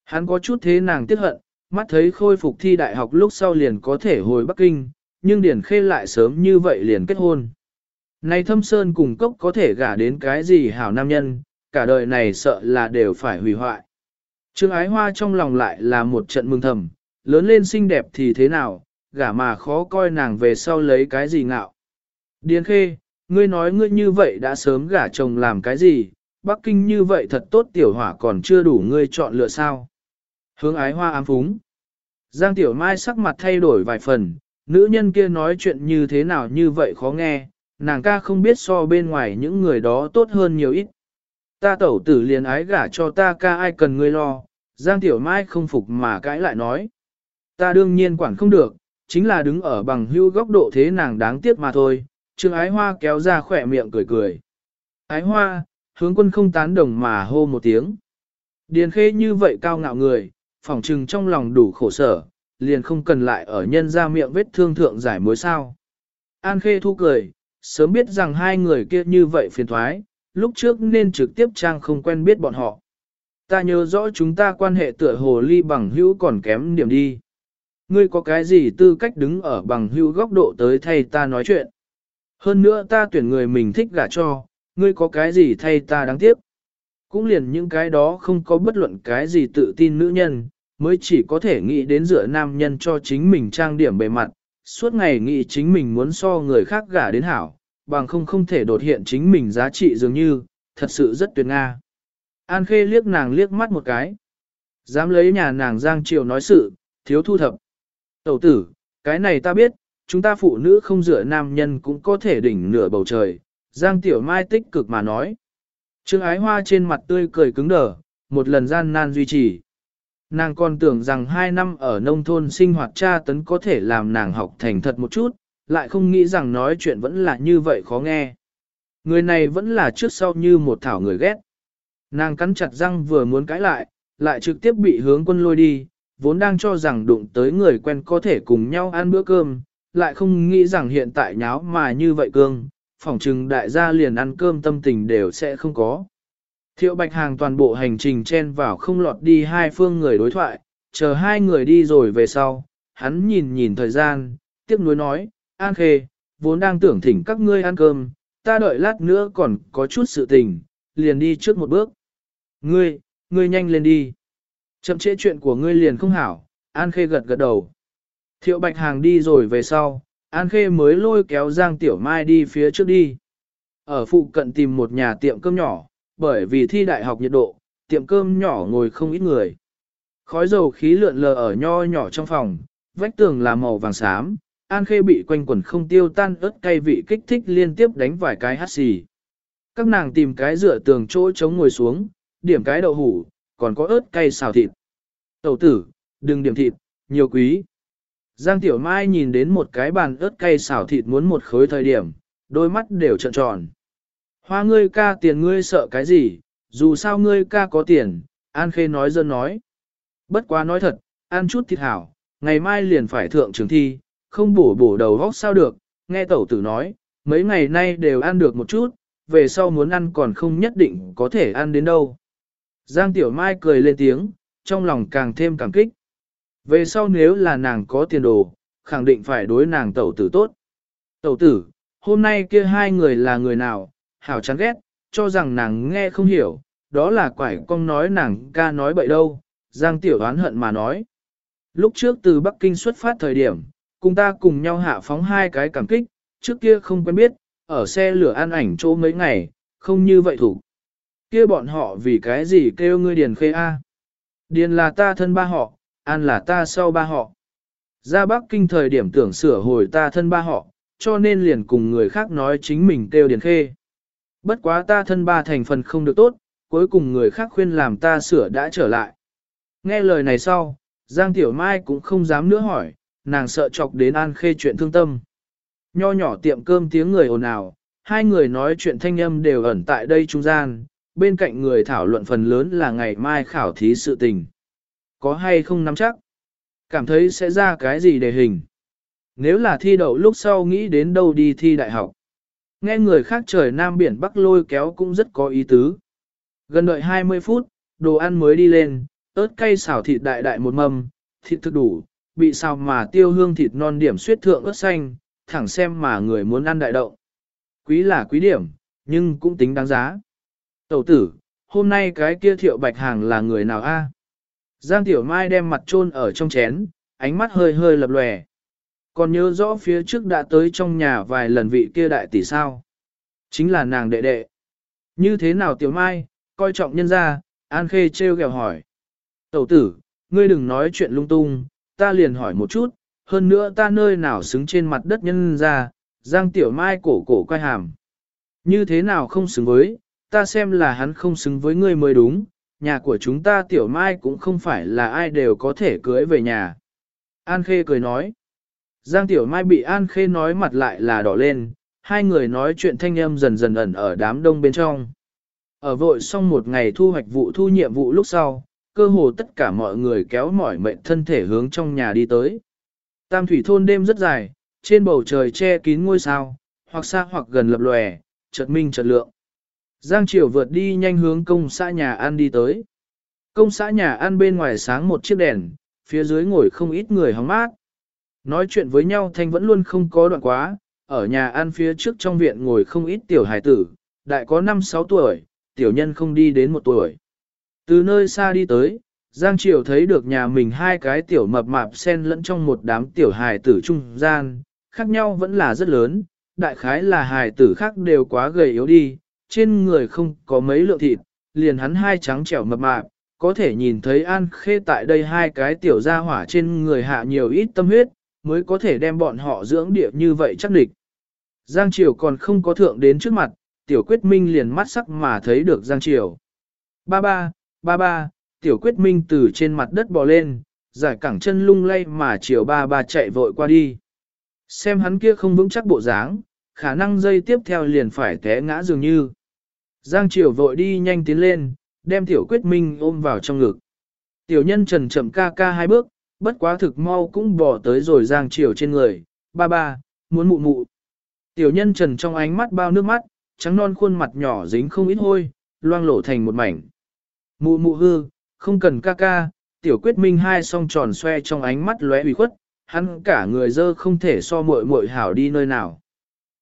Hắn có chút thế nàng tiếc hận, mắt thấy khôi phục thi đại học lúc sau liền có thể hồi Bắc Kinh, nhưng điển Khê lại sớm như vậy liền kết hôn. Này thâm sơn cùng cốc có thể gả đến cái gì hảo nam nhân, cả đời này sợ là đều phải hủy hoại. Trương ái hoa trong lòng lại là một trận mừng thầm, lớn lên xinh đẹp thì thế nào, gả mà khó coi nàng về sau lấy cái gì ngạo. Điền khê, ngươi nói ngươi như vậy đã sớm gả chồng làm cái gì, Bắc Kinh như vậy thật tốt tiểu hỏa còn chưa đủ ngươi chọn lựa sao. Hướng ái hoa ám phúng. Giang tiểu mai sắc mặt thay đổi vài phần, nữ nhân kia nói chuyện như thế nào như vậy khó nghe, nàng ca không biết so bên ngoài những người đó tốt hơn nhiều ít. Ta tẩu tử liền ái gả cho ta ca ai cần ngươi lo, Giang Tiểu Mai không phục mà cãi lại nói. Ta đương nhiên quản không được, chính là đứng ở bằng hưu góc độ thế nàng đáng tiếc mà thôi, Trương Ái Hoa kéo ra khỏe miệng cười cười. Ái Hoa, hướng quân không tán đồng mà hô một tiếng. Điền khê như vậy cao ngạo người, phỏng trừng trong lòng đủ khổ sở, liền không cần lại ở nhân ra miệng vết thương thượng giải mối sao. An khê thu cười, sớm biết rằng hai người kia như vậy phiền thoái, lúc trước nên trực tiếp trang không quen biết bọn họ. Ta nhớ rõ chúng ta quan hệ tựa hồ ly bằng hữu còn kém điểm đi. Ngươi có cái gì tư cách đứng ở bằng hữu góc độ tới thay ta nói chuyện. Hơn nữa ta tuyển người mình thích gả cho, ngươi có cái gì thay ta đáng tiếc. Cũng liền những cái đó không có bất luận cái gì tự tin nữ nhân, mới chỉ có thể nghĩ đến dựa nam nhân cho chính mình trang điểm bề mặt, suốt ngày nghĩ chính mình muốn so người khác gả đến hảo, bằng không không thể đột hiện chính mình giá trị dường như, thật sự rất tuyệt nga. An Khê liếc nàng liếc mắt một cái. Dám lấy nhà nàng Giang Triều nói sự, thiếu thu thập. Tẩu tử, cái này ta biết, chúng ta phụ nữ không dựa nam nhân cũng có thể đỉnh nửa bầu trời. Giang Tiểu Mai tích cực mà nói. Trương ái hoa trên mặt tươi cười cứng đờ, một lần gian nan duy trì. Nàng còn tưởng rằng hai năm ở nông thôn sinh hoạt cha tấn có thể làm nàng học thành thật một chút, lại không nghĩ rằng nói chuyện vẫn là như vậy khó nghe. Người này vẫn là trước sau như một thảo người ghét. Nàng cắn chặt răng vừa muốn cãi lại, lại trực tiếp bị hướng quân lôi đi, vốn đang cho rằng đụng tới người quen có thể cùng nhau ăn bữa cơm, lại không nghĩ rằng hiện tại nháo mà như vậy cương, phỏng chừng đại gia liền ăn cơm tâm tình đều sẽ không có. Thiệu Bạch Hàng toàn bộ hành trình chen vào không lọt đi hai phương người đối thoại, chờ hai người đi rồi về sau, hắn nhìn nhìn thời gian, tiếc nuối nói, An Khê, vốn đang tưởng thỉnh các ngươi ăn cơm, ta đợi lát nữa còn có chút sự tình, liền đi trước một bước. Ngươi, ngươi nhanh lên đi. Chậm trễ chuyện của ngươi liền không hảo, An Khê gật gật đầu. Thiệu Bạch Hàng đi rồi về sau, An Khê mới lôi kéo Giang Tiểu Mai đi phía trước đi. Ở phụ cận tìm một nhà tiệm cơm nhỏ, bởi vì thi đại học nhiệt độ, tiệm cơm nhỏ ngồi không ít người. Khói dầu khí lượn lờ ở nho nhỏ trong phòng, vách tường là màu vàng xám, An Khê bị quanh quẩn không tiêu tan ớt cay vị kích thích liên tiếp đánh vài cái hát xì. Các nàng tìm cái dựa tường chỗ chống ngồi xuống, điểm cái đậu hủ, còn có ớt cay xào thịt. Tẩu tử, đừng điểm thịt, nhiều quý. Giang Tiểu Mai nhìn đến một cái bàn ớt cay xào thịt muốn một khối thời điểm, đôi mắt đều trợn tròn. Hoa ngươi ca tiền ngươi sợ cái gì, dù sao ngươi ca có tiền, An Khê nói dân nói. Bất quá nói thật, ăn chút thịt hảo, ngày mai liền phải thượng trường thi, không bổ bổ đầu vóc sao được, nghe tẩu tử nói, mấy ngày nay đều ăn được một chút, về sau muốn ăn còn không nhất định có thể ăn đến đâu. Giang Tiểu Mai cười lên tiếng, trong lòng càng thêm cảm kích. Về sau nếu là nàng có tiền đồ, khẳng định phải đối nàng tẩu tử tốt. Tẩu tử, hôm nay kia hai người là người nào, hảo chán ghét, cho rằng nàng nghe không hiểu, đó là quải con nói nàng ca nói bậy đâu, Giang Tiểu oán hận mà nói. Lúc trước từ Bắc Kinh xuất phát thời điểm, cùng ta cùng nhau hạ phóng hai cái cảm kích, trước kia không quen biết, ở xe lửa an ảnh chỗ mấy ngày, không như vậy thủ. Kia bọn họ vì cái gì kêu ngươi điền khê A. Điền là ta thân ba họ, an là ta sau ba họ. Ra Bắc Kinh thời điểm tưởng sửa hồi ta thân ba họ, cho nên liền cùng người khác nói chính mình kêu điền khê. Bất quá ta thân ba thành phần không được tốt, cuối cùng người khác khuyên làm ta sửa đã trở lại. Nghe lời này sau, Giang Tiểu Mai cũng không dám nữa hỏi, nàng sợ chọc đến An Khê chuyện thương tâm. Nho nhỏ tiệm cơm tiếng người ồn ào, hai người nói chuyện thanh âm đều ẩn tại đây trung gian, bên cạnh người thảo luận phần lớn là ngày mai khảo thí sự tình. Có hay không nắm chắc? Cảm thấy sẽ ra cái gì để hình? Nếu là thi đậu lúc sau nghĩ đến đâu đi thi đại học. Nghe người khác trời Nam Biển Bắc lôi kéo cũng rất có ý tứ. Gần đợi 20 phút, đồ ăn mới đi lên, ớt cay xào thịt đại đại một mâm, thịt thực đủ, bị xào mà tiêu hương thịt non điểm suyết thượng ớt xanh, thẳng xem mà người muốn ăn đại động. Quý là quý điểm, nhưng cũng tính đáng giá. Tẩu tử, hôm nay cái kia thiệu bạch hàng là người nào a? Giang Tiểu Mai đem mặt chôn ở trong chén, ánh mắt hơi hơi lập lòe. Còn nhớ rõ phía trước đã tới trong nhà vài lần vị kia đại tỷ sao. Chính là nàng đệ đệ. Như thế nào Tiểu Mai, coi trọng nhân ra, An Khê trêu ghẹo hỏi. Tẩu tử, ngươi đừng nói chuyện lung tung, ta liền hỏi một chút, hơn nữa ta nơi nào xứng trên mặt đất nhân ra, Giang Tiểu Mai cổ cổ quay hàm. Như thế nào không xứng với, ta xem là hắn không xứng với ngươi mới đúng, nhà của chúng ta Tiểu Mai cũng không phải là ai đều có thể cưới về nhà. An Khê cười nói. Giang Tiểu Mai bị An Khê nói mặt lại là đỏ lên, hai người nói chuyện thanh âm dần dần ẩn ở đám đông bên trong. Ở vội xong một ngày thu hoạch vụ thu nhiệm vụ lúc sau, cơ hồ tất cả mọi người kéo mỏi mệnh thân thể hướng trong nhà đi tới. Tam thủy thôn đêm rất dài, trên bầu trời che kín ngôi sao, hoặc xa hoặc gần lập lòe, chợt minh chợt lượng. Giang Triều vượt đi nhanh hướng công xã nhà ăn đi tới. Công xã nhà ăn bên ngoài sáng một chiếc đèn, phía dưới ngồi không ít người hóng mát. Nói chuyện với nhau thanh vẫn luôn không có đoạn quá, ở nhà ăn phía trước trong viện ngồi không ít tiểu hải tử, đại có 5-6 tuổi, tiểu nhân không đi đến một tuổi. Từ nơi xa đi tới, Giang Triều thấy được nhà mình hai cái tiểu mập mạp xen lẫn trong một đám tiểu hài tử trung gian, khác nhau vẫn là rất lớn, đại khái là hài tử khác đều quá gầy yếu đi, trên người không có mấy lượng thịt, liền hắn hai trắng trẻo mập mạp, có thể nhìn thấy An Khê tại đây hai cái tiểu gia hỏa trên người hạ nhiều ít tâm huyết, mới có thể đem bọn họ dưỡng địa như vậy chắc địch. Giang Triều còn không có thượng đến trước mặt, tiểu quyết minh liền mắt sắc mà thấy được Giang Triều. Ba ba, ba ba, tiểu quyết minh từ trên mặt đất bò lên, giải cẳng chân lung lay mà chiều ba ba chạy vội qua đi. Xem hắn kia không vững chắc bộ dáng, khả năng dây tiếp theo liền phải té ngã dường như. Giang Triều vội đi nhanh tiến lên, đem tiểu quyết minh ôm vào trong ngực. Tiểu nhân trần chậm ca ca hai bước, bất quá thực mau cũng bỏ tới rồi Giang Triều trên người, ba ba, muốn mụ mụ. Tiểu nhân trần trong ánh mắt bao nước mắt, trắng non khuôn mặt nhỏ dính không ít hôi, loang lổ thành một mảnh. Mụ mụ hư, không cần ca ca, tiểu quyết minh hai song tròn xoe trong ánh mắt lóe ủy khuất, hắn cả người dơ không thể so muội muội hảo đi nơi nào.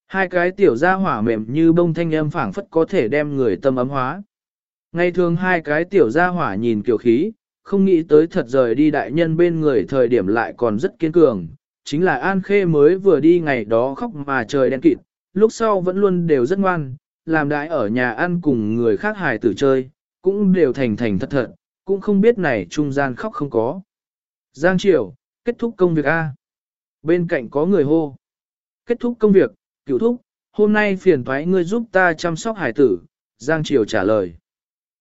Hai cái tiểu gia hỏa mềm như bông thanh âm phảng phất có thể đem người tâm ấm hóa. Ngày thường hai cái tiểu gia hỏa nhìn kiều khí, không nghĩ tới thật rời đi đại nhân bên người thời điểm lại còn rất kiên cường. Chính là An Khê mới vừa đi ngày đó khóc mà trời đen kịt, lúc sau vẫn luôn đều rất ngoan, làm đại ở nhà ăn cùng người khác hài tử chơi, cũng đều thành thành thật thật, cũng không biết này trung gian khóc không có. Giang Triều, kết thúc công việc A. Bên cạnh có người hô. Kết thúc công việc, cựu thúc, hôm nay phiền thoái ngươi giúp ta chăm sóc hải tử. Giang Triều trả lời.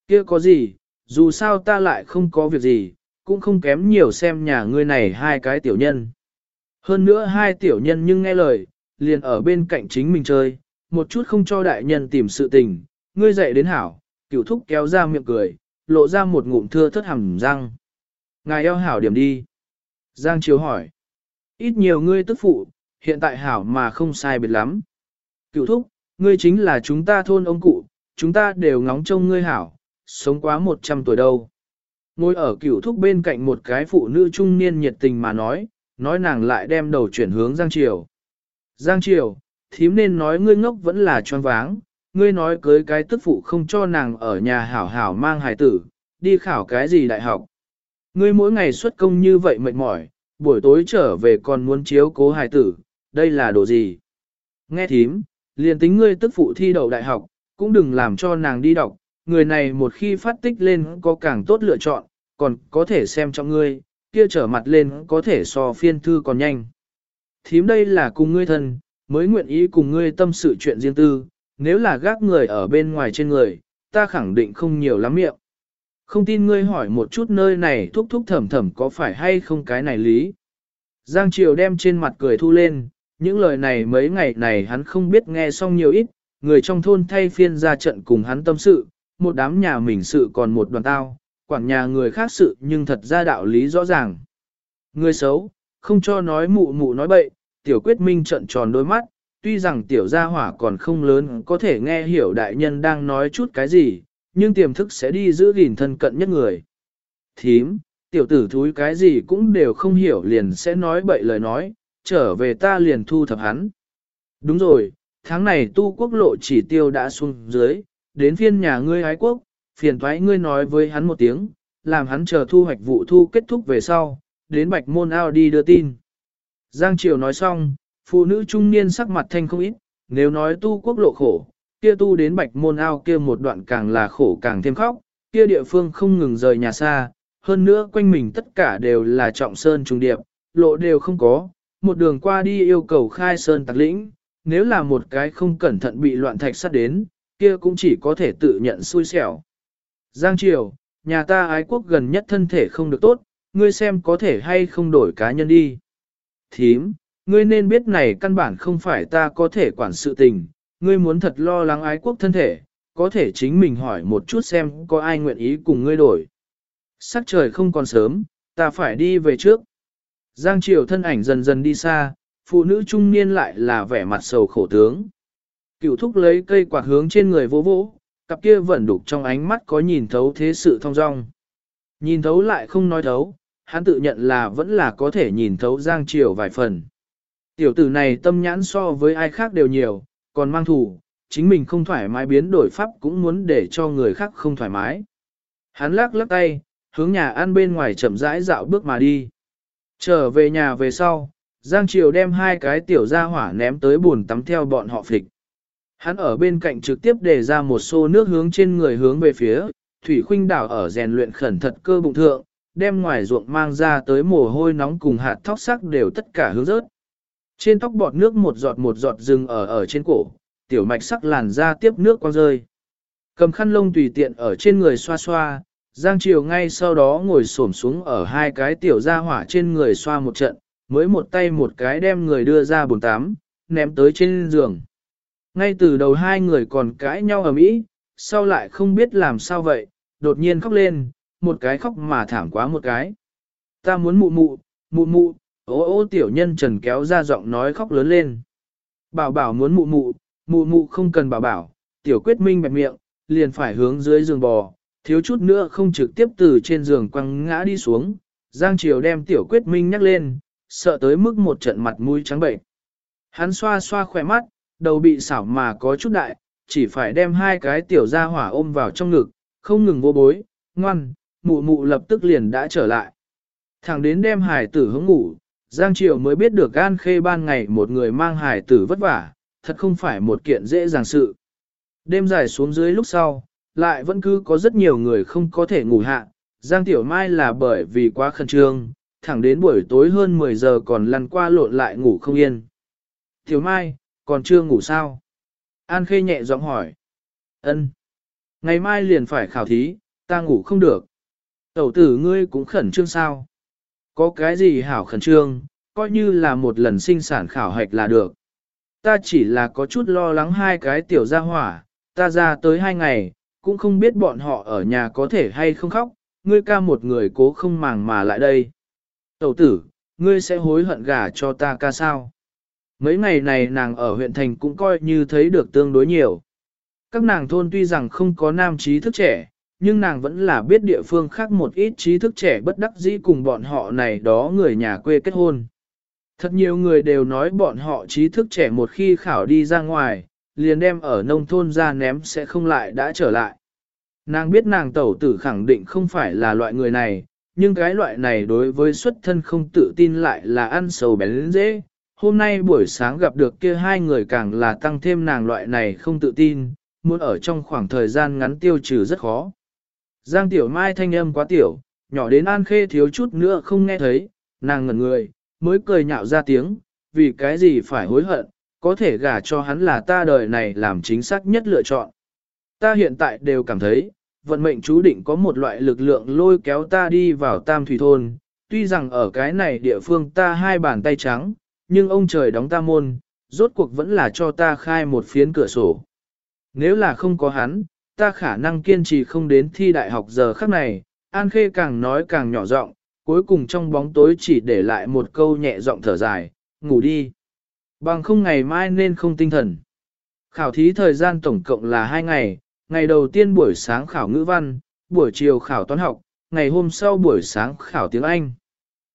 kia có gì, dù sao ta lại không có việc gì, cũng không kém nhiều xem nhà ngươi này hai cái tiểu nhân. Hơn nữa hai tiểu nhân nhưng nghe lời, liền ở bên cạnh chính mình chơi, một chút không cho đại nhân tìm sự tình, ngươi dậy đến hảo, cửu thúc kéo ra miệng cười, lộ ra một ngụm thưa thất hầm răng. Ngài eo hảo điểm đi. Giang Triều hỏi. Ít nhiều ngươi tức phụ, hiện tại hảo mà không sai biệt lắm. Cựu thúc, ngươi chính là chúng ta thôn ông cụ, chúng ta đều ngóng trông ngươi hảo, sống quá 100 tuổi đâu. Ngồi ở cựu thúc bên cạnh một cái phụ nữ trung niên nhiệt tình mà nói, nói nàng lại đem đầu chuyển hướng Giang Triều. Giang Triều, thím nên nói ngươi ngốc vẫn là choáng váng, ngươi nói cưới cái tức phụ không cho nàng ở nhà hảo hảo mang hài tử, đi khảo cái gì đại học. Ngươi mỗi ngày xuất công như vậy mệt mỏi, buổi tối trở về còn muốn chiếu cố hài tử, đây là đồ gì? Nghe thím, liền tính ngươi tức phụ thi đậu đại học, cũng đừng làm cho nàng đi đọc, người này một khi phát tích lên có càng tốt lựa chọn, còn có thể xem cho ngươi, kia trở mặt lên có thể so phiên thư còn nhanh. Thím đây là cùng ngươi thân, mới nguyện ý cùng ngươi tâm sự chuyện riêng tư, nếu là gác người ở bên ngoài trên người, ta khẳng định không nhiều lắm miệng. Không tin ngươi hỏi một chút nơi này thúc thúc thầm thầm có phải hay không cái này lý. Giang Triều đem trên mặt cười thu lên, những lời này mấy ngày này hắn không biết nghe xong nhiều ít, người trong thôn thay phiên ra trận cùng hắn tâm sự, một đám nhà mình sự còn một đoàn tao, quản nhà người khác sự nhưng thật ra đạo lý rõ ràng. Người xấu, không cho nói mụ mụ nói bậy, tiểu quyết minh trận tròn đôi mắt, tuy rằng tiểu gia hỏa còn không lớn có thể nghe hiểu đại nhân đang nói chút cái gì, nhưng tiềm thức sẽ đi giữ gìn thân cận nhất người. Thím, tiểu tử thúi cái gì cũng đều không hiểu liền sẽ nói bậy lời nói, trở về ta liền thu thập hắn. Đúng rồi, tháng này tu quốc lộ chỉ tiêu đã xuống dưới, đến phiên nhà ngươi ái quốc, phiền thoái ngươi nói với hắn một tiếng, làm hắn chờ thu hoạch vụ thu kết thúc về sau, đến bạch môn ao đi đưa tin. Giang Triều nói xong, phụ nữ trung niên sắc mặt thanh không ít, nếu nói tu quốc lộ khổ, kia tu đến bạch môn ao kia một đoạn càng là khổ càng thêm khóc, kia địa phương không ngừng rời nhà xa, hơn nữa quanh mình tất cả đều là trọng sơn trung điệp, lộ đều không có, một đường qua đi yêu cầu khai sơn tạc lĩnh, nếu là một cái không cẩn thận bị loạn thạch sát đến, kia cũng chỉ có thể tự nhận xui xẻo. Giang Triều, nhà ta ái quốc gần nhất thân thể không được tốt, ngươi xem có thể hay không đổi cá nhân đi. Thím, ngươi nên biết này căn bản không phải ta có thể quản sự tình, ngươi muốn thật lo lắng ái quốc thân thể, có thể chính mình hỏi một chút xem có ai nguyện ý cùng ngươi đổi. Sắc trời không còn sớm, ta phải đi về trước. Giang Triều thân ảnh dần dần đi xa, phụ nữ trung niên lại là vẻ mặt sầu khổ tướng. Cựu thúc lấy cây quạt hướng trên người vỗ vỗ, cặp kia vẫn đục trong ánh mắt có nhìn thấu thế sự thong dong. Nhìn thấu lại không nói thấu, hắn tự nhận là vẫn là có thể nhìn thấu Giang Triều vài phần. Tiểu tử này tâm nhãn so với ai khác đều nhiều, còn mang thủ, chính mình không thoải mái biến đổi pháp cũng muốn để cho người khác không thoải mái. Hắn lắc lắc tay, hướng nhà ăn bên ngoài chậm rãi dạo bước mà đi. Trở về nhà về sau, Giang Triều đem hai cái tiểu gia hỏa ném tới buồn tắm theo bọn họ phịch. Hắn ở bên cạnh trực tiếp để ra một xô nước hướng trên người hướng về phía, Thủy Khuynh đảo ở rèn luyện khẩn thật cơ bụng thượng, đem ngoài ruộng mang ra tới mồ hôi nóng cùng hạt thóc sắc đều tất cả hướng rớt. Trên tóc bọt nước một giọt một giọt rừng ở ở trên cổ, tiểu mạch sắc làn ra tiếp nước quang rơi. Cầm khăn lông tùy tiện ở trên người xoa xoa, Giang Triều ngay sau đó ngồi xổm xuống ở hai cái tiểu gia hỏa trên người xoa một trận, mới một tay một cái đem người đưa ra bồn tám, ném tới trên giường. Ngay từ đầu hai người còn cãi nhau ở mỹ, sau lại không biết làm sao vậy, đột nhiên khóc lên, một cái khóc mà thảm quá một cái. Ta muốn mụ mụ, mụ mụ, ô ô tiểu nhân trần kéo ra giọng nói khóc lớn lên. Bảo bảo muốn mụ mụ, mụ mụ không cần bảo bảo, tiểu quyết minh bẹp miệng, liền phải hướng dưới giường bò, thiếu chút nữa không trực tiếp từ trên giường quăng ngã đi xuống. Giang Triều đem tiểu quyết minh nhắc lên, sợ tới mức một trận mặt mũi trắng bệnh. Hắn xoa xoa khỏe mắt, đầu bị xảo mà có chút đại, chỉ phải đem hai cái tiểu gia hỏa ôm vào trong ngực, không ngừng vô bối, ngoan, mụ mụ lập tức liền đã trở lại. Thẳng đến đem hải tử hướng ngủ, Giang Triều mới biết được gan khê ban ngày một người mang hải tử vất vả, thật không phải một kiện dễ dàng sự. Đêm dài xuống dưới lúc sau, lại vẫn cứ có rất nhiều người không có thể ngủ hạ. Giang Tiểu Mai là bởi vì quá khẩn trương, thẳng đến buổi tối hơn 10 giờ còn lăn qua lộn lại ngủ không yên. Tiểu Mai, còn chưa ngủ sao? An Khê nhẹ giọng hỏi. Ân. Ngày mai liền phải khảo thí, ta ngủ không được. Tẩu tử ngươi cũng khẩn trương sao? Có cái gì hảo khẩn trương, coi như là một lần sinh sản khảo hạch là được. Ta chỉ là có chút lo lắng hai cái tiểu gia hỏa, ta ra tới hai ngày, cũng không biết bọn họ ở nhà có thể hay không khóc, ngươi ca một người cố không màng mà lại đây. Tẩu tử, ngươi sẽ hối hận gả cho ta ca sao? Mấy ngày này nàng ở huyện thành cũng coi như thấy được tương đối nhiều. Các nàng thôn tuy rằng không có nam trí thức trẻ, nhưng nàng vẫn là biết địa phương khác một ít trí thức trẻ bất đắc dĩ cùng bọn họ này đó người nhà quê kết hôn. Thật nhiều người đều nói bọn họ trí thức trẻ một khi khảo đi ra ngoài, liền đem ở nông thôn ra ném sẽ không lại đã trở lại. Nàng biết nàng tẩu tử khẳng định không phải là loại người này, nhưng cái loại này đối với xuất thân không tự tin lại là ăn sầu bén dễ. Hôm nay buổi sáng gặp được kia hai người càng là tăng thêm nàng loại này không tự tin, muốn ở trong khoảng thời gian ngắn tiêu trừ rất khó. Giang tiểu mai thanh âm quá tiểu, nhỏ đến an khê thiếu chút nữa không nghe thấy, nàng ngẩn người, mới cười nhạo ra tiếng, vì cái gì phải hối hận, có thể gả cho hắn là ta đời này làm chính xác nhất lựa chọn. Ta hiện tại đều cảm thấy, vận mệnh chú định có một loại lực lượng lôi kéo ta đi vào tam thủy thôn, tuy rằng ở cái này địa phương ta hai bàn tay trắng, nhưng ông trời đóng ta môn, rốt cuộc vẫn là cho ta khai một phiến cửa sổ. Nếu là không có hắn, ta khả năng kiên trì không đến thi đại học giờ khắc này, An Khê càng nói càng nhỏ giọng, cuối cùng trong bóng tối chỉ để lại một câu nhẹ giọng thở dài, ngủ đi. Bằng không ngày mai nên không tinh thần. Khảo thí thời gian tổng cộng là 2 ngày, ngày đầu tiên buổi sáng khảo ngữ văn, buổi chiều khảo toán học, ngày hôm sau buổi sáng khảo tiếng Anh.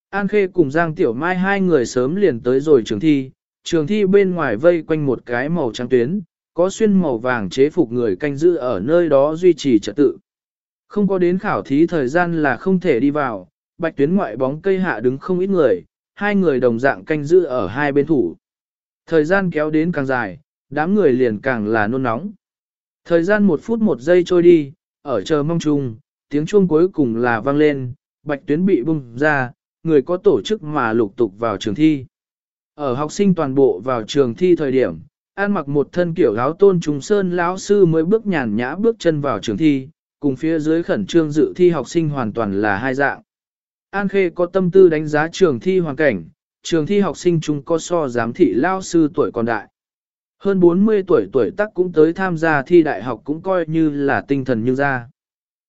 An Khê cùng Giang Tiểu Mai hai người sớm liền tới rồi trường thi, trường thi bên ngoài vây quanh một cái màu trắng tuyến, có xuyên màu vàng chế phục người canh giữ ở nơi đó duy trì trật tự. Không có đến khảo thí thời gian là không thể đi vào, bạch tuyến ngoại bóng cây hạ đứng không ít người, hai người đồng dạng canh giữ ở hai bên thủ. Thời gian kéo đến càng dài, đám người liền càng là nôn nóng. Thời gian một phút một giây trôi đi, ở chờ mong chung, tiếng chuông cuối cùng là vang lên, bạch tuyến bị bung ra, người có tổ chức mà lục tục vào trường thi. Ở học sinh toàn bộ vào trường thi thời điểm, An mặc một thân kiểu áo tôn trùng sơn lão sư mới bước nhàn nhã bước chân vào trường thi, cùng phía dưới khẩn trương dự thi học sinh hoàn toàn là hai dạng. An Khê có tâm tư đánh giá trường thi hoàn cảnh, trường thi học sinh chúng có so giám thị lao sư tuổi còn đại. Hơn 40 tuổi tuổi tác cũng tới tham gia thi đại học cũng coi như là tinh thần như ra.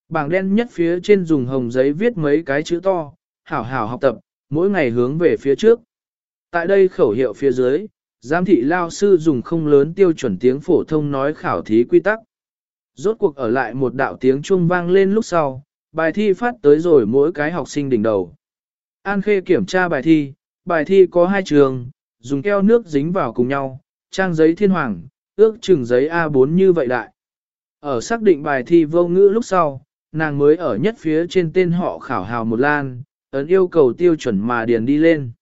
Bảng đen nhất phía trên dùng hồng giấy viết mấy cái chữ to, hảo hảo học tập, mỗi ngày hướng về phía trước. Tại đây khẩu hiệu phía dưới, giám thị lao sư dùng không lớn tiêu chuẩn tiếng phổ thông nói khảo thí quy tắc. Rốt cuộc ở lại một đạo tiếng chuông vang lên lúc sau, bài thi phát tới rồi mỗi cái học sinh đỉnh đầu. An Khê kiểm tra bài thi, bài thi có hai trường, dùng keo nước dính vào cùng nhau, trang giấy thiên hoàng, ước chừng giấy A4 như vậy đại. Ở xác định bài thi vô ngữ lúc sau, nàng mới ở nhất phía trên tên họ khảo hào một lan, ấn yêu cầu tiêu chuẩn mà điền đi lên.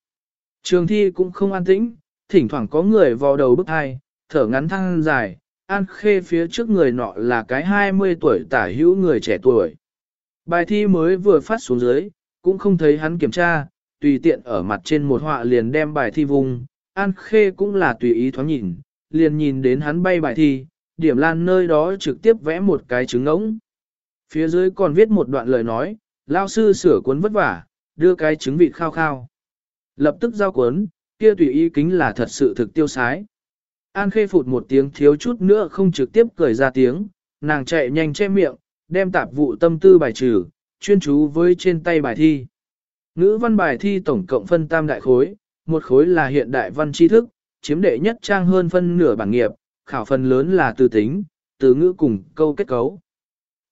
Trường thi cũng không an tĩnh, thỉnh thoảng có người vào đầu bức hai, thở ngắn thăng dài, an khê phía trước người nọ là cái 20 tuổi tả hữu người trẻ tuổi. Bài thi mới vừa phát xuống dưới, cũng không thấy hắn kiểm tra, tùy tiện ở mặt trên một họa liền đem bài thi vùng, an khê cũng là tùy ý thoáng nhìn, liền nhìn đến hắn bay bài thi, điểm lan nơi đó trực tiếp vẽ một cái trứng ngỗng. Phía dưới còn viết một đoạn lời nói, lao sư sửa cuốn vất vả, đưa cái trứng vịt khao khao. Lập tức giao cuốn, kia tùy ý kính là thật sự thực tiêu sái. An khê phụt một tiếng thiếu chút nữa không trực tiếp cười ra tiếng, nàng chạy nhanh che miệng, đem tạp vụ tâm tư bài trừ, chuyên chú với trên tay bài thi. Ngữ văn bài thi tổng cộng phân tam đại khối, một khối là hiện đại văn tri thức, chiếm đệ nhất trang hơn phân nửa bảng nghiệp, khảo phần lớn là từ tính, từ ngữ cùng câu kết cấu.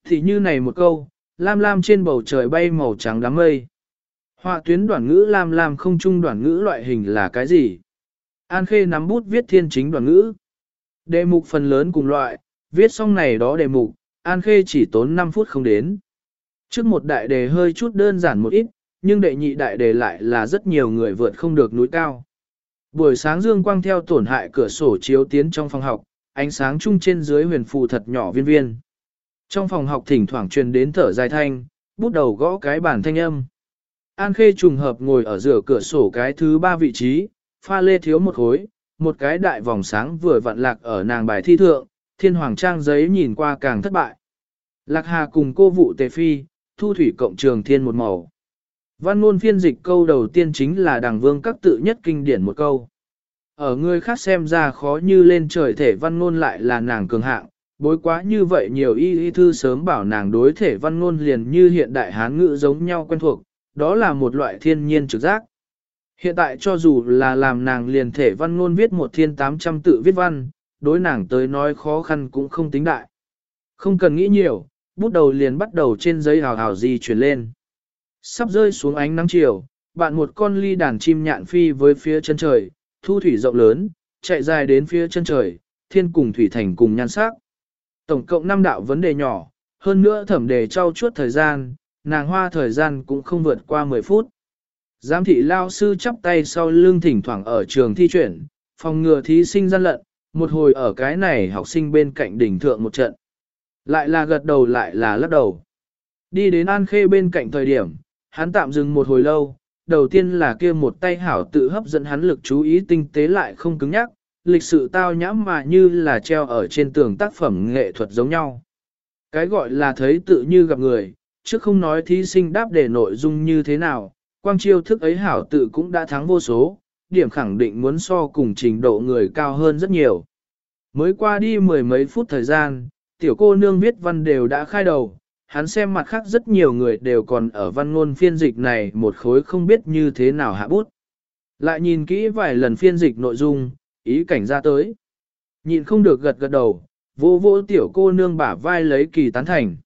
Thì như này một câu, lam lam trên bầu trời bay màu trắng đám mây. Họa tuyến đoạn ngữ lam lam không trung đoạn ngữ loại hình là cái gì? An Khê nắm bút viết thiên chính đoạn ngữ. Đề mục phần lớn cùng loại, viết xong này đó đề mục, An Khê chỉ tốn 5 phút không đến. Trước một đại đề hơi chút đơn giản một ít, nhưng đệ nhị đại đề lại là rất nhiều người vượt không được núi cao. Buổi sáng dương quang theo tổn hại cửa sổ chiếu tiến trong phòng học, ánh sáng chung trên dưới huyền phù thật nhỏ viên viên. Trong phòng học thỉnh thoảng truyền đến thở dài thanh, bút đầu gõ cái bản thanh âm. An Khê trùng hợp ngồi ở giữa cửa sổ cái thứ ba vị trí, pha lê thiếu một khối, một cái đại vòng sáng vừa vặn lạc ở nàng bài thi thượng, thiên hoàng trang giấy nhìn qua càng thất bại. Lạc Hà cùng cô vụ tề phi, thu thủy cộng trường thiên một màu. Văn ngôn phiên dịch câu đầu tiên chính là Đàng vương các tự nhất kinh điển một câu. Ở người khác xem ra khó như lên trời thể văn ngôn lại là nàng cường hạng, bối quá như vậy nhiều y y thư sớm bảo nàng đối thể văn ngôn liền như hiện đại hán ngữ giống nhau quen thuộc, đó là một loại thiên nhiên trực giác. Hiện tại cho dù là làm nàng liền thể văn ngôn viết một thiên tám trăm tự viết văn, đối nàng tới nói khó khăn cũng không tính đại. Không cần nghĩ nhiều, bút đầu liền bắt đầu trên giấy hào hào di chuyển lên. Sắp rơi xuống ánh nắng chiều, bạn một con ly đàn chim nhạn phi với phía chân trời, thu thủy rộng lớn, chạy dài đến phía chân trời, thiên cùng thủy thành cùng nhan sắc. Tổng cộng 5 đạo vấn đề nhỏ, hơn nữa thẩm đề trau chuốt thời gian, nàng hoa thời gian cũng không vượt qua 10 phút. Giám thị lao sư chắp tay sau lưng thỉnh thoảng ở trường thi chuyển, phòng ngừa thí sinh gian lận, một hồi ở cái này học sinh bên cạnh đỉnh thượng một trận. Lại là gật đầu lại là lắc đầu. Đi đến An Khê bên cạnh thời điểm, hắn tạm dừng một hồi lâu, đầu tiên là kia một tay hảo tự hấp dẫn hắn lực chú ý tinh tế lại không cứng nhắc, lịch sự tao nhãm mà như là treo ở trên tường tác phẩm nghệ thuật giống nhau. Cái gọi là thấy tự như gặp người, chứ không nói thí sinh đáp đề nội dung như thế nào, quang chiêu thức ấy hảo tự cũng đã thắng vô số, điểm khẳng định muốn so cùng trình độ người cao hơn rất nhiều. Mới qua đi mười mấy phút thời gian, tiểu cô nương viết văn đều đã khai đầu, hắn xem mặt khác rất nhiều người đều còn ở văn ngôn phiên dịch này một khối không biết như thế nào hạ bút. Lại nhìn kỹ vài lần phiên dịch nội dung, ý cảnh ra tới. Nhìn không được gật gật đầu, vô vô tiểu cô nương bả vai lấy kỳ tán thành.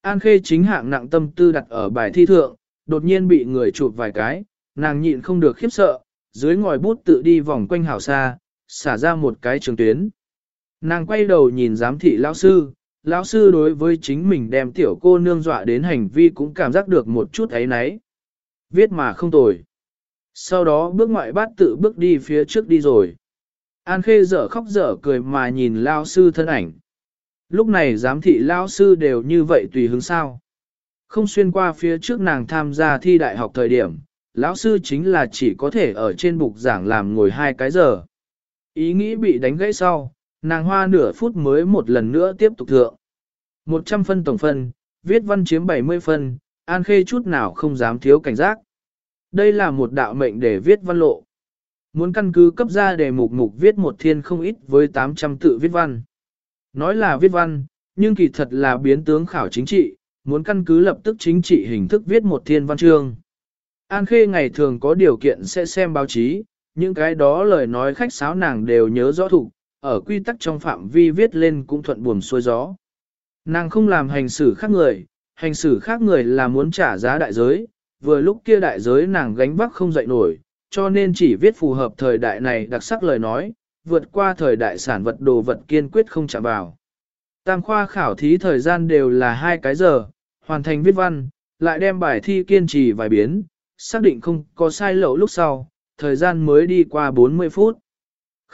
An khê chính hạng nặng tâm tư đặt ở bài thi thượng, đột nhiên bị người chụp vài cái, nàng nhịn không được khiếp sợ, dưới ngòi bút tự đi vòng quanh hảo xa, xả ra một cái trường tuyến. Nàng quay đầu nhìn giám thị lão sư, lão sư đối với chính mình đem tiểu cô nương dọa đến hành vi cũng cảm giác được một chút ấy nấy. Viết mà không tồi. Sau đó bước ngoại bát tự bước đi phía trước đi rồi. An khê dở khóc dở cười mà nhìn lão sư thân ảnh. Lúc này giám thị lão sư đều như vậy tùy hứng sao. Không xuyên qua phía trước nàng tham gia thi đại học thời điểm, lão sư chính là chỉ có thể ở trên bục giảng làm ngồi hai cái giờ. Ý nghĩ bị đánh gãy sau, nàng hoa nửa phút mới một lần nữa tiếp tục thượng. 100 phân tổng phân, viết văn chiếm 70 phân, An Khê chút nào không dám thiếu cảnh giác. Đây là một đạo mệnh để viết văn lộ. Muốn căn cứ cấp ra đề mục mục viết một thiên không ít với 800 tự viết văn. Nói là viết văn, nhưng kỳ thật là biến tướng khảo chính trị, muốn căn cứ lập tức chính trị hình thức viết một thiên văn chương. An Khê ngày thường có điều kiện sẽ xem báo chí, những cái đó lời nói khách sáo nàng đều nhớ rõ thủ, ở quy tắc trong phạm vi viết lên cũng thuận buồm xuôi gió. Nàng không làm hành xử khác người, hành xử khác người là muốn trả giá đại giới, vừa lúc kia đại giới nàng gánh vác không dậy nổi, cho nên chỉ viết phù hợp thời đại này đặc sắc lời nói, vượt qua thời đại sản vật đồ vật kiên quyết không chạm vào. Tam khoa khảo thí thời gian đều là hai cái giờ, hoàn thành viết văn, lại đem bài thi kiên trì vài biến, xác định không có sai lậu lúc sau, thời gian mới đi qua 40 phút.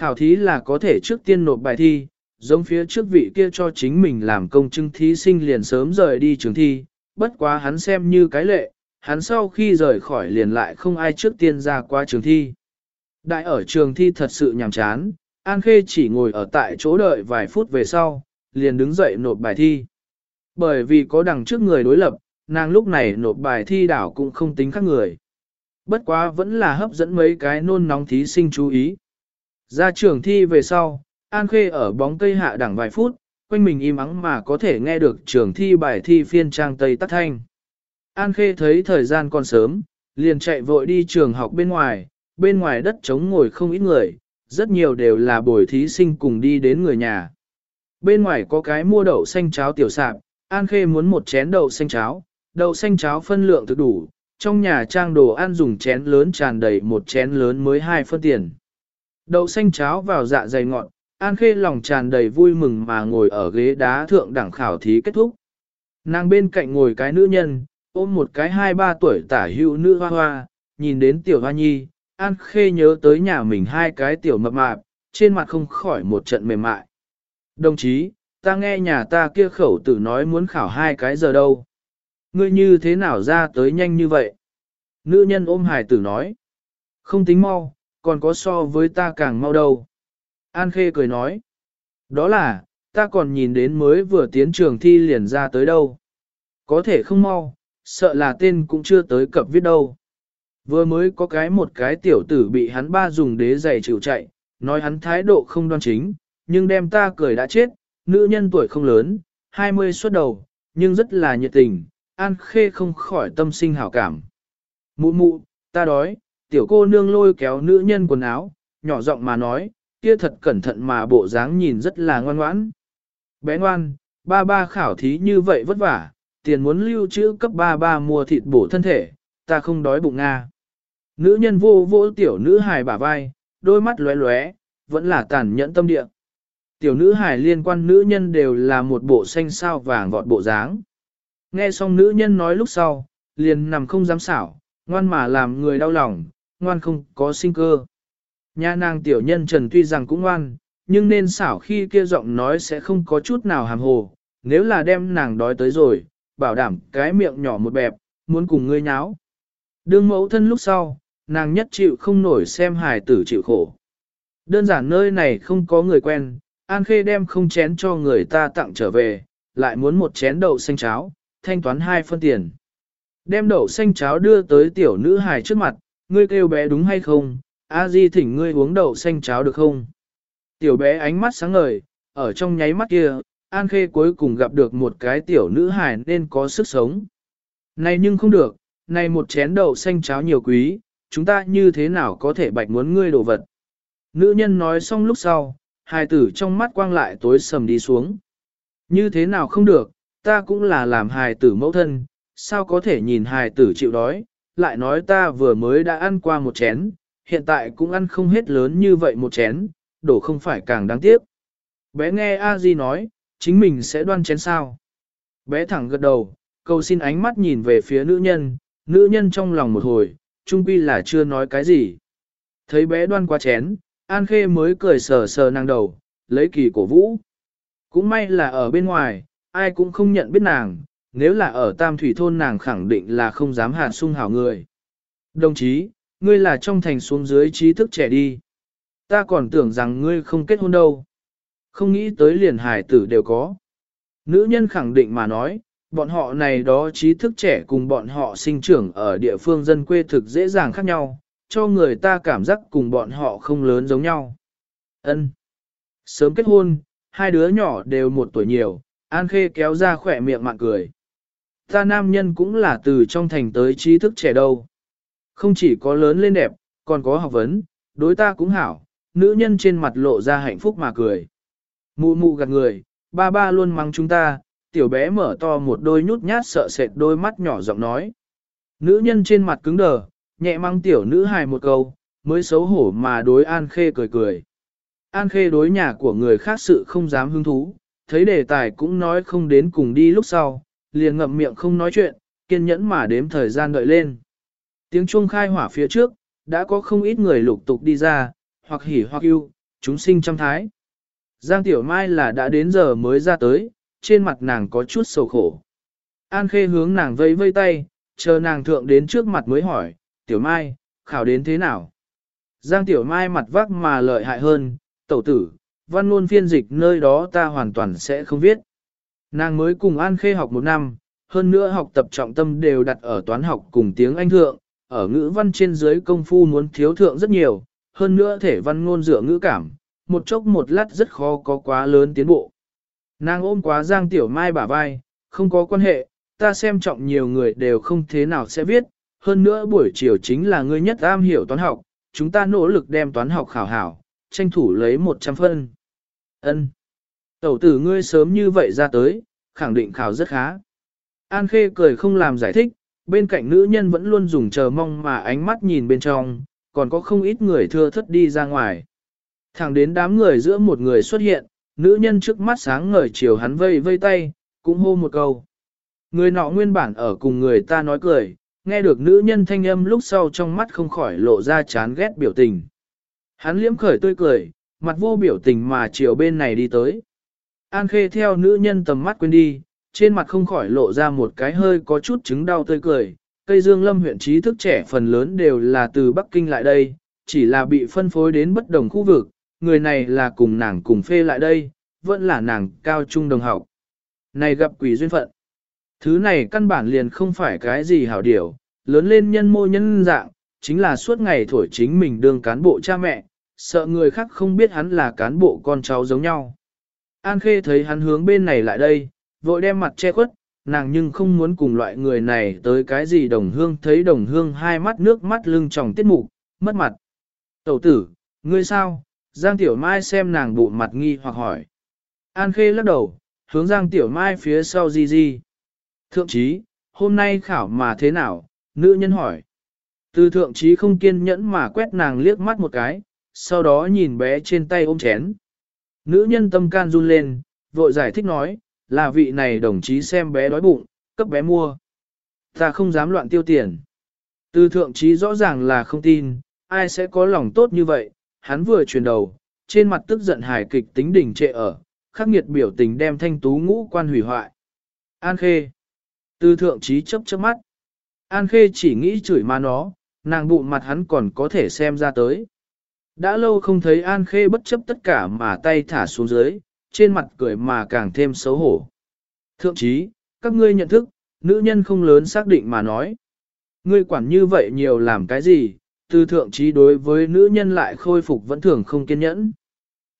Khảo thí là có thể trước tiên nộp bài thi, giống phía trước vị kia cho chính mình làm công chứng thí sinh liền sớm rời đi trường thi, bất quá hắn xem như cái lệ, hắn sau khi rời khỏi liền lại không ai trước tiên ra qua trường thi. Đại ở trường thi thật sự nhàm chán, An Khê chỉ ngồi ở tại chỗ đợi vài phút về sau, liền đứng dậy nộp bài thi. Bởi vì có đằng trước người đối lập, nàng lúc này nộp bài thi đảo cũng không tính khác người. Bất quá vẫn là hấp dẫn mấy cái nôn nóng thí sinh chú ý. Ra trường thi về sau, An Khê ở bóng cây hạ đẳng vài phút, quanh mình im ắng mà có thể nghe được trường thi bài thi phiên trang Tây Tắc Thanh. An Khê thấy thời gian còn sớm, liền chạy vội đi trường học bên ngoài, bên ngoài đất trống ngồi không ít người, rất nhiều đều là bồi thí sinh cùng đi đến người nhà. Bên ngoài có cái mua đậu xanh cháo tiểu sạp, An Khê muốn một chén đậu xanh cháo, đậu xanh cháo phân lượng thực đủ, trong nhà trang đồ ăn dùng chén lớn tràn đầy một chén lớn mới hai phân tiền. Đậu xanh cháo vào dạ dày ngọn, An Khê lòng tràn đầy vui mừng mà ngồi ở ghế đá thượng đẳng khảo thí kết thúc. Nàng bên cạnh ngồi cái nữ nhân, ôm một cái hai ba tuổi tả hữu nữ hoa hoa, nhìn đến tiểu hoa nhi, An Khê nhớ tới nhà mình hai cái tiểu mập mạp, trên mặt không khỏi một trận mềm mại. Đồng chí, ta nghe nhà ta kia khẩu tử nói muốn khảo hai cái giờ đâu. Ngươi như thế nào ra tới nhanh như vậy? Nữ nhân ôm hài tử nói. Không tính mau, còn có so với ta càng mau đâu. An Khê cười nói. Đó là, ta còn nhìn đến mới vừa tiến trường thi liền ra tới đâu. Có thể không mau, sợ là tên cũng chưa tới cập viết đâu. Vừa mới có cái một cái tiểu tử bị hắn ba dùng đế giày chịu chạy, nói hắn thái độ không đoan chính, nhưng đem ta cười đã chết, nữ nhân tuổi không lớn, 20 xuất đầu, nhưng rất là nhiệt tình, An Khê không khỏi tâm sinh hảo cảm. Mụ mụ, ta đói, tiểu cô nương lôi kéo nữ nhân quần áo, nhỏ giọng mà nói, kia thật cẩn thận mà bộ dáng nhìn rất là ngoan ngoãn. Bé ngoan, ba ba khảo thí như vậy vất vả, tiền muốn lưu trữ cấp ba ba mua thịt bổ thân thể, ta không đói bụng Nga. Nữ nhân vô vô tiểu nữ hài bả vai, đôi mắt lóe lóe, vẫn là tàn nhẫn tâm địa. Tiểu nữ hài liên quan nữ nhân đều là một bộ xanh sao vàng vọt bộ dáng. Nghe xong nữ nhân nói lúc sau, liền nằm không dám xảo, ngoan mà làm người đau lòng, ngoan không có sinh cơ. Nhà nàng tiểu nhân trần tuy rằng cũng ngoan, nhưng nên xảo khi kia giọng nói sẽ không có chút nào hàm hồ, nếu là đem nàng đói tới rồi, bảo đảm cái miệng nhỏ một bẹp, muốn cùng ngươi nháo. Đương mẫu thân lúc sau, nàng nhất chịu không nổi xem hài tử chịu khổ. Đơn giản nơi này không có người quen, An Khê đem không chén cho người ta tặng trở về, lại muốn một chén đậu xanh cháo, thanh toán hai phân tiền. Đem đậu xanh cháo đưa tới tiểu nữ hài trước mặt, ngươi kêu bé đúng hay không, A Di thỉnh ngươi uống đậu xanh cháo được không? Tiểu bé ánh mắt sáng ngời, ở trong nháy mắt kia, An Khê cuối cùng gặp được một cái tiểu nữ hài nên có sức sống. Này nhưng không được, này một chén đậu xanh cháo nhiều quý, chúng ta như thế nào có thể bạch muốn ngươi đồ vật. Nữ nhân nói xong lúc sau, hài tử trong mắt quang lại tối sầm đi xuống. Như thế nào không được, ta cũng là làm hài tử mẫu thân, sao có thể nhìn hài tử chịu đói, lại nói ta vừa mới đã ăn qua một chén, hiện tại cũng ăn không hết lớn như vậy một chén, đổ không phải càng đáng tiếc. Bé nghe A Di nói, chính mình sẽ đoan chén sao. Bé thẳng gật đầu, cầu xin ánh mắt nhìn về phía nữ nhân, nữ nhân trong lòng một hồi, trung quy là chưa nói cái gì. Thấy bé đoan qua chén, An Khê mới cười sờ sờ nàng đầu, lấy kỳ cổ vũ. Cũng may là ở bên ngoài, ai cũng không nhận biết nàng, nếu là ở Tam Thủy Thôn nàng khẳng định là không dám hạt sung hảo người. Đồng chí, ngươi là trong thành xuống dưới trí thức trẻ đi. Ta còn tưởng rằng ngươi không kết hôn đâu. Không nghĩ tới liền hải tử đều có. Nữ nhân khẳng định mà nói, bọn họ này đó trí thức trẻ cùng bọn họ sinh trưởng ở địa phương dân quê thực dễ dàng khác nhau, cho người ta cảm giác cùng bọn họ không lớn giống nhau. Ân. Sớm kết hôn, hai đứa nhỏ đều một tuổi nhiều, An Khê kéo ra khỏe miệng mạn cười. Ta nam nhân cũng là từ trong thành tới trí thức trẻ đâu. Không chỉ có lớn lên đẹp, còn có học vấn, đối ta cũng hảo, nữ nhân trên mặt lộ ra hạnh phúc mà cười. Mụ mụ gạt người, ba ba luôn mắng chúng ta, tiểu bé mở to một đôi nhút nhát sợ sệt đôi mắt nhỏ giọng nói. Nữ nhân trên mặt cứng đờ, nhẹ mắng tiểu nữ hài một câu, mới xấu hổ mà đối An Khê cười cười. An Khê đối nhà của người khác sự không dám hứng thú, thấy đề tài cũng nói không đến cùng đi lúc sau, liền ngậm miệng không nói chuyện, kiên nhẫn mà đếm thời gian đợi lên. Tiếng chuông khai hỏa phía trước, đã có không ít người lục tục đi ra, hoặc hỉ hoặc yêu, chúng sinh trăm thái. Giang Tiểu Mai là đã đến giờ mới ra tới, trên mặt nàng có chút sầu khổ. An Khê hướng nàng vây vây tay, chờ nàng thượng đến trước mặt mới hỏi, Tiểu Mai, khảo đến thế nào? Giang Tiểu Mai mặt vác mà lợi hại hơn, tẩu tử, văn ngôn phiên dịch nơi đó ta hoàn toàn sẽ không viết. Nàng mới cùng An Khê học một năm, hơn nữa học tập trọng tâm đều đặt ở toán học cùng tiếng Anh thượng, ở ngữ văn trên dưới công phu muốn thiếu thượng rất nhiều, hơn nữa thể văn ngôn dựa ngữ cảm, một chốc một lát rất khó có quá lớn tiến bộ. Nàng ôm quá Giang Tiểu Mai bả vai, không có quan hệ, ta xem trọng nhiều người đều không thế nào sẽ viết, hơn nữa buổi chiều chính là ngươi nhất am hiểu toán học, chúng ta nỗ lực đem toán học khảo hảo, tranh thủ lấy 100 phân. Ân. Tẩu tử ngươi sớm như vậy ra tới, khẳng định khảo rất khá. An Khê cười không làm giải thích, bên cạnh nữ nhân vẫn luôn dùng chờ mong mà ánh mắt nhìn bên trong, còn có không ít người thưa thất đi ra ngoài. Thẳng đến đám người giữa một người xuất hiện, nữ nhân trước mắt sáng ngời chiều hắn vây vây tay, cũng hô một câu. Người nọ nguyên bản ở cùng người ta nói cười, nghe được nữ nhân thanh âm lúc sau trong mắt không khỏi lộ ra chán ghét biểu tình. Hắn liếm khởi tươi cười, mặt vô biểu tình mà chiều bên này đi tới. An khê theo nữ nhân tầm mắt quên đi, trên mặt không khỏi lộ ra một cái hơi có chút chứng đau tươi cười. Cây Dương Lâm huyện trí thức trẻ phần lớn đều là từ Bắc Kinh lại đây, chỉ là bị phân phối đến bất đồng khu vực, người này là cùng nàng cùng phê lại đây, vẫn là nàng cao trung đồng học. Này gặp quỷ duyên phận. Thứ này căn bản liền không phải cái gì hảo điều, lớn lên nhân mô nhân dạng, chính là suốt ngày thổi chính mình đương cán bộ cha mẹ, sợ người khác không biết hắn là cán bộ con cháu giống nhau. An Khê thấy hắn hướng bên này lại đây, vội đem mặt che khuất, nàng nhưng không muốn cùng loại người này tới cái gì đồng hương thấy đồng hương hai mắt nước mắt lưng tròng tiết mục, mất mặt. Tẩu tử, ngươi sao? Giang Tiểu Mai xem nàng bụ mặt nghi hoặc hỏi. An Khê lắc đầu, hướng Giang Tiểu Mai phía sau di di. Thượng trí, hôm nay khảo mà thế nào? Nữ nhân hỏi. Từ thượng trí không kiên nhẫn mà quét nàng liếc mắt một cái, sau đó nhìn bé trên tay ôm chén. Nữ nhân tâm can run lên, vội giải thích nói, là vị này đồng chí xem bé đói bụng, cấp bé mua. Ta không dám loạn tiêu tiền. Từ thượng trí rõ ràng là không tin, ai sẽ có lòng tốt như vậy, hắn vừa chuyển đầu, trên mặt tức giận hài kịch tính đỉnh trệ ở, khắc nghiệt biểu tình đem thanh tú ngũ quan hủy hoại. An Khê. Từ thượng trí chấp chớp mắt. An Khê chỉ nghĩ chửi ma nó, nàng bụng mặt hắn còn có thể xem ra tới. Đã lâu không thấy An Khê bất chấp tất cả mà tay thả xuống dưới, trên mặt cười mà càng thêm xấu hổ. Thượng trí, các ngươi nhận thức, nữ nhân không lớn xác định mà nói. Ngươi quản như vậy nhiều làm cái gì, từ thượng trí đối với nữ nhân lại khôi phục vẫn thường không kiên nhẫn.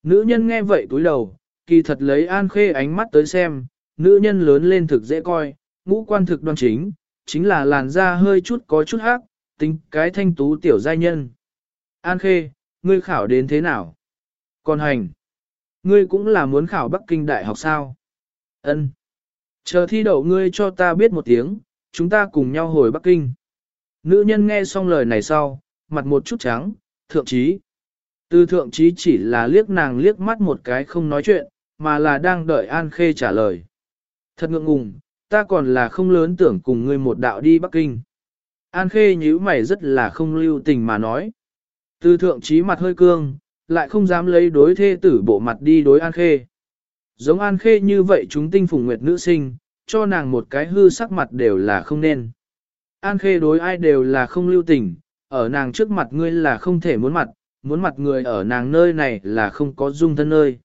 Nữ nhân nghe vậy túi đầu, kỳ thật lấy An Khê ánh mắt tới xem, nữ nhân lớn lên thực dễ coi, ngũ quan thực đoan chính, chính là làn da hơi chút có chút hắc, tính cái thanh tú tiểu giai nhân. An Khê, ngươi khảo đến thế nào? Còn hành, ngươi cũng là muốn khảo Bắc Kinh Đại học sao? Ân. Chờ thi đậu ngươi cho ta biết một tiếng, chúng ta cùng nhau hồi Bắc Kinh. Nữ nhân nghe xong lời này sau, mặt một chút trắng, thượng trí. Từ thượng trí chỉ là liếc nàng liếc mắt một cái không nói chuyện, mà là đang đợi An Khê trả lời. Thật ngượng ngùng, ta còn là không lớn tưởng cùng ngươi một đạo đi Bắc Kinh. An Khê nhíu mày rất là không lưu tình mà nói. Từ thượng trí mặt hơi cương, lại không dám lấy đối thê tử bộ mặt đi đối An Khê. Giống An Khê như vậy chúng tinh phùng nguyệt nữ sinh, cho nàng một cái hư sắc mặt đều là không nên. An Khê đối ai đều là không lưu tình, ở nàng trước mặt ngươi là không thể muốn mặt, muốn mặt người ở nàng nơi này là không có dung thân nơi.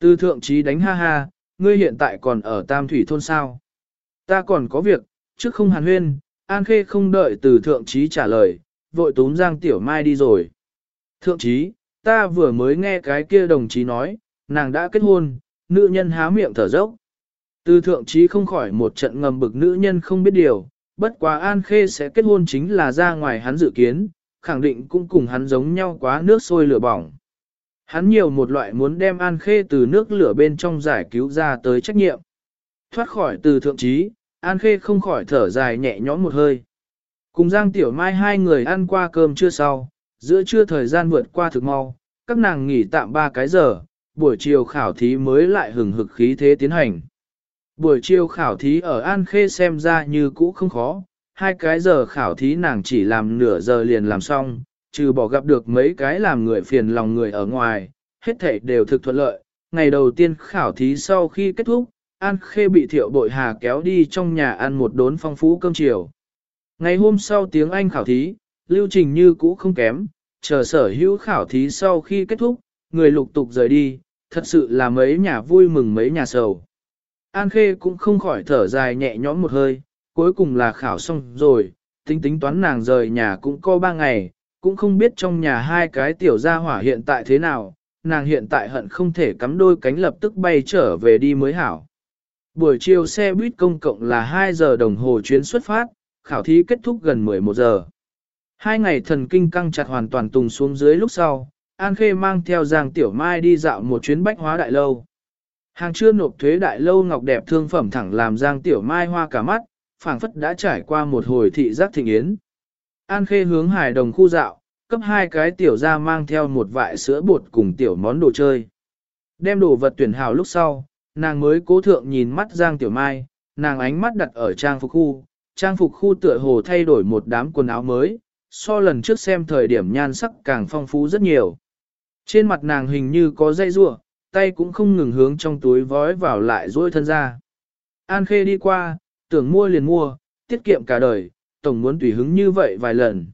Từ thượng trí đánh ha ha, ngươi hiện tại còn ở Tam Thủy thôn sao? Ta còn có việc, trước không hàn huyên, An Khê không đợi từ thượng trí trả lời, vội túm Giang Tiểu Mai đi rồi. Thượng Chí, ta vừa mới nghe cái kia đồng chí nói, nàng đã kết hôn, nữ nhân há miệng thở dốc. Từ thượng Chí không khỏi một trận ngầm bực nữ nhân không biết điều, bất quá An Khê sẽ kết hôn chính là ra ngoài hắn dự kiến, khẳng định cũng cùng hắn giống nhau quá nước sôi lửa bỏng. Hắn nhiều một loại muốn đem An Khê từ nước lửa bên trong giải cứu ra tới trách nhiệm. Thoát khỏi từ thượng trí, An Khê không khỏi thở dài nhẹ nhõm một hơi. Cùng Giang Tiểu Mai hai người ăn qua cơm trưa sau, giữa trưa thời gian vượt qua thực mau, các nàng nghỉ tạm ba cái giờ, buổi chiều khảo thí mới lại hừng hực khí thế tiến hành. Buổi chiều khảo thí ở An Khê xem ra như cũ không khó, hai cái giờ khảo thí nàng chỉ làm nửa giờ liền làm xong, trừ bỏ gặp được mấy cái làm người phiền lòng người ở ngoài, hết thảy đều thực thuận lợi. Ngày đầu tiên khảo thí sau khi kết thúc, An Khê bị thiệu bội hà kéo đi trong nhà ăn một đốn phong phú cơm chiều. Ngày hôm sau tiếng Anh khảo thí, lưu trình như cũ không kém, chờ sở hữu khảo thí sau khi kết thúc, người lục tục rời đi, thật sự là mấy nhà vui mừng mấy nhà sầu. An Khê cũng không khỏi thở dài nhẹ nhõm một hơi, cuối cùng là khảo xong rồi, tính tính toán nàng rời nhà cũng có ba ngày, cũng không biết trong nhà hai cái tiểu gia hỏa hiện tại thế nào, nàng hiện tại hận không thể cắm đôi cánh lập tức bay trở về đi mới hảo. Buổi chiều xe buýt công cộng là 2 giờ đồng hồ chuyến xuất phát, khảo thí kết thúc gần 11 giờ. Hai ngày thần kinh căng chặt hoàn toàn tùng xuống dưới lúc sau, An Khê mang theo Giang Tiểu Mai đi dạo một chuyến bách hóa đại lâu. Hàng chưa nộp thuế đại lâu ngọc đẹp thương phẩm thẳng làm Giang Tiểu Mai hoa cả mắt, phảng phất đã trải qua một hồi thị giác thịnh yến. An Khê hướng hải đồng khu dạo, cấp hai cái tiểu ra mang theo một vại sữa bột cùng tiểu món đồ chơi. Đem đồ vật tuyển hào lúc sau, nàng mới cố thượng nhìn mắt Giang Tiểu Mai, nàng ánh mắt đặt ở trang phục khu, trang phục khu tựa hồ thay đổi một đám quần áo mới, so lần trước xem thời điểm nhan sắc càng phong phú rất nhiều. Trên mặt nàng hình như có dây rua, tay cũng không ngừng hướng trong túi vói vào lại duỗi thân ra. An Khê đi qua, tưởng mua liền mua, tiết kiệm cả đời, tổng muốn tùy hứng như vậy vài lần.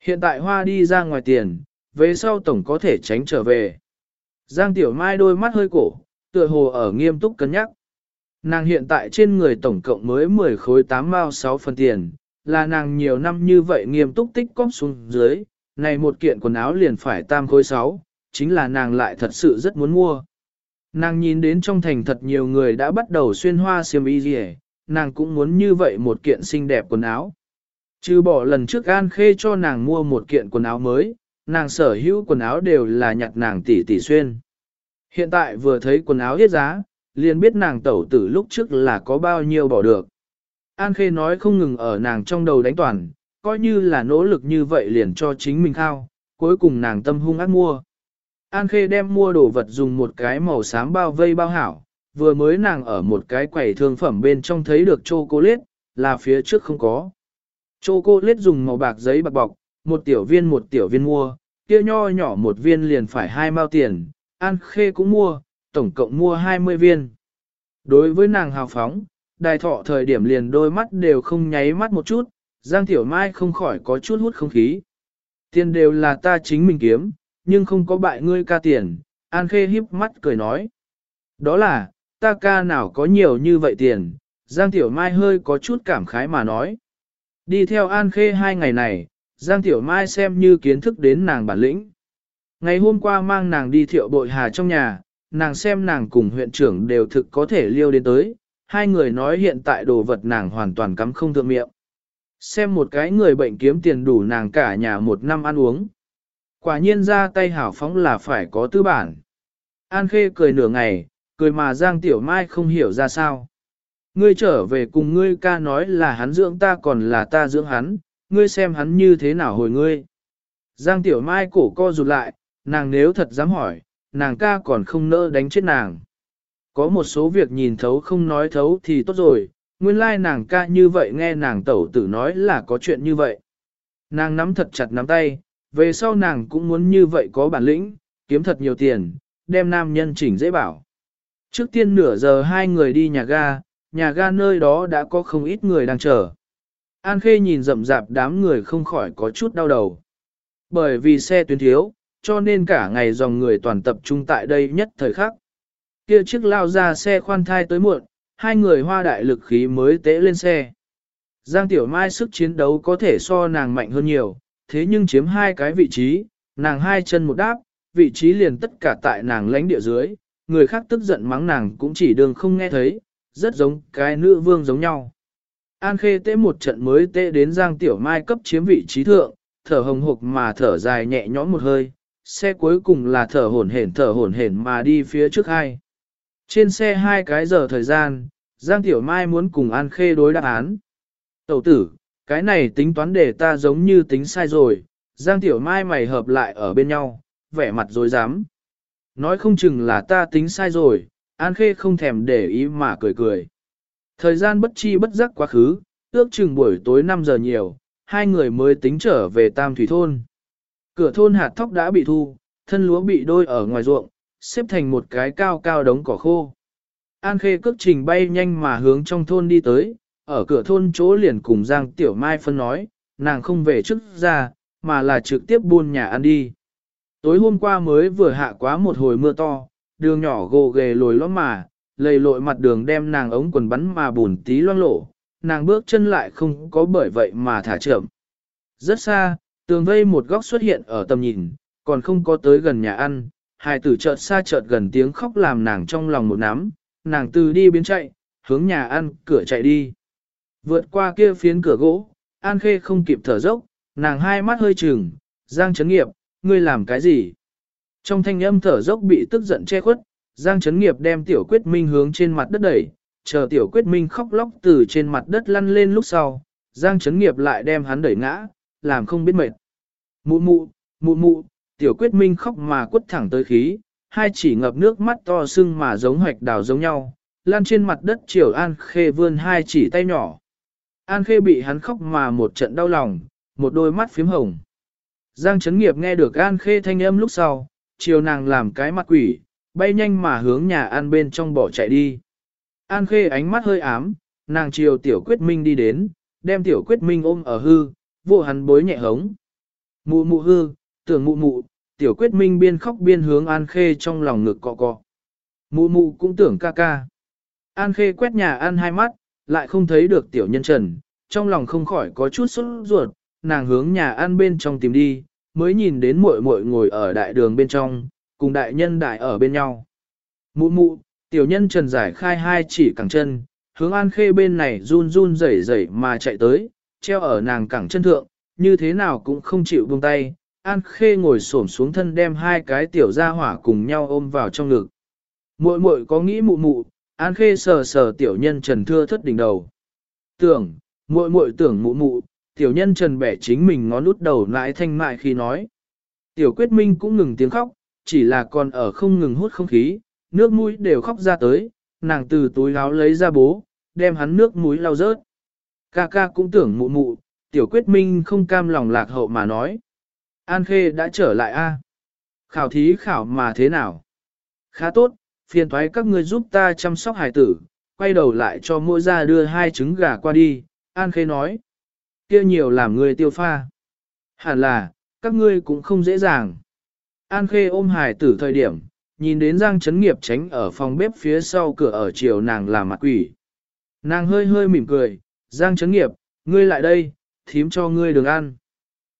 Hiện tại hoa đi ra ngoài tiền, về sau tổng có thể tránh trở về. Giang Tiểu Mai đôi mắt hơi cổ, tựa hồ ở nghiêm túc cân nhắc. Nàng hiện tại trên người tổng cộng mới 10 khối 8 mao 6 phần tiền, là nàng nhiều năm như vậy nghiêm túc tích cóp xuống dưới, này một kiện quần áo liền phải tam khối sáu chính là nàng lại thật sự rất muốn mua. Nàng nhìn đến trong thành thật nhiều người đã bắt đầu xuyên hoa xiêm y gì nàng cũng muốn như vậy một kiện xinh đẹp quần áo. Chứ bỏ lần trước An Khê cho nàng mua một kiện quần áo mới, nàng sở hữu quần áo đều là nhặt nàng tỷ tỷ xuyên. Hiện tại vừa thấy quần áo hết giá, liền biết nàng tẩu tử lúc trước là có bao nhiêu bỏ được. An Khê nói không ngừng ở nàng trong đầu đánh toàn, coi như là nỗ lực như vậy liền cho chính mình khao, cuối cùng nàng tâm hung ác mua. An Khê đem mua đồ vật dùng một cái màu xám bao vây bao hảo, vừa mới nàng ở một cái quầy thương phẩm bên trong thấy được chocolate, là phía trước không có. Chocolate dùng màu bạc giấy bạc bọc, một tiểu viên một tiểu viên mua, kia nho nhỏ một viên liền phải hai mao tiền, An Khê cũng mua, tổng cộng mua 20 viên. Đối với nàng hào phóng, đài thọ thời điểm liền đôi mắt đều không nháy mắt một chút, Giang Tiểu Mai không khỏi có chút hút không khí. Tiền đều là ta chính mình kiếm, nhưng không có bại ngươi ca tiền, An Khê híp mắt cười nói. Đó là, ta ca nào có nhiều như vậy tiền, Giang Tiểu Mai hơi có chút cảm khái mà nói. Đi theo An Khê hai ngày này, Giang Tiểu Mai xem như kiến thức đến nàng bản lĩnh. Ngày hôm qua mang nàng đi thiệu bội hà trong nhà, nàng xem nàng cùng huyện trưởng đều thực có thể liêu đến tới, hai người nói hiện tại đồ vật nàng hoàn toàn cắm không thượng miệng. Xem một cái người bệnh kiếm tiền đủ nàng cả nhà một năm ăn uống. Quả nhiên ra tay hảo phóng là phải có tư bản. An Khê cười nửa ngày, cười mà Giang Tiểu Mai không hiểu ra sao. Ngươi trở về cùng ngươi ca nói là hắn dưỡng ta còn là ta dưỡng hắn, ngươi xem hắn như thế nào hồi ngươi. Giang Tiểu Mai cổ co rụt lại, nàng nếu thật dám hỏi, nàng ca còn không nỡ đánh chết nàng. Có một số việc nhìn thấu không nói thấu thì tốt rồi, nguyên lai nàng ca như vậy nghe nàng tẩu tử nói là có chuyện như vậy. Nàng nắm thật chặt nắm tay, về sau nàng cũng muốn như vậy có bản lĩnh, kiếm thật nhiều tiền, đem nam nhân chỉnh dễ bảo. Trước tiên nửa giờ hai người đi nhà ga, nhà ga nơi đó đã có không ít người đang chờ. An Khê nhìn rậm rạp đám người không khỏi có chút đau đầu. Bởi vì xe tuyến thiếu, cho nên cả ngày dòng người toàn tập trung tại đây nhất thời khắc. Kia chiếc lao ra xe khoan thai tới muộn, hai người hoa đại lực khí mới tễ lên xe. Giang Tiểu Mai sức chiến đấu có thể so nàng mạnh hơn nhiều, thế nhưng chiếm hai cái vị trí, nàng hai chân một đáp, vị trí liền tất cả tại nàng lãnh địa dưới, người khác tức giận mắng nàng cũng chỉ đường không nghe thấy, rất giống cái nữ vương giống nhau. An Khê tễ một trận mới tễ đến Giang Tiểu Mai cấp chiếm vị trí thượng, thở hồng hộc mà thở dài nhẹ nhõm một hơi, xe cuối cùng là thở hổn hển thở hổn hển mà đi phía trước hai. Trên xe hai cái giờ thời gian, Giang Tiểu Mai muốn cùng An Khê đối đáp án. Tẩu tử, cái này tính toán để ta giống như tính sai rồi, Giang Tiểu Mai mày hợp lại ở bên nhau, vẻ mặt dối dám. Nói không chừng là ta tính sai rồi, An Khê không thèm để ý mà cười cười. Thời gian bất chi bất giác quá khứ, ước chừng buổi tối 5 giờ nhiều, hai người mới tính trở về Tam Thủy Thôn. Cửa thôn hạt thóc đã bị thu, thân lúa bị đôi ở ngoài ruộng, xếp thành một cái cao cao đống cỏ khô. An Khê cước trình bay nhanh mà hướng trong thôn đi tới, ở cửa thôn chỗ liền cùng Giang Tiểu Mai phân nói, nàng không về trước ra, mà là trực tiếp buôn nhà ăn đi. Tối hôm qua mới vừa hạ quá một hồi mưa to, đường nhỏ gồ ghề lồi lõm mà, lầy lội mặt đường đem nàng ống quần bắn mà bùn tí loang lổ, nàng bước chân lại không có bởi vậy mà thả chậm. Rất xa, tường vây một góc xuất hiện ở tầm nhìn, còn không có tới gần nhà ăn, hai tử chợt xa chợt gần tiếng khóc làm nàng trong lòng một nắm, nàng từ đi biến chạy, hướng nhà ăn, cửa chạy đi. Vượt qua kia phiến cửa gỗ, An Khê không kịp thở dốc, nàng hai mắt hơi trừng, Giang Trấn Nghiệp, ngươi làm cái gì? Trong thanh âm thở dốc bị tức giận che khuất, Giang Trấn Nghiệp đem Tiểu Quyết Minh hướng trên mặt đất đẩy, chờ Tiểu Quyết Minh khóc lóc từ trên mặt đất lăn lên lúc sau, Giang Trấn Nghiệp lại đem hắn đẩy ngã, làm không biết mệt. Mụ mụ, mụ mụ, Tiểu Quyết Minh khóc mà quất thẳng tới khí, hai chỉ ngập nước mắt to sưng mà giống hoạch đào giống nhau, lan trên mặt đất chiều An Khê vươn hai chỉ tay nhỏ. An Khê bị hắn khóc mà một trận đau lòng, một đôi mắt phím hồng. Giang Trấn Nghiệp nghe được An Khê thanh âm lúc sau, chiều nàng làm cái mặt quỷ, bay nhanh mà hướng nhà An bên trong bỏ chạy đi. An Khê ánh mắt hơi ám, nàng chiều Tiểu Quyết Minh đi đến, đem Tiểu Quyết Minh ôm ở hư, vô hắn bối nhẹ hống. Mụ mụ hư, tưởng mụ mụ, Tiểu Quyết Minh biên khóc biên hướng An Khê trong lòng ngực cọ cọ. Mụ mụ cũng tưởng ca ca. An Khê quét nhà an hai mắt, lại không thấy được tiểu nhân trần, trong lòng không khỏi có chút sốt ruột, nàng hướng nhà an bên trong tìm đi, mới nhìn đến muội muội ngồi ở đại đường bên trong, cùng đại nhân đại ở bên nhau. Mụ mụ, tiểu nhân trần giải khai hai chỉ cẳng chân, hướng An Khê bên này run run rẩy rẩy mà chạy tới, treo ở nàng cẳng chân thượng, như thế nào cũng không chịu buông tay. An Khê ngồi xổm xuống thân đem hai cái tiểu gia hỏa cùng nhau ôm vào trong ngực. Muội muội có nghĩ mụ mụ, An Khê sờ sờ tiểu nhân Trần thưa thất đỉnh đầu. Tưởng, muội muội tưởng mụ mụ, tiểu nhân Trần bẻ chính mình ngón út đầu lại thanh mại khi nói. Tiểu quyết minh cũng ngừng tiếng khóc, chỉ là còn ở không ngừng hút không khí, nước mũi đều khóc ra tới, nàng từ túi áo lấy ra bố, đem hắn nước mũi lau rớt. Ca ca cũng tưởng mụ mụ, tiểu quyết minh không cam lòng lạc hậu mà nói. An Khê đã trở lại a Khảo thí khảo mà thế nào? Khá tốt, phiền thoái các ngươi giúp ta chăm sóc hải tử, quay đầu lại cho mỗi gia đưa hai trứng gà qua đi, An Khê nói. kia nhiều làm người tiêu pha. Hẳn là, các ngươi cũng không dễ dàng. An Khê ôm hải tử thời điểm, nhìn đến Giang Trấn Nghiệp tránh ở phòng bếp phía sau cửa ở chiều nàng làm mặt quỷ. Nàng hơi hơi mỉm cười, Giang Trấn Nghiệp, ngươi lại đây, thím cho ngươi đường ăn.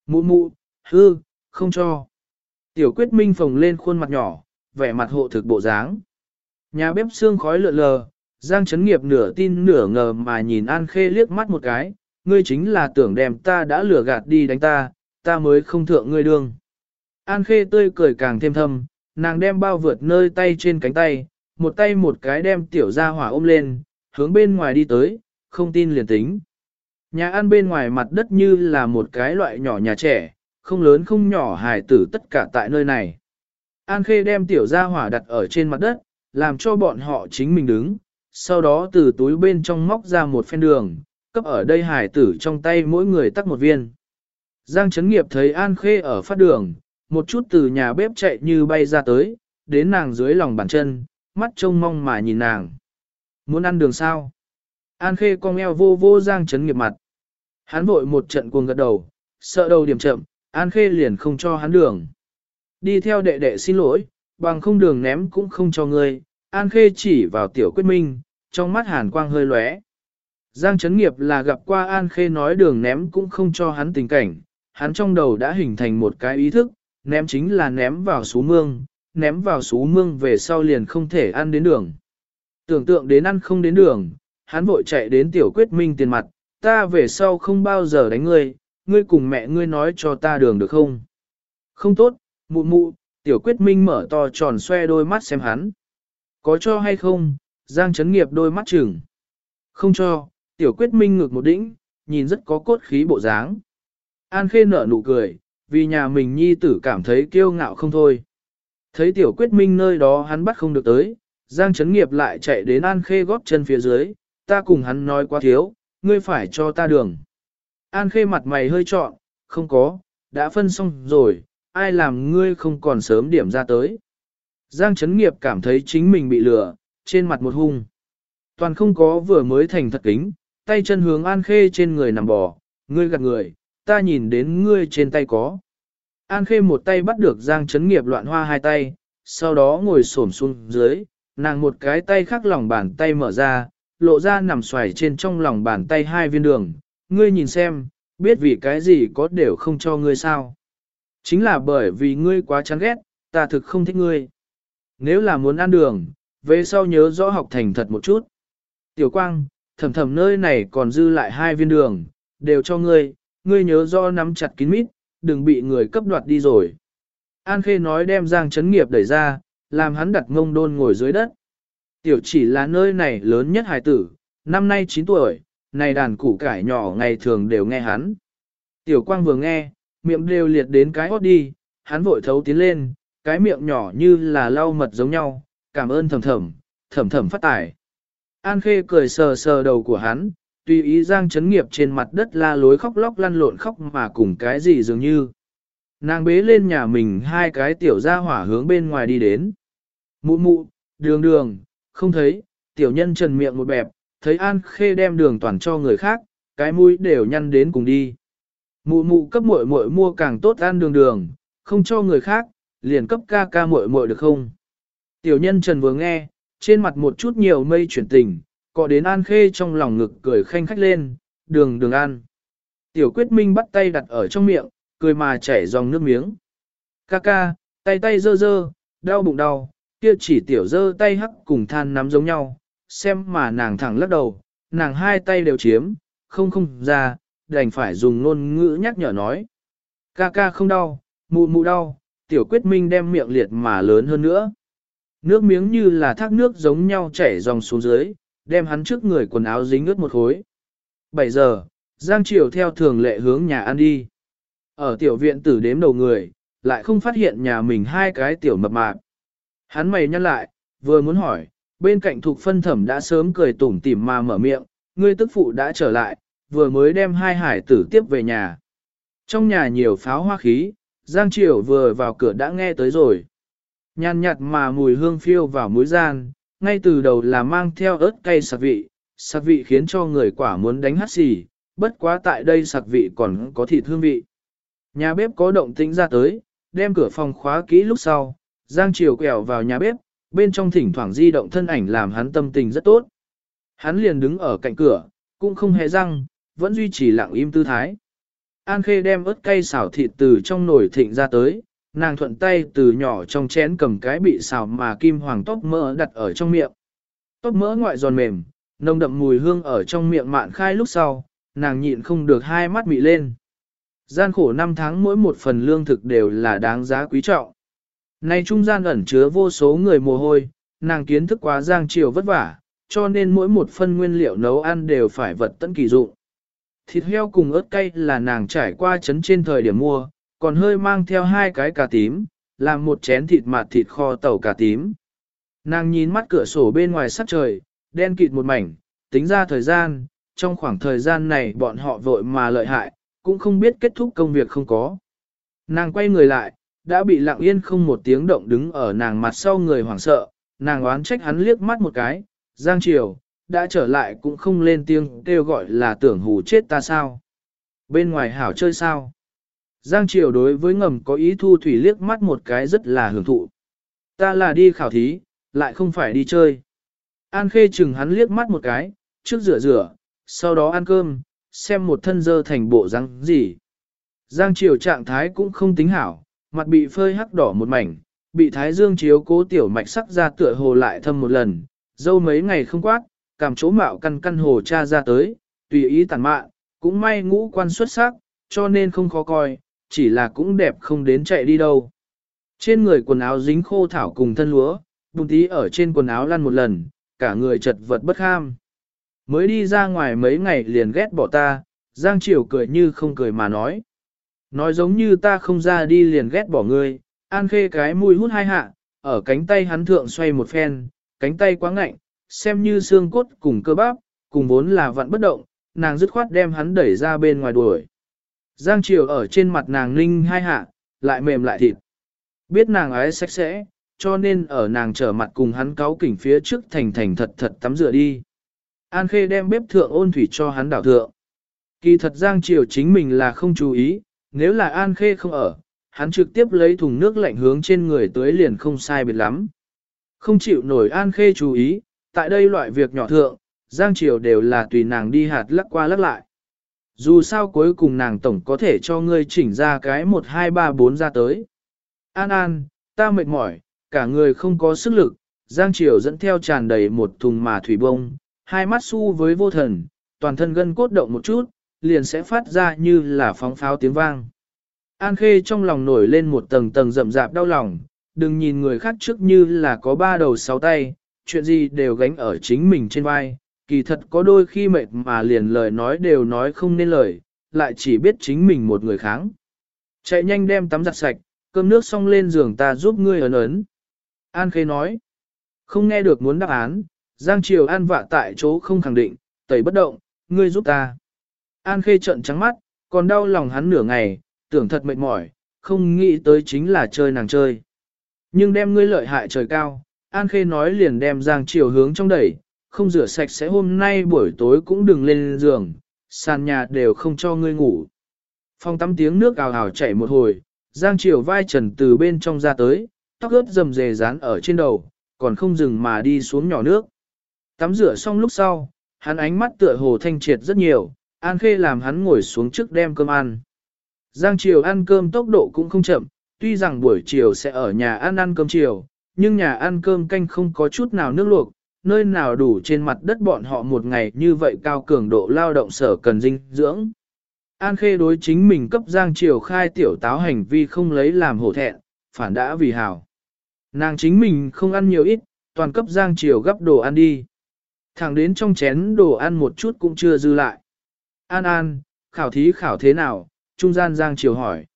Mụ mụ, hư, không cho. Tiểu quyết minh phồng lên khuôn mặt nhỏ, vẻ mặt hộ thực bộ dáng. Nhà bếp xương khói lượn lờ, Giang Trấn Nghiệp nửa tin nửa ngờ mà nhìn An Khê liếc mắt một cái, ngươi chính là tưởng đem ta đã lừa gạt đi đánh ta, ta mới không thượng ngươi đương. An Khê tươi cười càng thêm thâm, nàng đem bao vượt nơi tay trên cánh tay, một tay một cái đem tiểu ra hỏa ôm lên, hướng bên ngoài đi tới, không tin liền tính. Nhà ăn bên ngoài mặt đất như là một cái loại nhỏ nhà trẻ, không lớn không nhỏ hài tử tất cả tại nơi này. An Khê đem tiểu gia hỏa đặt ở trên mặt đất, làm cho bọn họ chính mình đứng, sau đó từ túi bên trong móc ra một phen đường, cấp ở đây hải tử trong tay mỗi người tắt một viên. Giang Trấn Nghiệp thấy An Khê ở phát đường, một chút từ nhà bếp chạy như bay ra tới, đến nàng dưới lòng bàn chân, mắt trông mong mà nhìn nàng. Muốn ăn đường sao? An Khê cong eo vô vô Giang Trấn Nghiệp mặt. Hắn vội một trận cuồng gật đầu, sợ đầu điểm chậm, An Khê liền không cho hắn đường. Đi theo đệ đệ xin lỗi, bằng không đường ném cũng không cho ngươi, An Khê chỉ vào tiểu quyết minh, trong mắt hàn quang hơi lóe. Giang Trấn Nghiệp là gặp qua An Khê nói đường ném cũng không cho hắn tình cảnh, hắn trong đầu đã hình thành một cái ý thức, ném chính là ném vào sú mương, ném vào sú mương về sau liền không thể ăn đến đường. Tưởng tượng đến ăn không đến đường, hắn vội chạy đến tiểu quyết minh tiền mặt, ta về sau không bao giờ đánh ngươi, ngươi cùng mẹ ngươi nói cho ta đường được không? Không tốt, mụ mụ, tiểu quyết minh mở to tròn xoe đôi mắt xem hắn. Có cho hay không? Giang chấn nghiệp đôi mắt chừng. Không cho, tiểu quyết minh ngược một đĩnh, nhìn rất có cốt khí bộ dáng. An khê nở nụ cười, vì nhà mình nhi tử cảm thấy kiêu ngạo không thôi. Thấy tiểu quyết minh nơi đó hắn bắt không được tới, Giang chấn nghiệp lại chạy đến An khê góp chân phía dưới, ta cùng hắn nói quá thiếu, ngươi phải cho ta đường. An khê mặt mày hơi trọn, không có, đã phân xong rồi, ai làm ngươi không còn sớm điểm ra tới. Giang chấn nghiệp cảm thấy chính mình bị lừa, trên mặt một hung. Toàn không có vừa mới thành thật kính, tay chân hướng An Khê trên người nằm bò, ngươi gạt người, ta nhìn đến ngươi trên tay có. An Khê một tay bắt được Giang chấn nghiệp loạn hoa hai tay, sau đó ngồi xổm xuống dưới, nàng một cái tay khác lòng bàn tay mở ra, lộ ra nằm xoài trên trong lòng bàn tay hai viên đường, ngươi nhìn xem, biết vì cái gì có đều không cho ngươi sao. Chính là bởi vì ngươi quá chán ghét, ta thực không thích ngươi. Nếu là muốn ăn đường, về sau nhớ rõ học thành thật một chút. Tiểu quang, thầm thầm nơi này còn dư lại hai viên đường, đều cho ngươi, ngươi nhớ rõ nắm chặt kín mít, đừng bị người cấp đoạt đi rồi. An Khê nói đem Giang Chấn Nghiệp đẩy ra, làm hắn đặt ngông đôn ngồi dưới đất. Tiểu chỉ là nơi này lớn nhất hài tử, năm nay 9 tuổi, này đàn củ cải nhỏ ngày thường đều nghe hắn. Tiểu quang vừa nghe, miệng đều liệt đến cái hót đi, hắn vội thấu tiến lên, cái miệng nhỏ như là lau mật giống nhau, cảm ơn thầm thầm, thầm thầm phát tải. An Khê cười sờ sờ đầu của hắn, tùy ý giang chấn nghiệp trên mặt đất la lối khóc lóc lăn lộn khóc mà cùng cái gì dường như. Nàng bế lên nhà mình hai cái tiểu ra hỏa hướng bên ngoài đi đến. Mụ mụ, đường đường, không thấy, tiểu nhân trần miệng một bẹp, thấy An Khê đem đường toàn cho người khác, cái mũi đều nhăn đến cùng đi. Mụ mụ cấp muội muội mua càng tốt ăn đường đường, không cho người khác, liền cấp ca ca muội muội được không? Tiểu nhân Trần vừa nghe, trên mặt một chút nhiều mây chuyển tình, cọ đến An Khê trong lòng ngực cười khanh khách lên, đường đường ăn. Tiểu quyết minh bắt tay đặt ở trong miệng, cười mà chảy dòng nước miếng. Ca ca, tay tay dơ dơ, đau bụng đau, kia chỉ tiểu dơ tay hắc cùng than nắm giống nhau, xem mà nàng thẳng lắc đầu, nàng hai tay đều chiếm, không không ra, đành phải dùng ngôn ngữ nhắc nhở nói. Ca ca không đau, mụ mụ đau, tiểu quyết minh đem miệng liệt mà lớn hơn nữa. Nước miếng như là thác nước giống nhau chảy dòng xuống dưới, đem hắn trước người quần áo dính ướt một khối. 7 giờ, Giang Triều theo thường lệ hướng nhà ăn đi. Ở tiểu viện tử đếm đầu người, lại không phát hiện nhà mình hai cái tiểu mập mạp. Hắn mày nhăn lại, vừa muốn hỏi, bên cạnh thuộc phân thẩm đã sớm cười tủm tỉm mà mở miệng, ngươi tức phụ đã trở lại, vừa mới đem hai hải tử tiếp về nhà. Trong nhà nhiều pháo hoa khí, Giang Triều vừa vào cửa đã nghe tới rồi. Nhàn nhạt mà mùi hương phiêu vào mũi gian, ngay từ đầu là mang theo ớt cay sạc vị, sạc vị khiến cho người quả muốn đánh hát xì, bất quá tại đây sạc vị còn có thịt hương vị. Nhà bếp có động tĩnh ra tới, đem cửa phòng khóa kỹ lúc sau, Giang Triều quẹo vào nhà bếp, bên trong thỉnh thoảng di động thân ảnh làm hắn tâm tình rất tốt. Hắn liền đứng ở cạnh cửa, cũng không hề răng, vẫn duy trì lặng im tư thái. An Khê đem ớt cay xào thịt từ trong nồi thịnh ra tới, nàng thuận tay từ nhỏ trong chén cầm cái bị xào mà kim hoàng tóc mỡ đặt ở trong miệng. Tóc mỡ ngoại giòn mềm, nồng đậm mùi hương ở trong miệng mạn khai lúc sau, nàng nhịn không được hai mắt mị lên. Gian khổ năm tháng mỗi một phần lương thực đều là đáng giá quý trọng. Nay trung gian ẩn chứa vô số người mồ hôi, nàng kiến thức quá giang chiều vất vả, cho nên mỗi một phân nguyên liệu nấu ăn đều phải vật tận kỳ dụng. Thịt heo cùng ớt cay là nàng trải qua chấn trên thời điểm mua, còn hơi mang theo hai cái cà tím, làm một chén thịt mạt thịt kho tàu cà tím. Nàng nhìn mắt cửa sổ bên ngoài sắc trời, đen kịt một mảnh, tính ra thời gian, trong khoảng thời gian này bọn họ vội mà lợi hại, cũng không biết kết thúc công việc không có. Nàng quay người lại, đã bị lặng yên không một tiếng động đứng ở nàng mặt sau người hoảng sợ, nàng oán trách hắn liếc mắt một cái, Giang Triều, đã trở lại cũng không lên tiếng kêu gọi là tưởng hù chết ta sao. Bên ngoài hảo chơi sao. Giang Triều đối với ngầm có ý thu thủy liếc mắt một cái rất là hưởng thụ. Ta là đi khảo thí, lại không phải đi chơi. An Khê chừng hắn liếc mắt một cái, trước rửa rửa, sau đó ăn cơm, xem một thân dơ thành bộ răng gì. Giang Triều trạng thái cũng không tính hảo, mặt bị phơi hắc đỏ một mảnh, bị thái dương chiếu cố tiểu mạch sắc ra tựa hồ lại thâm một lần, dâu mấy ngày không quát, cảm chỗ mạo căn căn hồ cha ra tới, tùy ý tàn mạn, cũng may ngũ quan xuất sắc, cho nên không khó coi, chỉ là cũng đẹp không đến chạy đi đâu. Trên người quần áo dính khô thảo cùng thân lúa, bùn tí ở trên quần áo lăn một lần, cả người chật vật bất ham. Mới đi ra ngoài mấy ngày liền ghét bỏ ta, Giang Triều cười như không cười mà nói. Nói giống như ta không ra đi liền ghét bỏ ngươi, an khê cái mùi hút hai hạ, ở cánh tay hắn thượng xoay một phen, cánh tay quá ngạnh, xem như xương cốt cùng cơ bắp, cùng vốn là vặn bất động, nàng dứt khoát đem hắn đẩy ra bên ngoài đuổi. Giang Triều ở trên mặt nàng ninh hai hạ, lại mềm lại thịt. Biết nàng ái sạch sẽ, cho nên ở nàng trở mặt cùng hắn cáo kỉnh phía trước thành thành thật thật tắm rửa đi. An Khê đem bếp thượng ôn thủy cho hắn đảo thượng. Kỳ thật Giang Triều chính mình là không chú ý, nếu là An Khê không ở, hắn trực tiếp lấy thùng nước lạnh hướng trên người tới liền không sai biệt lắm. Không chịu nổi An Khê chú ý, tại đây loại việc nhỏ thượng, Giang Triều đều là tùy nàng đi hạt lắc qua lắc lại. Dù sao cuối cùng nàng tổng có thể cho ngươi chỉnh ra cái 1 2 3 4 ra tới. An An, ta mệt mỏi, cả người không có sức lực, Giang Triều dẫn theo tràn đầy một thùng mà thủy bông, hai mắt su với vô thần, toàn thân gân cốt động một chút, liền sẽ phát ra như là phóng pháo tiếng vang. An Khê trong lòng nổi lên một tầng tầng rậm rạp đau lòng, đừng nhìn người khác trước như là có ba đầu sáu tay, chuyện gì đều gánh ở chính mình trên vai, kỳ thật có đôi khi mệt mà liền lời nói đều nói không nên lời, lại chỉ biết chính mình một người kháng. Chạy nhanh đem tắm giặt sạch, cơm nước xong lên giường ta giúp ngươi ấn ấn. An Khê nói, không nghe được muốn đáp án, Giang Triều An vạ tại chỗ không khẳng định, tẩy bất động, ngươi giúp ta. An Khê trợn trắng mắt, còn đau lòng hắn nửa ngày, tưởng thật mệt mỏi, không nghĩ tới chính là chơi nàng chơi. Nhưng đem ngươi lợi hại trời cao, An Khê nói liền đem Giang Triều hướng trong đẩy, không rửa sạch sẽ hôm nay buổi tối cũng đừng lên giường, sàn nhà đều không cho ngươi ngủ. Phong tắm tiếng nước ào ào chảy một hồi, Giang Triều vai trần từ bên trong ra tới, tóc ướt rầm rề dán ở trên đầu, còn không dừng mà đi xuống nhỏ nước. Tắm rửa xong lúc sau, hắn ánh mắt tựa hồ thanh triệt rất nhiều, An Khê làm hắn ngồi xuống trước đem cơm ăn. Giang Triều ăn cơm tốc độ cũng không chậm, tuy rằng buổi chiều sẽ ở nhà ăn ăn cơm chiều, nhưng nhà ăn cơm canh không có chút nào nước luộc, nơi nào đủ trên mặt đất bọn họ một ngày như vậy cao cường độ lao động sở cần dinh dưỡng. An Khê đối chính mình cấp Giang Triều khai tiểu táo hành vi không lấy làm hổ thẹn, phản đã vì hào. Nàng chính mình không ăn nhiều ít, toàn cấp Giang Triều gấp đồ ăn đi. Thẳng đến trong chén đồ ăn một chút cũng chưa dư lại. An An, khảo thí khảo thế nào? Trung gian Giang Triều hỏi.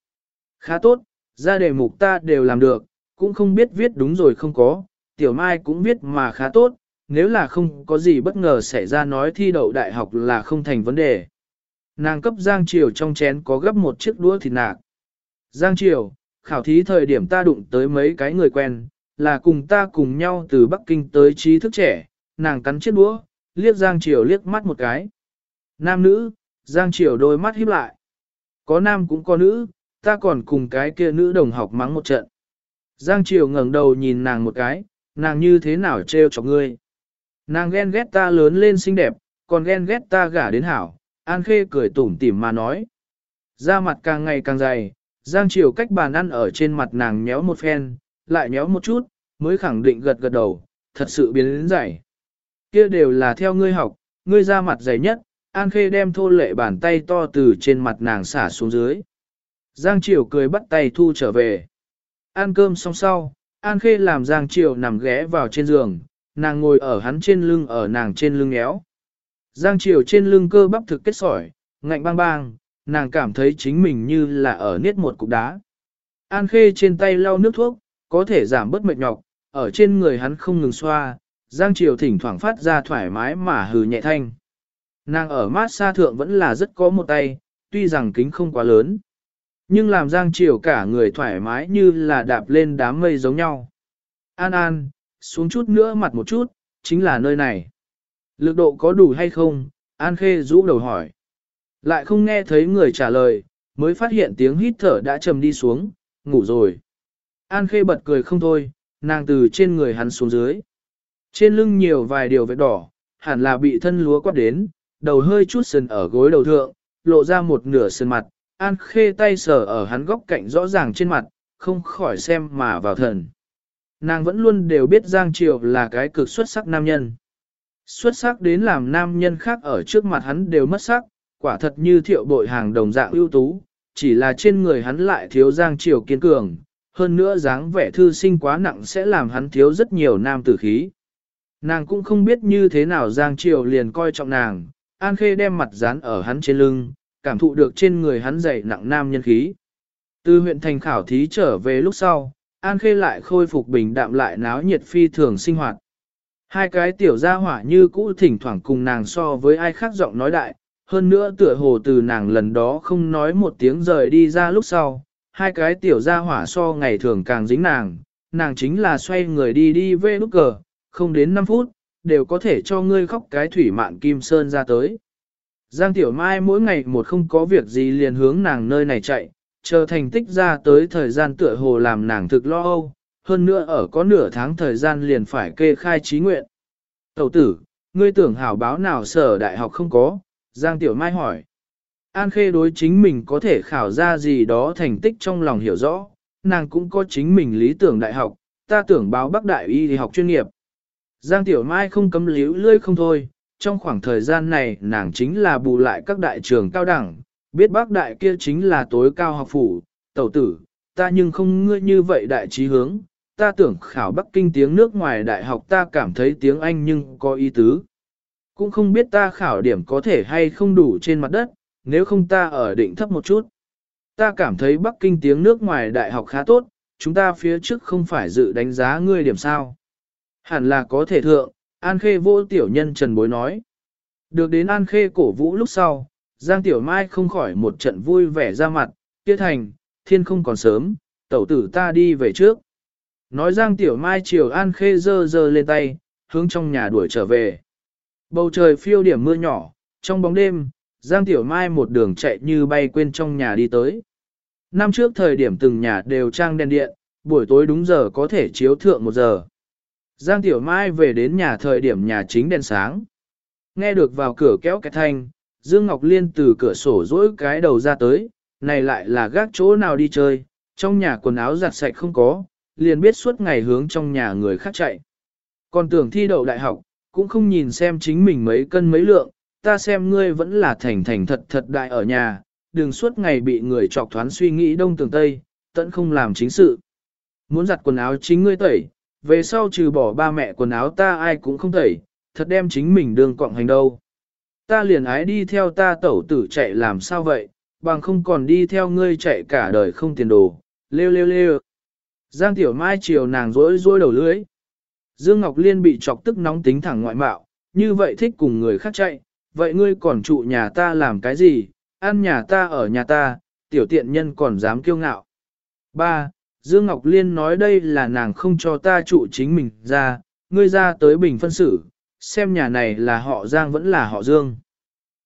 Khá tốt, ra đề mục ta đều làm được, cũng không biết viết đúng rồi không có, tiểu mai cũng viết mà khá tốt, nếu là không có gì bất ngờ xảy ra nói thi đậu đại học là không thành vấn đề. Nàng cấp Giang Triều trong chén có gấp một chiếc đũa thịt nạc. Giang Triều, khảo thí thời điểm ta đụng tới mấy cái người quen, là cùng ta cùng nhau từ Bắc Kinh tới trí thức trẻ, nàng cắn chiếc đũa, liếc Giang Triều liếc mắt một cái. Nam nữ, Giang Triều đôi mắt híp lại. Có nam cũng có nữ, ta còn cùng cái kia nữ đồng học mắng một trận. Giang Triều ngẩng đầu nhìn nàng một cái, nàng như thế nào trêu cho ngươi. Nàng ghen ghét ta lớn lên xinh đẹp, còn ghen ghét ta gả đến hảo, An Khê cười tủm tỉm mà nói. Da mặt càng ngày càng dày, Giang Triều cách bàn ăn ở trên mặt nàng nhéo một phen, lại nhéo một chút, mới khẳng định gật gật đầu, thật sự biến đến dày. Kia đều là theo ngươi học, ngươi da mặt dày nhất, An Khê đem thô lệ bàn tay to từ trên mặt nàng xả xuống dưới. Giang Triều cười bắt tay thu trở về. Ăn cơm xong sau, An Khê làm Giang Triều nằm ghé vào trên giường, nàng ngồi ở hắn trên lưng ở nàng trên lưng éo. Giang Triều trên lưng cơ bắp thực kết sỏi, ngạnh bang bang, nàng cảm thấy chính mình như là ở niết một cục đá. An Khê trên tay lau nước thuốc, có thể giảm bớt mệt nhọc, ở trên người hắn không ngừng xoa, Giang Triều thỉnh thoảng phát ra thoải mái mà hừ nhẹ thanh. Nàng ở mát xa thượng vẫn là rất có một tay, tuy rằng kính không quá lớn. Nhưng làm Giang Triều cả người thoải mái như là đạp lên đám mây giống nhau. An An, xuống chút nữa mặt một chút, chính là nơi này. Lực độ có đủ hay không? An Khê rũ đầu hỏi. Lại không nghe thấy người trả lời, mới phát hiện tiếng hít thở đã trầm đi xuống, ngủ rồi. An Khê bật cười không thôi, nàng từ trên người hắn xuống dưới. Trên lưng nhiều vài điều vết đỏ, hẳn là bị thân lúa quát đến, đầu hơi chút sần ở gối đầu thượng, lộ ra một nửa sườn mặt, An Khê tay sờ ở hắn góc cạnh rõ ràng trên mặt, không khỏi xem mà vào thần. Nàng vẫn luôn đều biết Giang Triều là cái cực xuất sắc nam nhân. Xuất sắc đến làm nam nhân khác ở trước mặt hắn đều mất sắc, quả thật như thiệu bội hàng đồng dạng ưu tú, chỉ là trên người hắn lại thiếu Giang Triều kiên cường, hơn nữa dáng vẻ thư sinh quá nặng sẽ làm hắn thiếu rất nhiều nam tử khí. Nàng cũng không biết như thế nào Giang Triều liền coi trọng nàng, An Khê đem mặt dán ở hắn trên lưng, cảm thụ được trên người hắn dày nặng nam nhân khí. Từ huyện thành khảo thí trở về lúc sau, An Khê lại khôi phục bình đạm lại náo nhiệt phi thường sinh hoạt. Hai cái tiểu gia hỏa như cũ thỉnh thoảng cùng nàng so với ai khác giọng nói đại, hơn nữa tựa hồ từ nàng lần đó không nói một tiếng rời đi ra lúc sau, hai cái tiểu gia hỏa so ngày thường càng dính nàng, nàng chính là xoay người đi đi về lúc cờ, không đến 5 phút, đều có thể cho ngươi khóc cái thủy mạn kim sơn ra tới. Giang Tiểu Mai mỗi ngày một không có việc gì liền hướng nàng nơi này chạy, chờ thành tích ra tới thời gian tựa hồ làm nàng thực lo âu, hơn nữa ở có nửa tháng thời gian liền phải kê khai trí nguyện. Tẩu tử, ngươi tưởng hảo báo nào sở đại học không có? Giang Tiểu Mai hỏi. An Khê đối chính mình có thể khảo ra gì đó thành tích trong lòng hiểu rõ, nàng cũng có chính mình lý tưởng đại học, ta tưởng báo Bắc Đại Y thì học chuyên nghiệp. Giang Tiểu Mai không cấm líu lươi không thôi, trong khoảng thời gian này nàng chính là bù lại các đại trường cao đẳng, biết bác đại kia chính là tối cao học phủ, tẩu tử, ta nhưng không ngươi như vậy đại trí hướng, ta tưởng khảo Bắc Kinh tiếng nước ngoài đại học ta cảm thấy tiếng Anh nhưng có ý tứ. Cũng không biết ta khảo điểm có thể hay không đủ trên mặt đất, nếu không ta ở định thấp một chút. Ta cảm thấy Bắc Kinh tiếng nước ngoài đại học khá tốt, chúng ta phía trước không phải dự đánh giá ngươi điểm sao. Hẳn là có thể thượng, An Khê vô tiểu nhân trần bối nói. Được đến An Khê cổ vũ lúc sau, Giang Tiểu Mai không khỏi một trận vui vẻ ra mặt, kia thành, thiên không còn sớm, tẩu tử ta đi về trước. Nói Giang Tiểu Mai chiều An Khê dơ dơ lên tay, hướng trong nhà đuổi trở về. Bầu trời phiêu điểm mưa nhỏ, trong bóng đêm, Giang Tiểu Mai một đường chạy như bay quên trong nhà đi tới. Năm trước thời điểm từng nhà đều trang đèn điện, buổi tối đúng giờ có thể chiếu thượng một giờ. Giang Tiểu Mai về đến nhà thời điểm nhà chính đèn sáng. Nghe được vào cửa kéo cái thanh, Dương Ngọc Liên từ cửa sổ rỗi cái đầu ra tới, này lại là gác chỗ nào đi chơi, trong nhà quần áo giặt sạch không có, liền biết suốt ngày hướng trong nhà người khác chạy. Còn tưởng thi đậu đại học, cũng không nhìn xem chính mình mấy cân mấy lượng, ta xem ngươi vẫn là thành thành thật thật đại ở nhà, đừng suốt ngày bị người chọc thoán suy nghĩ đông tường tây, tận không làm chính sự. Muốn giặt quần áo chính ngươi tẩy, về sau trừ bỏ ba mẹ quần áo ta ai cũng không thấy, thật đem chính mình đường quọng hành đâu. Ta liền ái đi theo ta tẩu tử chạy làm sao vậy, bằng không còn đi theo ngươi chạy cả đời không tiền đồ, lêu lêu lêu. Giang Tiểu Mai chiều nàng rối rối đầu lưới. Dương Ngọc Liên bị chọc tức nóng tính thẳng ngoại mạo, như vậy thích cùng người khác chạy, vậy ngươi còn trụ nhà ta làm cái gì, ăn nhà ta ở nhà ta, tiểu tiện nhân còn dám kiêu ngạo. 3. Dương Ngọc Liên nói đây là nàng không cho ta trụ chính mình ra, ngươi ra tới bình phân xử, xem nhà này là họ Giang vẫn là họ Dương.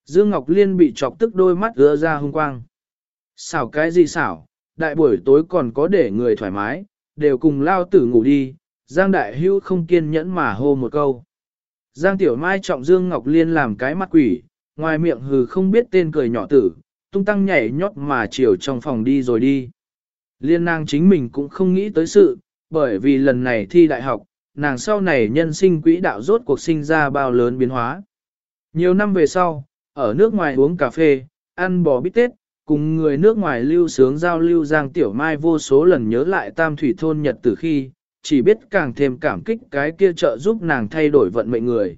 Dương Ngọc Liên bị chọc tức đôi mắt gỡ ra hung quang. Xảo cái gì xảo, đại buổi tối còn có để người thoải mái, đều cùng lao tử ngủ đi, Giang Đại Hữu không kiên nhẫn mà hô một câu. Giang Tiểu Mai trọng Dương Ngọc Liên làm cái mặt quỷ, ngoài miệng hừ không biết tên cười nhỏ tử, tung tăng nhảy nhót mà chiều trong phòng đi rồi đi. Liên nàng chính mình cũng không nghĩ tới sự, bởi vì lần này thi đại học, nàng sau này nhân sinh quỹ đạo rốt cuộc sinh ra bao lớn biến hóa. Nhiều năm về sau, ở nước ngoài uống cà phê, ăn bò bít tết, cùng người nước ngoài lưu sướng giao lưu Giang Tiểu Mai vô số lần nhớ lại tam thủy thôn Nhật từ khi, chỉ biết càng thêm cảm kích cái kia trợ giúp nàng thay đổi vận mệnh người.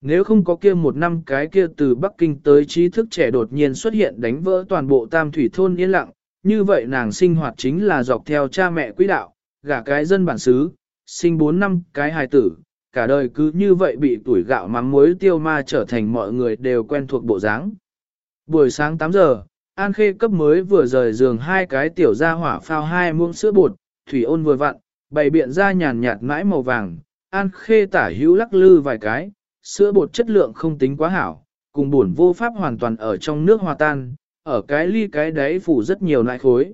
Nếu không có kia một năm cái kia từ Bắc Kinh tới trí thức trẻ đột nhiên xuất hiện đánh vỡ toàn bộ tam thủy thôn yên lặng, như vậy nàng sinh hoạt chính là dọc theo cha mẹ quỹ đạo, gả cái dân bản xứ, sinh 4 năm cái hài tử, cả đời cứ như vậy bị tuổi gạo mắm muối tiêu ma trở thành mọi người đều quen thuộc bộ dáng. Buổi sáng 8 giờ, An Khê cấp mới vừa rời giường hai cái tiểu ra hỏa phao hai muỗng sữa bột, thủy ôn vừa vặn, bày biện ra nhàn nhạt mãi màu vàng, An Khê tả hữu lắc lư vài cái, sữa bột chất lượng không tính quá hảo, cùng buồn vô pháp hoàn toàn ở trong nước hòa tan, ở cái ly cái đáy phủ rất nhiều loại khối.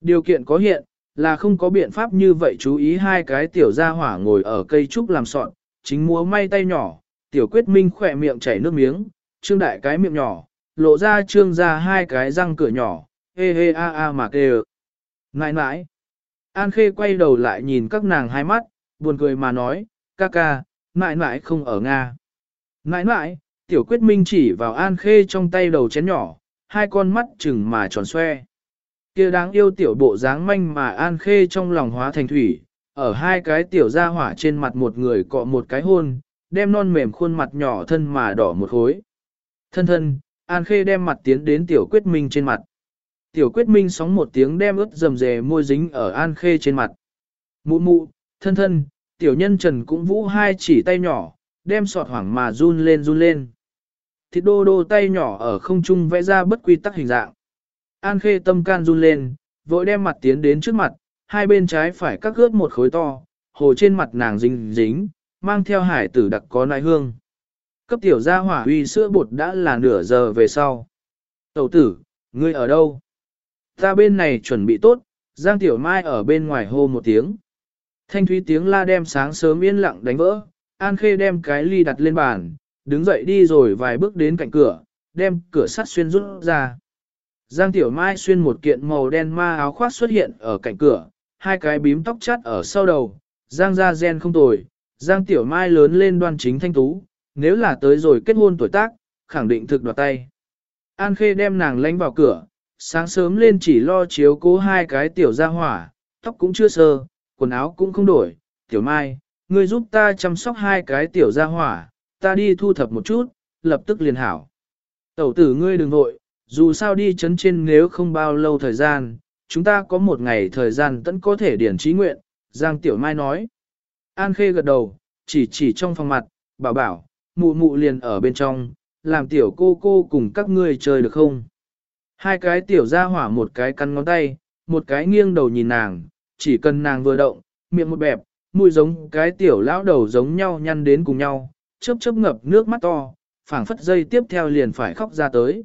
Điều kiện có hiện, là không có biện pháp như vậy chú ý hai cái tiểu gia hỏa ngồi ở cây trúc làm sọn, chính múa may tay nhỏ, tiểu quyết minh khỏe miệng chảy nước miếng, trương đại cái miệng nhỏ, lộ ra trương ra hai cái răng cửa nhỏ, hê hê a a mà kê Nãi nãi. An khê quay đầu lại nhìn các nàng hai mắt, buồn cười mà nói, ca ca, nãi nãi không ở Nga. Nãi nãi, tiểu quyết minh chỉ vào an khê trong tay đầu chén nhỏ, hai con mắt chừng mà tròn xoe. Kia đáng yêu tiểu bộ dáng manh mà an khê trong lòng hóa thành thủy, ở hai cái tiểu da hỏa trên mặt một người cọ một cái hôn, đem non mềm khuôn mặt nhỏ thân mà đỏ một khối. Thân thân, an khê đem mặt tiến đến tiểu quyết minh trên mặt. Tiểu quyết minh sóng một tiếng đem ướt dầm dề môi dính ở an khê trên mặt. Mụ mụ, thân thân, tiểu nhân trần cũng vũ hai chỉ tay nhỏ, đem sọt hoảng mà run lên run lên. Thịt đô đô tay nhỏ ở không trung vẽ ra bất quy tắc hình dạng. An khê tâm can run lên, vội đem mặt tiến đến trước mặt, hai bên trái phải cắt gớt một khối to, hồ trên mặt nàng dính dính, mang theo hải tử đặc có nại hương. Cấp tiểu gia hỏa huy sữa bột đã là nửa giờ về sau. Tẩu tử, ngươi ở đâu? Ta bên này chuẩn bị tốt, Giang Tiểu Mai ở bên ngoài hô một tiếng. Thanh thúy tiếng la đem sáng sớm yên lặng đánh vỡ, An Khê đem cái ly đặt lên bàn, đứng dậy đi rồi vài bước đến cạnh cửa, đem cửa sắt xuyên rút ra. Giang Tiểu Mai xuyên một kiện màu đen ma áo khoác xuất hiện ở cạnh cửa, hai cái bím tóc chắt ở sau đầu, Giang ra gen không tồi, Giang Tiểu Mai lớn lên đoan chính thanh tú, nếu là tới rồi kết hôn tuổi tác, khẳng định thực đoạt tay. An Khê đem nàng lánh vào cửa, sáng sớm lên chỉ lo chiếu cố hai cái tiểu gia hỏa, tóc cũng chưa sơ, quần áo cũng không đổi, Tiểu Mai, ngươi giúp ta chăm sóc hai cái tiểu gia hỏa, ta đi thu thập một chút, lập tức liền hảo. Tẩu tử ngươi đừng vội, dù sao đi chấn trên nếu không bao lâu thời gian, chúng ta có một ngày thời gian tẫn có thể điển trí nguyện, Giang Tiểu Mai nói. An Khê gật đầu, chỉ chỉ trong phòng mặt, bảo bảo, mụ mụ liền ở bên trong, làm tiểu cô cô cùng các ngươi chơi được không? Hai cái tiểu ra hỏa một cái cắn ngón tay, một cái nghiêng đầu nhìn nàng, chỉ cần nàng vừa động, miệng một bẹp, mũi giống cái tiểu lão đầu giống nhau nhăn đến cùng nhau, chớp chớp ngập nước mắt to, phảng phất dây tiếp theo liền phải khóc ra tới.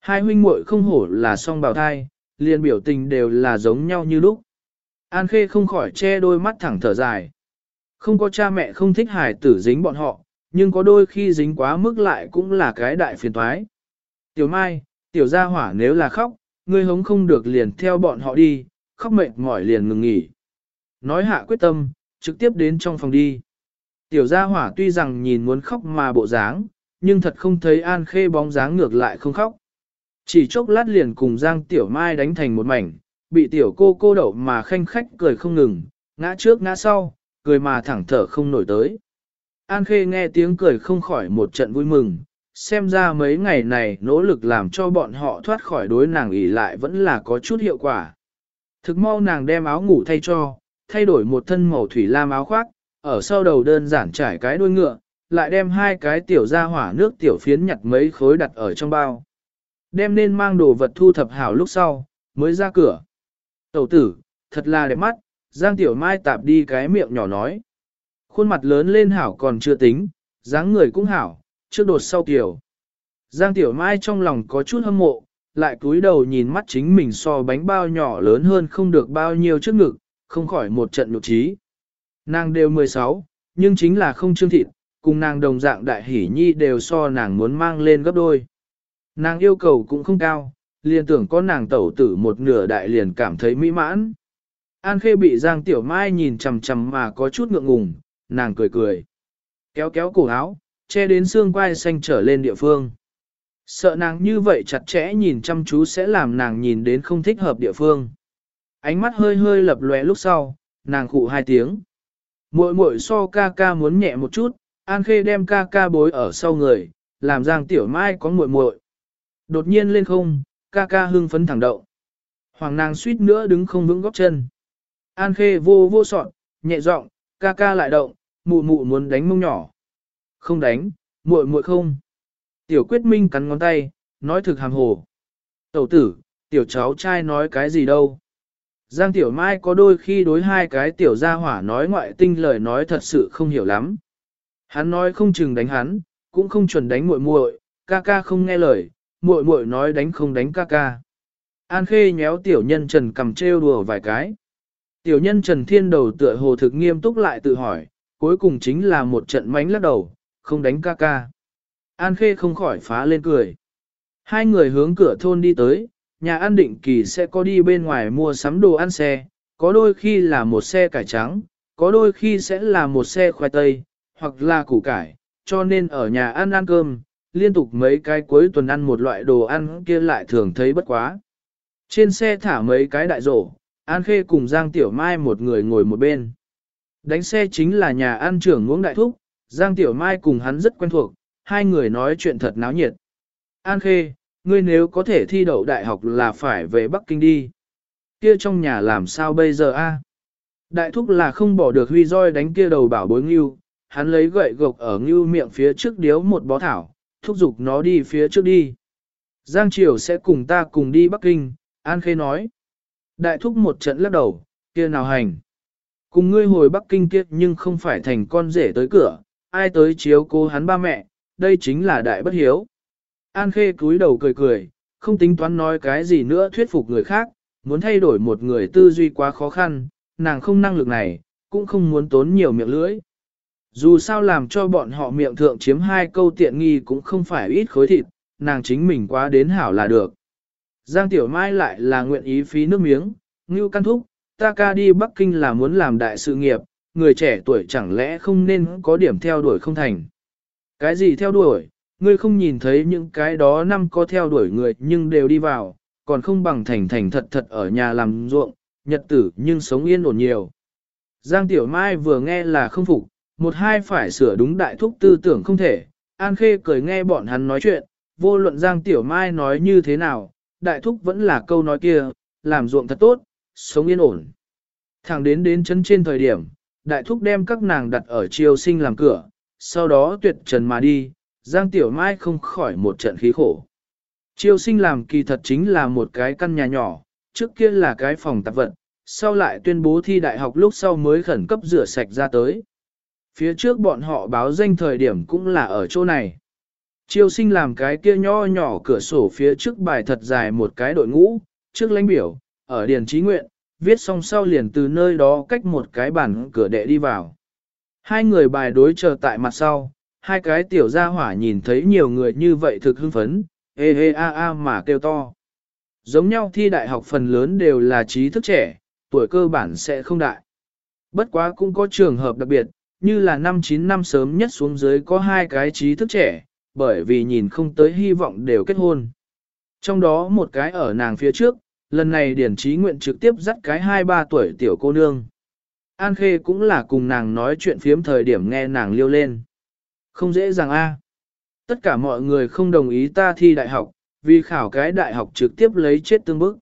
Hai huynh muội không hổ là song bào thai, liền biểu tình đều là giống nhau như lúc. An Khê không khỏi che đôi mắt thẳng thở dài. Không có cha mẹ không thích hài tử dính bọn họ, nhưng có đôi khi dính quá mức lại cũng là cái đại phiền toái. Tiểu Mai, tiểu gia hỏa nếu là khóc, ngươi hống không được liền theo bọn họ đi, khóc mệt mỏi liền ngừng nghỉ. Nói hạ quyết tâm, trực tiếp đến trong phòng đi. Tiểu gia hỏa tuy rằng nhìn muốn khóc mà bộ dáng, nhưng thật không thấy An Khê bóng dáng ngược lại không khóc. Chỉ chốc lát liền cùng Giang Tiểu Mai đánh thành một mảnh, bị tiểu cô cô đậu mà khanh khách cười không ngừng, ngã trước ngã sau, cười mà thẳng thở không nổi tới. An Khê nghe tiếng cười không khỏi một trận vui mừng, xem ra mấy ngày này nỗ lực làm cho bọn họ thoát khỏi đối nàng ỉ lại vẫn là có chút hiệu quả. Thực mau nàng đem áo ngủ thay cho, thay đổi một thân màu thủy lam áo khoác, ở sau đầu đơn giản trải cái đuôi ngựa, lại đem hai cái tiểu ra hỏa nước tiểu phiến nhặt mấy khối đặt ở trong bao. Đem nên mang đồ vật thu thập hảo lúc sau, mới ra cửa. Tẩu tử, thật là đẹp mắt, Giang Tiểu Mai tạp đi cái miệng nhỏ nói. Khuôn mặt lớn lên hảo còn chưa tính, dáng người cũng hảo, trước đột sau tiểu Giang Tiểu Mai trong lòng có chút hâm mộ, lại cúi đầu nhìn mắt chính mình so bánh bao nhỏ lớn hơn không được bao nhiêu trước ngực, không khỏi một trận nhục trí. Nàng đều 16, nhưng chính là không trương thịt, cùng nàng đồng dạng đại hỉ nhi đều so nàng muốn mang lên gấp đôi. Nàng yêu cầu cũng không cao, liền tưởng có nàng tẩu tử một nửa đại liền cảm thấy mỹ mãn. An Khê bị Giang Tiểu Mai nhìn chằm chằm mà có chút ngượng ngùng, nàng cười cười. Kéo kéo cổ áo, che đến xương quai xanh trở lên địa phương. Sợ nàng như vậy chặt chẽ nhìn chăm chú sẽ làm nàng nhìn đến không thích hợp địa phương. Ánh mắt hơi hơi lập lóe lúc sau, nàng khụ hai tiếng. Muội muội so ca ca muốn nhẹ một chút, An Khê đem ca ca bối ở sau người, làm Giang Tiểu Mai có muội muội. Đột nhiên lên không, ca ca hưng phấn thẳng động. Hoàng nàng suýt nữa đứng không vững góc chân. An Khê vô vô sọn, nhẹ giọng, ca ca lại động, mụ mụ muốn đánh mông nhỏ. Không đánh, muội muội không. Tiểu quyết minh cắn ngón tay, nói thực hàm hồ. Tẩu tử, tiểu cháu trai nói cái gì đâu. Giang tiểu mai có đôi khi đối hai cái tiểu gia hỏa nói ngoại tinh lời nói thật sự không hiểu lắm. Hắn nói không chừng đánh hắn, cũng không chuẩn đánh muội muội, ca ca không nghe lời, muội muội nói đánh không đánh ca ca. An khê nhéo tiểu nhân trần cầm trêu đùa vài cái. Tiểu nhân trần thiên đầu tựa hồ thực nghiêm túc lại tự hỏi, cuối cùng chính là một trận mánh lắc đầu, không đánh ca ca. An khê không khỏi phá lên cười. Hai người hướng cửa thôn đi tới, nhà ăn định kỳ sẽ có đi bên ngoài mua sắm đồ ăn xe, có đôi khi là một xe cải trắng, có đôi khi sẽ là một xe khoai tây, hoặc là củ cải, cho nên ở nhà ăn ăn cơm, liên tục mấy cái cuối tuần ăn một loại đồ ăn kia lại thường thấy bất quá. Trên xe thả mấy cái đại rổ, An Khê cùng Giang Tiểu Mai một người ngồi một bên. Đánh xe chính là nhà ăn trưởng ngưỡng đại thúc, Giang Tiểu Mai cùng hắn rất quen thuộc, hai người nói chuyện thật náo nhiệt. An Khê, ngươi nếu có thể thi đậu đại học là phải về Bắc Kinh đi. Kia trong nhà làm sao bây giờ a? Đại thúc là không bỏ được huy roi đánh kia đầu bảo bối ngưu, hắn lấy gậy gộc ở ngưu miệng phía trước điếu một bó thảo, thúc giục nó đi phía trước đi. Giang Triều sẽ cùng ta cùng đi Bắc Kinh, An Khê nói. Đại thúc một trận lắc đầu, kia nào hành. Cùng ngươi hồi Bắc Kinh kia nhưng không phải thành con rể tới cửa, ai tới chiếu cô hắn ba mẹ, đây chính là đại bất hiếu. An Khê cúi đầu cười cười, không tính toán nói cái gì nữa thuyết phục người khác, muốn thay đổi một người tư duy quá khó khăn, nàng không năng lực này, cũng không muốn tốn nhiều miệng lưỡi. Dù sao làm cho bọn họ miệng thượng chiếm hai câu tiện nghi cũng không phải ít khối thịt, nàng chính mình quá đến hảo là được. Giang Tiểu Mai lại là nguyện ý phí nước miếng, ngưu căn thúc, ta ca đi Bắc Kinh là muốn làm đại sự nghiệp, người trẻ tuổi chẳng lẽ không nên có điểm theo đuổi không thành. Cái gì theo đuổi, ngươi không nhìn thấy những cái đó năm có theo đuổi người nhưng đều đi vào, còn không bằng thành thành thật thật ở nhà làm ruộng, nhật tử nhưng sống yên ổn nhiều. Giang Tiểu Mai vừa nghe là không phục, một hai phải sửa đúng đại thúc tư tưởng không thể, An Khê cười nghe bọn hắn nói chuyện, vô luận Giang Tiểu Mai nói như thế nào, đại thúc vẫn là câu nói kia, làm ruộng thật tốt, sống yên ổn. Thẳng đến đến chân trên thời điểm, đại thúc đem các nàng đặt ở triều sinh làm cửa, sau đó tuyệt trần mà đi, Giang Tiểu Mai không khỏi một trận khí khổ. Triều sinh làm kỳ thật chính là một cái căn nhà nhỏ, trước kia là cái phòng tạp vật, sau lại tuyên bố thi đại học lúc sau mới khẩn cấp rửa sạch ra tới. Phía trước bọn họ báo danh thời điểm cũng là ở chỗ này. Triều sinh làm cái kia nho nhỏ cửa sổ phía trước bài thật dài một cái đội ngũ, trước lãnh biểu, ở Điền Trí Nguyện, viết xong sau liền từ nơi đó cách một cái bản cửa đệ đi vào. Hai người bài đối chờ tại mặt sau, hai cái tiểu gia hỏa nhìn thấy nhiều người như vậy thực hưng phấn, hê hê a a mà kêu to. Giống nhau thi đại học phần lớn đều là trí thức trẻ, tuổi cơ bản sẽ không đại. Bất quá cũng có trường hợp đặc biệt, như là năm 9 năm sớm nhất xuống dưới có hai cái trí thức trẻ, bởi vì nhìn không tới hy vọng đều kết hôn. Trong đó một cái ở nàng phía trước, lần này điển trí nguyện trực tiếp dắt cái 2-3 tuổi tiểu cô nương. An Khê cũng là cùng nàng nói chuyện phiếm thời điểm nghe nàng liêu lên. Không dễ dàng a. Tất cả mọi người không đồng ý ta thi đại học, vì khảo cái đại học trực tiếp lấy chết tương bức.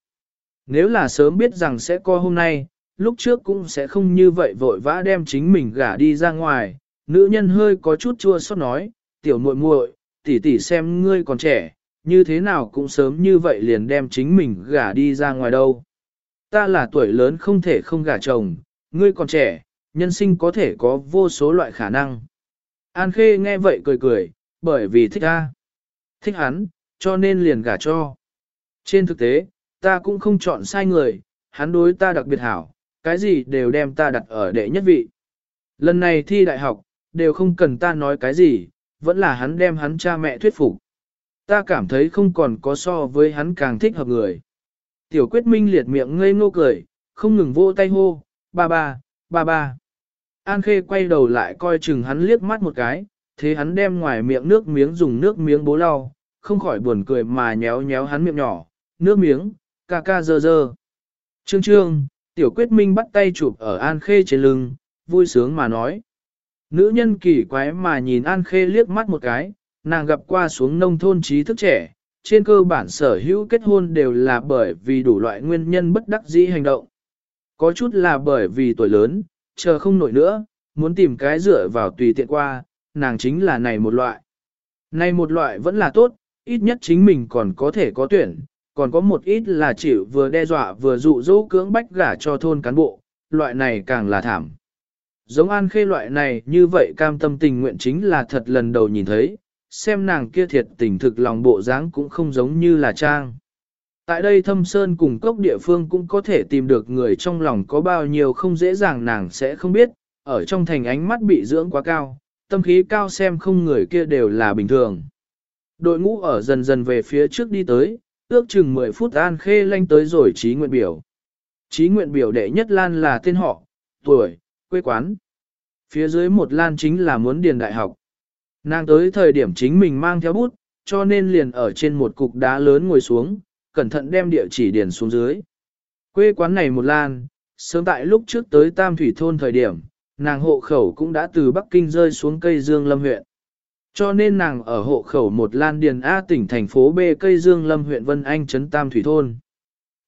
Nếu là sớm biết rằng sẽ có hôm nay, lúc trước cũng sẽ không như vậy vội vã đem chính mình gả đi ra ngoài. Nữ nhân hơi có chút chua xót nói, tiểu muội muội, tỷ tỷ xem ngươi còn trẻ, như thế nào cũng sớm như vậy liền đem chính mình gả đi ra ngoài đâu. Ta là tuổi lớn không thể không gả chồng, ngươi còn trẻ, nhân sinh có thể có vô số loại khả năng. An Khê nghe vậy cười cười, bởi vì thích ta. Thích hắn, cho nên liền gả cho. Trên thực tế, ta cũng không chọn sai người, hắn đối ta đặc biệt hảo, cái gì đều đem ta đặt ở đệ nhất vị. Lần này thi đại học, đều không cần ta nói cái gì, vẫn là hắn đem hắn cha mẹ thuyết phục. Ta cảm thấy không còn có so với hắn càng thích hợp người. Tiểu quyết minh liệt miệng ngây ngô cười, không ngừng vỗ tay hô, ba ba, ba ba. An Khê quay đầu lại coi chừng hắn liếc mắt một cái, thế hắn đem ngoài miệng nước miếng dùng nước miếng bố lau, không khỏi buồn cười mà nhéo nhéo hắn miệng nhỏ, nước miếng, ca ca dơ dơ. Trương trương, tiểu quyết minh bắt tay chụp ở An Khê trên lưng, vui sướng mà nói. Nữ nhân kỳ quái mà nhìn An Khê liếc mắt một cái, nàng gặp qua xuống nông thôn trí thức trẻ, trên cơ bản sở hữu kết hôn đều là bởi vì đủ loại nguyên nhân bất đắc dĩ hành động. Có chút là bởi vì tuổi lớn, chờ không nổi nữa, muốn tìm cái dựa vào tùy tiện qua, nàng chính là này một loại. Này một loại vẫn là tốt, ít nhất chính mình còn có thể có tuyển, còn có một ít là chịu vừa đe dọa vừa dụ dỗ cưỡng bách gả cho thôn cán bộ, loại này càng là thảm. Giống An Khê loại này như vậy cam tâm tình nguyện chính là thật lần đầu nhìn thấy, xem nàng kia thiệt tình thực lòng bộ dáng cũng không giống như là trang. Tại đây thâm sơn cùng cốc địa phương cũng có thể tìm được người trong lòng có bao nhiêu không dễ dàng nàng sẽ không biết, ở trong thành ánh mắt bị dưỡng quá cao, tâm khí cao xem không người kia đều là bình thường. Đội ngũ ở dần dần về phía trước đi tới, ước chừng 10 phút an khê lanh tới rồi trí nguyện biểu. Trí nguyện biểu đệ nhất lan là tên họ, tuổi, quê quán. Phía dưới một lan chính là muốn điền đại học. Nàng tới thời điểm chính mình mang theo bút, cho nên liền ở trên một cục đá lớn ngồi xuống, cẩn thận đem địa chỉ điền xuống dưới. Quê quán này một lan, sớm tại lúc trước tới Tam Thủy Thôn thời điểm, nàng hộ khẩu cũng đã từ Bắc Kinh rơi xuống cây Dương Lâm huyện. Cho nên nàng ở hộ khẩu một lan điền A tỉnh thành phố B cây Dương Lâm huyện Vân Anh trấn Tam Thủy Thôn.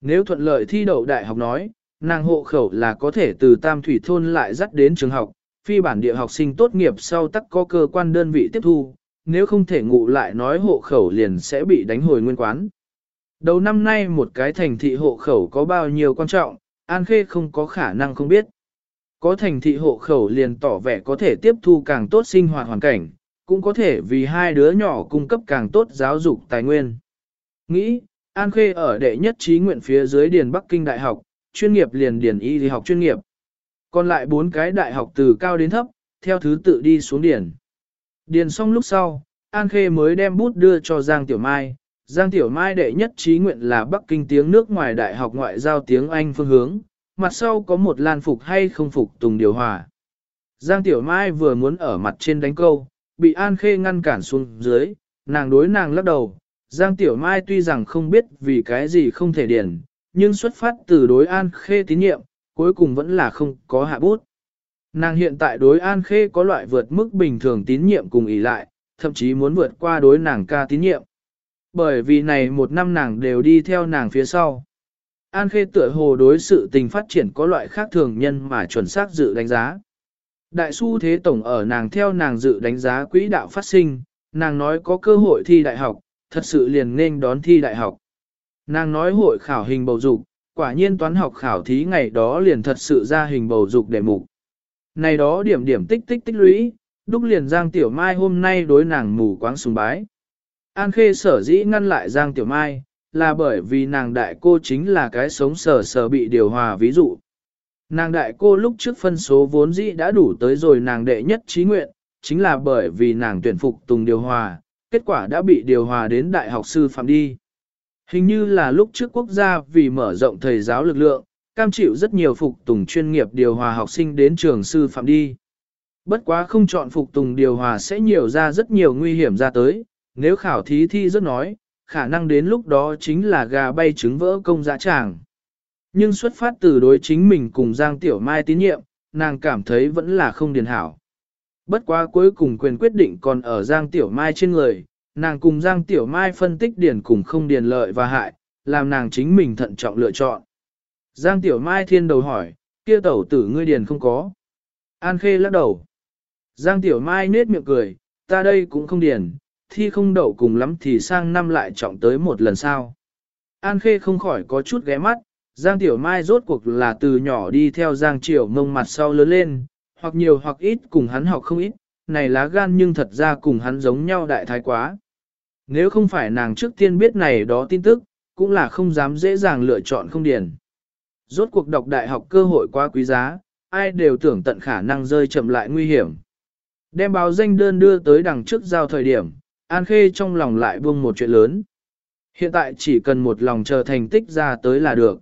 Nếu thuận lợi thi đậu đại học nói, nàng hộ khẩu là có thể từ Tam Thủy Thôn lại dắt đến trường học, phi bản địa học sinh tốt nghiệp sau tắc có cơ quan đơn vị tiếp thu, nếu không thể ngụ lại nói hộ khẩu liền sẽ bị đánh hồi nguyên quán. Đầu năm nay một cái thành thị hộ khẩu có bao nhiêu quan trọng, An Khê không có khả năng không biết. Có thành thị hộ khẩu liền tỏ vẻ có thể tiếp thu càng tốt sinh hoạt hoàn cảnh, cũng có thể vì hai đứa nhỏ cung cấp càng tốt giáo dục tài nguyên. Nghĩ, An Khê ở đệ nhất trí nguyện phía dưới Điền Bắc Kinh Đại học, chuyên nghiệp liền Điền Y thì học chuyên nghiệp. Còn lại bốn cái đại học từ cao đến thấp, theo thứ tự đi xuống điền. Điền xong lúc sau, An Khê mới đem bút đưa cho Giang Tiểu Mai. Giang Tiểu Mai đệ nhất trí nguyện là Bắc Kinh tiếng nước ngoài đại học ngoại giao tiếng Anh phương hướng, mặt sau có một lan phục hay không phục tùng điều hòa. Giang Tiểu Mai vừa muốn ở mặt trên đánh câu, bị An Khê ngăn cản xuống dưới, nàng đối nàng lắc đầu. Giang Tiểu Mai tuy rằng không biết vì cái gì không thể điền, nhưng xuất phát từ đối An Khê tín nhiệm, cuối cùng vẫn là không có hạ bút. Nàng hiện tại đối An Khê có loại vượt mức bình thường tín nhiệm cùng ý lại, thậm chí muốn vượt qua đối nàng ca tín nhiệm. Bởi vì này một năm nàng đều đi theo nàng phía sau. An Khê tựa hồ đối sự tình phát triển có loại khác thường nhân mà chuẩn xác dự đánh giá. Đại su thế tổng ở nàng theo nàng dự đánh giá quỹ đạo phát sinh, nàng nói có cơ hội thi đại học, thật sự liền nên đón thi đại học. Nàng nói hội khảo hình bầu dục, quả nhiên toán học khảo thí ngày đó liền thật sự ra hình bầu dục đề mục. Này đó điểm điểm tích tích tích lũy, đúc liền Giang Tiểu Mai hôm nay đối nàng mù quáng sùng bái. An Khê sở dĩ ngăn lại Giang Tiểu Mai, là bởi vì nàng đại cô chính là cái sống sờ sờ bị điều hòa ví dụ. Nàng đại cô lúc trước phân số vốn dĩ đã đủ tới rồi nàng đệ nhất trí nguyện, chính là bởi vì nàng tuyển phục tùng điều hòa, kết quả đã bị điều hòa đến đại học sư phạm đi. Hình như là lúc trước quốc gia vì mở rộng thầy giáo lực lượng, cam chịu rất nhiều phục tùng chuyên nghiệp điều hòa học sinh đến trường sư phạm đi. Bất quá không chọn phục tùng điều hòa sẽ nhiều ra rất nhiều nguy hiểm ra tới, nếu khảo thí thi rất nói, khả năng đến lúc đó chính là gà bay trứng vỡ công dã tràng. Nhưng xuất phát từ đối chính mình cùng Giang Tiểu Mai tín nhiệm, nàng cảm thấy vẫn là không điền hảo. Bất quá cuối cùng quyền quyết định còn ở Giang Tiểu Mai trên người, nàng cùng Giang Tiểu Mai phân tích điền cùng không điền lợi và hại, làm nàng chính mình thận trọng lựa chọn. Giang Tiểu Mai thiên đầu hỏi, kia tẩu tử ngươi điền không có. An Khê lắc đầu. Giang Tiểu Mai nết miệng cười, ta đây cũng không điền, thi không đậu cùng lắm thì sang năm lại trọng tới một lần sau. An Khê không khỏi có chút ghé mắt, Giang Tiểu Mai rốt cuộc là từ nhỏ đi theo Giang Triều mông mặt sau lớn lên, hoặc nhiều hoặc ít cùng hắn học không ít, này lá gan nhưng thật ra cùng hắn giống nhau đại thái quá. Nếu không phải nàng trước tiên biết này đó tin tức, cũng là không dám dễ dàng lựa chọn không điền. Rốt cuộc đọc đại học cơ hội quá quý giá, ai đều tưởng tận khả năng rơi chậm lại nguy hiểm. Đem báo danh đơn đưa tới đằng trước giao thời điểm, An Khê trong lòng lại buông một chuyện lớn. Hiện tại chỉ cần một lòng chờ thành tích ra tới là được.